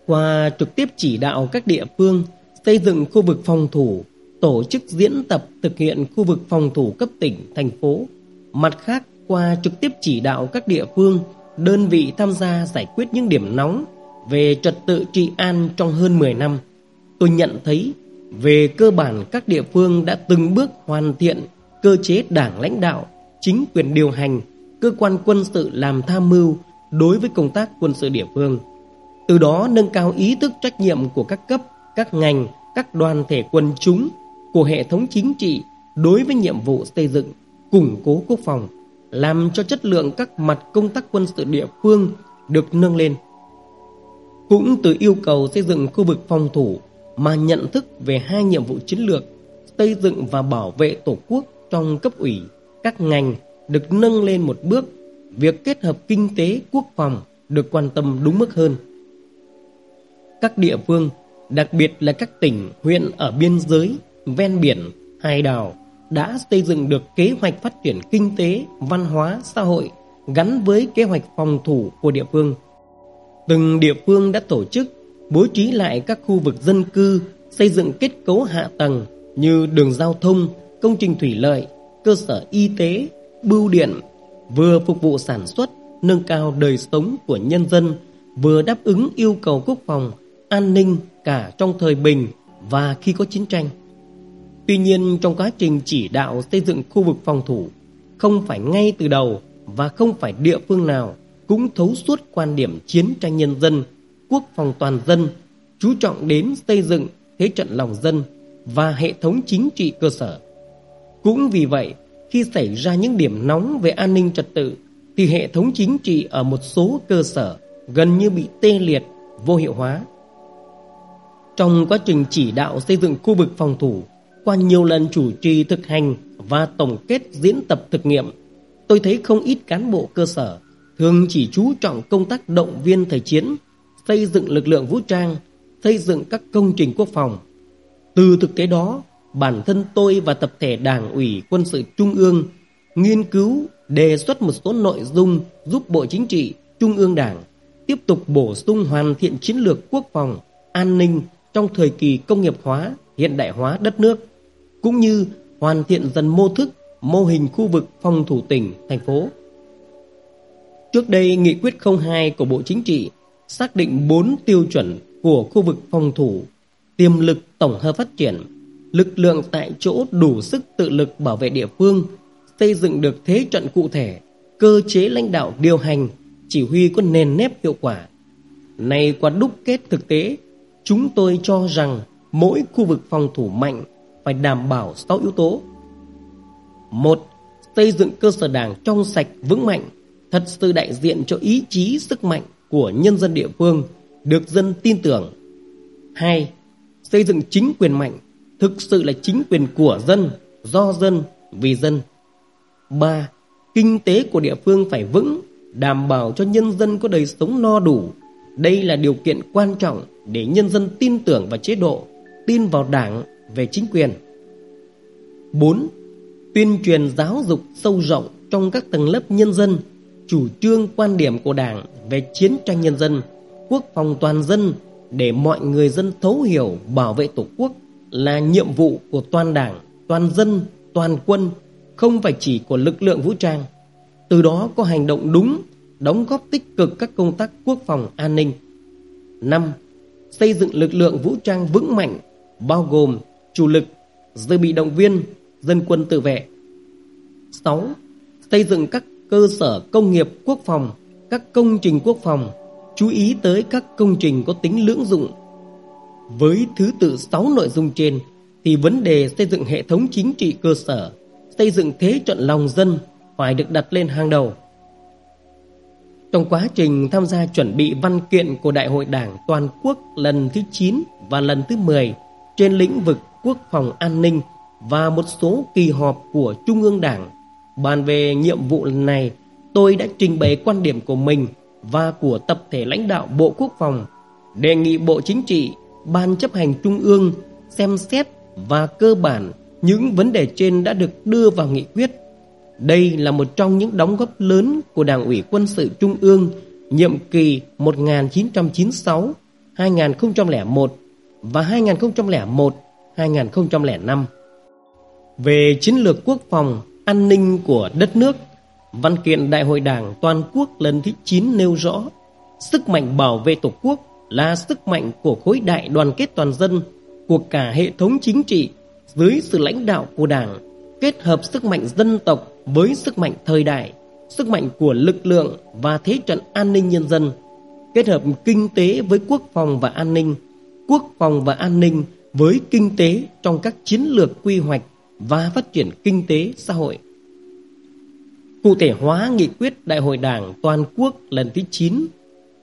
Qua trực tiếp chỉ đạo các địa phương xây dựng khu vực phòng thủ, tổ chức diễn tập thực hiện khu vực phòng thủ cấp tỉnh, thành phố. Mặt khác, qua trực tiếp chỉ đạo các địa phương, đơn vị tham gia giải quyết những điểm nóng về trật tự trị an trong hơn 10 năm, tôi nhận thấy về cơ bản các địa phương đã từng bước hoàn thiện cơ chế đảng lãnh đạo, chính quyền điều hành, cơ quan quân sự làm tham mưu đối với công tác quân sự địa phương. Từ đó nâng cao ý thức trách nhiệm của các cấp, các ngành, các đoàn thể quân chúng, của hệ thống chính trị đối với nhiệm vụ xây dựng, củng cố quốc phòng, làm cho chất lượng các mặt công tác quân sự địa phương được nâng lên. Cũng từ yêu cầu xây dựng khu vực phòng thủ mà nhận thức về hai nhiệm vụ chiến lược xây dựng và bảo vệ Tổ quốc trong cấp ủy, các ngành được nâng lên một bước, việc kết hợp kinh tế quốc phòng được quan tâm đúng mức hơn. Các địa phương, đặc biệt là các tỉnh, huyện ở biên giới, ven biển, hải đảo đã xây dựng được kế hoạch phát triển kinh tế, văn hóa, xã hội gắn với kế hoạch phòng thủ của địa phương. Từng địa phương đã tổ chức bố trí lại các khu vực dân cư, xây dựng kết cấu hạ tầng như đường giao thông, công trình thủy lợi, cơ sở y tế, bưu điện, vừa phục vụ sản xuất, nâng cao đời sống của nhân dân, vừa đáp ứng yêu cầu quốc phòng, an ninh cả trong thời bình và khi có chiến tranh. Tuy nhiên trong quá trình chỉ đạo xây dựng khu vực phòng thủ, không phải ngay từ đầu và không phải địa phương nào cũng thấu suốt quan điểm chiến tranh nhân dân quốc phòng toàn dân, chú trọng đến xây dựng thế trận lòng dân và hệ thống chính trị cơ sở. Cũng vì vậy, khi xảy ra những điểm nóng về an ninh trật tự, thì hệ thống chính trị ở một số cơ sở gần như bị tê liệt, vô hiệu hóa. Trong quá trình chỉ đạo xây dựng khu vực phòng thủ, qua nhiều lần chủ trì thực hành và tổng kết diễn tập thực nghiệm, tôi thấy không ít cán bộ cơ sở thường chỉ chú trọng công tác động viên thời chiến xây dựng lực lượng vũ trang, xây dựng các công trình quốc phòng. Từ thực tế đó, bản thân tôi và tập thể Đảng ủy Quân sự Trung ương nghiên cứu đề xuất một số nội dung giúp Bộ Chính trị, Trung ương Đảng tiếp tục bổ sung hoàn thiện chiến lược quốc phòng, an ninh trong thời kỳ công nghiệp hóa, hiện đại hóa đất nước, cũng như hoàn thiện dần mô thức, mô hình khu vực phòng thủ tỉnh, thành phố. Trước đây, Nghị quyết 02 của Bộ Chính trị xác định 4 tiêu chuẩn của khu vực phòng thủ, tiềm lực tổng hợp phát triển, lực lượng tại chỗ đủ sức tự lực bảo vệ địa phương, xây dựng được thế trận cụ thể, cơ chế lãnh đạo điều hành, chỉ huy có nền nếp hiệu quả. Này qua đúc kết thực tế, chúng tôi cho rằng mỗi khu vực phòng thủ mạnh phải đảm bảo 6 yếu tố. một Xây dựng cơ sở đảng trong sạch vững mạnh, thật sự đại diện cho ý chí sức mạnh của nhân dân địa phương được dân tin tưởng. Hai, xây dựng chính quyền mạnh, thực sự là chính quyền của dân, do dân, vì dân. Ba, kinh tế của địa phương phải vững, đảm bảo cho nhân dân có đời sống no đủ. Đây là điều kiện quan trọng để nhân dân tin tưởng vào chế độ, tin vào đảng về chính quyền. 4. Tuyên truyền giáo dục sâu rộng trong các tầng lớp nhân dân chủ trương quan điểm của Đảng về chiến tranh nhân dân, quốc phòng toàn dân để mọi người dân thấu hiểu bảo vệ Tổ quốc là nhiệm vụ của toàn Đảng, toàn dân, toàn quân, không phải chỉ của lực lượng vũ trang. Từ đó có hành động đúng, đóng góp tích cực các công tác quốc phòng an ninh. 5. Xây dựng lực lượng vũ trang vững mạnh, bao gồm chủ lực, dự bị động viên, dân quân tự vệ. 6. Xây dựng các cơ sở công nghiệp quốc phòng, các công trình quốc phòng, chú ý tới các công trình có tính lưỡng dụng. Với thứ tự 6 nội dung trên thì vấn đề xây dựng hệ thống chính trị cơ sở, xây dựng thế trận lòng dân phải được đặt lên hàng đầu. Trong quá trình tham gia chuẩn bị văn kiện của Đại hội Đảng toàn quốc lần thứ 9 và lần thứ 10 trên lĩnh vực quốc phòng an ninh và một số kỳ họp của Trung ương Đảng bàn về nhiệm vụ này, tôi đã trình bày quan điểm của mình và của tập thể lãnh đạo Bộ Quốc phòng, đề nghị Bộ Chính trị, Ban chấp hành Trung ương xem xét và cơ bản những vấn đề trên đã được đưa vào nghị quyết. Đây là một trong những đóng góp lớn của Đảng ủy Quân sự Trung ương nhiệm kỳ 1996, 2001 và 2001, 2005. Về chiến lược quốc phòng, an ninh của đất nước, văn kiện Đại hội Đảng toàn quốc lần thứ 9 nêu rõ sức mạnh bảo vệ Tổ quốc là sức mạnh của khối đại đoàn kết toàn dân của cả hệ thống chính trị dưới sự lãnh đạo của Đảng, kết hợp sức mạnh dân tộc với sức mạnh thời đại, sức mạnh của lực lượng và thế trận an ninh nhân dân, kết hợp kinh tế với quốc phòng và an ninh, quốc phòng và an ninh với kinh tế trong các chiến lược quy hoạch và phát triển kinh tế xã hội. Cụ thể hóa nghị quyết Đại hội Đảng toàn quốc lần thứ 9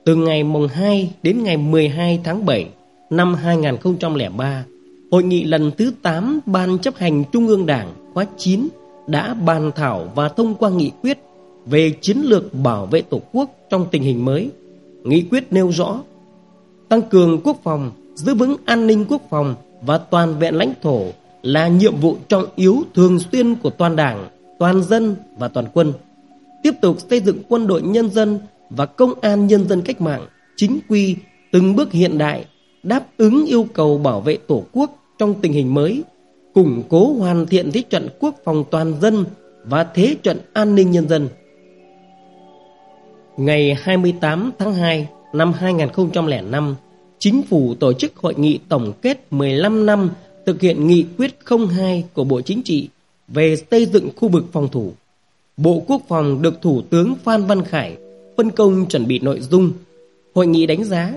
từ ngày mùng 2 đến ngày 12 tháng 7 năm 2003, hội nghị lần thứ 8 Ban chấp hành Trung ương Đảng khóa 9 đã bàn thảo và thông qua nghị quyết về chiến lược bảo vệ Tổ quốc trong tình hình mới. Nghị quyết nêu rõ tăng cường quốc phòng, giữ vững an ninh quốc phòng và toàn vẹn lãnh thổ là nhiệm vụ trọng yếu thường xuyên của toàn đảng, toàn dân và toàn quân. Tiếp tục xây dựng quân đội nhân dân và công an nhân dân cách mạng, chính quy, từng bước hiện đại, đáp ứng yêu cầu bảo vệ Tổ quốc trong tình hình mới, củng cố hoàn thiện thế trận quốc phòng toàn dân và thế trận an ninh nhân dân. Ngày 28 tháng 2 năm 2005, Chính phủ tổ chức hội nghị tổng kết 15 năm thực hiện nghị quyết 02 của Bộ Chính trị về xây dựng khu vực phòng thủ. Bộ Quốc phòng được Thủ tướng Phan Văn Khải phân công chuẩn bị nội dung. Hội nghị đánh giá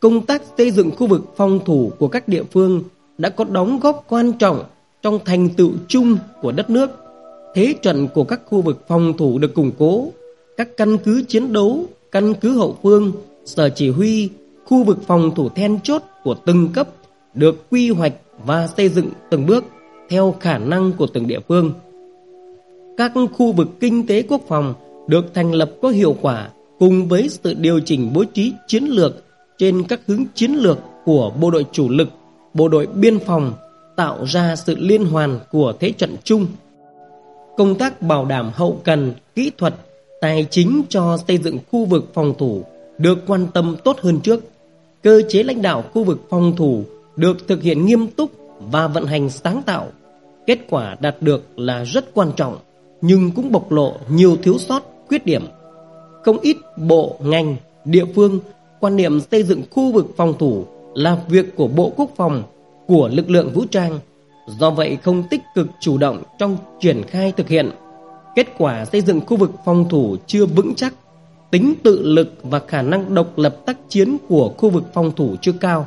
công tác xây dựng khu vực phòng thủ của các địa phương đã có đóng góp quan trọng trong thành tựu chung của đất nước. Thế trận của các khu vực phòng thủ được củng cố, các căn cứ chiến đấu, căn cứ hậu phương, sở chỉ huy, khu vực phòng thủ then chốt của từng cấp được quy hoạch và xây dựng từng bước theo khả năng của từng địa phương. Các khu vực kinh tế quốc phòng được thành lập có hiệu quả cùng với sự điều chỉnh bố trí chiến lược trên các hướng chiến lược của bộ đội chủ lực, bộ đội biên phòng tạo ra sự liên hoàn của thế trận chung. Công tác bảo đảm hậu cần, kỹ thuật, tài chính cho xây dựng khu vực phòng thủ được quan tâm tốt hơn trước. Cơ chế lãnh đạo khu vực phòng thủ được thực hiện nghiêm túc và vận hành sáng tạo. Kết quả đạt được là rất quan trọng, nhưng cũng bộc lộ nhiều thiếu sót, khuyết điểm. Không ít bộ, ngành, địa phương quan niệm xây dựng khu vực phòng thủ là việc của Bộ Quốc phòng, của lực lượng vũ trang, do vậy không tích cực chủ động trong triển khai thực hiện. Kết quả xây dựng khu vực phòng thủ chưa vững chắc, tính tự lực và khả năng độc lập tác chiến của khu vực phòng thủ chưa cao.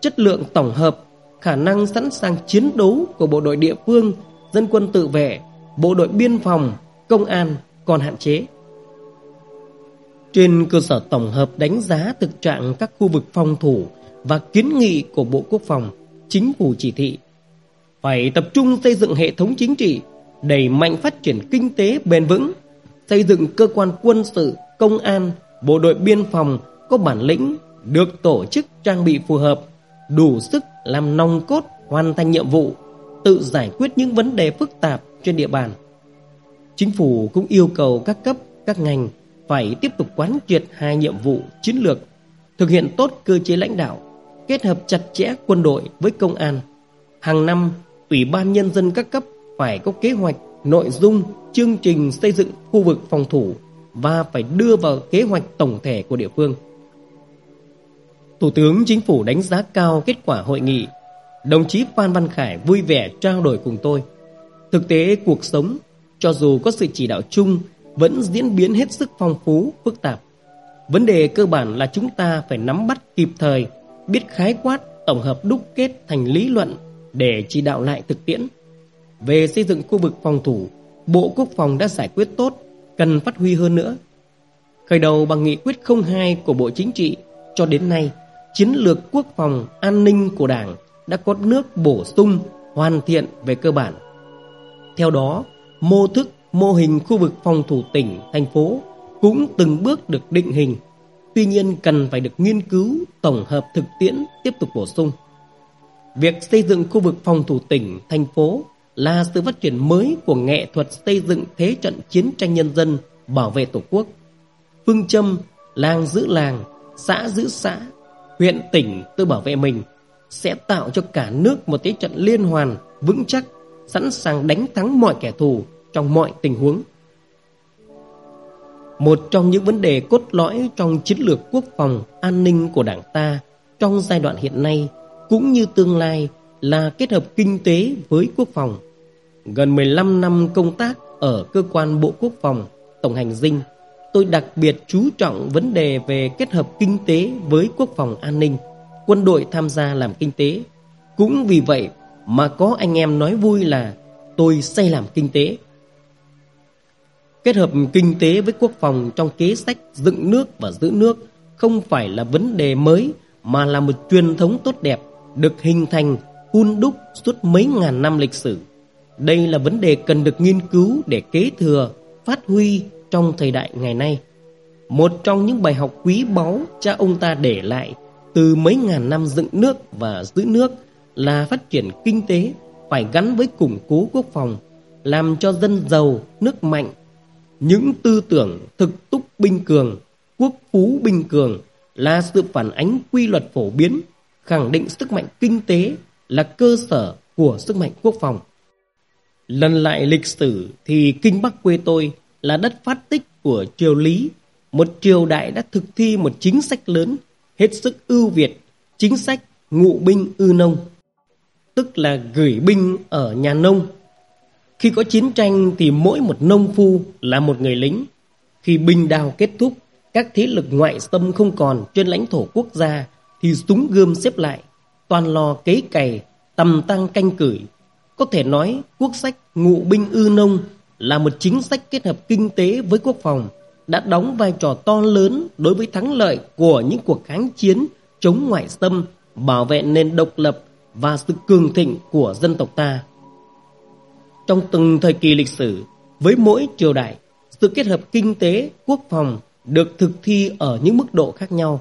Chất lượng tổng hợp, khả năng sẵn sàng chiến đấu của bộ đội địa phương, dân quân tự vệ, bộ đội biên phòng, công an còn hạn chế. Trên cơ sở tổng hợp đánh giá thực trạng các khu vực phòng thủ và kiến nghị của Bộ Quốc phòng, Chính phủ chỉ thị phải tập trung xây dựng hệ thống chính trị, đẩy mạnh phát triển kinh tế bền vững, xây dựng cơ quan quân sự, công an, bộ đội biên phòng có bản lĩnh, được tổ chức trang bị phù hợp, đủ sức làm nòng cốt hoàn thành nhiệm vụ, tự giải quyết những vấn đề phức tạp trên địa bàn. Chính phủ cũng yêu cầu các cấp, các ngành phải tiếp tục quán triệt hai nhiệm vụ chiến lược, thực hiện tốt cơ chế lãnh đạo, kết hợp chặt chẽ quân đội với công an. Hàng năm, Ủy ban Nhân dân các cấp phải có kế hoạch, nội dung, chương trình xây dựng khu vực phòng thủ và phải đưa vào kế hoạch tổng thể của địa phương. Thủ tướng Chính phủ đánh giá cao kết quả hội nghị. Đồng chí Phan Văn Khải vui vẻ trao đổi cùng tôi. Thực tế cuộc sống, cho dù có sự chỉ đạo chung vẫn diễn biến hết sức phong phú, phức tạp. Vấn đề cơ bản là chúng ta phải nắm bắt kịp thời, biết khái quát tổng hợp đúc kết thành lý luận để chỉ đạo lại thực tiễn. Về xây dựng khu vực phòng thủ, Bộ Quốc phòng đã giải quyết tốt, cần phát huy hơn nữa. Khởi đầu bằng nghị quyết 02 của Bộ Chính trị cho đến nay, chiến lược quốc phòng an ninh của Đảng đã có nước bổ sung, hoàn thiện về cơ bản. Theo đó, mô thức, mô hình khu vực phòng thủ tỉnh, thành phố cũng từng bước được định hình. Tuy nhiên cần phải được nghiên cứu, tổng hợp thực tiễn, tiếp tục bổ sung. Việc xây dựng khu vực phòng thủ tỉnh, thành phố là sự phát triển mới của nghệ thuật xây dựng thế trận chiến tranh nhân dân bảo vệ Tổ quốc. Phương châm làng giữ làng, xã giữ xã, huyện tỉnh tự bảo vệ mình sẽ tạo cho cả nước một thế trận liên hoàn vững chắc, sẵn sàng đánh thắng mọi kẻ thù trong mọi tình huống. Một trong những vấn đề cốt lõi trong chiến lược quốc phòng an ninh của Đảng ta trong giai đoạn hiện nay cũng như tương lai là kết hợp kinh tế với quốc phòng. Gần 15 năm công tác ở cơ quan Bộ Quốc phòng, Tổng hành dinh, tôi đặc biệt chú trọng vấn đề về kết hợp kinh tế với quốc phòng an ninh, quân đội tham gia làm kinh tế. Cũng vì vậy mà có anh em nói vui là tôi say làm kinh tế. Kết hợp kinh tế với quốc phòng trong kế sách dựng nước và giữ nước không phải là vấn đề mới mà là một truyền thống tốt đẹp được hình thành hun đúc suốt mấy ngàn năm lịch sử. Đây là vấn đề cần được nghiên cứu để kế thừa, phát huy trong thời đại ngày nay. Một trong những bài học quý báu cha ông ta để lại từ mấy ngàn năm dựng nước và giữ nước là phát triển kinh tế phải gắn với củng cố quốc phòng, làm cho dân giàu, nước mạnh. Những tư tưởng thực túc binh cường, quốc phú binh cường là sự phản ánh quy luật phổ biến khẳng định sức mạnh kinh tế là cơ sở của sức mạnh quốc phòng. Lần lại lịch sử thì Kinh Bắc quê tôi là đất phát tích của triều Lý, một triều đại đã thực thi một chính sách lớn, hết sức ưu việt, chính sách ngụ binh ư nông, tức là gửi binh ở nhà nông. Khi có chiến tranh thì mỗi một nông phu là một người lính. Khi binh đào kết thúc, các thế lực ngoại xâm không còn trên lãnh thổ quốc gia thì súng gươm xếp lại, toàn lo kế cày, tầm tăng canh cửi. Có thể nói quốc sách ngụ binh ư nông là một chính sách kết hợp kinh tế với quốc phòng đã đóng vai trò to lớn đối với thắng lợi của những cuộc kháng chiến chống ngoại xâm, bảo vệ nền độc lập và sự cường thịnh của dân tộc ta. Trong từng thời kỳ lịch sử, với mỗi triều đại, sự kết hợp kinh tế, quốc phòng được thực thi ở những mức độ khác nhau.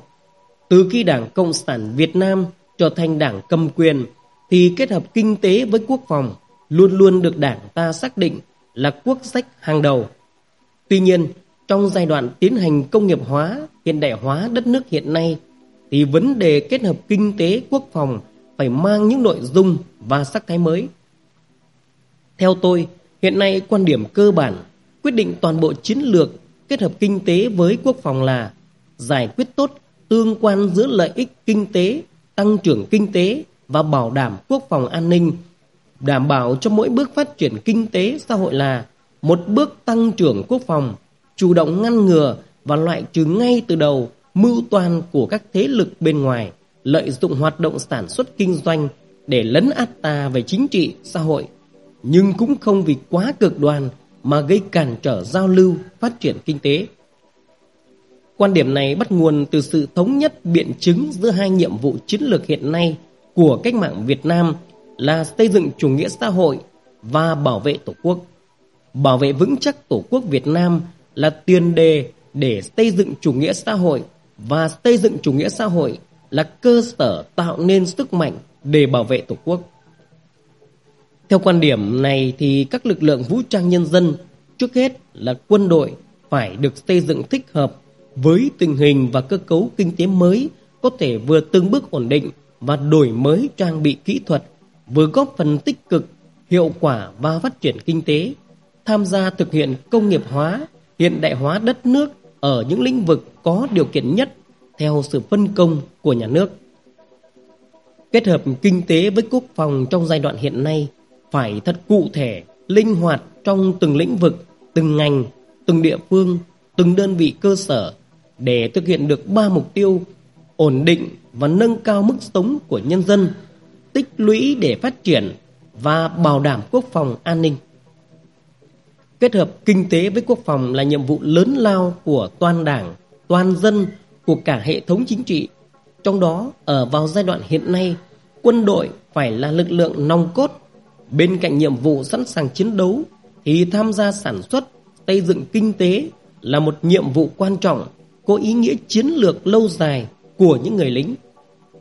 Từ khi Đảng Cộng sản Việt Nam trở thành đảng cầm quyền thì kết hợp kinh tế với quốc phòng luôn luôn được đảng ta xác định là quốc sách hàng đầu. Tuy nhiên, trong giai đoạn tiến hành công nghiệp hóa, hiện đại hóa đất nước hiện nay thì vấn đề kết hợp kinh tế quốc phòng phải mang những nội dung và sắc thái mới. Theo tôi, hiện nay quan điểm cơ bản quyết định toàn bộ chiến lược kết hợp kinh tế với quốc phòng là giải quyết tốt tương quan giữa lợi ích kinh tế, tăng trưởng kinh tế và bảo đảm quốc phòng an ninh, đảm bảo cho mỗi bước phát triển kinh tế xã hội là một bước tăng trưởng quốc phòng, chủ động ngăn ngừa và loại trừ ngay từ đầu mưu toan của các thế lực bên ngoài lợi dụng hoạt động sản xuất kinh doanh để lấn át ta về chính trị xã hội, nhưng cũng không vì quá cực đoan mà gây cản trở giao lưu phát triển kinh tế. Quan điểm này bắt nguồn từ sự thống nhất biện chứng giữa hai nhiệm vụ chiến lược hiện nay của cách mạng Việt Nam là xây dựng chủ nghĩa xã hội và bảo vệ Tổ quốc. Bảo vệ vững chắc Tổ quốc Việt Nam là tiền đề để xây dựng chủ nghĩa xã hội và xây dựng chủ nghĩa xã hội là cơ sở tạo nên sức mạnh để bảo vệ Tổ quốc. Theo quan điểm này thì các lực lượng vũ trang nhân dân trước hết là quân đội phải được xây dựng thích hợp với tình hình và cơ cấu kinh tế mới có thể vừa từng bước ổn định và đổi mới trang bị kỹ thuật, vừa góp phần tích cực, hiệu quả và phát triển kinh tế, tham gia thực hiện công nghiệp hóa, hiện đại hóa đất nước ở những lĩnh vực có điều kiện nhất theo sự phân công của nhà nước. Kết hợp kinh tế với quốc phòng trong giai đoạn hiện nay phải thật cụ thể, linh hoạt trong từng lĩnh vực, từng ngành, từng địa phương, từng đơn vị cơ sở để thực hiện được ba mục tiêu ổn định, và nâng cao mức sống của nhân dân, tích lũy để phát triển và bảo đảm quốc phòng an ninh. Kết hợp kinh tế với quốc phòng là nhiệm vụ lớn lao của toàn đảng, toàn dân, của cả hệ thống chính trị. Trong đó, ở vào giai đoạn hiện nay, quân đội phải là lực lượng nòng cốt. Bên cạnh nhiệm vụ sẵn sàng chiến đấu, thì tham gia sản xuất, xây dựng kinh tế là một nhiệm vụ quan trọng, có ý nghĩa chiến lược lâu dài của những người lính.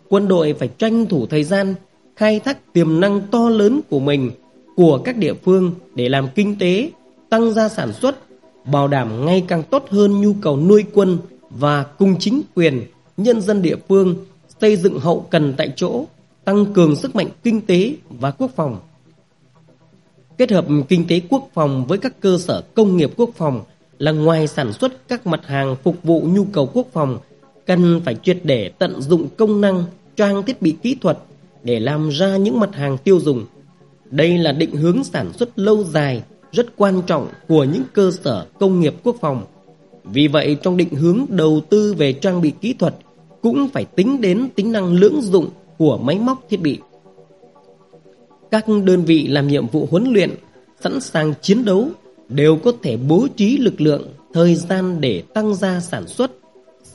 Quân đội phải tranh thủ thời gian, khai thác tiềm năng to lớn của mình, của các địa phương để làm kinh tế, tăng gia sản xuất, bảo đảm ngày càng tốt hơn nhu cầu nuôi quân và cùng chính quyền, nhân dân địa phương xây dựng hậu cần tại chỗ, tăng cường sức mạnh kinh tế và quốc phòng. Kết hợp kinh tế quốc phòng với các cơ sở công nghiệp quốc phòng là ngoài sản xuất các mặt hàng phục vụ nhu cầu quốc phòng, cần phải triệt để tận dụng công năng, trang thiết bị kỹ thuật để làm ra những mặt hàng tiêu dùng. Đây là định hướng sản xuất lâu dài rất quan trọng của những cơ sở công nghiệp quốc phòng. Vì vậy trong định hướng đầu tư về trang bị kỹ thuật cũng phải tính đến tính năng lưỡng dụng của máy móc thiết bị. Các đơn vị làm nhiệm vụ huấn luyện, sẵn sàng chiến đấu đều có thể bố trí lực lượng, thời gian để tăng gia sản xuất,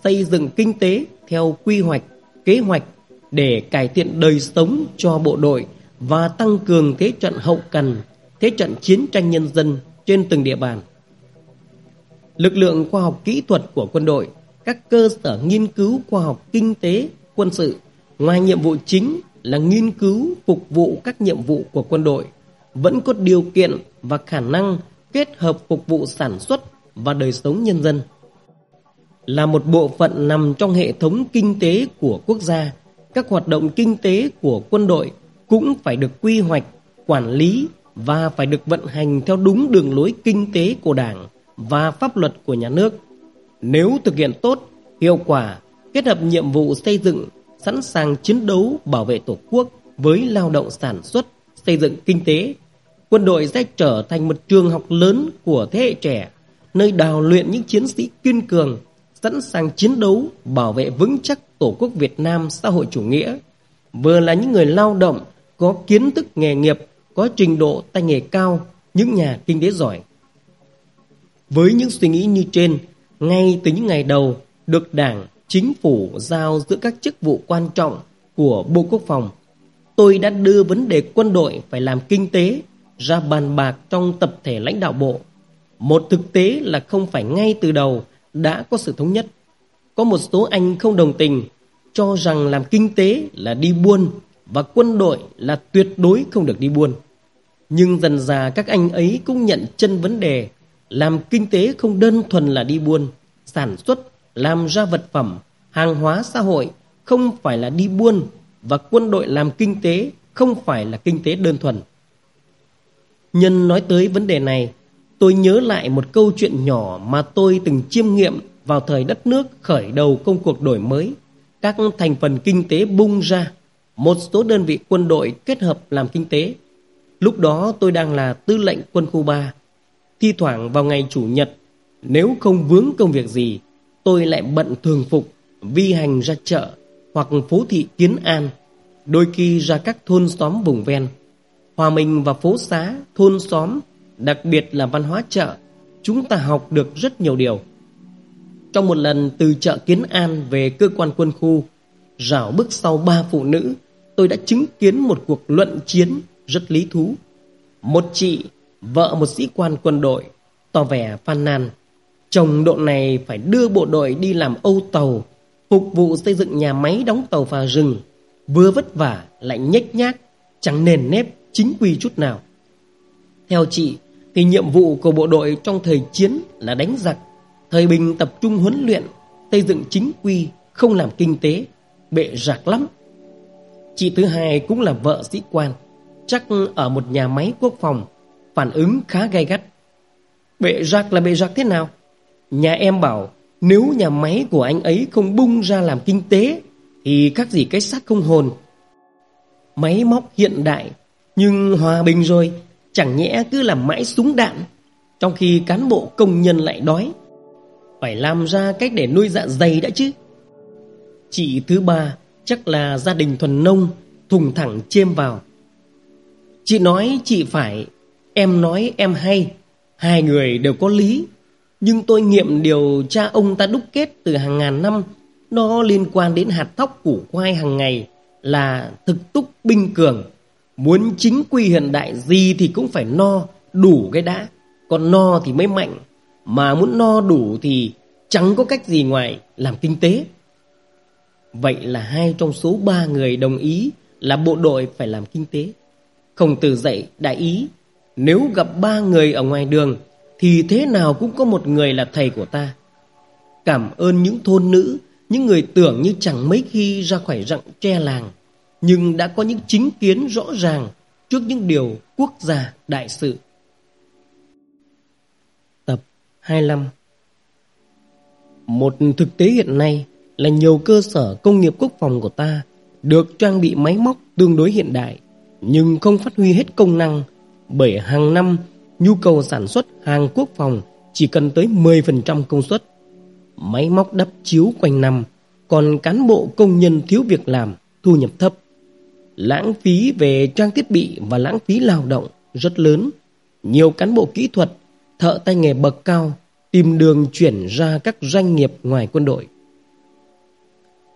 xây dựng kinh tế theo quy hoạch, kế hoạch để cải thiện đời sống cho bộ đội và tăng cường thế trận hậu cần, thế trận chiến tranh nhân dân trên từng địa bàn. Lực lượng khoa học kỹ thuật của quân đội, các cơ sở nghiên cứu khoa học kinh tế, quân sự, ngoài nhiệm vụ chính là nghiên cứu phục vụ các nhiệm vụ của quân đội, vẫn có điều kiện và khả năng kết hợp phục vụ sản xuất và đời sống nhân dân. Là một bộ phận nằm trong hệ thống kinh tế của quốc gia, các hoạt động kinh tế của quân đội cũng phải được quy hoạch, quản lý và phải được vận hành theo đúng đường lối kinh tế của Đảng và pháp luật của nhà nước. Nếu thực hiện tốt, hiệu quả, kết hợp nhiệm vụ xây dựng, sẵn sàng chiến đấu bảo vệ Tổ quốc với lao động sản xuất, xây dựng kinh tế, quân đội sẽ trở thành một trường học lớn của thế hệ trẻ, nơi đào luyện những chiến sĩ kiên cường, sẵn sàng chiến đấu bảo vệ vững chắc Tổ quốc Việt Nam xã hội chủ nghĩa, vừa là những người lao động có kiến thức nghề nghiệp, có trình độ tay nghề cao, những nhà kinh tế giỏi. Với những suy nghĩ như trên, ngay từ những ngày đầu được Đảng, Chính phủ giao giữa các chức vụ quan trọng của Bộ Quốc phòng, tôi đã đưa vấn đề quân đội phải làm kinh tế ra bàn bạc trong tập thể lãnh đạo bộ. Một thực tế là không phải ngay từ đầu đã có sự thống nhất. Có một số anh không đồng tình, cho rằng làm kinh tế là đi buôn và quân đội là tuyệt đối không được đi buôn. Nhưng dần dà các anh ấy cũng nhận chân vấn đề làm kinh tế không đơn thuần là đi buôn, sản xuất, làm ra vật phẩm, hàng hóa xã hội không phải là đi buôn và quân đội làm kinh tế không phải là kinh tế đơn thuần. Nhân nói tới vấn đề này, tôi nhớ lại một câu chuyện nhỏ mà tôi từng chiêm nghiệm vào thời đất nước khởi đầu công cuộc đổi mới. Các thành phần kinh tế bung ra, một số đơn vị quân đội kết hợp làm kinh tế. Lúc đó tôi đang là tư lệnh quân khu 3. Thi thoảng vào ngày Chủ nhật, nếu không vướng công việc gì, tôi lại bận thường phục, vi hành ra chợ hoặc phố thị Kiến An, đôi khi ra các thôn xóm vùng ven hòa mình vào phố xá, thôn xóm, đặc biệt là văn hóa chợ, chúng ta học được rất nhiều điều. Trong một lần từ chợ Kiến An về cơ quan quân khu, rảo bước sau ba phụ nữ, tôi đã chứng kiến một cuộc luận chiến rất lý thú. Một chị, vợ một sĩ quan quân đội, tỏ vẻ phàn nàn. Chồng độ này phải đưa bộ đội đi làm âu tàu, phục vụ xây dựng nhà máy đóng tàu phà rừng, vừa vất vả lại nhếch nhác, chẳng nền nếp chính quy chút nào. Theo chị, thì nhiệm vụ của bộ đội trong thời chiến là đánh giặc, thời bình tập trung huấn luyện, xây dựng chính quy, không làm kinh tế, bệ rạc lắm. Chị thứ hai cũng là vợ sĩ quan, chắc ở một nhà máy quốc phòng, phản ứng khá gay gắt. Bệ rạc là bệ rạc thế nào? Nhà em bảo nếu nhà máy của anh ấy không bung ra làm kinh tế thì các gì cái xác không hồn. Máy móc hiện đại nhưng hòa bình rồi Chẳng nhẽ cứ làm mãi súng đạn, Trong khi cán bộ công nhân lại đói. Phải làm ra cách để nuôi dạ dày đã chứ. Chị thứ ba, Chắc là gia đình thuần nông, Thùng thẳng chêm vào. Chị nói, chị phải, Em nói em hay, Hai người đều có lý. Nhưng tôi nghiệm điều cha ông ta đúc kết từ hàng ngàn năm, Nó liên quan đến hạt thóc củ khoai hàng ngày Là thực túc binh cường. Muốn chính quy hiện đại gì thì cũng phải no Đủ cái đã Còn no thì mới mạnh Mà muốn no đủ thì chẳng có cách gì ngoài làm kinh tế Vậy là hai trong số ba người đồng ý là bộ đội phải làm kinh tế. Khổng tử dạy đại ý, nếu gặp ba người ở ngoài đường thì thế nào cũng có một người là thầy của ta. Cảm ơn những thôn nữ, những người tưởng như chẳng mấy khi ra khỏi rặng tre làng, nhưng đã có những chính kiến rõ ràng trước những điều quốc gia đại sự. Tập 25 Một thực tế hiện nay là nhiều cơ sở công nghiệp quốc phòng của ta được trang bị máy móc tương đối hiện đại nhưng không phát huy hết công năng bởi hàng năm nhu cầu sản xuất hàng quốc phòng chỉ cần tới 10% công suất. Máy móc đắp chiếu quanh năm, còn cán bộ công nhân thiếu việc làm, thu nhập thấp. Lãng phí về trang thiết bị và lãng phí lao động rất lớn. Nhiều cán bộ kỹ thuật, thợ tay nghề bậc cao tìm đường chuyển ra các doanh nghiệp ngoài quân đội.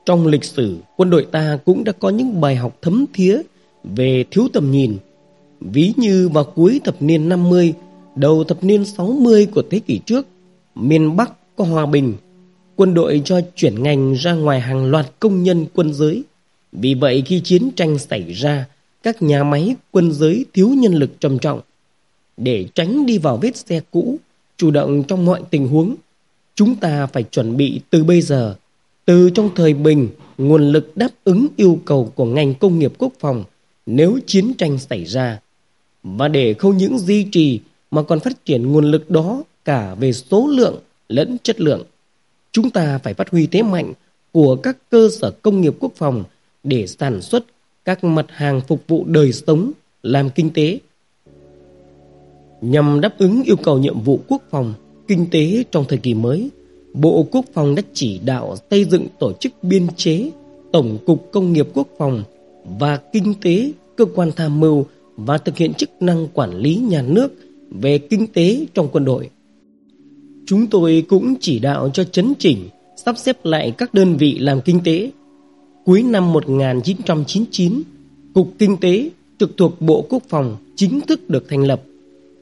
Trong lịch sử, quân đội ta cũng đã có những bài học thấm thía về thiếu tầm nhìn. Ví như vào cuối thập niên 50, đầu thập niên 60 của thế kỷ trước, miền Bắc có hòa bình, quân đội cho chuyển ngành ra ngoài hàng loạt công nhân quân giới. Vì vậy khi chiến tranh xảy ra, các nhà máy quân giới thiếu nhân lực trầm trọng. Để tránh đi vào vết xe cũ, chủ động trong mọi tình huống, chúng ta phải chuẩn bị từ bây giờ từ trong thời bình, nguồn lực đáp ứng yêu cầu của ngành công nghiệp quốc phòng nếu chiến tranh xảy ra. Và để không những duy trì mà còn phát triển nguồn lực đó cả về số lượng lẫn chất lượng. Chúng ta phải phát huy thế mạnh của các cơ sở công nghiệp quốc phòng để sản xuất các mặt hàng phục vụ đời sống, làm kinh tế. Nhằm đáp ứng yêu cầu nhiệm vụ quốc phòng, kinh tế trong thời kỳ mới, Bộ Quốc phòng đã chỉ đạo xây dựng tổ chức biên chế Tổng cục Công nghiệp Quốc phòng và Kinh tế cơ quan tham mưu và thực hiện chức năng quản lý nhà nước về kinh tế trong quân đội. Chúng tôi cũng chỉ đạo cho chấn chỉnh, sắp xếp lại các đơn vị làm kinh tế. Cuối năm 1999, Cục Kinh tế trực thuộc Bộ Quốc phòng chính thức được thành lập,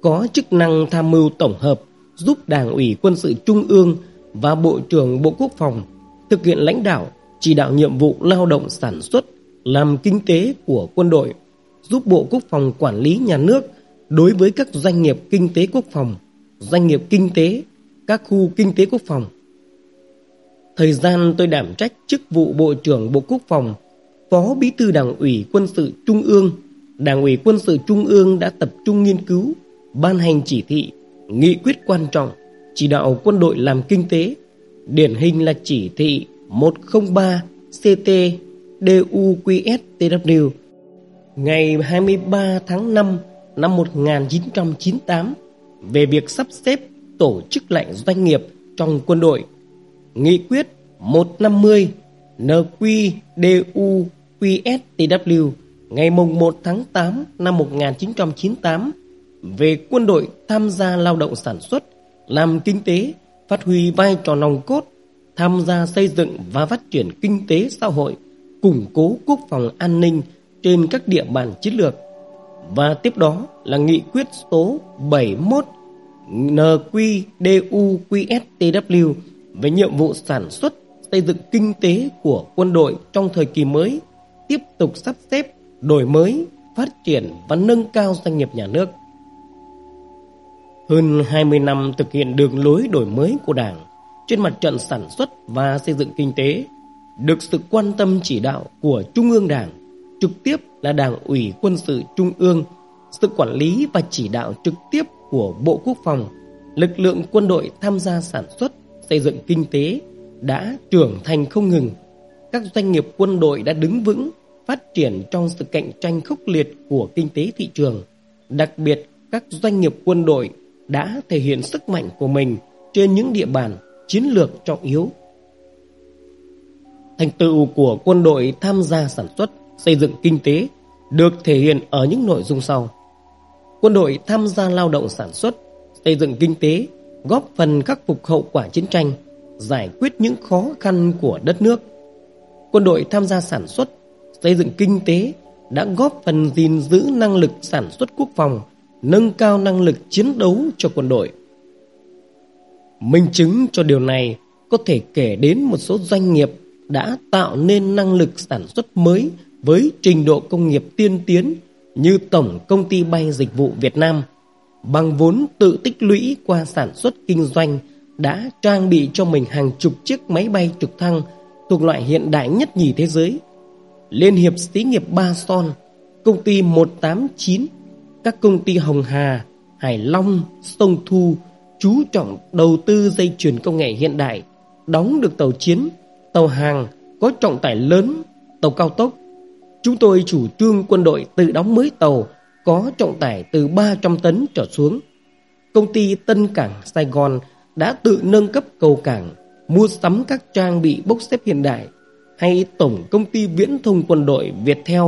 có chức năng tham mưu tổng hợp giúp Đảng ủy Quân sự Trung ương và Bộ trưởng Bộ Quốc phòng thực hiện lãnh đạo, chỉ đạo nhiệm vụ lao động sản xuất, làm kinh tế của quân đội, giúp Bộ Quốc phòng quản lý nhà nước đối với các doanh nghiệp kinh tế quốc phòng, doanh nghiệp kinh tế, các khu kinh tế quốc phòng. Thời gian tôi đảm trách chức vụ Bộ trưởng Bộ Quốc phòng, Phó Bí thư Đảng ủy Quân sự Trung ương, Đảng ủy Quân sự Trung ương đã tập trung nghiên cứu, ban hành chỉ thị, nghị quyết quan trọng chỉ đạo quân đội làm kinh tế, điển hình là chỉ thị 103 CT DUQSTW ngày 23 tháng 5 năm 1998 về việc sắp xếp tổ chức lại doanh nghiệp trong quân đội. Nghị quyết 150 NQDUQSTW ngày mùng 1 tháng 8 năm 1998 về quân đội tham gia lao động sản xuất làm kinh tế, phát huy vai trò nòng cốt, tham gia xây dựng và phát triển kinh tế xã hội, củng cố quốc phòng an ninh trên các địa bàn chiến lược. Và tiếp đó là nghị quyết số 71 NQDUQSTW về nhiệm vụ sản xuất, xây dựng kinh tế của quân đội trong thời kỳ mới, tiếp tục sắp xếp, đổi mới, phát triển và nâng cao doanh nghiệp nhà nước. Hơn 20 năm thực hiện đường lối đổi mới của Đảng trên mặt trận sản xuất và xây dựng kinh tế, được sự quan tâm chỉ đạo của Trung ương Đảng, trực tiếp là Đảng ủy quân sự Trung ương, sự quản lý và chỉ đạo trực tiếp của Bộ Quốc phòng, lực lượng quân đội tham gia sản xuất, xây dựng kinh tế đã trưởng thành không ngừng. Các doanh nghiệp quân đội đã đứng vững, phát triển trong sự cạnh tranh khốc liệt của kinh tế thị trường. Đặc biệt, các doanh nghiệp quân đội đã thể hiện sức mạnh của mình trên những địa bàn chiến lược trọng yếu. Thành tựu của quân đội tham gia sản xuất, xây dựng kinh tế được thể hiện ở những nội dung sau. Quân đội tham gia lao động sản xuất, xây dựng kinh tế, góp phần khắc phục hậu quả chiến tranh, giải quyết những khó khăn của đất nước. Quân đội tham gia sản xuất, xây dựng kinh tế đã góp phần gìn giữ năng lực sản xuất quốc phòng, nâng cao năng lực chiến đấu cho quân đội. Minh chứng cho điều này có thể kể đến một số doanh nghiệp đã tạo nên năng lực sản xuất mới với trình độ công nghiệp tiên tiến như Tổng Công ty Bay Dịch vụ Việt Nam bằng vốn tự tích lũy qua sản xuất kinh doanh đã trang bị cho mình hàng chục chiếc máy bay trực thăng thuộc loại hiện đại nhất nhì thế giới. Liên hiệp xí nghiệp Ba Son, công ty 189, các công ty Hồng Hà, Hải Long, Sông Thu chú trọng đầu tư dây chuyền công nghệ hiện đại, đóng được tàu chiến, tàu hàng có trọng tải lớn, tàu cao tốc. Chúng tôi chủ trương quân đội tự đóng mới tàu có trọng tải từ 300 tấn trở xuống. Công ty Tân Cảng Sài Gòn đã tự nâng cấp cầu cảng, mua sắm các trang bị bốc xếp hiện đại, hay Tổng Công ty Viễn thông Quân đội Viettel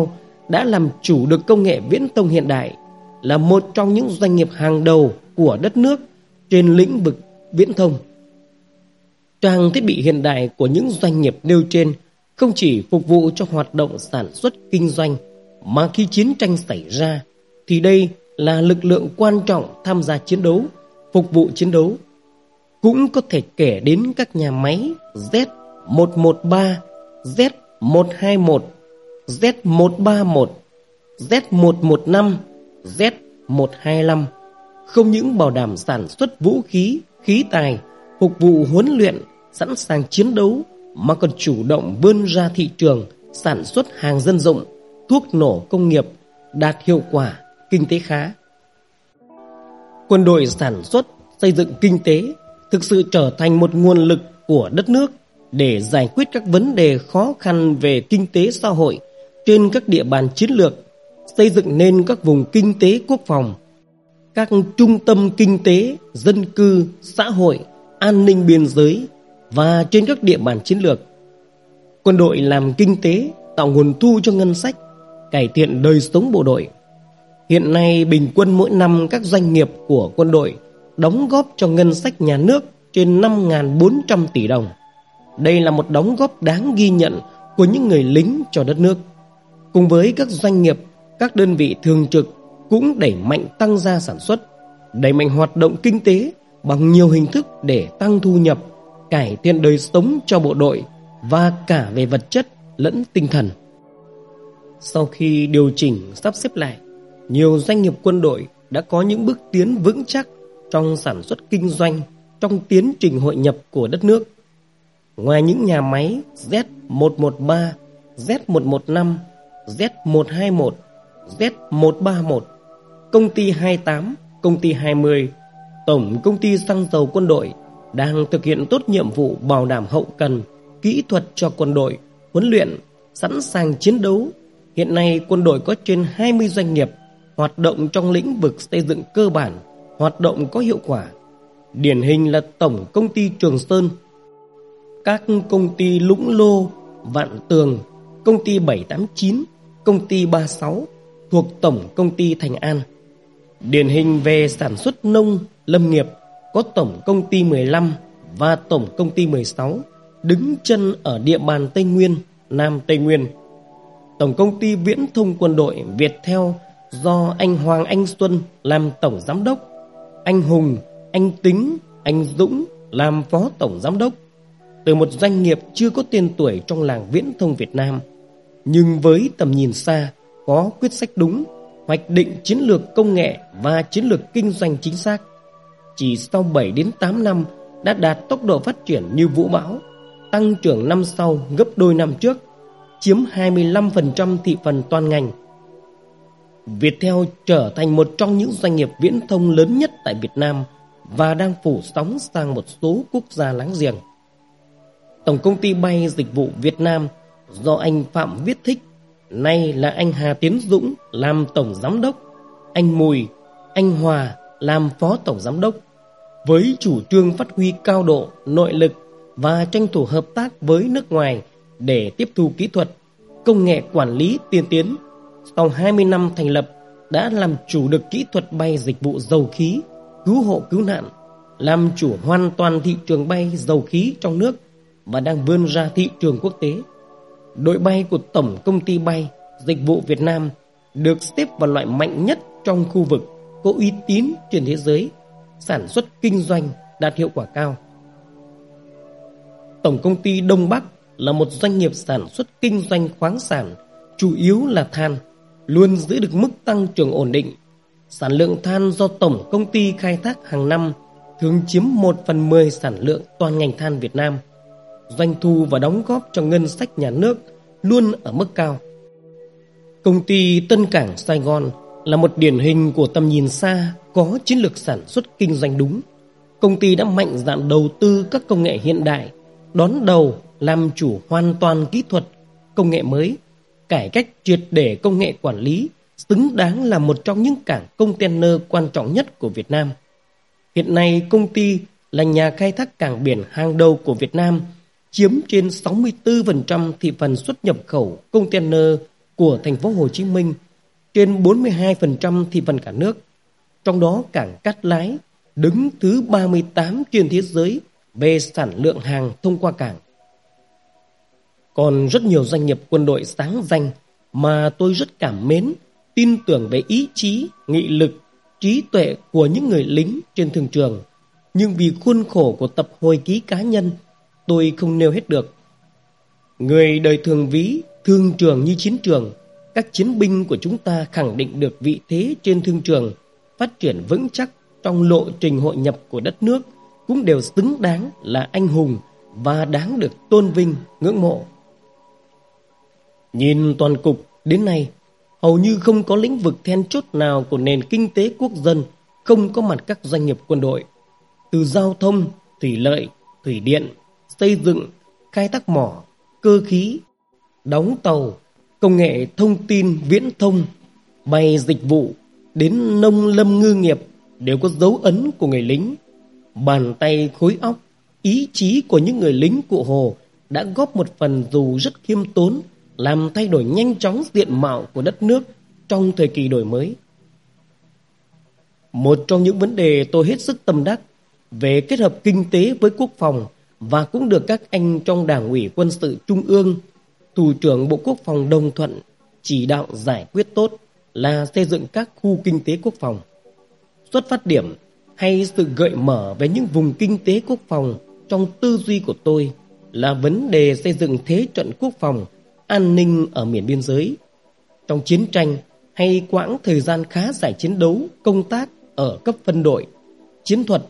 đã làm chủ được công nghệ viễn thông hiện đại, là một trong những doanh nghiệp hàng đầu của đất nước trên lĩnh vực viễn thông. Trang thiết bị hiện đại của những doanh nghiệp nêu trên không chỉ phục vụ cho hoạt động sản xuất kinh doanh, mà khi chiến tranh xảy ra, thì đây là lực lượng quan trọng tham gia chiến đấu, phục vụ chiến đấu. Cũng có thể kể đến các nhà máy Z113, Z121, Z131, Z115, Z125 không những bảo đảm sản xuất vũ khí, khí tài, phục vụ huấn luyện, sẵn sàng chiến đấu mà còn chủ động vươn ra thị trường sản xuất hàng dân dụng, thuốc nổ công nghiệp đạt hiệu quả kinh tế khá. Quân đội sản xuất, xây dựng kinh tế thực sự trở thành một nguồn lực của đất nước để giải quyết các vấn đề khó khăn về kinh tế xã hội trên các địa bàn chiến lược, xây dựng nên các vùng kinh tế quốc phòng, các trung tâm kinh tế, dân cư, xã hội, an ninh biên giới và trên các địa bàn chiến lược. Quân đội làm kinh tế, tạo nguồn thu cho ngân sách, cải thiện đời sống bộ đội. Hiện nay bình quân mỗi năm các doanh nghiệp của quân đội đóng góp cho ngân sách nhà nước trên 5.400 tỷ đồng. Đây là một đóng góp đáng ghi nhận của những người lính cho đất nước. Cùng với các doanh nghiệp, các đơn vị thường trực cũng đẩy mạnh tăng gia sản xuất, đẩy mạnh hoạt động kinh tế bằng nhiều hình thức để tăng thu nhập, cải thiện đời sống cho bộ đội và cả về vật chất lẫn tinh thần. Sau khi điều chỉnh sắp xếp lại, nhiều doanh nghiệp quân đội đã có những bước tiến vững chắc trong sản xuất kinh doanh trong tiến trình hội nhập của đất nước. Ngoài những nhà máy Z113, Z115, Z121, Z131, công ty 28, công ty 20, Tổng công ty xăng dầu quân đội đang thực hiện tốt nhiệm vụ bảo đảm hậu cần, kỹ thuật cho quân đội, huấn luyện, sẵn sàng chiến đấu. Hiện nay quân đội có trên 20 doanh nghiệp hoạt động trong lĩnh vực xây dựng cơ bản, hoạt động có hiệu quả. Điển hình là Tổng công ty Trường Sơn, các công ty Lũng Lô, Vạn Tường, công ty 789, công ty 36 thuộc Tổng công ty Thành An. Điển hình về sản xuất nông, lâm nghiệp có Tổng công ty 15 và Tổng công ty 16 đứng chân ở địa bàn Tây Nguyên, Nam Tây Nguyên. Tổng công ty Viễn thông quân đội Viettel do anh Hoàng Anh Xuân làm tổng giám đốc, anh Hùng, anh Tính, anh Dũng làm phó tổng giám đốc. Từ một doanh nghiệp chưa có tên tuổi trong làng viễn thông Việt Nam, nhưng với tầm nhìn xa, có quyết sách đúng, hoạch định chiến lược công nghệ và chiến lược kinh doanh chính xác. Chỉ sau 7 đến 8 năm đã đạt tốc độ phát triển như vũ bão, tăng trưởng năm sau gấp đôi năm trước, chiếm 25% thị phần toàn ngành. Viettel trở thành một trong những doanh nghiệp viễn thông lớn nhất tại Việt Nam và đang phủ sóng sang một số quốc gia láng giềng. Tổng công ty bay dịch vụ Việt Nam do anh Phạm Viết Thích Nay là anh Hà Tiến Dũng làm tổng giám đốc, anh Mùi, anh Hòa làm phó tổng giám đốc. Với chủ trương phát huy cao độ, nội lực và tranh thủ hợp tác với nước ngoài để tiếp thu kỹ thuật, công nghệ quản lý tiên tiến. Sau 20 năm thành lập, đã làm chủ được kỹ thuật bay dịch vụ dầu khí, cứu hộ cứu nạn, làm chủ hoàn toàn thị trường bay dầu khí trong nước và đang vươn ra thị trường quốc tế. Đội bay của Tổng Công ty Bay Dịch vụ Việt Nam được xếp vào loại mạnh nhất trong khu vực có uy tín trên thế giới, sản xuất kinh doanh đạt hiệu quả cao. Tổng công ty Đông Bắc là một doanh nghiệp sản xuất kinh doanh khoáng sản, chủ yếu là than, luôn giữ được mức tăng trưởng ổn định. Sản lượng than do tổng công ty khai thác hàng năm thường chiếm 1 phần 10 sản lượng toàn ngành than Việt Nam. Doanh thu và đóng góp cho ngân sách nhà nước luôn ở mức cao. Công ty Tân Cảng Sài Gòn là một điển hình của tầm nhìn xa, có chiến lược sản xuất kinh doanh đúng. Công ty đã mạnh dạn đầu tư các công nghệ hiện đại, đón đầu làm chủ hoàn toàn kỹ thuật, công nghệ mới, cải cách triệt để công nghệ quản lý, xứng đáng là một trong những cảng container quan trọng nhất của Việt Nam. Hiện nay công ty là nhà khai thác cảng biển hàng đầu của Việt Nam, chiếm trên 64% thị phần xuất nhập khẩu container của thành phố Hồ Chí Minh, trên 42% thị phần cả nước. Trong đó cảng Cát Lái đứng thứ 38 trên thế giới về sản lượng hàng thông qua cảng. Còn rất nhiều doanh nghiệp quân đội sáng danh mà tôi rất cảm mến, tin tưởng về ý chí, nghị lực, trí tuệ của những người lính trên thương trường. Nhưng vì khuôn khổ của tập hồi ký cá nhân, tôi không nêu hết được. Người đời thường ví thương trường như chiến trường, các chiến binh của chúng ta khẳng định được vị thế trên thương trường, phát triển vững chắc trong lộ trình hội nhập của đất nước cũng đều xứng đáng là anh hùng và đáng được tôn vinh, ngưỡng mộ. Nhìn toàn cục đến nay, hầu như không có lĩnh vực then chốt nào của nền kinh tế quốc dân không có mặt các doanh nghiệp quân đội. Từ giao thông, thủy lợi, thủy điện, xây dựng, khai thác mỏ, cơ khí, đóng tàu, công nghệ thông tin viễn thông, bay dịch vụ đến nông lâm ngư nghiệp đều có dấu ấn của người lính. Bàn tay khối óc, ý chí của những người lính cụ Hồ đã góp một phần dù rất khiêm tốn làm thay đổi nhanh chóng diện mạo của đất nước trong thời kỳ đổi mới. Một trong những vấn đề tôi hết sức tâm đắc về kết hợp kinh tế với quốc phòng và cũng được các anh trong Đảng ủy quân sự Trung ương, Thủ trưởng Bộ Quốc phòng đồng thuận chỉ đạo giải quyết tốt là xây dựng các khu kinh tế quốc phòng. Xuất phát điểm hay sự gợi mở về những vùng kinh tế quốc phòng trong tư duy của tôi là vấn đề xây dựng thế trận quốc phòng, an ninh ở miền biên giới. Trong chiến tranh hay quãng thời gian khá dài chiến đấu, công tác ở cấp phân đội, chiến thuật,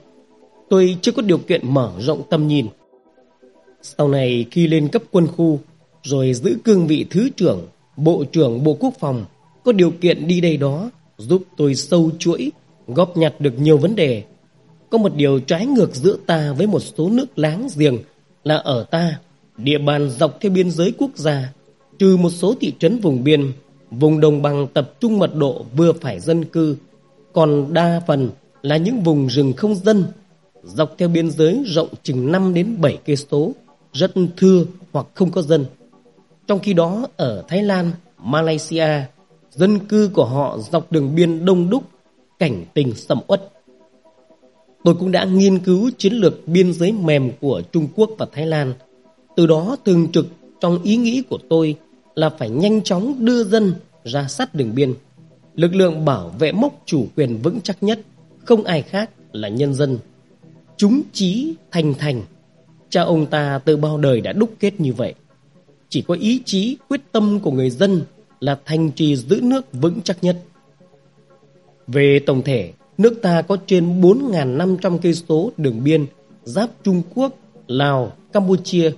tôi chưa có điều kiện mở rộng tầm nhìn. Sau này khi lên cấp quân khu, rồi giữ cương vị thứ trưởng, bộ trưởng Bộ Quốc phòng, có điều kiện đi đây đó, giúp tôi sâu chuỗi góp nhặt được nhiều vấn đề. Có một điều trái ngược giữa ta với một số nước láng giềng là ở ta, địa bàn dọc theo biên giới quốc gia, trừ một số thị trấn vùng biên, vùng đồng bằng tập trung mật độ vừa phải dân cư, còn đa phần là những vùng rừng không dân, dọc theo biên giới rộng chừng 5 đến 7 cây số, rất thưa hoặc không có dân. Trong khi đó ở Thái Lan, Malaysia, dân cư của họ dọc đường biên đông đúc cảnh tình sầm uất. Tôi cũng đã nghiên cứu chiến lược biên giới mềm của Trung Quốc và Thái Lan. Từ đó thường trực trong ý nghĩ của tôi là phải nhanh chóng đưa dân ra sát đường biên. Lực lượng bảo vệ mốc chủ quyền vững chắc nhất không ai khác là nhân dân. Chúng chí thành thành. Cha ông ta từ bao đời đã đúc kết như vậy. Chỉ có ý chí quyết tâm của người dân là thành trì giữ nước vững chắc nhất. Về tổng thể, nước ta có trên 4.500 cây số đường biên giáp Trung Quốc, Lào, Campuchia.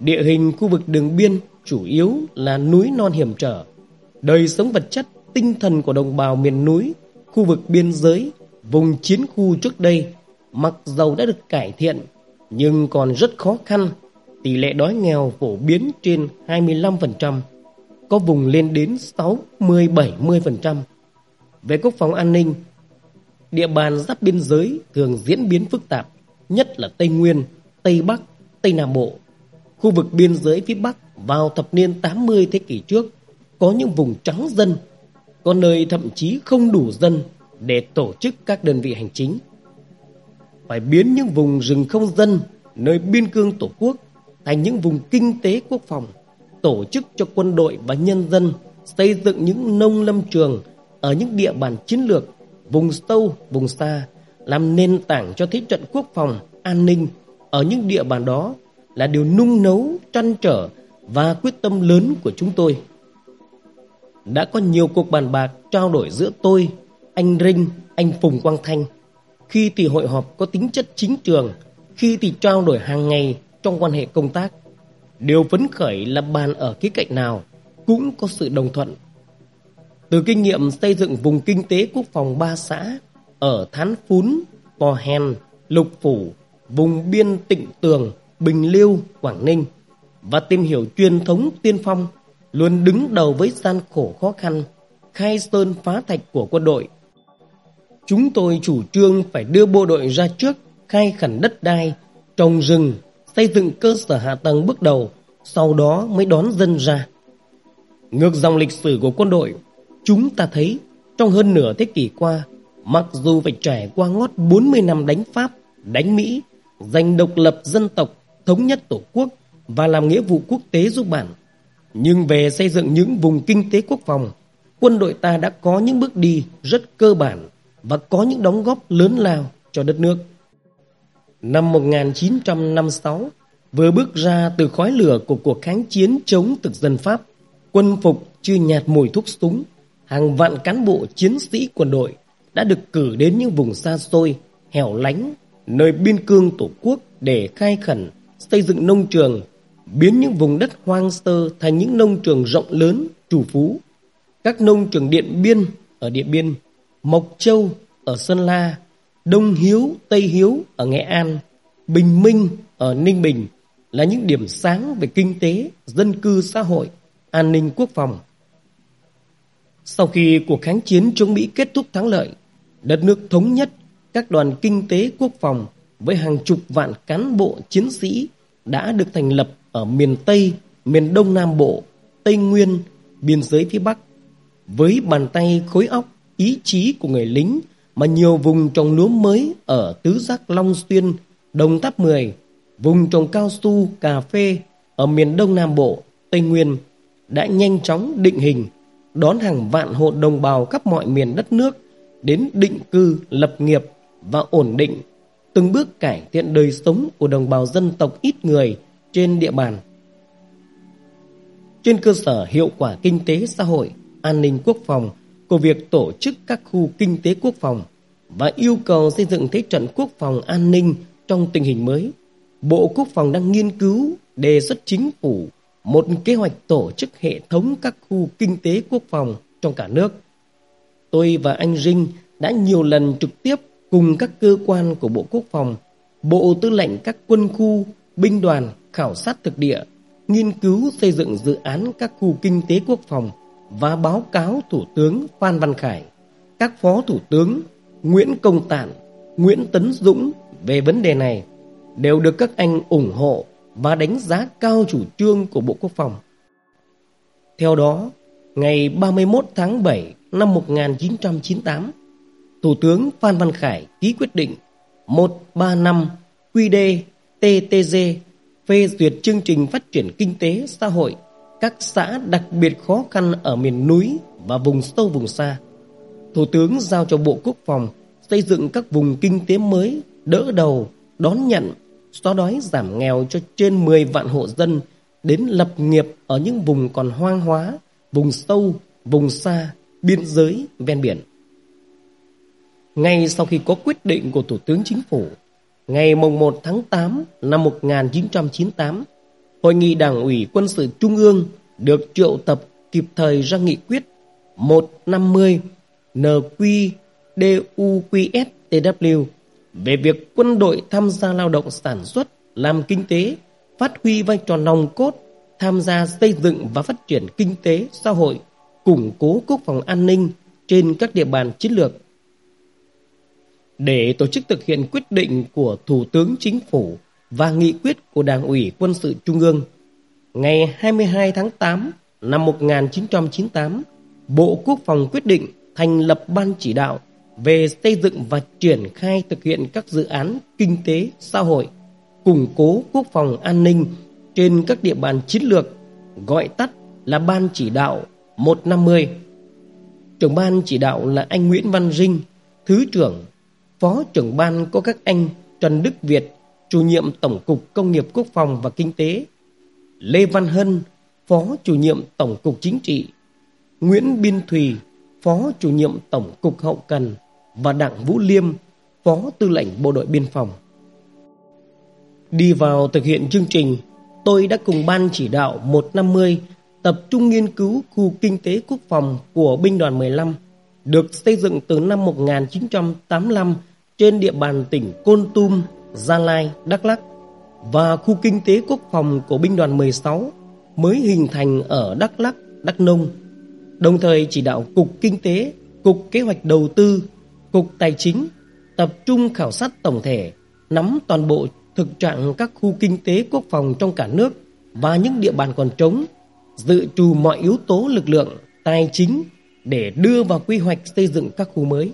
Địa hình khu vực đường biên chủ yếu là núi non hiểm trở. Đời sống vật chất, tinh thần của đồng bào miền núi, khu vực biên giới, vùng chiến khu trước đây mặc dầu đã được cải thiện nhưng còn rất khó khăn. Tỷ lệ đói nghèo phổ biến trên 25%, có vùng lên đến 60-70%. Về quốc phòng an ninh, địa bàn giáp biên giới thường diễn biến phức tạp, nhất là Tây Nguyên, Tây Bắc, Tây Nam Bộ. khu vực biên giới phía Bắc vào thập niên 80 thế kỷ trước có những vùng trắng dân, có nơi thậm chí không đủ dân để tổ chức các đơn vị hành chính. Phải biến những vùng rừng không dân nơi biên cương tổ quốc thành những vùng kinh tế quốc phòng, tổ chức cho quân đội và nhân dân xây dựng những nông lâm trường ở những địa bàn chiến lược, vùng sâu, vùng xa, làm nền tảng cho thế trận quốc phòng, an ninh ở những địa bàn đó là điều nung nấu, trăn trở và quyết tâm lớn của chúng tôi. Đã có nhiều cuộc bàn bạc trao đổi giữa tôi, anh Rinh, anh Phùng Quang Thanh. Khi thì hội họp có tính chất chính trường, khi thì trao đổi hàng ngày trong quan hệ công tác. Điều phấn khởi là bàn ở khía cạnh nào cũng có sự đồng thuận. Từ kinh nghiệm xây dựng vùng kinh tế quốc phòng ba xã ở Thán Phún, Pò Hèn, Lục Phủ, vùng biên Tịnh Tường, Bình Liêu, Quảng Ninh và tìm hiểu truyền thống tiên phong luôn đứng đầu với gian khổ khó khăn, khai sơn phá thạch của quân đội. Chúng tôi chủ trương phải đưa bộ đội ra trước khai khẩn đất đai, trồng rừng, xây dựng cơ sở hạ tầng bước đầu, sau đó mới đón dân ra. Ngược dòng lịch sử của quân đội, chúng ta thấy trong hơn nửa thế kỷ qua, mặc dù phải trải qua ngót 40 năm đánh Pháp, đánh Mỹ, giành độc lập dân tộc, thống nhất tổ quốc và làm nghĩa vụ quốc tế giúp bạn Nhưng về xây dựng những vùng kinh tế quốc phòng, quân đội ta đã có những bước đi rất cơ bản và có những đóng góp lớn lao cho đất nước. Năm 1956, vừa bước ra từ khói lửa của cuộc kháng chiến chống thực dân Pháp, quân phục chưa nhạt mùi thuốc súng, hàng vạn cán bộ chiến sĩ quân đội đã được cử đến những vùng xa xôi, hẻo lánh, nơi biên cương tổ quốc để khai khẩn, xây dựng nông trường, biến những vùng đất hoang sơ thành những nông trường rộng lớn, chủ phú. Các nông trường Điện Biên ở Điện Biên, Mộc Châu ở Sơn La, Đông Hiếu, Tây Hiếu ở Nghệ An, Bình Minh ở Ninh Bình là những điểm sáng về kinh tế, dân cư xã hội, an ninh quốc phòng. Sau khi cuộc kháng chiến chống Mỹ kết thúc thắng lợi, đất nước thống nhất, các đoàn kinh tế quốc phòng với hàng chục vạn cán bộ chiến sĩ đã được thành lập ở miền Tây, miền Đông Nam Bộ, Tây Nguyên, biên giới phía Bắc. Với bàn tay khối óc, ý chí của người lính mà nhiều vùng trồng lúa mới ở Tứ Giác Long Xuyên, Đồng Tháp 10, vùng trồng cao su, cà phê ở miền Đông Nam Bộ, Tây Nguyên đã nhanh chóng định hình, đón hàng vạn hộ đồng bào khắp mọi miền đất nước đến định cư, lập nghiệp và ổn định, từng bước cải thiện đời sống của đồng bào dân tộc ít người trên địa bàn. Trên cơ sở hiệu quả kinh tế xã hội, an ninh quốc phòng của việc tổ chức các khu kinh tế quốc phòng và yêu cầu xây dựng thế trận quốc phòng an ninh trong tình hình mới, Bộ Quốc phòng đang nghiên cứu đề xuất chính phủ một kế hoạch tổ chức hệ thống các khu kinh tế quốc phòng trong cả nước. Tôi và anh Rinh đã nhiều lần trực tiếp cùng các cơ quan của Bộ Quốc phòng, Bộ Tư lệnh các quân khu, binh đoàn khảo sát thực địa, nghiên cứu xây dựng dự án các khu kinh tế quốc phòng và báo cáo Thủ tướng Phan Văn Khải, các Phó Thủ tướng Nguyễn Công Tản, Nguyễn Tấn Dũng về vấn đề này đều được các anh ủng hộ và đánh giá cao chủ trương của Bộ Quốc phòng. Theo đó, ngày 31 tháng 7 năm 1998, Thủ tướng Phan Văn Khải ký quyết định 135 QD TTG phê duyệt chương trình phát triển kinh tế xã hội các xã đặc biệt khó khăn ở miền núi và vùng sâu vùng xa. Thủ tướng giao cho Bộ Quốc phòng xây dựng các vùng kinh tế mới đỡ đầu, đón nhận, xóa đói giảm nghèo cho trên 10 vạn hộ dân đến lập nghiệp ở những vùng còn hoang hóa, vùng sâu, vùng xa, biên giới, ven biển. Ngay sau khi có quyết định của Thủ tướng Chính phủ, ngày mùng 1 tháng 8 năm 1998, Hội nghị Đảng ủy Quân sự Trung ương được triệu tập kịp thời ra nghị quyết 150 NQDUQSTW về việc quân đội tham gia lao động sản xuất, làm kinh tế, phát huy vai trò nòng cốt, tham gia xây dựng và phát triển kinh tế, xã hội, củng cố quốc phòng an ninh trên các địa bàn chiến lược. Để tổ chức thực hiện quyết định của Thủ tướng Chính phủ và nghị quyết của Đảng ủy Quân sự Trung ương. Ngày 22 tháng 8 năm 1998, Bộ Quốc phòng quyết định thành lập ban chỉ đạo về xây dựng và triển khai thực hiện các dự án kinh tế, xã hội, củng cố quốc phòng an ninh trên các địa bàn chiến lược, gọi tắt là Ban chỉ đạo 150. Trưởng ban chỉ đạo là anh Nguyễn Văn Rinh, Thứ trưởng, Phó trưởng ban có các anh Trần Đức Việt, chủ nhiệm Tổng cục Công nghiệp Quốc phòng và Kinh tế, Lê Văn Hân, Phó chủ nhiệm Tổng cục Chính trị, Nguyễn Biên Thùy, Phó chủ nhiệm Tổng cục Hậu cần. Và Đặng Vũ Liêm, Phó tư lệnh Bộ đội Biên phòng. Đi vào thực hiện chương trình, tôi đã cùng Ban chỉ đạo 150 tập trung nghiên cứu khu kinh tế quốc phòng của binh đoàn 15 được xây dựng từ năm 1985 trên địa bàn tỉnh Côn Tum, Gia Lai, Đắk Lắk và khu kinh tế quốc phòng của binh đoàn 16 mới hình thành ở Đắk Lắk, Đắk Nông. Đồng thời chỉ đạo Cục Kinh tế, Cục Kế hoạch Đầu tư, Cục Tài chính tập trung khảo sát tổng thể, nắm toàn bộ thực trạng các khu kinh tế quốc phòng trong cả nước và những địa bàn còn trống, dự trù mọi yếu tố lực lượng, tài chính để đưa vào quy hoạch xây dựng các khu mới.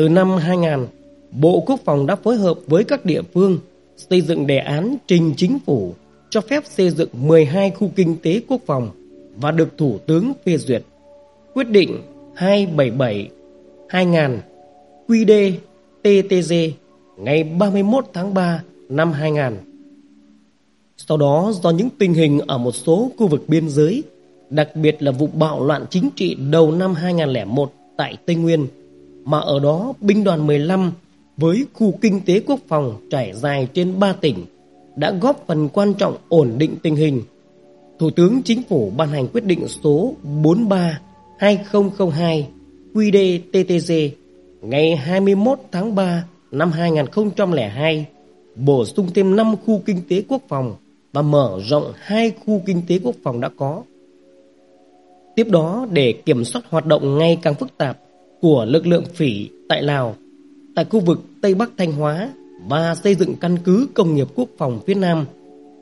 Từ năm 2000, Bộ Quốc phòng đã phối hợp với các địa phương xây dựng đề án trình chính phủ cho phép xây dựng 12 khu kinh tế quốc phòng và được Thủ tướng phê duyệt. Quyết định 277 2000 QĐ TTG ngày 31 tháng 3 năm 2000. Sau đó do những tình hình ở một số khu vực biên giới, đặc biệt là vụ bạo loạn chính trị đầu năm 2001 tại Tây Nguyên, mà ở đó binh đoàn 15 với khu kinh tế quốc phòng trải dài trên 3 tỉnh đã góp phần quan trọng ổn định tình hình. Thủ tướng Chính phủ ban hành quyết định số 43 2002 QĐ-TTG ngày 21 tháng 3 năm 2002 bổ sung thêm 5 khu kinh tế quốc phòng và mở rộng hai khu kinh tế quốc phòng đã có. Tiếp đó, để kiểm soát hoạt động ngày càng phức tạp của lực lượng phỉ tại Lào, tại khu vực Tây Bắc Thanh Hóa và xây dựng căn cứ công nghiệp quốc phòng phía Nam,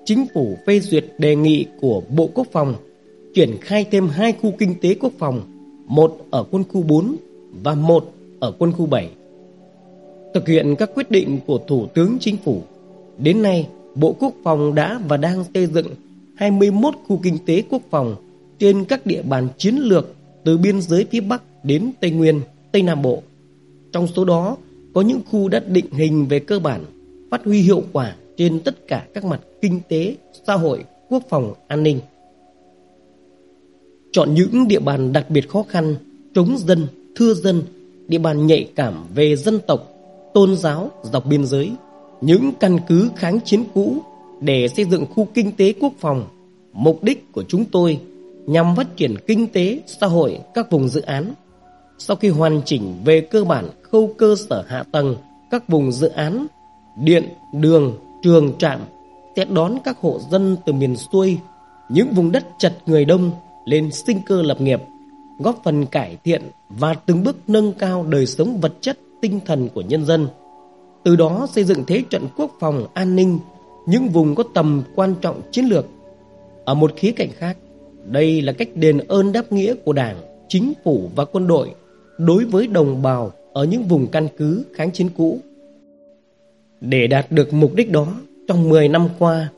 chính phủ phê duyệt đề nghị của Bộ Quốc phòng triển khai thêm hai khu kinh tế quốc phòng, một ở quân khu 4 và một ở quân khu 7. Thực hiện các quyết định của Thủ tướng Chính phủ, đến nay Bộ Quốc phòng đã và đang xây dựng 21 khu kinh tế quốc phòng trên các địa bàn chiến lược từ biên giới phía Bắc đến Tây Nguyên, Tây Nam Bộ. Trong số đó, có những khu đã định hình về cơ bản, phát huy hiệu quả trên tất cả các mặt kinh tế, xã hội, quốc phòng, an ninh. Chọn những địa bàn đặc biệt khó khăn, chống dân, thưa dân, địa bàn nhạy cảm về dân tộc, tôn giáo dọc biên giới, những căn cứ kháng chiến cũ để xây dựng khu kinh tế quốc phòng. Mục đích của chúng tôi nhằm phát triển kinh tế, xã hội các vùng dự án. Sau khi hoàn chỉnh về cơ bản khâu cơ sở hạ tầng các vùng dự án, điện, đường, trường trạm sẽ đón các hộ dân từ miền xuôi, những vùng đất chật người đông lên sinh cơ lập nghiệp, góp phần cải thiện và từng bước nâng cao đời sống vật chất tinh thần của nhân dân. Từ đó xây dựng thế trận quốc phòng an ninh, những vùng có tầm quan trọng chiến lược. Ở một khía cạnh khác, đây là cách đền ơn đáp nghĩa của Đảng, chính phủ và quân đội đối với đồng bào ở những vùng căn cứ kháng chiến cũ. Để đạt được mục đích đó, trong 10 năm qua,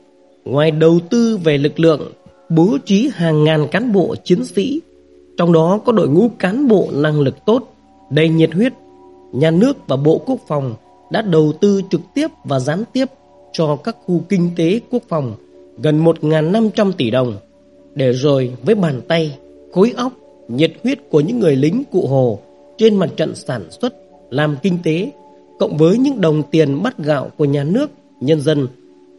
ngoài đầu tư về lực lượng, bố trí hàng ngàn cán bộ chiến sĩ, trong đó có đội ngũ cán bộ năng lực tốt, đầy nhiệt huyết, nhà nước và Bộ Quốc phòng đã đầu tư trực tiếp và gián tiếp cho các khu kinh tế quốc phòng gần 1.500 tỷ đồng, để rồi với bàn tay, khối óc, nhiệt huyết của những người lính cụ Hồ trên mặt trận sản xuất, làm kinh tế, cộng với những đồng tiền bắt gạo của nhà nước, nhân dân,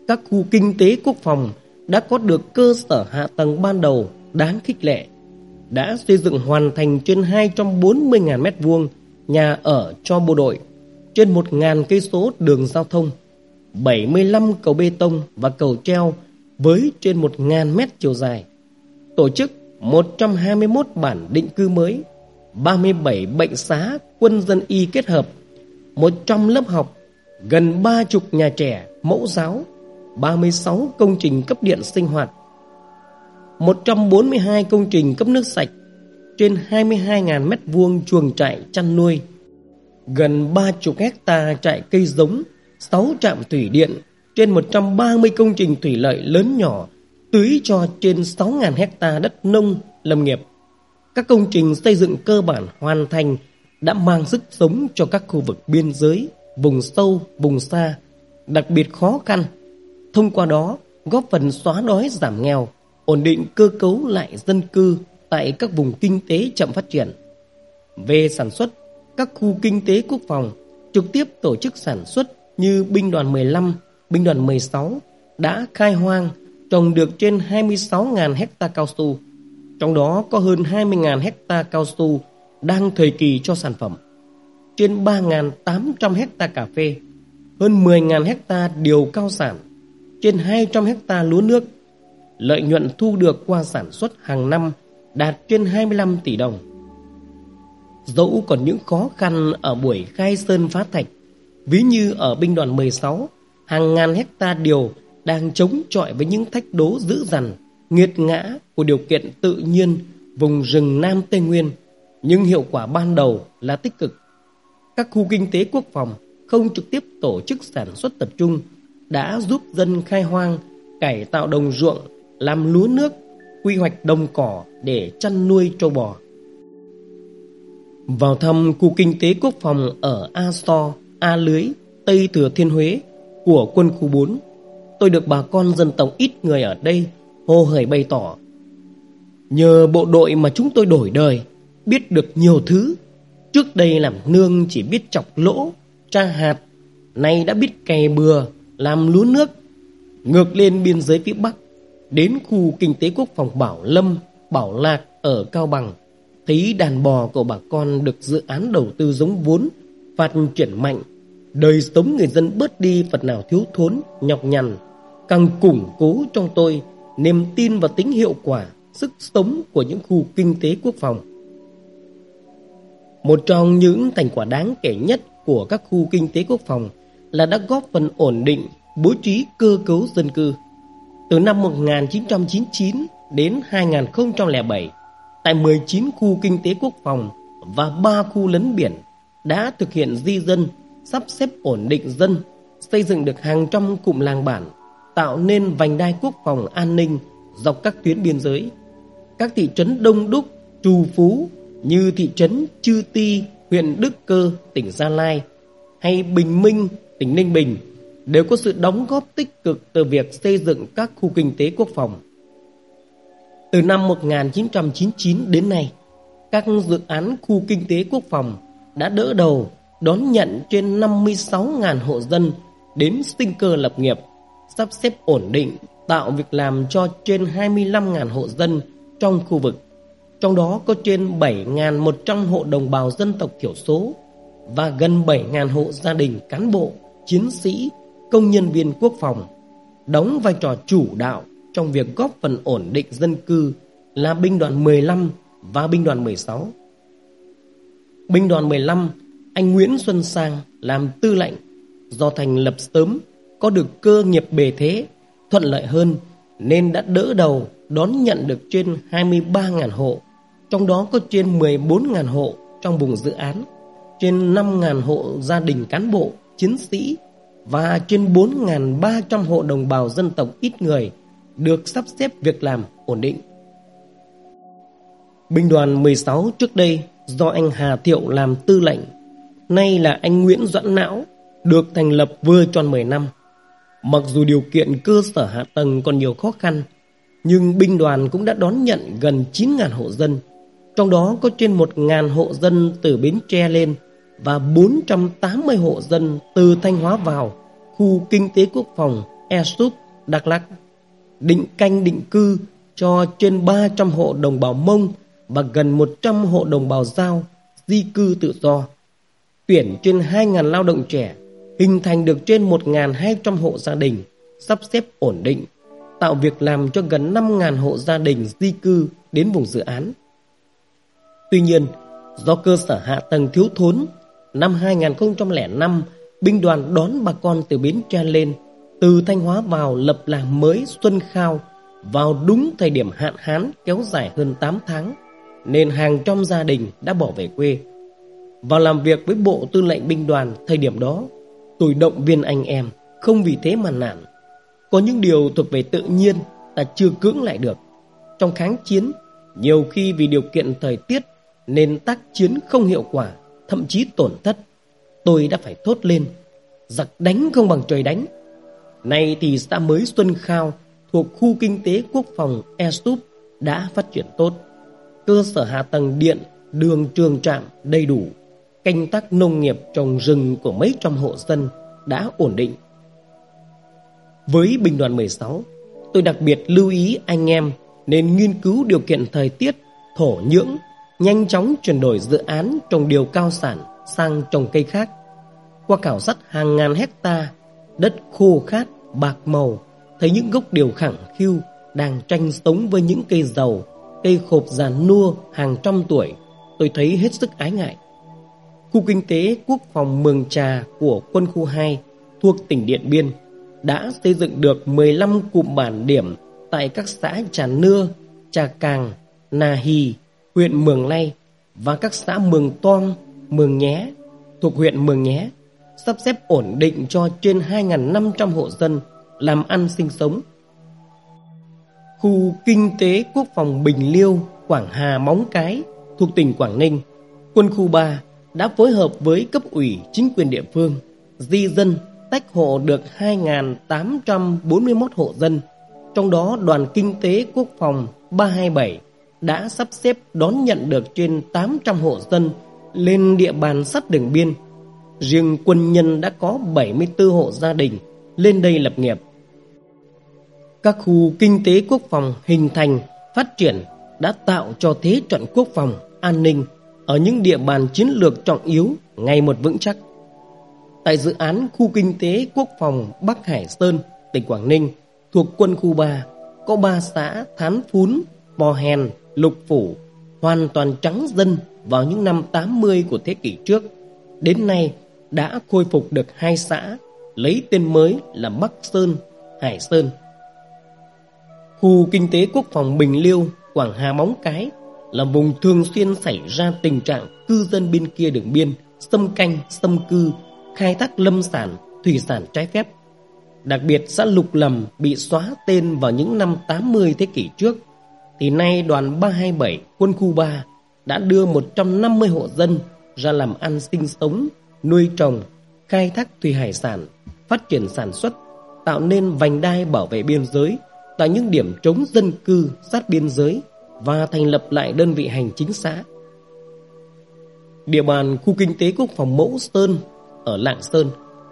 các khu kinh tế quốc phòng đã có được cơ sở hạ tầng ban đầu đáng khích lệ, đã xây dựng hoàn thành trên 240.000 m2 nhà ở cho bộ đội, trên 1.000 cây số đường giao thông, 75 cầu bê tông và cầu treo với trên 1.000 mét chiều dài, tổ chức 121 bản định cư mới 37 bệnh xá quân dân y kết hợp, 100 lớp học, gần ba chục nhà trẻ, mẫu giáo, 36 công trình cấp điện sinh hoạt, 142 công trình cấp nước sạch, trên 22.000 mét vuông chuồng trại chăn nuôi, gần 30 hecta trại cây giống, 6 trạm thủy điện, trên 130 công trình thủy lợi lớn nhỏ, tưới cho trên 6.000 hecta đất nông, lâm nghiệp. Các công trình xây dựng cơ bản hoàn thành đã mang sức sống cho các khu vực biên giới, vùng sâu, vùng xa, đặc biệt khó khăn. Thông qua đó, góp phần xóa đói giảm nghèo, ổn định cơ cấu lại dân cư tại các vùng kinh tế chậm phát triển. Về sản xuất, các khu kinh tế quốc phòng trực tiếp tổ chức sản xuất như binh đoàn 15, binh đoàn 16 đã khai hoang trồng được trên 26.000 hecta cao su, trong đó có hơn 20.000 hecta cao su đang thời kỳ cho sản phẩm, trên 3.800 hecta cà phê, hơn 10.000 hecta điều cao sản, trên 200 hecta lúa nước. Lợi nhuận thu được qua sản xuất hàng năm đạt trên 25 tỷ đồng. Dẫu còn những khó khăn ở buổi khai sơn phá thạch, ví như ở binh đoàn 16, hàng ngàn hecta điều đang chống chọi với những thách đố dữ dằn, nghiệt ngã của điều kiện tự nhiên vùng rừng Nam Tây Nguyên, nhưng hiệu quả ban đầu là tích cực. Các khu kinh tế quốc phòng không trực tiếp tổ chức sản xuất tập trung đã giúp dân khai hoang, cải tạo đồng ruộng, làm lúa nước, quy hoạch đồng cỏ để chăn nuôi trâu bò. Vào thăm khu kinh tế quốc phòng ở A So, A Lưới, Tây Thừa Thiên Huế của quân khu 4, tôi được bà con dân tộc ít người ở đây hô hởi bày tỏ. Nhờ bộ đội mà chúng tôi đổi đời, biết được nhiều thứ. Trước đây làm nương chỉ biết chọc lỗ, tra hạt, nay đã biết cày bừa, làm lúa nước. Ngược lên biên giới phía Bắc, đến khu kinh tế quốc phòng Bảo Lâm, Bảo Lạc ở Cao Bằng, thấy đàn bò của bà con được dự án đầu tư giống vốn, phát triển mạnh, đời sống người dân bớt đi phần nào thiếu thốn, nhọc nhằn, càng củng cố trong tôi niềm tin vào tính hiệu quả, sức sống của những khu kinh tế quốc phòng. Một trong những thành quả đáng kể nhất của các khu kinh tế quốc phòng là đã góp phần ổn định, bố trí cơ cấu dân cư. Từ năm 1999 đến 2007, tại 19 khu kinh tế quốc phòng và 3 khu lấn biển đã thực hiện di dân, sắp xếp ổn định dân, xây dựng được hàng trăm cụm làng bản, tạo nên vành đai quốc phòng an ninh dọc các tuyến biên giới. Các thị trấn đông đúc, trù phú như thị trấn Chư Ti, huyện Đức Cơ, tỉnh Gia Lai hay Bình Minh, tỉnh Ninh Bình đều có sự đóng góp tích cực từ việc xây dựng các khu kinh tế quốc phòng. Từ năm 1999 đến nay, các dự án khu kinh tế quốc phòng đã đỡ đầu đón nhận trên 56.000 hộ dân đến sinh cơ lập nghiệp, sắp xếp ổn định, tạo việc làm cho trên 25.000 hộ dân trong khu vực. Trong đó có trên 7.100 hộ đồng bào dân tộc thiểu số và gần 7.000 hộ gia đình cán bộ, chiến sĩ, công nhân viên quốc phòng, đóng vai trò chủ đạo trong việc góp phần ổn định dân cư là binh đoàn 15 và binh đoàn 16. Binh đoàn 15, anh Nguyễn Xuân Sang làm tư lệnh, do thành lập sớm, có được cơ nghiệp bề thế, thuận lợi hơn nên đã đỡ đầu đón nhận được trên 23.000 hộ, trong đó có trên 14.000 hộ trong vùng dự án, trên 5.000 hộ gia đình cán bộ, chiến sĩ và trên 4.300 hộ đồng bào dân tộc ít người được sắp xếp việc làm ổn định. Binh đoàn 16 trước đây do anh Hà Thiệu làm tư lệnh, nay là anh Nguyễn Doãn Não, được thành lập vừa tròn 10 năm. Mặc dù điều kiện cơ sở hạ tầng còn nhiều khó khăn, nhưng binh đoàn cũng đã đón nhận gần 9.000 hộ dân, trong đó có trên 1.000 hộ dân từ Bến Tre lên và 480 hộ dân từ Thanh Hóa vào khu kinh tế quốc phòng Esup, Đắk Lắk định canh định cư cho trên 300 hộ đồng bào Mông và gần 100 hộ đồng bào Giao di cư tự do. Tuyển trên 2.000 lao động trẻ, hình thành được trên 1.200 hộ gia đình, sắp xếp ổn định, tạo việc làm cho gần 5.000 hộ gia đình di cư đến vùng dự án. Tuy nhiên, do cơ sở hạ tầng thiếu thốn, năm 2005, binh đoàn đón bà con từ Bến Tre lên, từ Thanh Hóa vào lập làng mới Xuân Khao vào đúng thời điểm hạn hán kéo dài hơn 8 tháng, nên hàng trăm gia đình đã bỏ về quê. Vào làm việc với Bộ Tư lệnh Binh đoàn thời điểm đó, tôi động viên anh em, không vì thế mà nản. Có những điều thuộc về tự nhiên ta chưa cưỡng lại được. Trong kháng chiến, nhiều khi vì điều kiện thời tiết nên tác chiến không hiệu quả, thậm chí tổn thất. Tôi đã phải thốt lên, giặc đánh không bằng trời đánh. Nay thì xã mới Xuân Khao thuộc khu kinh tế quốc phòng Estup đã phát triển tốt. Cơ sở hạ tầng điện, đường trường trạm đầy đủ. Canh tác nông nghiệp trồng rừng của mấy trăm hộ dân đã ổn định. Với binh đoàn 16, tôi đặc biệt lưu ý anh em nên nghiên cứu điều kiện thời tiết, thổ nhưỡng, nhanh chóng chuyển đổi dự án trồng điều cao sản sang trồng cây khác. Qua khảo sát hàng ngàn hecta đất khô khát, bạc màu, thấy những gốc điều khẳng khiu đang tranh sống với những cây dầu, cây khộp già nua hàng trăm tuổi, tôi thấy hết sức ái ngại. Khu kinh tế quốc phòng Mường Trà của quân khu 2 thuộc tỉnh Điện Biên đã xây dựng được 15 cụm bản điểm tại các xã Trà Nưa, Trà Càng, Nà Hì, huyện Mường Lay và các xã Mường Toang, Mường Nhé thuộc huyện Mường Nhé sắp xếp ổn định cho trên 2.500 hộ dân làm ăn sinh sống. Khu Kinh tế Quốc phòng Bình Liêu, Quảng Hà Móng Cái thuộc tỉnh Quảng Ninh, quân khu 3 đã phối hợp với cấp ủy chính quyền địa phương di dân tách hộ được 2.841 hộ dân, trong đó đoàn kinh tế quốc phòng 327 đã sắp xếp đón nhận được trên 800 hộ dân lên địa bàn sát đường biên. Riêng quân nhân đã có 74 hộ gia đình lên đây lập nghiệp. Các khu kinh tế quốc phòng hình thành, phát triển đã tạo cho thế trận quốc phòng, an ninh ở những địa bàn chiến lược trọng yếu ngày một vững chắc. Tại dự án khu kinh tế quốc phòng Bắc Hải Sơn, tỉnh Quảng Ninh, thuộc quân khu 3, có 3 xã Thán Phún, Bò Hèn, Lục Phủ hoàn toàn trắng dân vào những năm 80 của thế kỷ trước. Đến nay đã khôi phục được hai xã, lấy tên mới là Bắc Sơn, Hải Sơn. Khu kinh tế quốc phòng Bình Liêu, Quảng Hà Móng Cái là vùng thường xuyên xảy ra tình trạng cư dân bên kia đường biên xâm canh, xâm cư, khai thác lâm sản, thủy sản trái phép. Đặc biệt xã Lục Lầm bị xóa tên vào những năm 80 thế kỷ trước, thì nay đoàn 327 quân khu 3 đã đưa 150 hộ dân ra làm ăn sinh sống, nuôi trồng, khai thác thủy hải sản, phát triển sản xuất, tạo nên vành đai bảo vệ biên giới tại những điểm chống dân cư sát biên giới và thành lập lại đơn vị hành chính xã. Địa bàn khu kinh tế quốc phòng Mẫu Sơn ở Lạng Sơn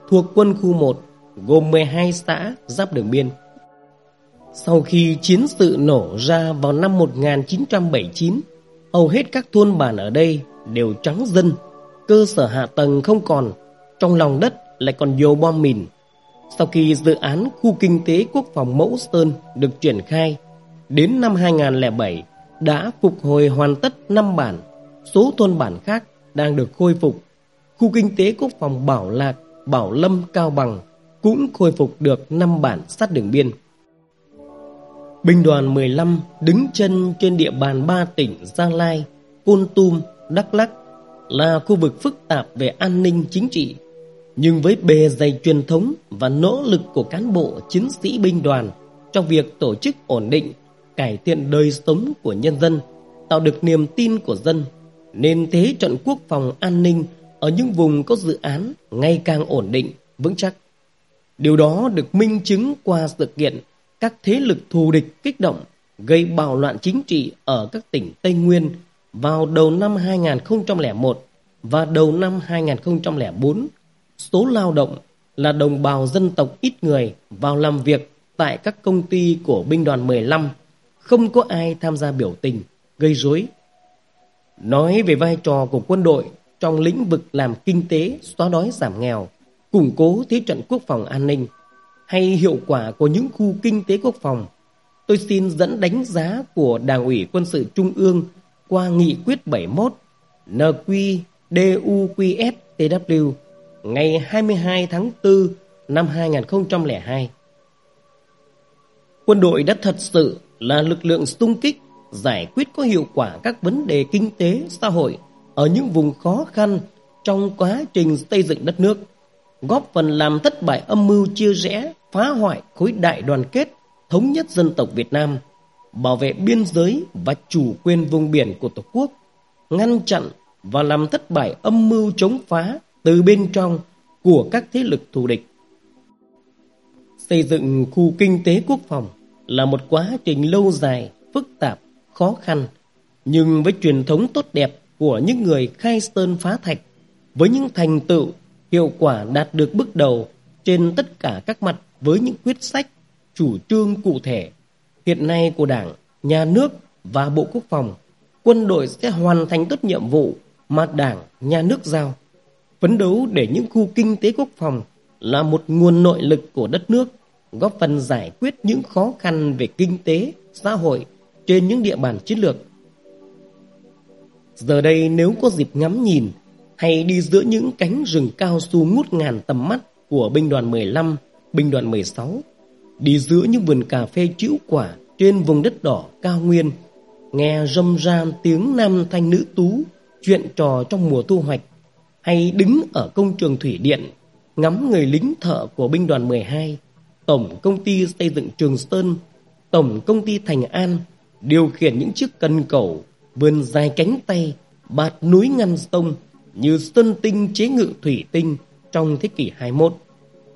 thuộc quân khu 1 gồm 12 xã giáp đường biên. Sau khi chiến sự nổ ra vào năm 1979, hầu hết các thôn bản ở đây đều trắng dân, cơ sở hạ tầng không còn, trong lòng đất lại còn nhiều bom mìn. Sau khi dự án khu kinh tế quốc phòng Mẫu Sơn được triển khai, đến năm 2007 đã phục hồi hoàn tất 5 bản, số thôn bản khác đang được khôi phục. Khu kinh tế quốc phòng Bảo Lạc, Bảo Lâm, Cao Bằng cũng khôi phục được 5 bản sát đường biên. Binh đoàn 15 đứng chân trên địa bàn ba tỉnh Gia Lai, Côn Tum, Đắk Lắk là khu vực phức tạp về an ninh chính trị. Nhưng với bề dày truyền thống và nỗ lực của cán bộ chiến sĩ binh đoàn trong việc tổ chức ổn định, cải thiện đời sống của nhân dân, tạo được niềm tin của dân, nên thế trận quốc phòng an ninh ở những vùng có dự án ngày càng ổn định, vững chắc. Điều đó được minh chứng qua sự kiện các thế lực thù địch kích động gây bạo loạn chính trị ở các tỉnh Tây Nguyên vào đầu năm 2001 và đầu năm 2004. Số lao động là đồng bào dân tộc ít người vào làm việc tại các công ty của binh đoàn 15, không có ai tham gia biểu tình, gây rối. Nói về vai trò của quân đội trong lĩnh vực làm kinh tế, xóa đói giảm nghèo, củng cố thế trận quốc phòng an ninh hay hiệu quả của những khu kinh tế quốc phòng, tôi xin dẫn đánh giá của Đảng ủy Quân sự Trung ương qua nghị quyết 71 NQDUQSTW ngày 22 tháng 4 năm 2002. Quân đội đã thật sự là lực lượng xung kích giải quyết có hiệu quả các vấn đề kinh tế, xã hội ở những vùng khó khăn trong quá trình xây dựng đất nước, góp phần làm thất bại âm mưu chia rẽ, phá hoại khối đại đoàn kết, thống nhất dân tộc Việt Nam, bảo vệ biên giới và chủ quyền vùng biển của Tổ quốc, ngăn chặn và làm thất bại âm mưu chống phá từ bên trong của các thế lực thù địch. Xây dựng khu kinh tế quốc phòng là một quá trình lâu dài, phức tạp, khó khăn, nhưng với truyền thống tốt đẹp của những người khai sơn phá thạch, với những thành tựu, hiệu quả đạt được bước đầu trên tất cả các mặt với những quyết sách, chủ trương cụ thể hiện nay của Đảng, Nhà nước và Bộ Quốc phòng, quân đội sẽ hoàn thành tốt nhiệm vụ mà Đảng, Nhà nước giao. Phấn đấu để những khu kinh tế quốc phòng là một nguồn nội lực của đất nước, góp phần giải quyết những khó khăn về kinh tế, xã hội trên những địa bàn chiến lược. Giờ đây nếu có dịp ngắm nhìn hay đi giữa những cánh rừng cao su ngút ngàn tầm mắt của binh đoàn 15, binh đoàn 16, đi giữa những vườn cà phê chịu quả trên vùng đất đỏ cao nguyên, nghe râm ran tiếng nam thanh nữ tú chuyện trò trong mùa thu hoạch, hay đứng ở công trường thủy điện ngắm người lính thợ của binh đoàn 12, tổng công ty xây dựng Trường Sơn, tổng công ty Thành An điều khiển những chiếc cân cầu vươn dài cánh tay bạt núi ngăn sông như sơn tinh chế ngự thủy tinh trong thế kỷ 21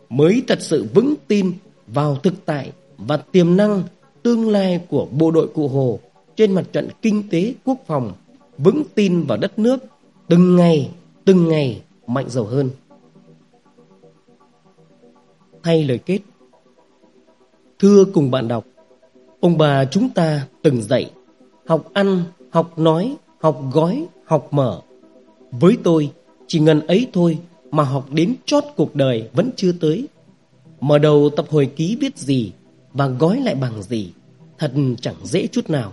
mới thật sự vững tin vào thực tại và tiềm năng tương lai của bộ đội cụ Hồ trên mặt trận kinh tế quốc phòng, vững tin vào đất nước từng ngày, từng ngày mạnh giàu hơn. Thay lời kết Thưa cùng bạn đọc, ông bà chúng ta từng dạy học ăn, học nói, học gói, học mở. Với tôi, chỉ ngần ấy thôi mà học đến chót cuộc đời vẫn chưa tới. Mở đầu tập hồi ký viết gì và gói lại bằng gì, thật chẳng dễ chút nào.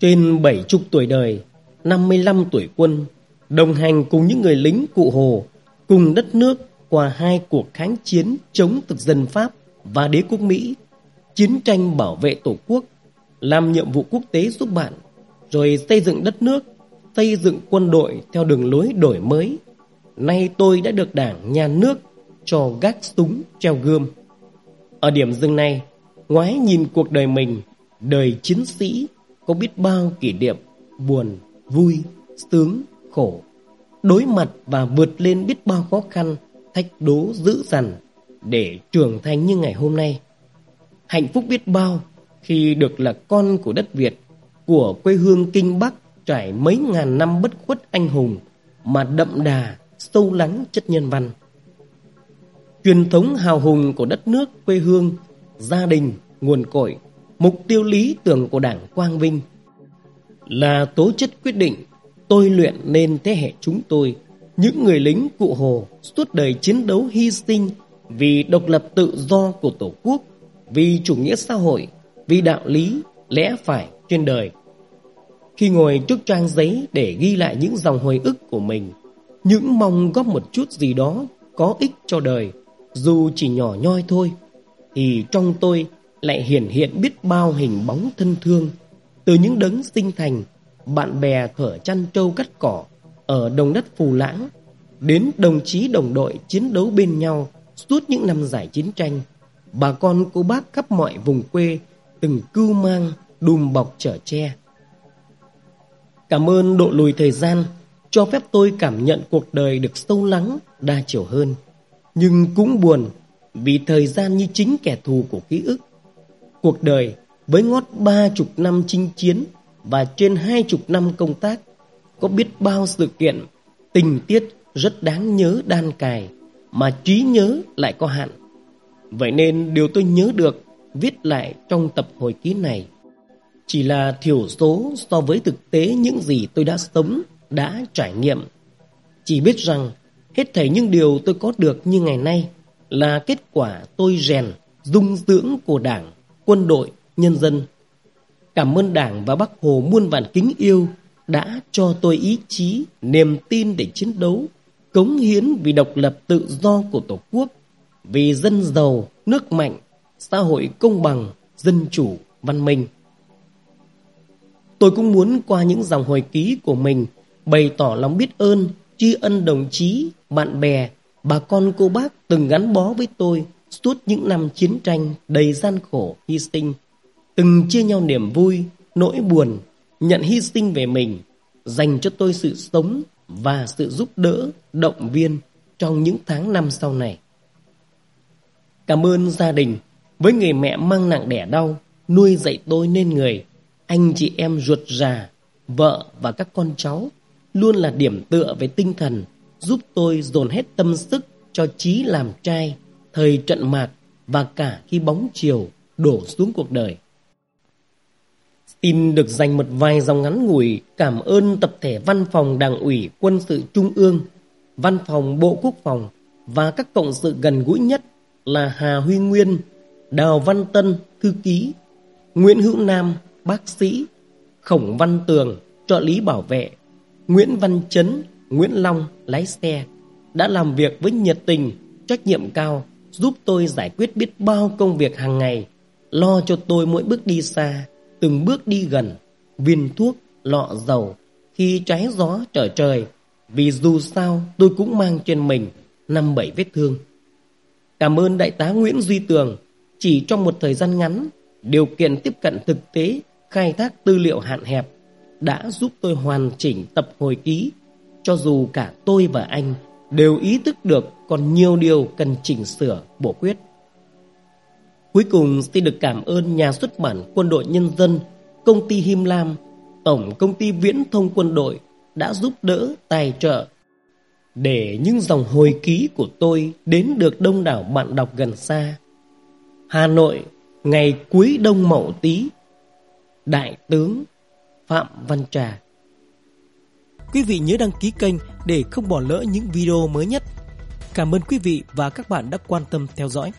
Trên bảy chục tuổi đời, 55 tuổi quân, đồng hành cùng những người lính cụ Hồ, cùng đất nước qua hai cuộc kháng chiến chống thực dân Pháp và đế quốc Mỹ, chiến tranh bảo vệ Tổ quốc, làm nhiệm vụ quốc tế giúp bạn, rồi xây dựng đất nước, xây dựng quân đội theo đường lối đổi mới. Nay tôi đã được đảng, nhà nước cho gác súng treo gươm. Ở điểm dừng này, ngoái nhìn cuộc đời mình, đời chiến sĩ có biết bao kỷ niệm buồn, vui, sướng, khổ. Đối mặt và vượt lên biết bao khó khăn, thách đố dữ dằn để trưởng thành như ngày hôm nay. Hạnh phúc biết bao khi được là con của đất Việt, của quê hương Kinh Bắc trải mấy ngàn năm bất khuất anh hùng mà đậm đà, sâu lắng chất nhân văn. Truyền thống hào hùng của đất nước quê hương, gia đình, nguồn cội, mục tiêu lý tưởng của Đảng Quang Vinh là tố chất quyết định tôi luyện nên thế hệ chúng tôi, những người lính cụ Hồ suốt đời chiến đấu hy sinh vì độc lập tự do của Tổ quốc, vì chủ nghĩa xã hội, vì đạo lý, lẽ phải trên đời. Khi ngồi trước trang giấy để ghi lại những dòng hồi ức của mình, những mong góp một chút gì đó có ích cho đời, dù chỉ nhỏ nhoi thôi, thì trong tôi lại hiển hiện biết bao hình bóng thân thương, từ những đấng sinh thành, bạn bè thở chăn trâu cắt cỏ ở đồng đất phù lãng, đến đồng chí đồng đội chiến đấu bên nhau suốt những năm giải chiến tranh, bà con cô bác khắp mọi vùng quê từng cưu mang đùm bọc chở che. Cảm ơn độ lùi thời gian cho phép tôi cảm nhận cuộc đời được sâu lắng, đa chiều hơn. Nhưng cũng buồn vì thời gian như chính kẻ thù của ký ức. Cuộc đời với ngót ba chục năm chinh chiến và trên hai chục năm công tác có biết bao sự kiện, tình tiết rất đáng nhớ đan cài mà trí nhớ lại có hạn. Vậy nên điều tôi nhớ được viết lại trong tập hồi ký này chỉ là thiểu số so với thực tế những gì tôi đã sống, đã trải nghiệm. Chỉ biết rằng hết thảy những điều tôi có được như ngày nay là kết quả tôi rèn, dung dưỡng của đảng, quân đội, nhân dân. Cảm ơn đảng và bác Hồ muôn vàn kính yêu đã cho tôi ý chí, niềm tin để chiến đấu, cống hiến vì độc lập tự do của Tổ quốc, vì dân giàu, nước mạnh, xã hội công bằng, dân chủ, văn minh. Tôi cũng muốn qua những dòng hồi ký của mình bày tỏ lòng biết ơn, tri ân đồng chí, bạn bè, bà con cô bác từng gắn bó với tôi suốt những năm chiến tranh đầy gian khổ, hy sinh, từng chia nhau niềm vui, nỗi buồn, nhận hy sinh về mình, dành cho tôi sự sống và sự giúp đỡ, động viên trong những tháng năm sau này. Cảm ơn gia đình với người mẹ mang nặng đẻ đau, nuôi dạy tôi nên người, anh chị em ruột già, vợ và các con cháu luôn là điểm tựa về tinh thần, giúp tôi dồn hết tâm sức cho chí làm trai, thời trận mạc và cả khi bóng chiều đổ xuống cuộc đời. Tin được dành một vài dòng ngắn ngủi cảm ơn tập thể Văn phòng Đảng ủy Quân sự Trung ương, Văn phòng Bộ Quốc phòng và các cộng sự gần gũi nhất là Hà Huy Nguyên, Đào Văn Tân, thư ký, Nguyễn Hữu Nam, bác sĩ, Khổng Văn Tường, trợ lý bảo vệ, Nguyễn Văn Chấn, Nguyễn Long, lái xe, đã làm việc với nhiệt tình, trách nhiệm cao, giúp tôi giải quyết biết bao công việc hàng ngày, lo cho tôi mỗi bước đi xa, từng bước đi gần, viên thuốc, lọ dầu, khi trái gió trở trời, vì dù sao tôi cũng mang trên mình năm bảy vết thương. Cảm ơn Đại tá Nguyễn Duy Tường, chỉ trong một thời gian ngắn, điều kiện tiếp cận thực tế, khai thác tư liệu hạn hẹp, đã giúp tôi hoàn chỉnh tập hồi ký, cho dù cả tôi và anh đều ý thức được còn nhiều điều cần chỉnh sửa, bổ quyết. Cuối cùng xin được cảm ơn nhà xuất bản Quân đội Nhân dân, công ty Him Lam, Tổng công ty Viễn thông Quân đội đã giúp đỡ tài trợ để những dòng hồi ký của tôi đến được đông đảo bạn đọc gần xa. Hà Nội, ngày cuối đông mậu tý, Đại tướng Phạm Văn Trà Quý vị nhớ đăng ký kênh để không bỏ lỡ những video mới nhất. Cảm ơn quý vị và các bạn đã quan tâm theo dõi.